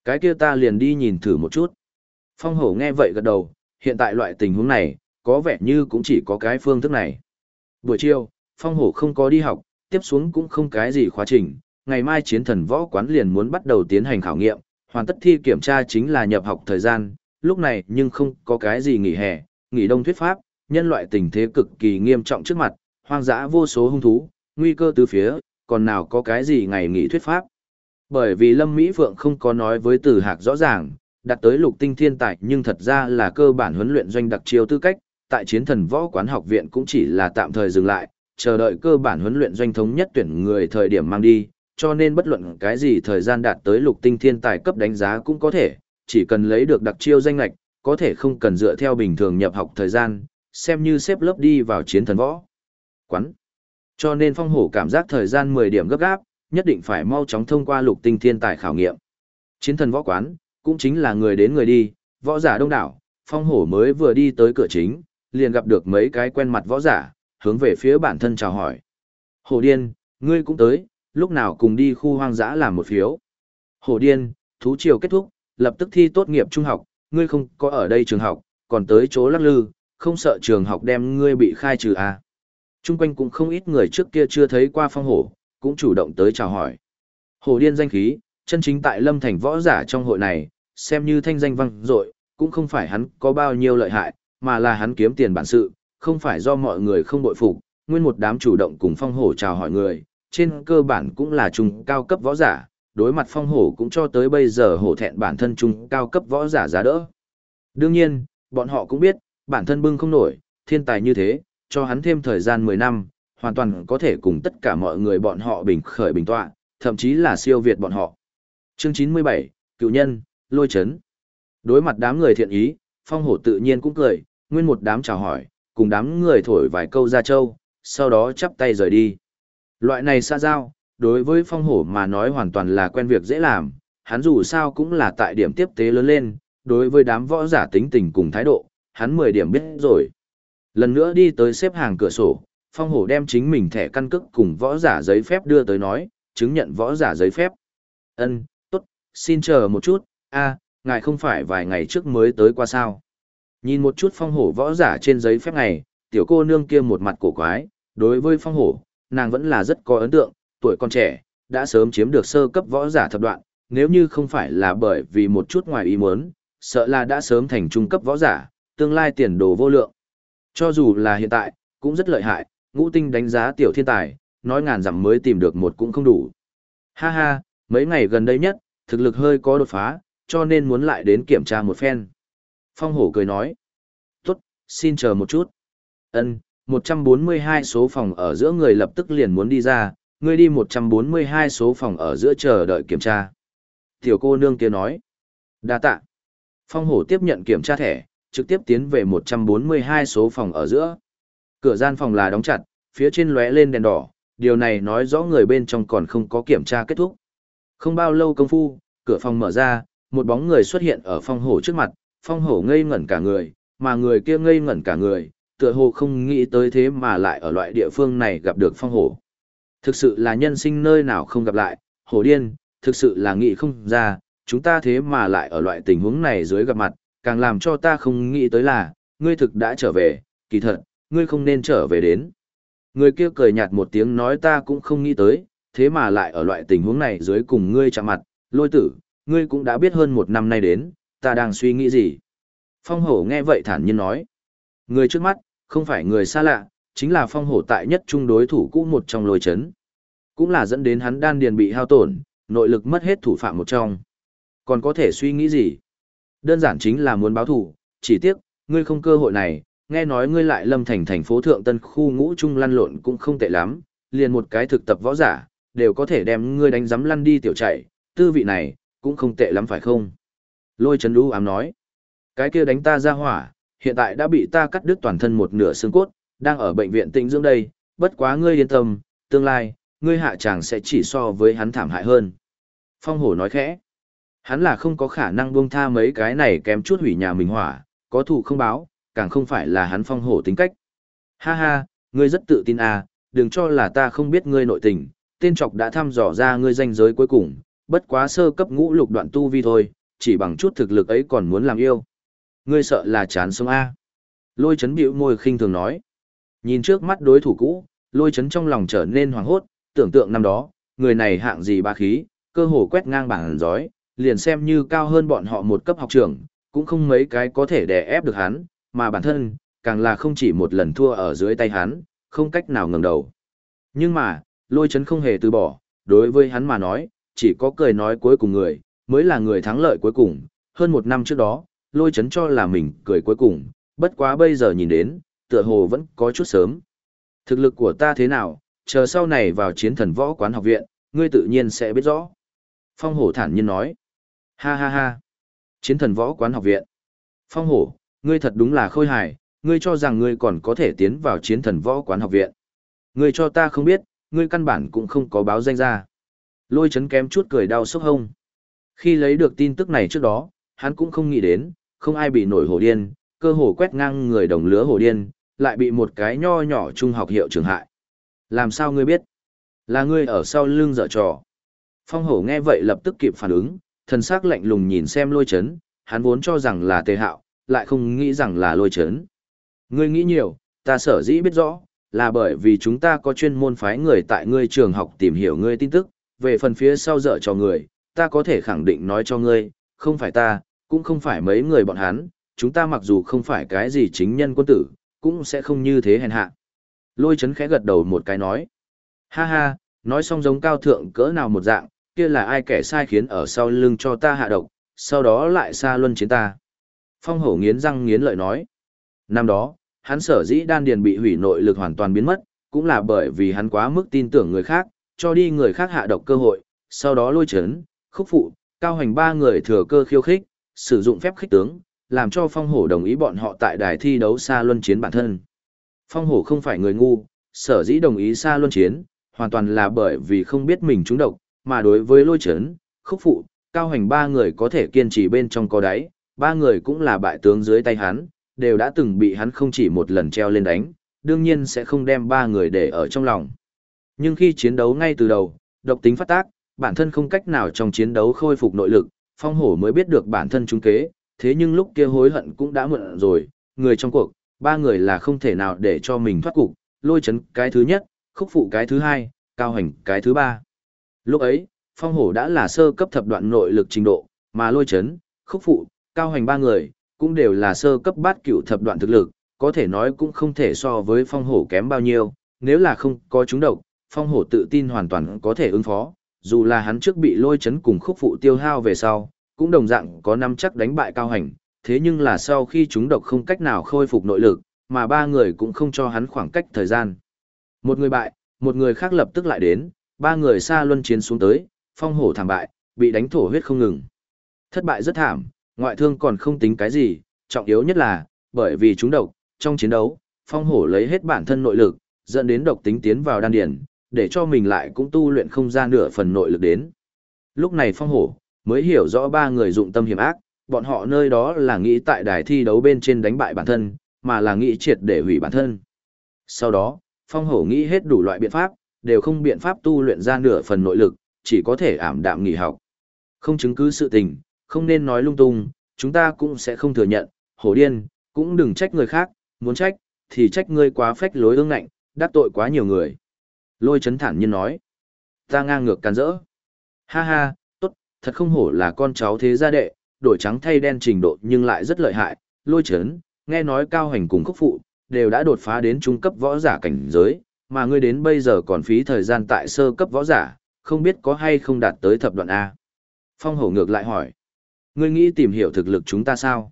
Cái kia ta liền đi nhìn thử một chút. Phong hổ nghe vậy gật đầu, hiện tại loại tình huống này, có vẻ như cũng chỉ có cái phương thức này. Buổi chiều, phong hổ không có đi học, tiếp xuống cũng không cái gì khóa trình, ngày mai chiến thần võ quán liền muốn bắt đầu tiến hành khảo nghiệm, hoàn tất thi kiểm tra chính là nhập học thời gian, lúc này nhưng không có cái gì nghỉ hè, nghỉ đông thuyết pháp, nhân loại tình thế cực kỳ nghiêm trọng trước mặt, hoang dã vô số hung thú, nguy cơ từ phía, còn nào có cái gì ngày nghỉ thuyết pháp. Bởi vì Lâm Mỹ Phượng không có nói với Từ Hạc rõ ràng, đặt tới lục tinh thiên tài nhưng thật ra là cơ bản huấn luyện doanh đặc chiêu tư cách, tại chiến thần võ quán học viện cũng chỉ là tạm thời dừng lại, chờ đợi cơ bản huấn luyện doanh thống nhất tuyển người thời điểm mang đi, cho nên bất luận cái gì thời gian đạt tới lục tinh thiên tài cấp đánh giá cũng có thể, chỉ cần lấy được đặc chiêu danh lạch, có thể không cần dựa theo bình thường nhập học thời gian, xem như xếp lớp đi vào chiến thần võ. Quán. Cho nên phong hổ cảm giác thời gian 10 điểm gấp gáp, nhất định phải mau chóng thông qua lục tinh thiên tài khảo nghiệm. Chiến thần võ quán, cũng chính là người đến người đi, võ giả đông đảo, phong hổ mới vừa đi tới cửa chính, liền gặp được mấy cái quen mặt võ giả, hướng về phía bản thân chào hỏi. Hổ điên, ngươi cũng tới, lúc nào cùng đi khu hoang dã làm một phiếu. Hổ điên, thú triều kết thúc, lập tức thi tốt nghiệp trung học, ngươi không có ở đây trường học, còn tới chỗ lắc lư, không sợ trường học đem ngươi bị khai trừ à. Trung quanh cũng không ít người trước kia chưa thấy qua phong hổ, cũng chủ động tới chào hỏi. Hổ điên danh khí, chân chính tại lâm thành võ giả trong hội này, xem như thanh danh vang dội, cũng không phải hắn có bao nhiêu lợi hại, mà là hắn kiếm tiền bản sự, không phải do mọi người không bội phục, nguyên một đám chủ động cùng phong hổ chào hỏi người, trên cơ bản cũng là trung cao cấp võ giả, đối mặt phong hổ cũng cho tới bây giờ hổ thẹn bản thân trung cao cấp võ giả giá đỡ. Đương nhiên, bọn họ cũng biết, bản thân bưng không nổi, thiên tài như thế, cho hắn thêm thời gian 10 năm, hoàn toàn có thể cùng tất cả mọi người bọn họ bình khởi bình tọa, thậm chí là siêu việt bọn họ. Chương 97, Cựu Nhân, Lôi Chấn. Đối mặt đám người thiện ý, phong hổ tự nhiên cũng cười, nguyên một đám chào hỏi, cùng đám người thổi vài câu ra châu, sau đó chắp tay rời đi. Loại này xa giao, đối với phong hổ mà nói hoàn toàn là quen việc dễ làm, hắn dù sao cũng là tại điểm tiếp tế lớn lên, đối với đám võ giả tính tình cùng thái độ, hắn 10 điểm biết rồi. Lần nữa đi tới xếp hàng cửa sổ, phong hổ đem chính mình thẻ căn cước cùng võ giả giấy phép đưa tới nói, chứng nhận võ giả giấy phép. Ân, tốt, xin chờ một chút, a, ngài không phải vài ngày trước mới tới qua sao. Nhìn một chút phong hổ võ giả trên giấy phép này, tiểu cô nương kia một mặt cổ quái, đối với phong hổ, nàng vẫn là rất có ấn tượng, tuổi còn trẻ, đã sớm chiếm được sơ cấp võ giả thập đoạn, nếu như không phải là bởi vì một chút ngoài ý muốn, sợ là đã sớm thành trung cấp võ giả, tương lai tiền đồ vô lượng. Cho dù là hiện tại, cũng rất lợi hại, ngũ tinh đánh giá tiểu thiên tài, nói ngàn dặm mới tìm được một cũng không đủ. Ha ha, mấy ngày gần đây nhất, thực lực hơi có đột phá, cho nên muốn lại đến kiểm tra một phen. Phong hổ cười nói. Tốt, xin chờ một chút. Ân, 142 số phòng ở giữa người lập tức liền muốn đi ra, ngươi đi 142 số phòng ở giữa chờ đợi kiểm tra. Tiểu cô nương kia nói. Đa tạ. Phong hổ tiếp nhận kiểm tra thẻ, trực tiếp tiến về 142 số phòng ở giữa. Cửa gian phòng là đóng chặt, phía trên lóe lên đèn đỏ, điều này nói rõ người bên trong còn không có kiểm tra kết thúc. Không bao lâu công phu, cửa phòng mở ra, một bóng người xuất hiện ở phong hổ trước mặt, phong hổ ngây ngẩn cả người, mà người kia ngây ngẩn cả người, tựa hồ không nghĩ tới thế mà lại ở loại địa phương này gặp được phong hổ. Thực sự là nhân sinh nơi nào không gặp lại, hổ điên, thực sự là nghĩ không ra, chúng ta thế mà lại ở loại tình huống này dưới gặp mặt, càng làm cho ta không nghĩ tới là, ngươi thực đã trở về, kỳ thật, ngươi không nên trở về đến. Người kia cười nhạt một tiếng nói ta cũng không nghĩ tới, thế mà lại ở loại tình huống này dưới cùng ngươi chạm mặt, lôi tử, ngươi cũng đã biết hơn một năm nay đến, ta đang suy nghĩ gì. Phong hổ nghe vậy thản nhiên nói, người trước mắt, không phải người xa lạ, chính là phong hổ tại nhất trung đối thủ cũ một trong lôi chấn. Cũng là dẫn đến hắn đan điền bị hao tổn, nội lực mất hết thủ phạm một trong. Còn có thể suy nghĩ gì? Đơn giản chính là muốn báo thủ, chỉ tiếc, ngươi không cơ hội này, nghe nói ngươi lại lâm thành thành phố thượng tân khu ngũ trung lăn lộn cũng không tệ lắm, liền một cái thực tập võ giả, đều có thể đem ngươi đánh giấm lăn đi tiểu chạy, tư vị này, cũng không tệ lắm phải không? Lôi chấn đu ám nói, cái kia đánh ta ra hỏa, hiện tại đã bị ta cắt đứt toàn thân một nửa xương cốt, đang ở bệnh viện tĩnh dưỡng đây, bất quá ngươi yên tâm, tương lai, ngươi hạ chàng sẽ chỉ so với hắn thảm hại hơn. Phong hổ nói khẽ, hắn là không có khả năng buông tha mấy cái này kém chút hủy nhà mình hỏa, có thù không báo, càng không phải là hắn phong hổ tính cách. Ha ha, ngươi rất tự tin à, đừng cho là ta không biết ngươi nội tình, tên trọc đã thăm dò ra ngươi danh giới cuối cùng, bất quá sơ cấp ngũ lục đoạn tu vi thôi, chỉ bằng chút thực lực ấy còn muốn làm yêu. Ngươi sợ là chán sống A. Lôi chấn biểu môi khinh thường nói. Nhìn trước mắt đối thủ cũ, lôi chấn trong lòng trở nên hoảng hốt, tưởng tượng năm đó, người này hạng gì ba khí, cơ hồ quét ngang bảng giói, liền xem như cao hơn bọn họ một cấp học trưởng, cũng không mấy cái có thể đè ép được hắn, mà bản thân, càng là không chỉ một lần thua ở dưới tay hắn, không cách nào ngẩng đầu. Nhưng mà, lôi chấn không hề từ bỏ, đối với hắn mà nói, chỉ có cười nói cuối cùng người, mới là người thắng lợi cuối cùng. Hơn một năm trước đó, lôi chấn cho là mình cười cuối cùng, bất quá bây giờ nhìn đến, tựa hồ vẫn có chút sớm. Thực lực của ta thế nào, chờ sau này vào chiến thần võ quán học viện, ngươi tự nhiên sẽ biết rõ. Phong hổ thản nhiên nói. Ha ha ha. Chiến thần võ quán học viện. Phong hổ, ngươi thật đúng là khôi hài, ngươi cho rằng ngươi còn có thể tiến vào chiến thần võ quán học viện. Ngươi cho ta không biết, ngươi căn bản cũng không có báo danh ra. Lôi chấn kém chút cười đau sốc hông. Khi lấy được tin tức này trước đó, hắn cũng không nghĩ đến, không ai bị nổi hổ điên, cơ hồ quét ngang người đồng lứa hổ điên, lại bị một cái nho nhỏ trung học hiệu trường hại. Làm sao ngươi biết? Là ngươi ở sau lưng dở trò. Phong hổ nghe vậy lập tức kịp phản ứng, thần sắc lạnh lùng nhìn xem lôi chấn, hắn vốn cho rằng là tề hạo, lại không nghĩ rằng là lôi chấn. Ngươi nghĩ nhiều, ta sở dĩ biết rõ, là bởi vì chúng ta có chuyên môn phái người tại ngươi trường học tìm hiểu ngươi tin tức, về phần phía sau dở cho người, ta có thể khẳng định nói cho ngươi, không phải ta, cũng không phải mấy người bọn hắn, chúng ta mặc dù không phải cái gì chính nhân quân tử, cũng sẽ không như thế hèn hạ. Lôi chấn khẽ gật đầu một cái nói. Ha ha, nói xong giống cao thượng cỡ nào một dạng, kia là ai kẻ sai khiến ở sau lưng cho ta hạ độc, sau đó lại xa luân chiến ta. Phong hổ nghiến răng nghiến lợi nói. Năm đó, hắn sở dĩ đan điền bị hủy nội lực hoàn toàn biến mất, cũng là bởi vì hắn quá mức tin tưởng người khác, cho đi người khác hạ độc cơ hội, sau đó lôi chấn, khúc phụ, cao hành ba người thừa cơ khiêu khích, sử dụng phép khích tướng, làm cho phong hổ đồng ý bọn họ tại đài thi đấu xa luân chiến bản thân. Phong hổ không phải người ngu, sở dĩ đồng ý xa luân chiến, hoàn toàn là bởi vì không biết mình trúng độc, mà đối với lôi chấn, khúc phụ, cao hành ba người có thể kiên trì bên trong có đáy, ba người cũng là bại tướng dưới tay hắn, đều đã từng bị hắn không chỉ một lần treo lên đánh, đương nhiên sẽ không đem ba người để ở trong lòng. Nhưng khi chiến đấu ngay từ đầu, độc tính phát tác, bản thân không cách nào trong chiến đấu khôi phục nội lực, phong hổ mới biết được bản thân trúng kế, thế nhưng lúc kia hối hận cũng đã muộn rồi, người trong cuộc, ba người là không thể nào để cho mình thoát cục, lôi chấn cái thứ nhất, khúc phụ cái thứ hai, cao hành cái thứ ba. Lúc ấy, phong hổ đã là sơ cấp thập đoạn nội lực trình độ, mà lôi chấn, khúc phụ, cao hành ba người, cũng đều là sơ cấp bát cửu thập đoạn thực lực, có thể nói cũng không thể so với phong hổ kém bao nhiêu, nếu là không có chúng độc, phong hổ tự tin hoàn toàn có thể ứng phó, dù là hắn trước bị lôi chấn cùng khúc phụ tiêu hao về sau, cũng đồng dạng có năm chắc đánh bại cao hành, thế nhưng là sau khi chúng độc không cách nào khôi phục nội lực, mà ba người cũng không cho hắn khoảng cách thời gian. Một người bại, một người khác lập tức lại đến, ba người xa luân chiến xuống tới, phong hổ thảm bại, bị đánh thổ huyết không ngừng. Thất bại rất thảm, ngoại thương còn không tính cái gì, trọng yếu nhất là, bởi vì chúng độc, trong chiến đấu, phong hổ lấy hết bản thân nội lực, dẫn đến độc tính tiến vào đan điển, để cho mình lại cũng tu luyện không ra nửa phần nội lực đến. Lúc này phong hổ, mới hiểu rõ ba người dụng tâm hiểm ác, bọn họ nơi đó là nghĩ tại đài thi đấu bên trên đánh bại bản thân, mà là nghĩ triệt để hủy bản thân. Sau đó, phong hổ nghĩ hết đủ loại biện pháp, đều không biện pháp tu luyện ra nửa phần nội lực, chỉ có thể ảm đạm nghỉ học. Không chứng cứ sự tình, không nên nói lung tung, chúng ta cũng sẽ không thừa nhận, hổ điên, cũng đừng trách người khác, muốn trách, thì trách ngươi quá phách lối ương ngạnh, đắc tội quá nhiều người. Lôi chấn thản nhiên nói, ta ngang ngược can rỡ. Ha ha, tốt, thật không hổ là con cháu thế gia đệ, đổi trắng thay đen trình độ nhưng lại rất lợi hại, lôi chấn, nghe nói cao hành cùng khúc phụ, đều đã đột phá đến trung cấp võ giả cảnh giới, mà ngươi đến bây giờ còn phí thời gian tại sơ cấp võ giả, không biết có hay không đạt tới thập đoạn A. Phong hổ ngược lại hỏi, ngươi nghĩ tìm hiểu thực lực chúng ta sao?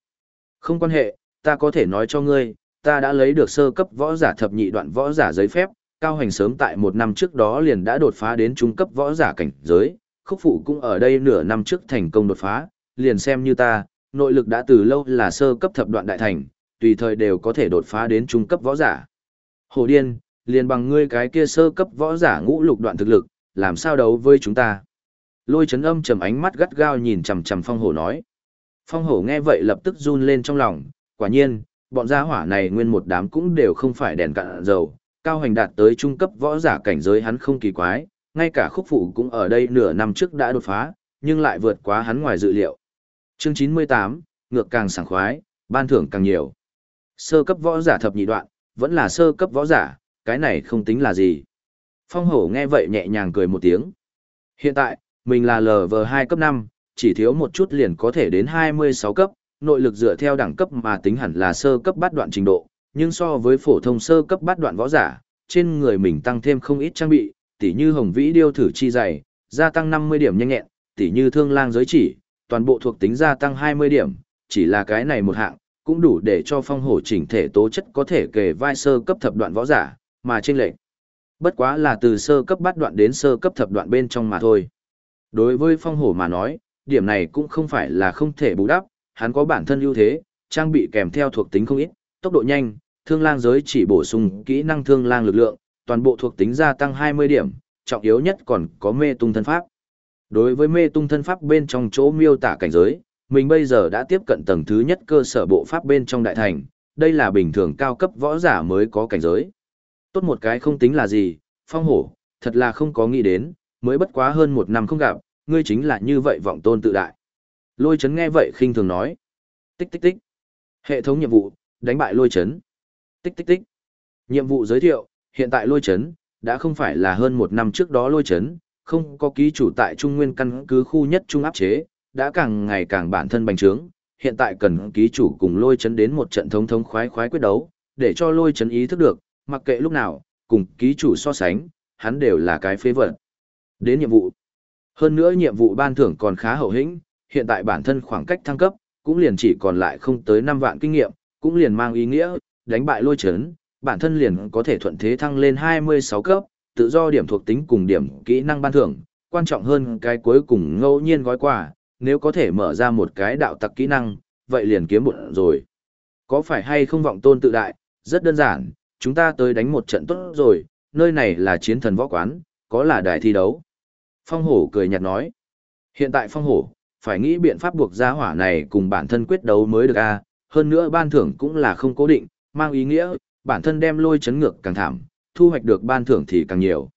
Không quan hệ, ta có thể nói cho ngươi, ta đã lấy được sơ cấp võ giả thập nhị đoạn võ giả giấy phép, cao hành sớm tại một năm trước đó liền đã đột phá đến trung cấp võ giả cảnh giới, khúc phụ cũng ở đây nửa năm trước thành công đột phá, liền xem như ta, nội lực đã từ lâu là sơ cấp thập đoạn đại thành, tùy thời đều có thể đột phá đến trung cấp võ giả. Hồ điên, liền bằng ngươi cái kia sơ cấp võ giả ngũ lục đoạn thực lực, làm sao đấu với chúng ta. Lôi chấn âm trầm ánh mắt gắt gao nhìn chầm chầm phong hổ nói. Phong hổ nghe vậy lập tức run lên trong lòng, quả nhiên, bọn gia hỏa này nguyên một đám cũng đều không phải đèn cạn dầu, cao hành đạt tới trung cấp võ giả cảnh giới hắn không kỳ quái, ngay cả khúc phụ cũng ở đây nửa năm trước đã đột phá, nhưng lại vượt quá hắn ngoài dự liệu. Chương 98, ngược càng sảng khoái, ban thưởng càng nhiều. Sơ cấp võ giả thập nhị đoạn, vẫn là sơ cấp võ giả, cái này không tính là gì. Phong hổ nghe vậy nhẹ nhàng cười một tiếng. Hiện tại, mình là LV2 cấp 5, chỉ thiếu một chút liền có thể đến 26 cấp, nội lực dựa theo đẳng cấp mà tính hẳn là sơ cấp bát đoạn trình độ, nhưng so với phổ thông sơ cấp bát đoạn võ giả, trên người mình tăng thêm không ít trang bị, tỉ như hồng vĩ điêu thử chi dày, gia tăng 50 điểm nhanh nhẹn, tỉ như thương lang giới chỉ, toàn bộ thuộc tính gia tăng 20 điểm, chỉ là cái này một hạng, cũng đủ để cho phong hổ chỉnh thể tố chất có thể kề vai sơ cấp thập đoạn võ giả, mà trên lệnh. Bất quá là từ sơ cấp bát đoạn đến sơ cấp thập đoạn bên trong mà thôi. Đối với phong hổ mà nói, điểm này cũng không phải là không thể bù đắp, hắn có bản thân ưu thế, trang bị kèm theo thuộc tính không ít, tốc độ nhanh, thương lang giới chỉ bổ sung kỹ năng thương lang lực lượng, toàn bộ thuộc tính gia tăng 20 điểm, trọng yếu nhất còn có mê tung thân pháp. Đối với mê tung thân pháp bên trong chỗ miêu tả cảnh giới, mình bây giờ đã tiếp cận tầng thứ nhất cơ sở bộ pháp bên trong đại thành, đây là bình thường cao cấp võ giả mới có cảnh giới. Tốt một cái không tính là gì, phong hổ, thật là không có nghĩ đến, mới bất quá hơn một năm không gặp, ngươi chính là như vậy vọng tôn tự đại. Lôi chấn nghe vậy khinh thường nói. Tích tích tích. Hệ thống nhiệm vụ, đánh bại lôi chấn. Tích tích tích. Nhiệm vụ giới thiệu, hiện tại lôi chấn, đã không phải là hơn một năm trước đó lôi chấn, không có ký chủ tại Trung Nguyên căn cứ khu nhất trung áp chế, đã càng ngày càng bản thân bành trướng, hiện tại cần ký chủ cùng lôi chấn đến một trận thống thống khoái khoái quyết đấu, để cho lôi chấn ý thức được, mặc kệ lúc nào, cùng ký chủ so sánh, hắn đều là cái phế vật. Đến nhiệm vụ. Hơn nữa nhiệm vụ ban thưởng còn khá hậu hĩnh, hiện tại bản thân khoảng cách thăng cấp, cũng liền chỉ còn lại không tới 5 vạn kinh nghiệm, cũng liền mang ý nghĩa, đánh bại lôi chấn, bản thân liền có thể thuận thế thăng lên 26 cấp, tự do điểm thuộc tính cùng điểm kỹ năng ban thưởng, quan trọng hơn cái cuối cùng ngẫu nhiên gói quà, nếu có thể mở ra một cái đạo tặc kỹ năng, vậy liền kiếm bộn rồi. Có phải hay không vọng tôn tự đại, rất đơn giản, chúng ta tới đánh một trận tốt rồi, nơi này là chiến thần võ quán, có là đài thi đấu. Phong hổ cười nhạt nói, hiện tại phong hổ, phải nghĩ biện pháp buộc gia hỏa này cùng bản thân quyết đấu mới được a hơn nữa ban thưởng cũng là không cố định, mang ý nghĩa, bản thân đem lôi chấn ngược càng thảm, thu hoạch được ban thưởng thì càng nhiều.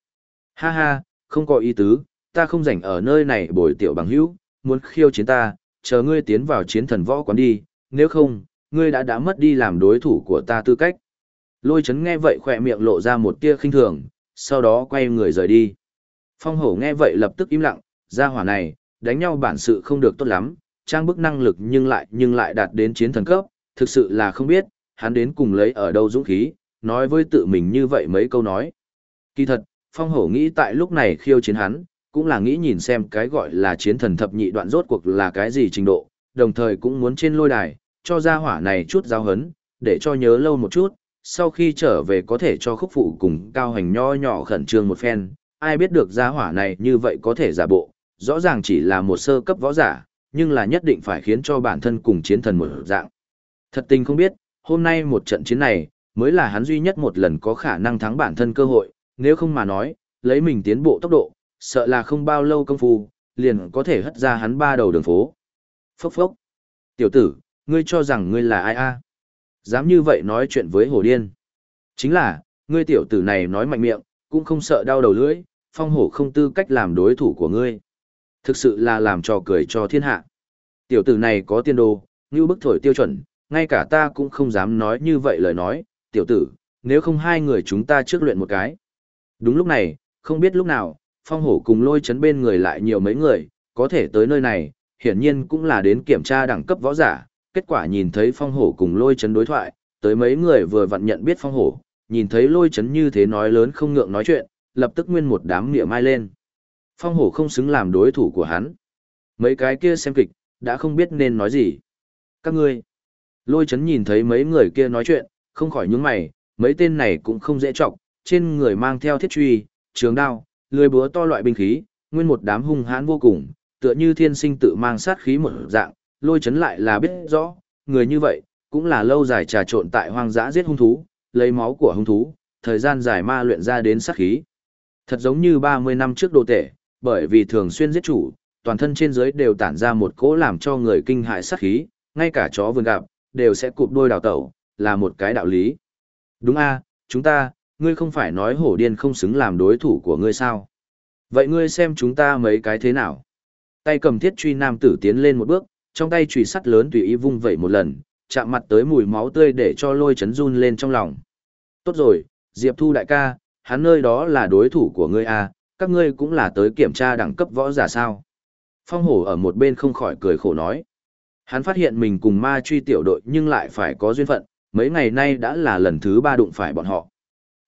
Ha ha, không có ý tứ, ta không rảnh ở nơi này bồi tiểu bằng hữu, muốn khiêu chiến ta, chờ ngươi tiến vào chiến thần võ quán đi, nếu không, ngươi đã đã mất đi làm đối thủ của ta tư cách. Lôi chấn nghe vậy khỏe miệng lộ ra một tia khinh thường, sau đó quay người rời đi. Phong hổ nghe vậy lập tức im lặng, ra hỏa này, đánh nhau bản sự không được tốt lắm, trang bức năng lực nhưng lại nhưng lại đạt đến chiến thần cấp, thực sự là không biết, hắn đến cùng lấy ở đâu dũng khí, nói với tự mình như vậy mấy câu nói. Kỳ thật, phong hổ nghĩ tại lúc này khiêu chiến hắn, cũng là nghĩ nhìn xem cái gọi là chiến thần thập nhị đoạn rốt cuộc là cái gì trình độ, đồng thời cũng muốn trên lôi đài, cho ra hỏa này chút giao hấn, để cho nhớ lâu một chút, sau khi trở về có thể cho khúc phụ cùng cao hành nho nhỏ khẩn trương một phen, ai biết được gia hỏa này như vậy có thể giả bộ, rõ ràng chỉ là một sơ cấp võ giả, nhưng là nhất định phải khiến cho bản thân cùng chiến thần một dạng. Thật tình không biết, hôm nay một trận chiến này, mới là hắn duy nhất một lần có khả năng thắng bản thân cơ hội, nếu không mà nói, lấy mình tiến bộ tốc độ, sợ là không bao lâu công phu, liền có thể hất ra hắn ba đầu đường phố. Phốc phốc. Tiểu tử, ngươi cho rằng ngươi là ai a? Dám như vậy nói chuyện với hồ điên. Chính là, ngươi tiểu tử này nói mạnh miệng, cũng không sợ đau đầu lưỡi, phong hổ không tư cách làm đối thủ của ngươi. Thực sự là làm trò cười cho thiên hạ. Tiểu tử này có tiên đồ, như bức thổi tiêu chuẩn, ngay cả ta cũng không dám nói như vậy lời nói, tiểu tử, nếu không hai người chúng ta trước luyện một cái. Đúng lúc này, không biết lúc nào, phong hổ cùng lôi chấn bên người lại nhiều mấy người, có thể tới nơi này, hiển nhiên cũng là đến kiểm tra đẳng cấp võ giả, kết quả nhìn thấy phong hổ cùng lôi chấn đối thoại, tới mấy người vừa vặn nhận biết phong hổ, nhìn thấy lôi chấn như thế nói lớn không ngượng nói chuyện, lập tức nguyên một đám nghĩa mai lên. Phong hổ không xứng làm đối thủ của hắn. Mấy cái kia xem kịch, đã không biết nên nói gì. Các ngươi, lôi chấn nhìn thấy mấy người kia nói chuyện, không khỏi nhướng mày, mấy tên này cũng không dễ trọng, trên người mang theo thiết truy, trường đao, lưới búa to loại binh khí, nguyên một đám hung hãn vô cùng, tựa như thiên sinh tự mang sát khí một dạng, lôi chấn lại là biết rõ, người như vậy, cũng là lâu dài trà trộn tại hoang dã giết hung thú, lấy máu của hung thú, thời gian dài ma luyện ra đến sát khí. Thật giống như 30 năm trước đồ tể, bởi vì thường xuyên giết chủ, toàn thân trên dưới đều tản ra một cỗ làm cho người kinh hại sát khí, ngay cả chó vườn gặp, đều sẽ cụp đôi đào tẩu, là một cái đạo lý. Đúng a, chúng ta, ngươi không phải nói hổ điên không xứng làm đối thủ của ngươi sao? Vậy ngươi xem chúng ta mấy cái thế nào? Tay cầm thiết truy nam tử tiến lên một bước, trong tay chùy sắt lớn tùy ý vung vẩy một lần, chạm mặt tới mùi máu tươi để cho lôi chấn run lên trong lòng. Tốt rồi, Diệp Thu đại ca, hắn nơi đó là đối thủ của ngươi à, các ngươi cũng là tới kiểm tra đẳng cấp võ giả sao. Phong hổ ở một bên không khỏi cười khổ nói. Hắn phát hiện mình cùng ma truy tiểu đội nhưng lại phải có duyên phận, mấy ngày nay đã là lần thứ ba đụng phải bọn họ.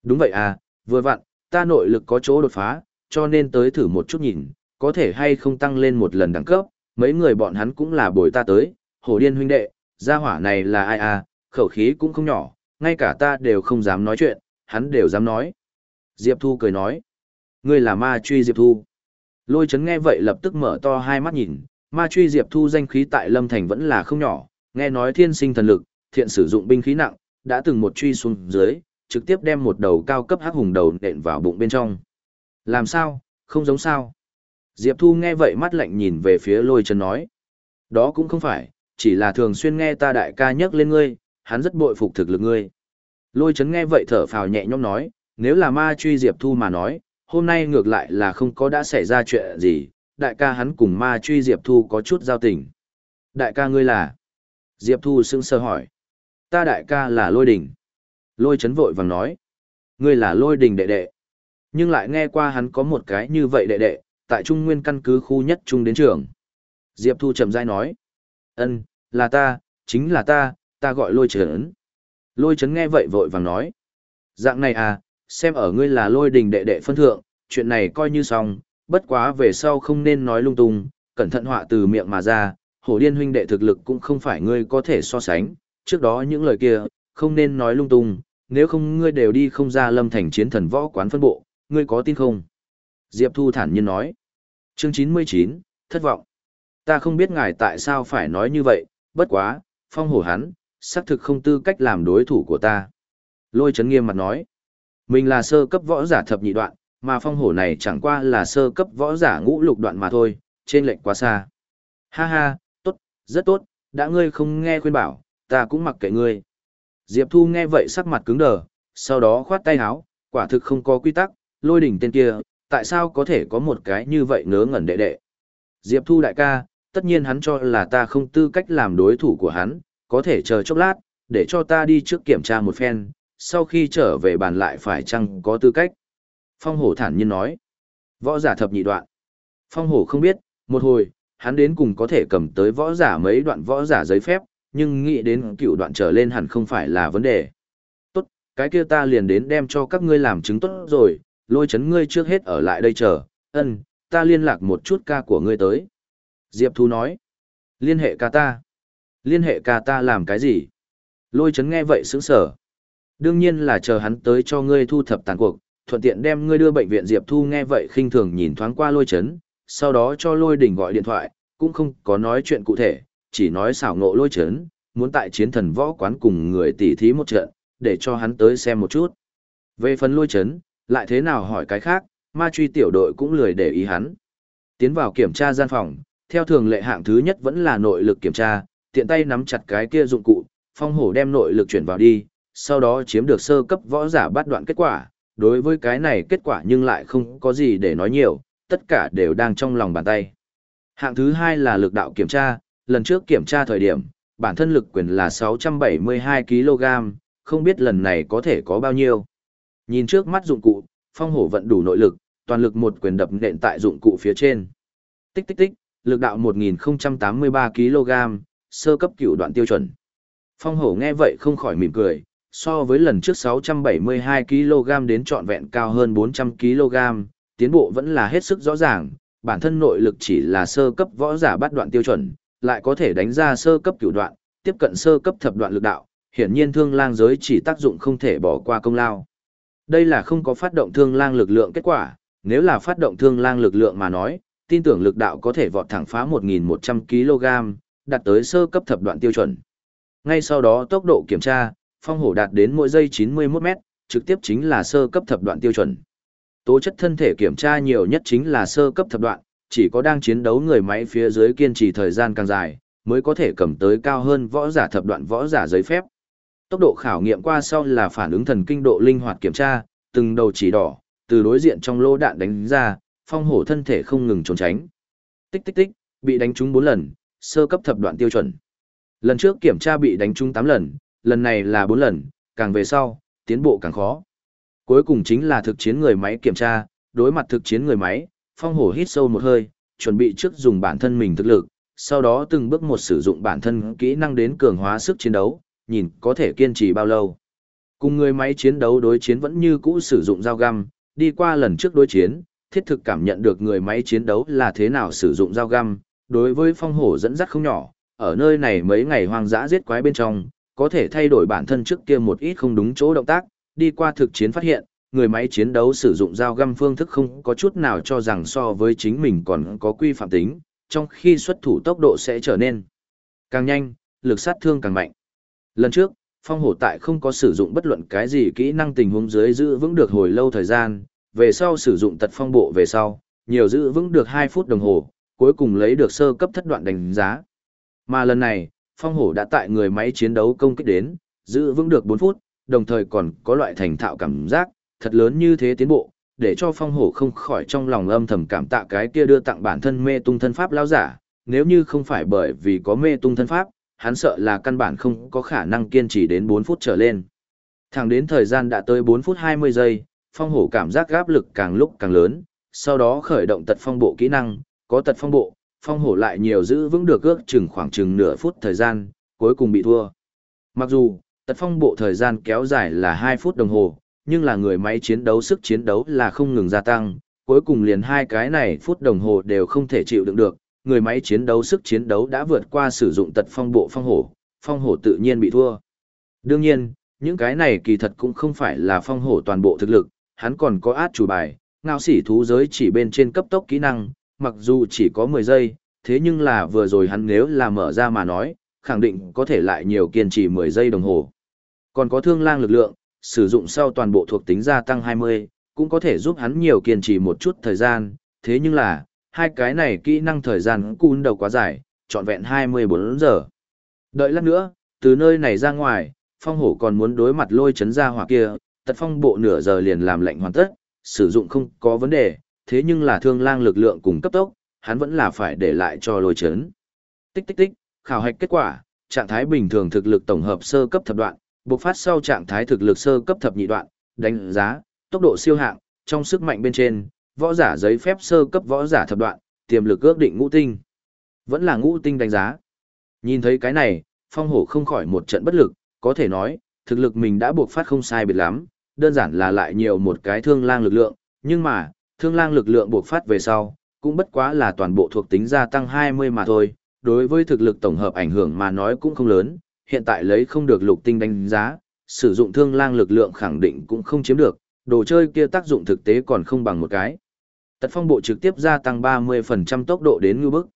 Đúng vậy à, vừa vặn, ta nội lực có chỗ đột phá, cho nên tới thử một chút nhìn, có thể hay không tăng lên một lần đẳng cấp, mấy người bọn hắn cũng là bồi ta tới, hổ điên huynh đệ, gia hỏa này là ai à, khẩu khí cũng không nhỏ, ngay cả ta đều không dám nói chuyện, hắn đều dám nói. Diệp Thu cười nói, ngươi là ma truy Diệp Thu. Lôi chấn nghe vậy lập tức mở to hai mắt nhìn, ma truy Diệp Thu danh khí tại Lâm Thành vẫn là không nhỏ, nghe nói thiên sinh thần lực, thiện sử dụng binh khí nặng, đã từng một truy xuống dưới, trực tiếp đem một đầu cao cấp hắc hùng đầu nện vào bụng bên trong. Làm sao, không giống sao. Diệp Thu nghe vậy mắt lạnh nhìn về phía lôi chân nói. Đó cũng không phải, chỉ là thường xuyên nghe ta đại ca nhắc lên ngươi, hắn rất bội phục thực lực ngươi. Lôi chấn nghe vậy thở phào nhẹ nhõm nói, nếu là ma truy Diệp Thu mà nói, hôm nay ngược lại là không có đã xảy ra chuyện gì, đại ca hắn cùng ma truy Diệp Thu có chút giao tình. Đại ca ngươi là? Diệp Thu sững sờ hỏi. Ta đại ca là lôi đình. Lôi chấn vội vàng nói. Ngươi là lôi đình đệ đệ. Nhưng lại nghe qua hắn có một cái như vậy đệ đệ, tại Trung Nguyên căn cứ khu nhất trung đến trường. Diệp Thu chậm rãi nói. ân là ta, chính là ta, ta gọi lôi chấn. Lôi chấn nghe vậy vội vàng nói. Dạng này à, xem ở ngươi là lôi đình đệ đệ phân thượng, chuyện này coi như xong, bất quá về sau không nên nói lung tung, cẩn thận họa từ miệng mà ra, hổ điên huynh đệ thực lực cũng không phải ngươi có thể so sánh, trước đó những lời kia, không nên nói lung tung, nếu không ngươi đều đi không ra lâm thành chiến thần võ quán phân bộ, ngươi có tin không? Diệp Thu thản nhiên nói. Chương 99, thất vọng. Ta không biết ngài tại sao phải nói như vậy, bất quá, phong hổ hắn, xác thực không tư cách làm đối thủ của ta. Lôi chấn nghiêm mặt nói. Mình là sơ cấp võ giả thập nhị đoạn, mà phong hổ này chẳng qua là sơ cấp võ giả ngũ lục đoạn mà thôi, trên lệnh quá xa. Ha ha, tốt, rất tốt, đã ngươi không nghe khuyên bảo, ta cũng mặc kệ ngươi. Diệp Thu nghe vậy sắc mặt cứng đờ, sau đó khoát tay áo, quả thực không có quy tắc, lôi đỉnh tên kia, tại sao có thể có một cái như vậy ngớ ngẩn đệ đệ. Diệp Thu đại ca, tất nhiên hắn cho là ta không tư cách làm đối thủ của hắn, có thể chờ chốc lát, để cho ta đi trước kiểm tra một phen, sau khi trở về bàn lại phải chăng có tư cách. Phong hổ thản nhiên nói, võ giả thập nhị đoạn. Phong hổ không biết, một hồi, hắn đến cùng có thể cầm tới võ giả mấy đoạn võ giả giấy phép, nhưng nghĩ đến cựu đoạn trở lên hẳn không phải là vấn đề. Tốt, cái kia ta liền đến đem cho các ngươi làm chứng tốt rồi, lôi chấn ngươi trước hết ở lại đây chờ, ân, ta liên lạc một chút ca của ngươi tới. Diệp Thu nói, liên hệ ca ta. Liên hệ ca ta làm cái gì? Lôi chấn nghe vậy sững sở. Đương nhiên là chờ hắn tới cho ngươi thu thập tàn cuộc, thuận tiện đem ngươi đưa bệnh viện Diệp Thu nghe vậy khinh thường nhìn thoáng qua lôi chấn, sau đó cho lôi đình gọi điện thoại, cũng không có nói chuyện cụ thể, chỉ nói xảo ngộ lôi chấn, muốn tại chiến thần võ quán cùng người tỉ thí một trận, để cho hắn tới xem một chút. Về phần lôi chấn, lại thế nào hỏi cái khác, ma truy tiểu đội cũng lười để ý hắn. Tiến vào kiểm tra gian phòng, theo thường lệ hạng thứ nhất vẫn là nội lực kiểm tra, tiện tay nắm chặt cái kia dụng cụ, phong hổ đem nội lực chuyển vào đi, sau đó chiếm được sơ cấp võ giả bắt đoạn kết quả. Đối với cái này kết quả nhưng lại không có gì để nói nhiều, tất cả đều đang trong lòng bàn tay. Hạng thứ hai là lực đạo kiểm tra, lần trước kiểm tra thời điểm, bản thân lực quyền là 672kg, không biết lần này có thể có bao nhiêu. Nhìn trước mắt dụng cụ, phong hổ vận đủ nội lực, toàn lực một quyền đập nện tại dụng cụ phía trên. Tích tích tích, lực đạo 1083kg, sơ cấp cửu đoạn tiêu chuẩn. Phong hổ nghe vậy không khỏi mỉm cười, so với lần trước 672kg đến trọn vẹn cao hơn 400kg, tiến bộ vẫn là hết sức rõ ràng, bản thân nội lực chỉ là sơ cấp võ giả bắt đoạn tiêu chuẩn, lại có thể đánh ra sơ cấp cửu đoạn, tiếp cận sơ cấp thập đoạn lực đạo, hiển nhiên thương lang giới chỉ tác dụng không thể bỏ qua công lao. Đây là không có phát động thương lang lực lượng kết quả, nếu là phát động thương lang lực lượng mà nói, tin tưởng lực đạo có thể vọt thẳng phá 1.100 kg, đạt tới sơ cấp thập đoạn tiêu chuẩn. Ngay sau đó tốc độ kiểm tra, phong hổ đạt đến mỗi giây 91 m trực tiếp chính là sơ cấp thập đoạn tiêu chuẩn. Tố chất thân thể kiểm tra nhiều nhất chính là sơ cấp thập đoạn, chỉ có đang chiến đấu người máy phía dưới kiên trì thời gian càng dài, mới có thể cầm tới cao hơn võ giả thập đoạn võ giả giấy phép. Tốc độ khảo nghiệm qua sau là phản ứng thần kinh độ linh hoạt kiểm tra, từng đầu chỉ đỏ, từ đối diện trong lô đạn đánh ra, phong hổ thân thể không ngừng trốn tránh. Tích tích tích, bị đánh trúng 4 lần, sơ cấp thập đoạn tiêu chuẩn. Lần trước kiểm tra bị đánh trúng 8 lần, lần này là 4 lần, càng về sau, tiến bộ càng khó. Cuối cùng chính là thực chiến người máy kiểm tra, đối mặt thực chiến người máy, phong hổ hít sâu một hơi, chuẩn bị trước dùng bản thân mình thực lực, sau đó từng bước một sử dụng bản thân kỹ năng đến cường hóa sức chiến đấu, nhìn có thể kiên trì bao lâu. Cùng người máy chiến đấu đối chiến vẫn như cũ sử dụng dao găm, đi qua lần trước đối chiến, thiết thực cảm nhận được người máy chiến đấu là thế nào sử dụng dao găm, đối với phong hổ dẫn dắt không nhỏ, ở nơi này mấy ngày hoang dã giết quái bên trong, có thể thay đổi bản thân trước kia một ít không đúng chỗ động tác, đi qua thực chiến phát hiện, người máy chiến đấu sử dụng dao găm phương thức không có chút nào cho rằng so với chính mình còn có quy phạm tính, trong khi xuất thủ tốc độ sẽ trở nên càng nhanh, lực sát thương càng mạnh. Lần trước, phong hổ tại không có sử dụng bất luận cái gì kỹ năng tình huống dưới giữ vững được hồi lâu thời gian, về sau sử dụng tật phong bộ về sau, nhiều giữ vững được 2 phút đồng hồ, cuối cùng lấy được sơ cấp thất đoạn đánh giá. Mà lần này, phong hổ đã tại người máy chiến đấu công kích đến, giữ vững được 4 phút, đồng thời còn có loại thành thạo cảm giác, thật lớn như thế tiến bộ, để cho phong hổ không khỏi trong lòng âm thầm cảm tạ cái kia đưa tặng bản thân mê tung thân pháp lao giả, nếu như không phải bởi vì có mê tung thân pháp, hắn sợ là căn bản không có khả năng kiên trì đến 4 phút trở lên. Thẳng đến thời gian đã tới 4 phút 20 giây, phong hổ cảm giác áp lực càng lúc càng lớn, sau đó khởi động tật phong bộ kỹ năng, có tật phong bộ, phong hổ lại nhiều giữ vững được ước chừng khoảng chừng nửa phút thời gian, cuối cùng bị thua. Mặc dù, tật phong bộ thời gian kéo dài là 2 phút đồng hồ, nhưng là người máy chiến đấu sức chiến đấu là không ngừng gia tăng, cuối cùng liền hai cái này phút đồng hồ đều không thể chịu đựng được, người máy chiến đấu sức chiến đấu đã vượt qua sử dụng tật phong bộ phong hổ, phong hổ tự nhiên bị thua. Đương nhiên, những cái này kỳ thật cũng không phải là phong hổ toàn bộ thực lực, hắn còn có át chủ bài, ngao sỉ thú giới chỉ bên trên cấp tốc kỹ năng, mặc dù chỉ có 10 giây, thế nhưng là vừa rồi hắn nếu là mở ra mà nói, khẳng định có thể lại nhiều kiên trì 10 giây đồng hồ. Còn có thương lang lực lượng, sử dụng sau toàn bộ thuộc tính gia tăng 20, cũng có thể giúp hắn nhiều kiên trì một chút thời gian, thế nhưng là, hai cái này kỹ năng thời gian cun đầu quá dài, trọn vẹn 24 giờ. Đợi lát nữa, từ nơi này ra ngoài, phong hổ còn muốn đối mặt lôi chấn ra hỏa kia, tật phong bộ nửa giờ liền làm lệnh hoàn tất, sử dụng không có vấn đề, thế nhưng là thương lang lực lượng cùng cấp tốc, hắn vẫn là phải để lại cho lôi chấn. Tích tích tích, khảo hạch kết quả, trạng thái bình thường thực lực tổng hợp sơ cấp thập đoạn, bộc phát sau trạng thái thực lực sơ cấp thập nhị đoạn, đánh giá, tốc độ siêu hạng, trong sức mạnh bên trên, võ giả giấy phép sơ cấp võ giả thập đoạn, tiềm lực ước định ngũ tinh. Vẫn là ngũ tinh đánh giá. Nhìn thấy cái này, phong hổ không khỏi một trận bất lực, có thể nói, thực lực mình đã buộc phát không sai biệt lắm, đơn giản là lại nhiều một cái thương lang lực lượng, nhưng mà, thương lang lực lượng buộc phát về sau, cũng bất quá là toàn bộ thuộc tính gia tăng 20 mà thôi, đối với thực lực tổng hợp ảnh hưởng mà nói cũng không lớn, hiện tại lấy không được lục tinh đánh giá, sử dụng thương lang lực lượng khẳng định cũng không chiếm được, đồ chơi kia tác dụng thực tế còn không bằng một cái. Tật phong bộ trực tiếp gia tăng 30% tốc độ đến ngư bức.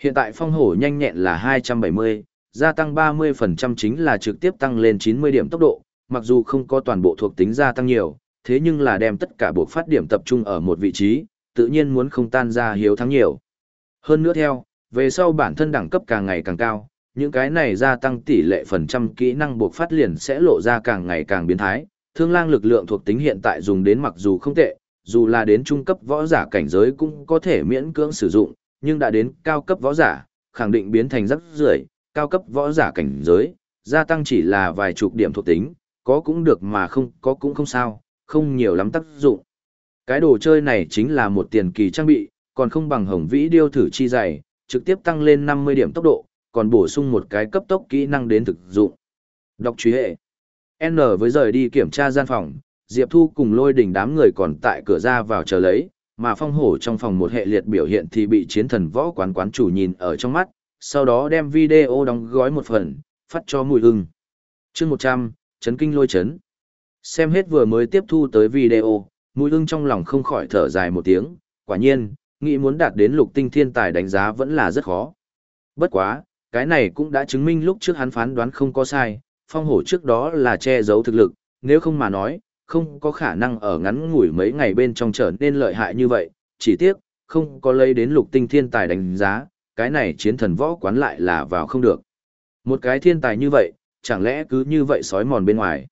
Hiện tại phong hổ nhanh nhẹn là 270, gia tăng 30% chính là trực tiếp tăng lên 90 điểm tốc độ, mặc dù không có toàn bộ thuộc tính gia tăng nhiều, thế nhưng là đem tất cả buộc phát điểm tập trung ở một vị trí, tự nhiên muốn không tan ra hiếu thắng nhiều. Hơn nữa theo, về sau bản thân đẳng cấp càng ngày càng cao, những cái này gia tăng tỷ lệ phần trăm kỹ năng buộc phát liền sẽ lộ ra càng ngày càng biến thái. Thương lang lực lượng thuộc tính hiện tại dùng đến mặc dù không tệ, dù là đến trung cấp võ giả cảnh giới cũng có thể miễn cưỡng sử dụng, nhưng đã đến cao cấp võ giả, khẳng định biến thành rất rưởi, cao cấp võ giả cảnh giới, gia tăng chỉ là vài chục điểm thuộc tính, có cũng được mà không có cũng không sao, không nhiều lắm tác dụng. Cái đồ chơi này chính là một tiền kỳ trang bị, còn không bằng hồng vĩ điêu thử chi dày, trực tiếp tăng lên 50 điểm tốc độ, còn bổ sung một cái cấp tốc kỹ năng đến thực dụng. Đọc truy hệ. N với rời đi kiểm tra gian phòng, Diệp Thu cùng lôi đỉnh đám người còn tại cửa ra vào chờ lấy, mà phong hổ trong phòng một hệ liệt biểu hiện thì bị chiến thần võ quán quán chủ nhìn ở trong mắt, sau đó đem video đóng gói một phần, phát cho mùi hưng. chương 100, chấn kinh lôi chấn. Xem hết vừa mới tiếp thu tới video, mùi hưng trong lòng không khỏi thở dài một tiếng, quả nhiên, nghĩ muốn đạt đến lục tinh thiên tài đánh giá vẫn là rất khó. Bất quá, cái này cũng đã chứng minh lúc trước hắn phán đoán không có sai, phong hổ trước đó là che giấu thực lực, nếu không mà nói, không có khả năng ở ngắn ngủi mấy ngày bên trong trở nên lợi hại như vậy, chỉ tiếc, không có lấy đến lục tinh thiên tài đánh giá, cái này chiến thần võ quán lại là vào không được. Một cái thiên tài như vậy, chẳng lẽ cứ như vậy sói mòn bên ngoài.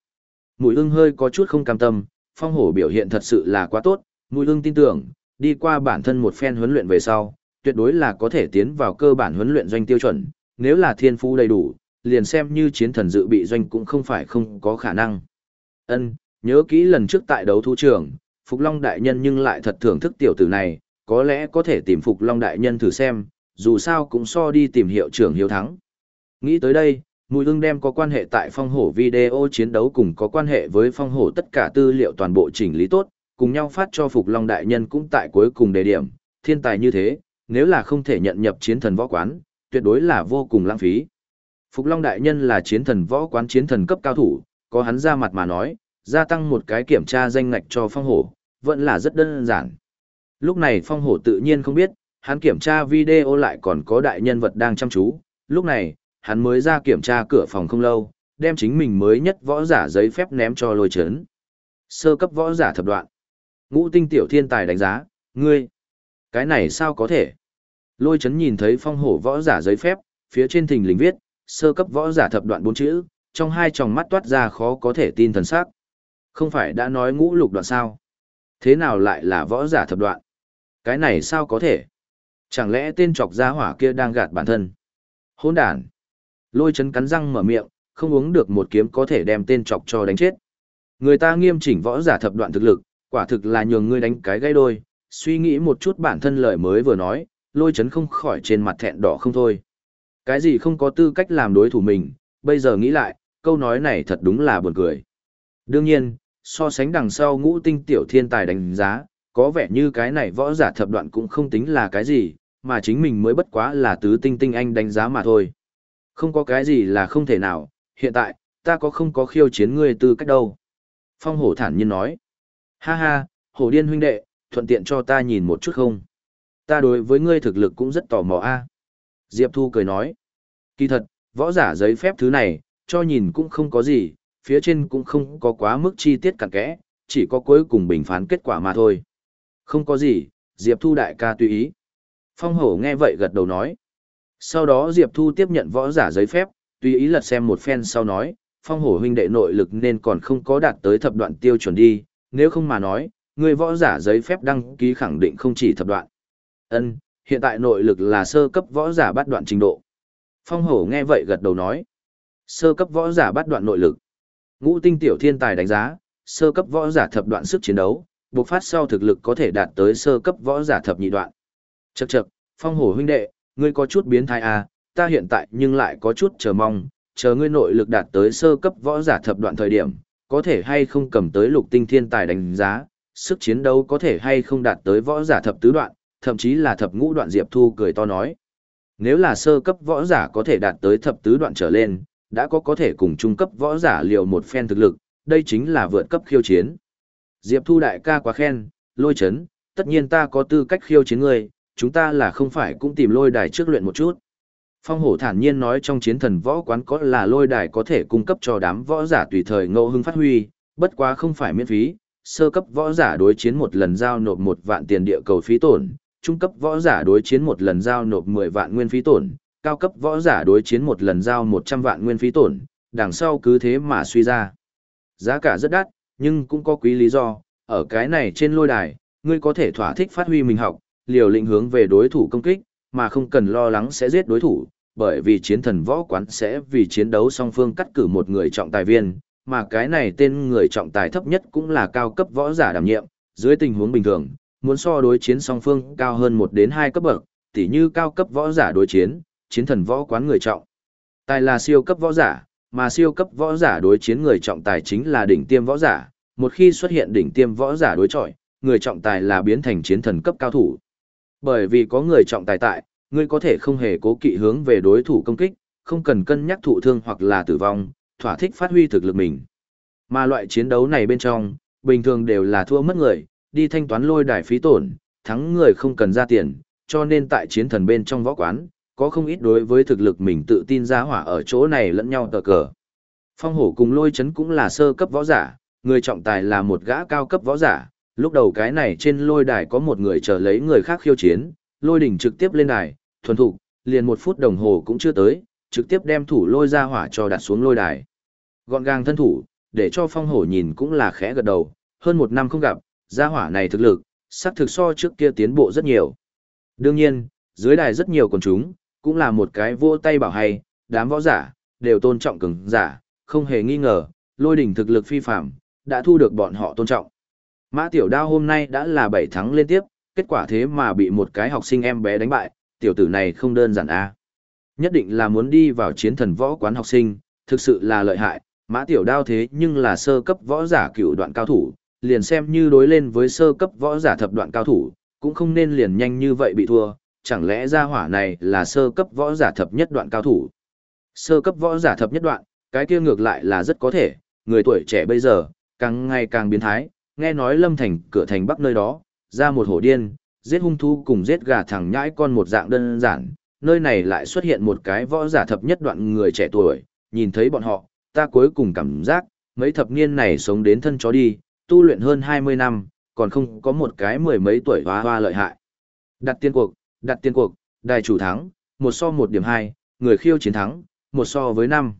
Mùi ưng hơi có chút không cam tâm, phong hổ biểu hiện thật sự là quá tốt, mùi ưng tin tưởng, đi qua bản thân một phen huấn luyện về sau, tuyệt đối là có thể tiến vào cơ bản huấn luyện doanh tiêu chuẩn, nếu là thiên phú đầy đủ, liền xem như chiến thần dự bị doanh cũng không phải không có khả năng. Ân, nhớ kỹ lần trước tại đấu thu trường, Phục Long đại nhân nhưng lại thật thưởng thức tiểu tử này, có lẽ có thể tìm Phục Long đại nhân thử xem, dù sao cũng so đi tìm hiệu trưởng hiếu thắng. Nghĩ tới đây, Mùi Hưng đem có quan hệ tại phong hổ video chiến đấu cùng có quan hệ với phong hổ tất cả tư liệu toàn bộ chỉnh lý tốt, cùng nhau phát cho Phục Long Đại Nhân cũng tại cuối cùng đề điểm, thiên tài như thế, nếu là không thể nhận nhập chiến thần võ quán, tuyệt đối là vô cùng lãng phí. Phục Long Đại Nhân là chiến thần võ quán chiến thần cấp cao thủ, có hắn ra mặt mà nói, gia tăng một cái kiểm tra danh ngạch cho phong hổ, vẫn là rất đơn giản. Lúc này phong hổ tự nhiên không biết, hắn kiểm tra video lại còn có đại nhân vật đang chăm chú, lúc này, hắn mới ra kiểm tra cửa phòng không lâu, đem chính mình mới nhất võ giả giấy phép ném cho lôi chấn. Sơ cấp võ giả thập đoạn. Ngũ tinh tiểu thiên tài đánh giá, ngươi. Cái này sao có thể? Lôi chấn nhìn thấy phong hổ võ giả giấy phép, phía trên thình lình viết, sơ cấp võ giả thập đoạn bốn chữ, trong hai tròng mắt toát ra khó có thể tin thần sắc. Không phải đã nói ngũ lục đoạn sao? Thế nào lại là võ giả thập đoạn? Cái này sao có thể? Chẳng lẽ tên trọc gia hỏa kia đang gạt bản thân? Hôn đàn! Lôi chấn cắn răng mở miệng, không uống được một kiếm có thể đem tên trọc cho đánh chết. Người ta nghiêm chỉnh võ giả thập đoạn thực lực, quả thực là nhường ngươi đánh cái gây đôi, suy nghĩ một chút bản thân lời mới vừa nói, lôi chấn không khỏi trên mặt thẹn đỏ không thôi. Cái gì không có tư cách làm đối thủ mình, bây giờ nghĩ lại, câu nói này thật đúng là buồn cười. Đương nhiên, so sánh đằng sau ngũ tinh tiểu thiên tài đánh giá, có vẻ như cái này võ giả thập đoạn cũng không tính là cái gì, mà chính mình mới bất quá là tứ tinh tinh anh đánh giá mà thôi. Không có cái gì là không thể nào, hiện tại, ta có không có khiêu chiến ngươi tư cách đâu. Phong hổ thản nhiên nói. Ha ha, hổ điên huynh đệ, thuận tiện cho ta nhìn một chút không? Ta đối với ngươi thực lực cũng rất tò mò a. Diệp Thu cười nói. Kỳ thật, võ giả giấy phép thứ này, cho nhìn cũng không có gì, phía trên cũng không có quá mức chi tiết cặn kẽ, chỉ có cuối cùng bình phán kết quả mà thôi. Không có gì, Diệp Thu đại ca tùy ý. Phong hổ nghe vậy gật đầu nói. Sau đó Diệp Thu tiếp nhận võ giả giấy phép, tùy ý lật xem một phen sau nói, phong hổ huynh đệ nội lực nên còn không có đạt tới thập đoạn tiêu chuẩn đi, nếu không mà nói, người võ giả giấy phép đăng ký khẳng định không chỉ thập đoạn. Ân, hiện tại nội lực là sơ cấp võ giả bắt đoạn trình độ. Phong hổ nghe vậy gật đầu nói. Sơ cấp võ giả bắt đoạn nội lực. Ngũ tinh tiểu thiên tài đánh giá, sơ cấp võ giả thập đoạn sức chiến đấu, bộc phát sau thực lực có thể đạt tới sơ cấp võ giả thập nhị đoạn. Chậc chậc, phong hổ huynh đệ, ngươi có chút biến thái à, ta hiện tại nhưng lại có chút chờ mong, chờ ngươi nội lực đạt tới sơ cấp võ giả thập đoạn thời điểm, có thể hay không cầm tới lục tinh thiên tài đánh giá, sức chiến đấu có thể hay không đạt tới võ giả thập tứ đoạn, thậm chí là thập ngũ đoạn Diệp Thu cười to nói. Nếu là sơ cấp võ giả có thể đạt tới thập tứ đoạn trở lên, đã có có thể cùng trung cấp võ giả liều một phen thực lực, đây chính là vượt cấp khiêu chiến. Diệp Thu đại ca quá khen, lôi chấn, tất nhiên ta có tư cách khiêu chiến ngươi, chúng ta là không phải cũng tìm lôi đài trước luyện một chút. Phong hổ thản nhiên nói trong chiến thần võ quán có là lôi đài có thể cung cấp cho đám võ giả tùy thời ngẫu hưng phát huy, bất quá không phải miễn phí, sơ cấp võ giả đối chiến một lần giao nộp một vạn tiền địa cầu phí tổn, trung cấp võ giả đối chiến một lần giao nộp 10 vạn nguyên phí tổn, cao cấp võ giả đối chiến một lần giao 100 vạn nguyên phí tổn, đằng sau cứ thế mà suy ra. Giá cả rất đắt, nhưng cũng có quý lý do, ở cái này trên lôi đài, ngươi có thể thỏa thích phát huy mình học, liều lĩnh hướng về đối thủ công kích, mà không cần lo lắng sẽ giết đối thủ, bởi vì chiến thần võ quán sẽ vì chiến đấu song phương cắt cử một người trọng tài viên, mà cái này tên người trọng tài thấp nhất cũng là cao cấp võ giả đảm nhiệm, dưới tình huống bình thường, muốn so đối chiến song phương cao hơn 1 đến 2 cấp bậc, tỉ như cao cấp võ giả đối chiến, chiến thần võ quán người trọng. Tài là siêu cấp võ giả, mà siêu cấp võ giả đối chiến người trọng tài chính là đỉnh tiêm võ giả, một khi xuất hiện đỉnh tiêm võ giả đối chọi, người trọng tài là biến thành chiến thần cấp cao thủ. Bởi vì có người trọng tài tại, ngươi có thể không hề cố kỵ hướng về đối thủ công kích, không cần cân nhắc thụ thương hoặc là tử vong, thỏa thích phát huy thực lực mình. Mà loại chiến đấu này bên trong, bình thường đều là thua mất người, đi thanh toán lôi đài phí tổn, thắng người không cần ra tiền, cho nên tại chiến thần bên trong võ quán, có không ít đối với thực lực mình tự tin ra hỏa ở chỗ này lẫn nhau tờ cờ. Phong hổ cùng lôi chấn cũng là sơ cấp võ giả, người trọng tài là một gã cao cấp võ giả, lúc đầu cái này trên lôi đài có một người chờ lấy người khác khiêu chiến, lôi đỉnh trực tiếp lên đài, thuần thục, liền một phút đồng hồ cũng chưa tới, trực tiếp đem thủ lôi ra hỏa cho đặt xuống lôi đài. Gọn gàng thân thủ, để cho phong hổ nhìn cũng là khẽ gật đầu, hơn một năm không gặp, ra hỏa này thực lực, sắc thực so trước kia tiến bộ rất nhiều. Đương nhiên, dưới đài rất nhiều quần chúng, cũng là một cái vỗ tay bảo hay, đám võ giả, đều tôn trọng cường giả, không hề nghi ngờ, lôi đỉnh thực lực phi phạm, đã thu được bọn họ tôn trọng. Mã Tiểu Đao hôm nay đã là bảy thắng liên tiếp, kết quả thế mà bị một cái học sinh em bé đánh bại, tiểu tử này không đơn giản a. Nhất định là muốn đi vào chiến thần võ quán học sinh, thực sự là lợi hại, Mã Tiểu Đao thế nhưng là sơ cấp võ giả cựu đoạn cao thủ, liền xem như đối lên với sơ cấp võ giả thập đoạn cao thủ, cũng không nên liền nhanh như vậy bị thua, chẳng lẽ gia hỏa này là sơ cấp võ giả thập nhất đoạn cao thủ. Sơ cấp võ giả thập nhất đoạn, cái kia ngược lại là rất có thể, người tuổi trẻ bây giờ, càng ngày càng biến thái, nghe nói lâm thành cửa thành bắc nơi đó, ra một hổ điên, giết hung thú cùng giết gà thẳng nhãi con một dạng đơn giản, nơi này lại xuất hiện một cái võ giả thập nhất đoạn người trẻ tuổi, nhìn thấy bọn họ, ta cuối cùng cảm giác, mấy thập niên này sống đến thân chó đi, tu luyện hơn 20 năm, còn không có một cái mười mấy tuổi hoa hoa lợi hại. Đặt tiên cuộc, đặt tiền cuộc, đài chủ thắng, một so một điểm hai, người khiêu chiến thắng, một so với năm.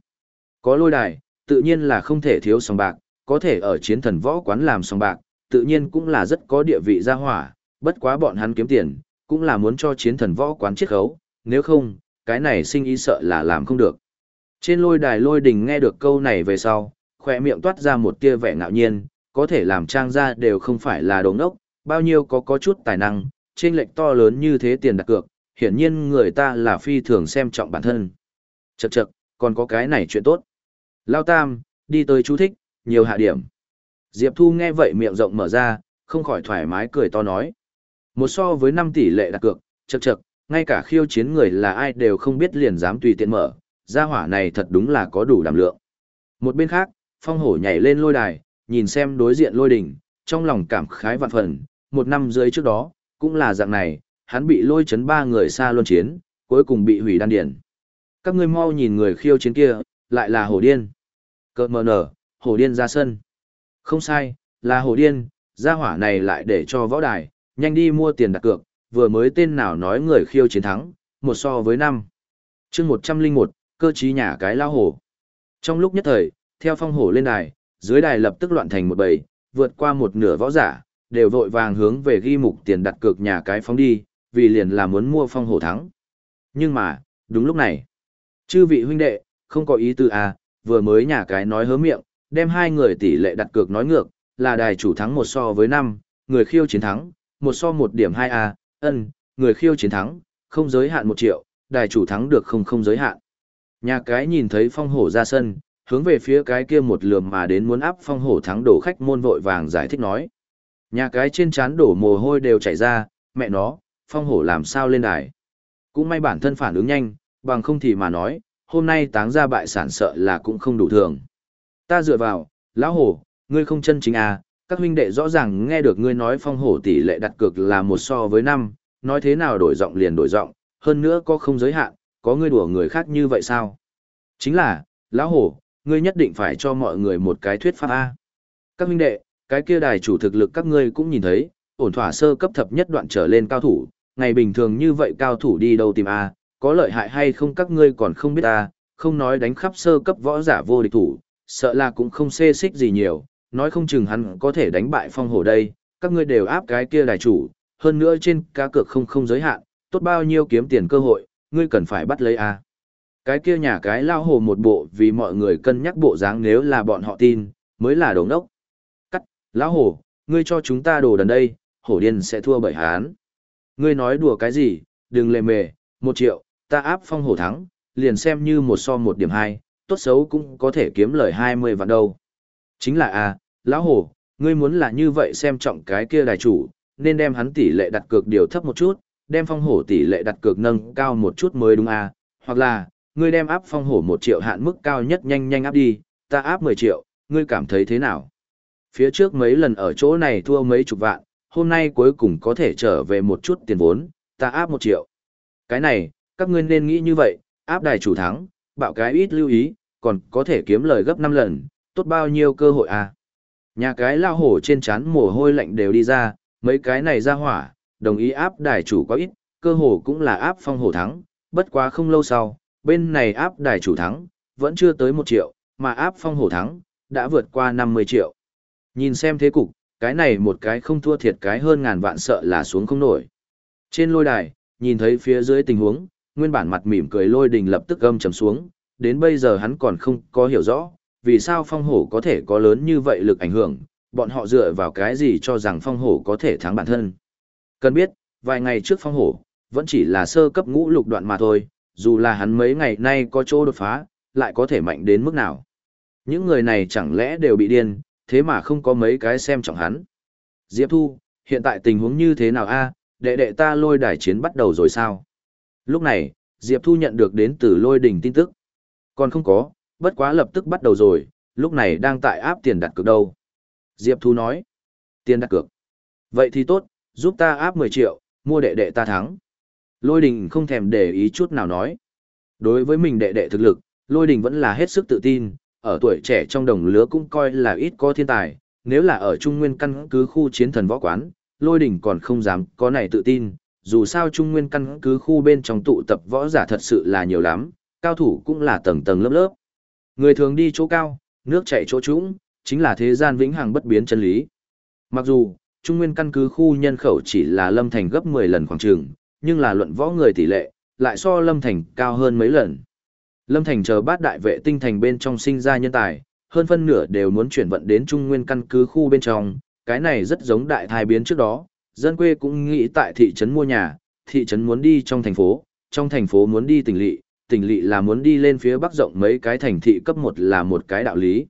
Có lôi đài, tự nhiên là không thể thiếu sòng bạc, có thể ở chiến thần võ quán làm sòng bạc, tự nhiên cũng là rất có địa vị gia hỏa, bất quá bọn hắn kiếm tiền, cũng là muốn cho chiến thần võ quán chiết khấu, nếu không, cái này sinh ý sợ là làm không được. Trên lôi đài lôi đình nghe được câu này về sau, khỏe miệng toát ra một tia vẻ ngạo nhiên, có thể làm trang ra đều không phải là đồ ngốc, bao nhiêu có có chút tài năng, trên lệnh to lớn như thế tiền đặt cược, hiển nhiên người ta là phi thường xem trọng bản thân. Chậc chậc, còn có cái này chuyện tốt. Lao Tam, đi tới chú thích, nhiều hạ điểm. Diệp Thu nghe vậy miệng rộng mở ra, không khỏi thoải mái cười to nói. Một so với 5 tỷ lệ đặt cược, chậc chậc, ngay cả khiêu chiến người là ai đều không biết liền dám tùy tiện mở, gia hỏa này thật đúng là có đủ đảm lượng. Một bên khác, phong hổ nhảy lên lôi đài, nhìn xem đối diện lôi đỉnh, trong lòng cảm khái vạn phần, một năm dưới trước đó, cũng là dạng này, hắn bị lôi chấn ba người xa luân chiến, cuối cùng bị hủy đan điển. Các ngươi mau nhìn người khiêu chiến kia, lại là hổ điên. Cơ mờ nở, hổ điên ra sân. Không sai, là hổ điên, gia hỏa này lại để cho võ đài, nhanh đi mua tiền đặt cược, vừa mới tên nào nói người khiêu chiến thắng, một so với năm. chương một trăm linh một Cơ trí nhà cái lao hổ. Trong lúc nhất thời, theo phong hổ lên đài, dưới đài lập tức loạn thành một bầy, vượt qua một nửa võ giả, đều vội vàng hướng về ghi mục tiền đặt cược nhà cái phóng đi, vì liền là muốn mua phong hổ thắng. Nhưng mà, đúng lúc này, chư vị huynh đệ, không có ý tư à, vừa mới nhà cái nói hớ miệng, đem hai người tỷ lệ đặt cược nói ngược, là đài chủ thắng một so với năm, người khiêu chiến thắng, một so một điểm hai a ân, người khiêu chiến thắng, không giới hạn một triệu, đài chủ thắng được không không giới hạn. Nhà cái nhìn thấy phong hổ ra sân, hướng về phía cái kia một lườm mà đến muốn áp phong hổ thắng đổ khách môn vội vàng giải thích nói. Nhà cái trên chán đổ mồ hôi đều chảy ra, mẹ nó, phong hổ làm sao lên đài. Cũng may bản thân phản ứng nhanh, bằng không thì mà nói, hôm nay táng ra bại sản sợ là cũng không đủ thường. Ta dựa vào, lão hổ, ngươi không chân chính à, các huynh đệ rõ ràng nghe được ngươi nói phong hổ tỷ lệ đặt cược là một so với năm, nói thế nào đổi giọng liền đổi giọng, hơn nữa có không giới hạn, có ngươi đùa người khác như vậy sao? Chính là, lão hổ, ngươi nhất định phải cho mọi người một cái thuyết pháp A. Các huynh đệ, cái kia đài chủ thực lực các ngươi cũng nhìn thấy, ổn thỏa sơ cấp thập nhất đoạn trở lên cao thủ, ngày bình thường như vậy cao thủ đi đâu tìm A, có lợi hại hay không các ngươi còn không biết A, không nói đánh khắp sơ cấp võ giả vô địch thủ, sợ là cũng không xê xích gì nhiều, nói không chừng hắn có thể đánh bại phong hổ đây, các ngươi đều áp cái kia đài chủ, hơn nữa trên cá cược không không giới hạn, tốt bao nhiêu kiếm tiền cơ hội, ngươi cần phải bắt lấy a. Cái kia nhà cái lao hồ một bộ vì mọi người cân nhắc bộ dáng nếu là bọn họ tin, mới là đồ ngốc. Lão hồ, ngươi cho chúng ta đồ đần đây, hổ điên sẽ thua bởi hán. Ngươi nói đùa cái gì, đừng lề mề, một triệu, ta áp phong hổ thắng, liền xem như một so một điểm hai, tốt xấu cũng có thể kiếm lời hai mươi vạn đâu. Chính là a, lão hồ, ngươi muốn là như vậy xem trọng cái kia đài chủ, nên đem hắn tỷ lệ đặt cược điều thấp một chút, đem phong hổ tỷ lệ đặt cược nâng cao một chút mới đúng a, hoặc là, ngươi đem áp phong hổ một triệu hạn mức cao nhất nhanh nhanh áp đi, ta áp mười triệu, ngươi cảm thấy thế nào? Phía trước mấy lần ở chỗ này thua mấy chục vạn, hôm nay cuối cùng có thể trở về một chút tiền vốn, ta áp một triệu. Cái này, các ngươi nên nghĩ như vậy, áp đài chủ thắng, bạo cái ít lưu ý, còn có thể kiếm lời gấp 5 lần, tốt bao nhiêu cơ hội à. Nhà cái lao hổ trên chán mồ hôi lạnh đều đi ra, mấy cái này ra hỏa, đồng ý áp đài chủ có ít, cơ hồ cũng là áp phong hổ thắng, bất quá không lâu sau, bên này áp đài chủ thắng, vẫn chưa tới 1 triệu, mà áp phong hổ thắng, đã vượt qua 50 triệu. Nhìn xem thế cục, cái này một cái không thua thiệt cái hơn ngàn vạn sợ là xuống không nổi. Trên lôi đài, nhìn thấy phía dưới tình huống, nguyên bản mặt mỉm cười lôi đình lập tức gâm trầm xuống, đến bây giờ hắn còn không có hiểu rõ, vì sao phong hổ có thể có lớn như vậy lực ảnh hưởng, bọn họ dựa vào cái gì cho rằng phong hổ có thể thắng bản thân. Cần biết, vài ngày trước phong hổ, vẫn chỉ là sơ cấp ngũ lục đoạn mà thôi, dù là hắn mấy ngày nay có chỗ đột phá, lại có thể mạnh đến mức nào. Những người này chẳng lẽ đều bị điên, thế mà không có mấy cái xem trọng hắn. Diệp Thu, hiện tại tình huống như thế nào a? đệ đệ ta lôi đài chiến bắt đầu rồi sao? Lúc này, Diệp Thu nhận được đến từ lôi đỉnh tin tức. Còn không có, bất quá lập tức bắt đầu rồi, lúc này đang tại áp tiền đặt cược đâu. Diệp Thu nói, tiền đặt cược. Vậy thì tốt, giúp ta áp 10 triệu, mua đệ đệ ta thắng. Lôi đình không thèm để ý chút nào nói. Đối với mình đệ đệ thực lực, lôi đình vẫn là hết sức tự tin, ở tuổi trẻ trong đồng lứa cũng coi là ít có thiên tài, nếu là ở Trung Nguyên căn cứ khu chiến thần võ quán, lôi đình còn không dám có này tự tin, dù sao Trung Nguyên căn cứ khu bên trong tụ tập võ giả thật sự là nhiều lắm, cao thủ cũng là tầng tầng lớp lớp. Người thường đi chỗ cao, nước chảy chỗ trũng, chính là thế gian vĩnh hằng bất biến chân lý. Mặc dù, Trung Nguyên căn cứ khu nhân khẩu chỉ là Lâm Thành gấp 10 lần khoảng trường, nhưng là luận võ người tỷ lệ, lại so Lâm Thành cao hơn mấy lần. Lâm Thành chờ bát đại vệ tinh thành bên trong sinh ra nhân tài, hơn phân nửa đều muốn chuyển vận đến Trung Nguyên căn cứ khu bên trong, cái này rất giống đại thai biến trước đó, dân quê cũng nghĩ tại thị trấn mua nhà, thị trấn muốn đi trong thành phố, trong thành phố muốn đi tỉnh lỵ, tỉnh lỵ là muốn đi lên phía bắc rộng mấy cái thành thị cấp một là một cái đạo lý.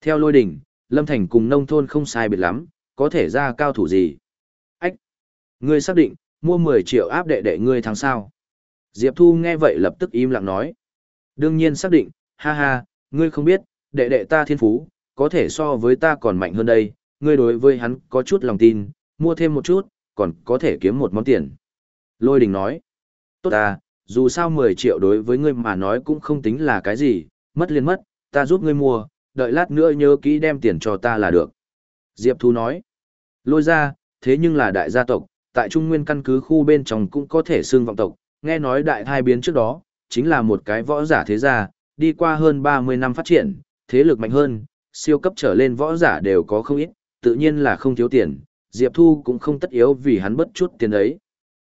Theo lôi đỉnh, Lâm Thành cùng nông thôn không sai biệt lắm, có thể ra cao thủ gì. Ách! Ngươi xác định, mua 10 triệu áp đệ đệ ngươi tháng sau. Diệp Thu nghe vậy lập tức im lặng nói. Đương nhiên xác định, ha ha, ngươi không biết, đệ đệ ta thiên phú, có thể so với ta còn mạnh hơn đây, ngươi đối với hắn có chút lòng tin, mua thêm một chút, còn có thể kiếm một món tiền. Lôi đình nói. Tốt ta, dù sao 10 triệu đối với ngươi mà nói cũng không tính là cái gì, mất liền mất, ta giúp ngươi mua, đợi lát nữa nhớ kỹ đem tiền cho ta là được. Diệp Thu nói, lôi ra, thế nhưng là đại gia tộc, tại Trung Nguyên căn cứ khu bên trong cũng có thể xương vọng tộc, nghe nói đại thai biến trước đó, chính là một cái võ giả thế gia, đi qua hơn 30 năm phát triển, thế lực mạnh hơn, siêu cấp trở lên võ giả đều có không ít, tự nhiên là không thiếu tiền, Diệp Thu cũng không tất yếu vì hắn bất chút tiền ấy.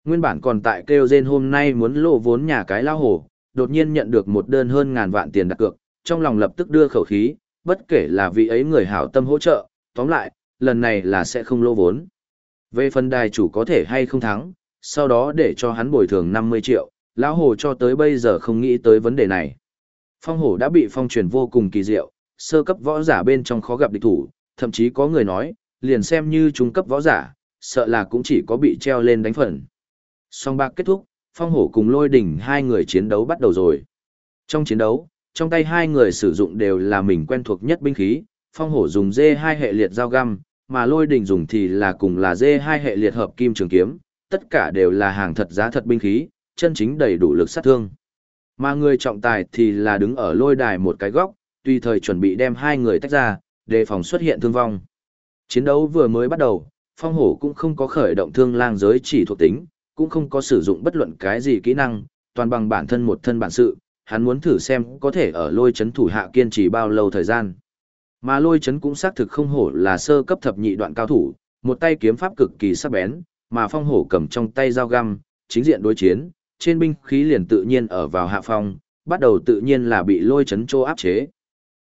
Nguyên bản còn tại kêu gen hôm nay muốn lộ vốn nhà cái lao hổ, đột nhiên nhận được một đơn hơn ngàn vạn tiền đặt cược, trong lòng lập tức đưa khẩu khí, bất kể là vị ấy người hảo tâm hỗ trợ, tóm lại, lần này là sẽ không lô vốn. Về phần đài chủ có thể hay không thắng, sau đó để cho hắn bồi thường 50 triệu, lão hồ cho tới bây giờ không nghĩ tới vấn đề này. Phong hổ đã bị phong truyền vô cùng kỳ diệu, sơ cấp võ giả bên trong khó gặp địch thủ, thậm chí có người nói, liền xem như trung cấp võ giả, sợ là cũng chỉ có bị treo lên đánh phần. Song bạc kết thúc, phong hổ cùng lôi đỉnh hai người chiến đấu bắt đầu rồi. Trong chiến đấu, trong tay hai người sử dụng đều là mình quen thuộc nhất binh khí, phong hổ dùng dê hai hệ liệt dao găm, mà lôi đỉnh dùng thì là cùng là dê hai hệ liệt hợp kim trường kiếm, tất cả đều là hàng thật giá thật binh khí, chân chính đầy đủ lực sát thương. Mà người trọng tài thì là đứng ở lôi đài một cái góc, tùy thời chuẩn bị đem hai người tách ra, đề phòng xuất hiện thương vong. Chiến đấu vừa mới bắt đầu, phong hổ cũng không có khởi động thương lang giới chỉ thuộc tính, cũng không có sử dụng bất luận cái gì kỹ năng, toàn bằng bản thân một thân bản sự, hắn muốn thử xem có thể ở lôi chấn thủ hạ kiên trì bao lâu thời gian. Mà lôi chấn cũng xác thực không hổ là sơ cấp thập nhị đoạn cao thủ, một tay kiếm pháp cực kỳ sắc bén, mà phong hổ cầm trong tay dao găm, chính diện đối chiến, trên binh khí liền tự nhiên ở vào hạ phong, bắt đầu tự nhiên là bị lôi chấn trô áp chế.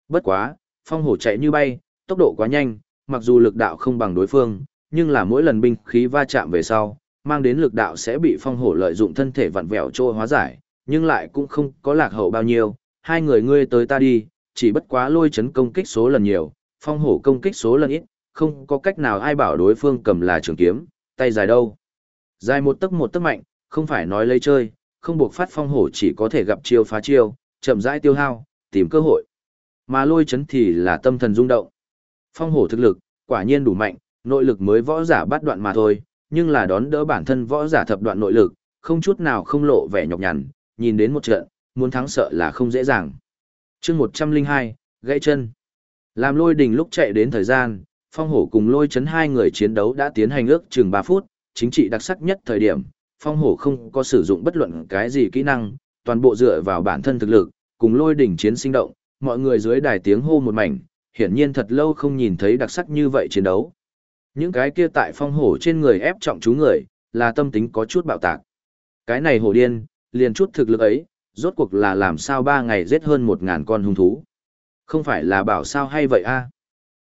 Bất quá, phong hổ chạy như bay, tốc độ quá nhanh, mặc dù lực đạo không bằng đối phương, nhưng là mỗi lần binh khí va chạm về sau, mang đến lực đạo sẽ bị phong hổ lợi dụng thân thể vặn vẹo trô hóa giải, nhưng lại cũng không có lạc hậu bao nhiêu, hai người ngươi tới ta đi, chỉ bất quá lôi chấn công kích số lần nhiều, phong hổ công kích số lần ít, không có cách nào ai bảo đối phương cầm là trường kiếm, tay dài đâu. Dài một tấc một tấc mạnh, không phải nói lấy chơi, không buộc phát phong hổ chỉ có thể gặp chiêu phá chiêu, chậm rãi tiêu hao, tìm cơ hội. Mà lôi chấn thì là tâm thần rung động. Phong hổ thực lực, quả nhiên đủ mạnh, nội lực mới võ giả bắt đoạn mà thôi, nhưng là đón đỡ bản thân võ giả thập đoạn nội lực, không chút nào không lộ vẻ nhọc nhằn, nhìn đến một trận, muốn thắng sợ là không dễ dàng. chương 102, gãy chân. Làm lôi đình lúc chạy đến thời gian, phong hổ cùng lôi chấn hai người chiến đấu đã tiến hành ước chừng 3 phút, chính trị đặc sắc nhất thời điểm, phong hổ không có sử dụng bất luận cái gì kỹ năng, toàn bộ dựa vào bản thân thực lực, cùng lôi đỉnh chiến sinh động, mọi người dưới đài tiếng hô một mảnh, hiển nhiên thật lâu không nhìn thấy đặc sắc như vậy chiến đấu. Những cái kia tại phong hổ trên người ép trọng chú người, là tâm tính có chút bạo tạc. Cái này hổ điên, liền chút thực lực ấy, rốt cuộc là làm sao ba ngày giết hơn một ngàn con hung thú. Không phải là bảo sao hay vậy a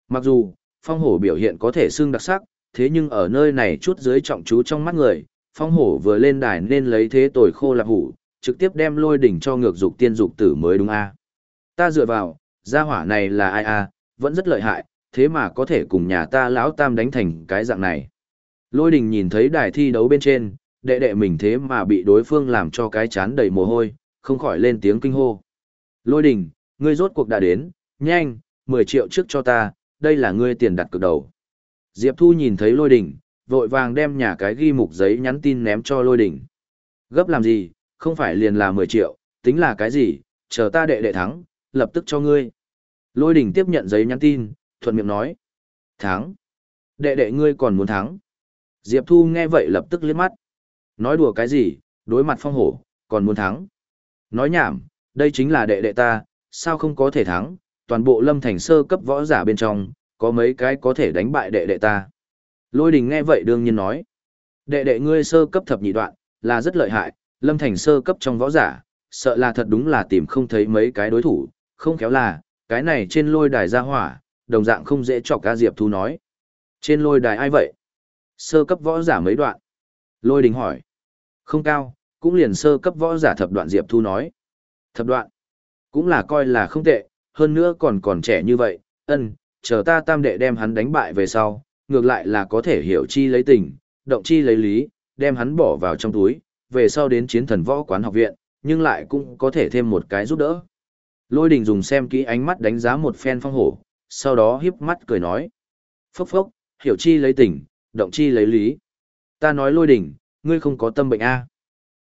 Mặc dù, phong hổ biểu hiện có thể xương đặc sắc, thế nhưng ở nơi này chút dưới trọng chú trong mắt người, phong hổ vừa lên đài nên lấy thế tồi khô lạp hủ, trực tiếp đem lôi đỉnh cho ngược dục tiên dục tử mới đúng a Ta dựa vào, gia hỏa này là ai a vẫn rất lợi hại, thế mà có thể cùng nhà ta lão tam đánh thành cái dạng này. Lôi đình nhìn thấy đài thi đấu bên trên, đệ đệ mình thế mà bị đối phương làm cho cái chán đầy mồ hôi, không khỏi lên tiếng kinh hô. Lôi đình, ngươi rốt cuộc đã đến, nhanh, 10 triệu trước cho ta, đây là ngươi tiền đặt cược đầu. Diệp Thu nhìn thấy lôi đình, vội vàng đem nhà cái ghi mục giấy nhắn tin ném cho lôi Đỉnh. Gấp làm gì, không phải liền là 10 triệu, tính là cái gì, chờ ta đệ đệ thắng, lập tức cho ngươi. Lôi Đỉnh tiếp nhận giấy nhắn tin, thuận miệng nói. Thắng. Đệ đệ ngươi còn muốn thắng. Diệp Thu nghe vậy lập tức liếc mắt. Nói đùa cái gì, đối mặt phong hổ, còn muốn thắng. Nói nhảm, đây chính là đệ đệ ta, sao không có thể thắng, toàn bộ lâm thành sơ cấp võ giả bên trong, có mấy cái có thể đánh bại đệ đệ ta. Lôi đình nghe vậy đương nhiên nói. Đệ đệ ngươi sơ cấp thập nhị đoạn, là rất lợi hại, lâm thành sơ cấp trong võ giả, sợ là thật đúng là tìm không thấy mấy cái đối thủ, không kéo là, cái này trên lôi đài ra hỏa, đồng dạng không dễ chọc ca Diệp Thu nói. Trên lôi đài ai vậy? Sơ cấp võ giả mấy đoạn? Lôi đình hỏi. Không cao, cũng liền sơ cấp võ giả thập đoạn Diệp Thu nói. Thập đoạn? Cũng là coi là không tệ, hơn nữa còn còn trẻ như vậy, ân, chờ ta tam đệ đem hắn đánh bại về sau, ngược lại là có thể hiểu chi lấy tình, động chi lấy lý, đem hắn bỏ vào trong túi, về sau đến chiến thần võ quán học viện, nhưng lại cũng có thể thêm một cái giúp đỡ. Lôi đình dùng xem kỹ ánh mắt đánh giá một phen phong hổ, sau đó híp mắt cười nói. Phốc phốc, hiểu chi lấy tình, động chi lấy lý. Ta nói lôi đình, ngươi không có tâm bệnh a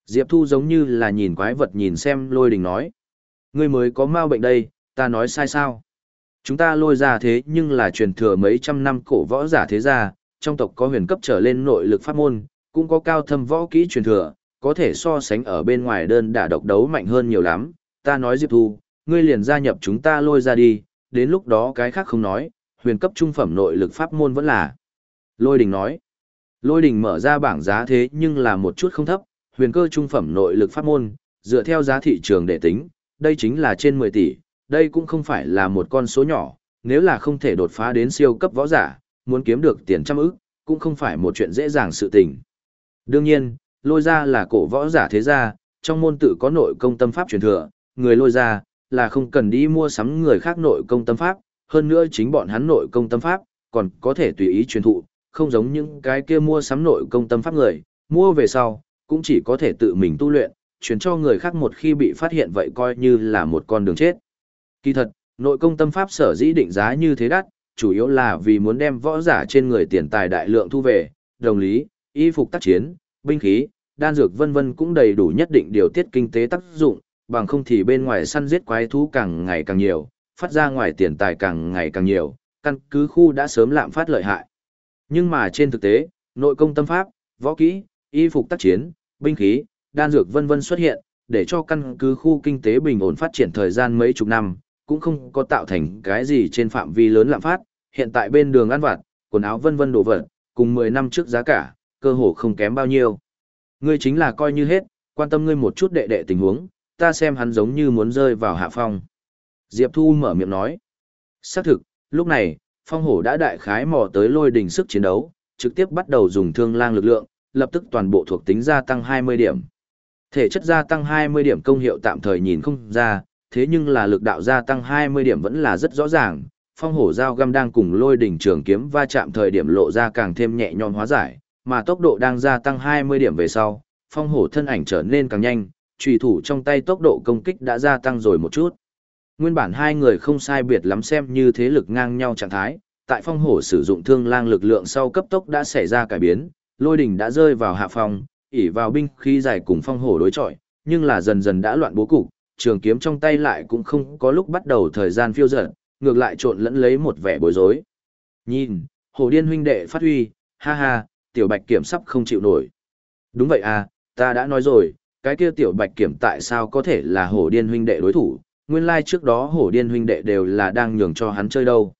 Diệp Thu giống như là nhìn quái vật nhìn xem lôi đình nói. Ngươi mới có mau bệnh đây, ta nói sai sao? Chúng ta lôi ra thế nhưng là truyền thừa mấy trăm năm cổ võ giả thế gia, trong tộc có huyền cấp trở lên nội lực pháp môn, cũng có cao thâm võ kỹ truyền thừa, có thể so sánh ở bên ngoài đơn đả độc đấu mạnh hơn nhiều lắm, ta nói Diệp Thu, ngươi liền gia nhập chúng ta lôi ra đi, đến lúc đó cái khác không nói, huyền cấp trung phẩm nội lực pháp môn vẫn là. Lôi đình nói, lôi đình mở ra bảng giá thế nhưng là một chút không thấp, huyền cơ trung phẩm nội lực pháp môn, dựa theo giá thị trường để tính, đây chính là trên 10 tỷ, đây cũng không phải là một con số nhỏ, nếu là không thể đột phá đến siêu cấp võ giả, muốn kiếm được tiền trăm ức, cũng không phải một chuyện dễ dàng sự tình. Đương nhiên, lôi ra là cổ võ giả thế gia, trong môn tự có nội công tâm pháp truyền thừa, người lôi ra, là không cần đi mua sắm người khác nội công tâm pháp, hơn nữa chính bọn hắn nội công tâm pháp, còn có thể tùy ý truyền thụ, không giống những cái kia mua sắm nội công tâm pháp người, mua về sau, cũng chỉ có thể tự mình tu luyện, truyền cho người khác một khi bị phát hiện vậy coi như là một con đường chết. Kỳ thật, nội công tâm pháp sở dĩ định giá như thế đắt, chủ yếu là vì muốn đem võ giả trên người tiền tài đại lượng thu về, đồng lý, y phục tác chiến, binh khí, đan dược vân vân cũng đầy đủ nhất định điều tiết kinh tế tác dụng, bằng không thì bên ngoài săn giết quái thú càng ngày càng nhiều, phát ra ngoài tiền tài càng ngày càng nhiều, căn cứ khu đã sớm lạm phát lợi hại. Nhưng mà trên thực tế, nội công tâm pháp, võ kỹ, y phục tác chiến, binh khí, đan dược vân vân xuất hiện, để cho căn cứ khu kinh tế bình ổn phát triển thời gian mấy chục năm, cũng không có tạo thành cái gì trên phạm vi lớn lạm phát, hiện tại bên đường ăn vặt, quần áo vân vân đồ vật, cùng 10 năm trước giá cả, cơ hồ không kém bao nhiêu. Ngươi chính là coi như hết, quan tâm ngươi một chút đệ đệ tình huống, ta xem hắn giống như muốn rơi vào hạ phong. Diệp Thu mở miệng nói. Xác thực, lúc này, phong hổ đã đại khái mò tới lôi đỉnh sức chiến đấu, trực tiếp bắt đầu dùng thương lang lực lượng, lập tức toàn bộ thuộc tính gia tăng 20 điểm. Thể chất gia tăng 20 điểm công hiệu tạm thời nhìn không ra, thế nhưng là lực đạo gia tăng 20 điểm vẫn là rất rõ ràng. Phong hổ dao găm đang cùng lôi đỉnh trường kiếm va chạm thời điểm lộ ra càng thêm nhẹ nhõm hóa giải, mà tốc độ đang gia tăng 20 điểm về sau, phong hổ thân ảnh trở nên càng nhanh, trùy thủ trong tay tốc độ công kích đã gia tăng rồi một chút. Nguyên bản hai người không sai biệt lắm xem như thế lực ngang nhau trạng thái, tại phong hổ sử dụng thương lang lực lượng sau cấp tốc đã xảy ra cải biến, lôi đỉnh đã rơi vào hạ phong, ỉ vào binh khi giải cùng phong hổ đối chọi, nhưng là dần dần đã loạn bố cục, trường kiếm trong tay lại cũng không có lúc bắt đầu thời gian phiêu dở, ngược lại trộn lẫn lấy một vẻ bối rối. Nhìn, hổ điên huynh đệ phát huy, ha ha, tiểu bạch kiểm sắp không chịu nổi. Đúng vậy à, ta đã nói rồi, cái kia tiểu bạch kiểm tại sao có thể là hổ điên huynh đệ đối thủ, nguyên lai like trước đó hổ điên huynh đệ đều là đang nhường cho hắn chơi đâu.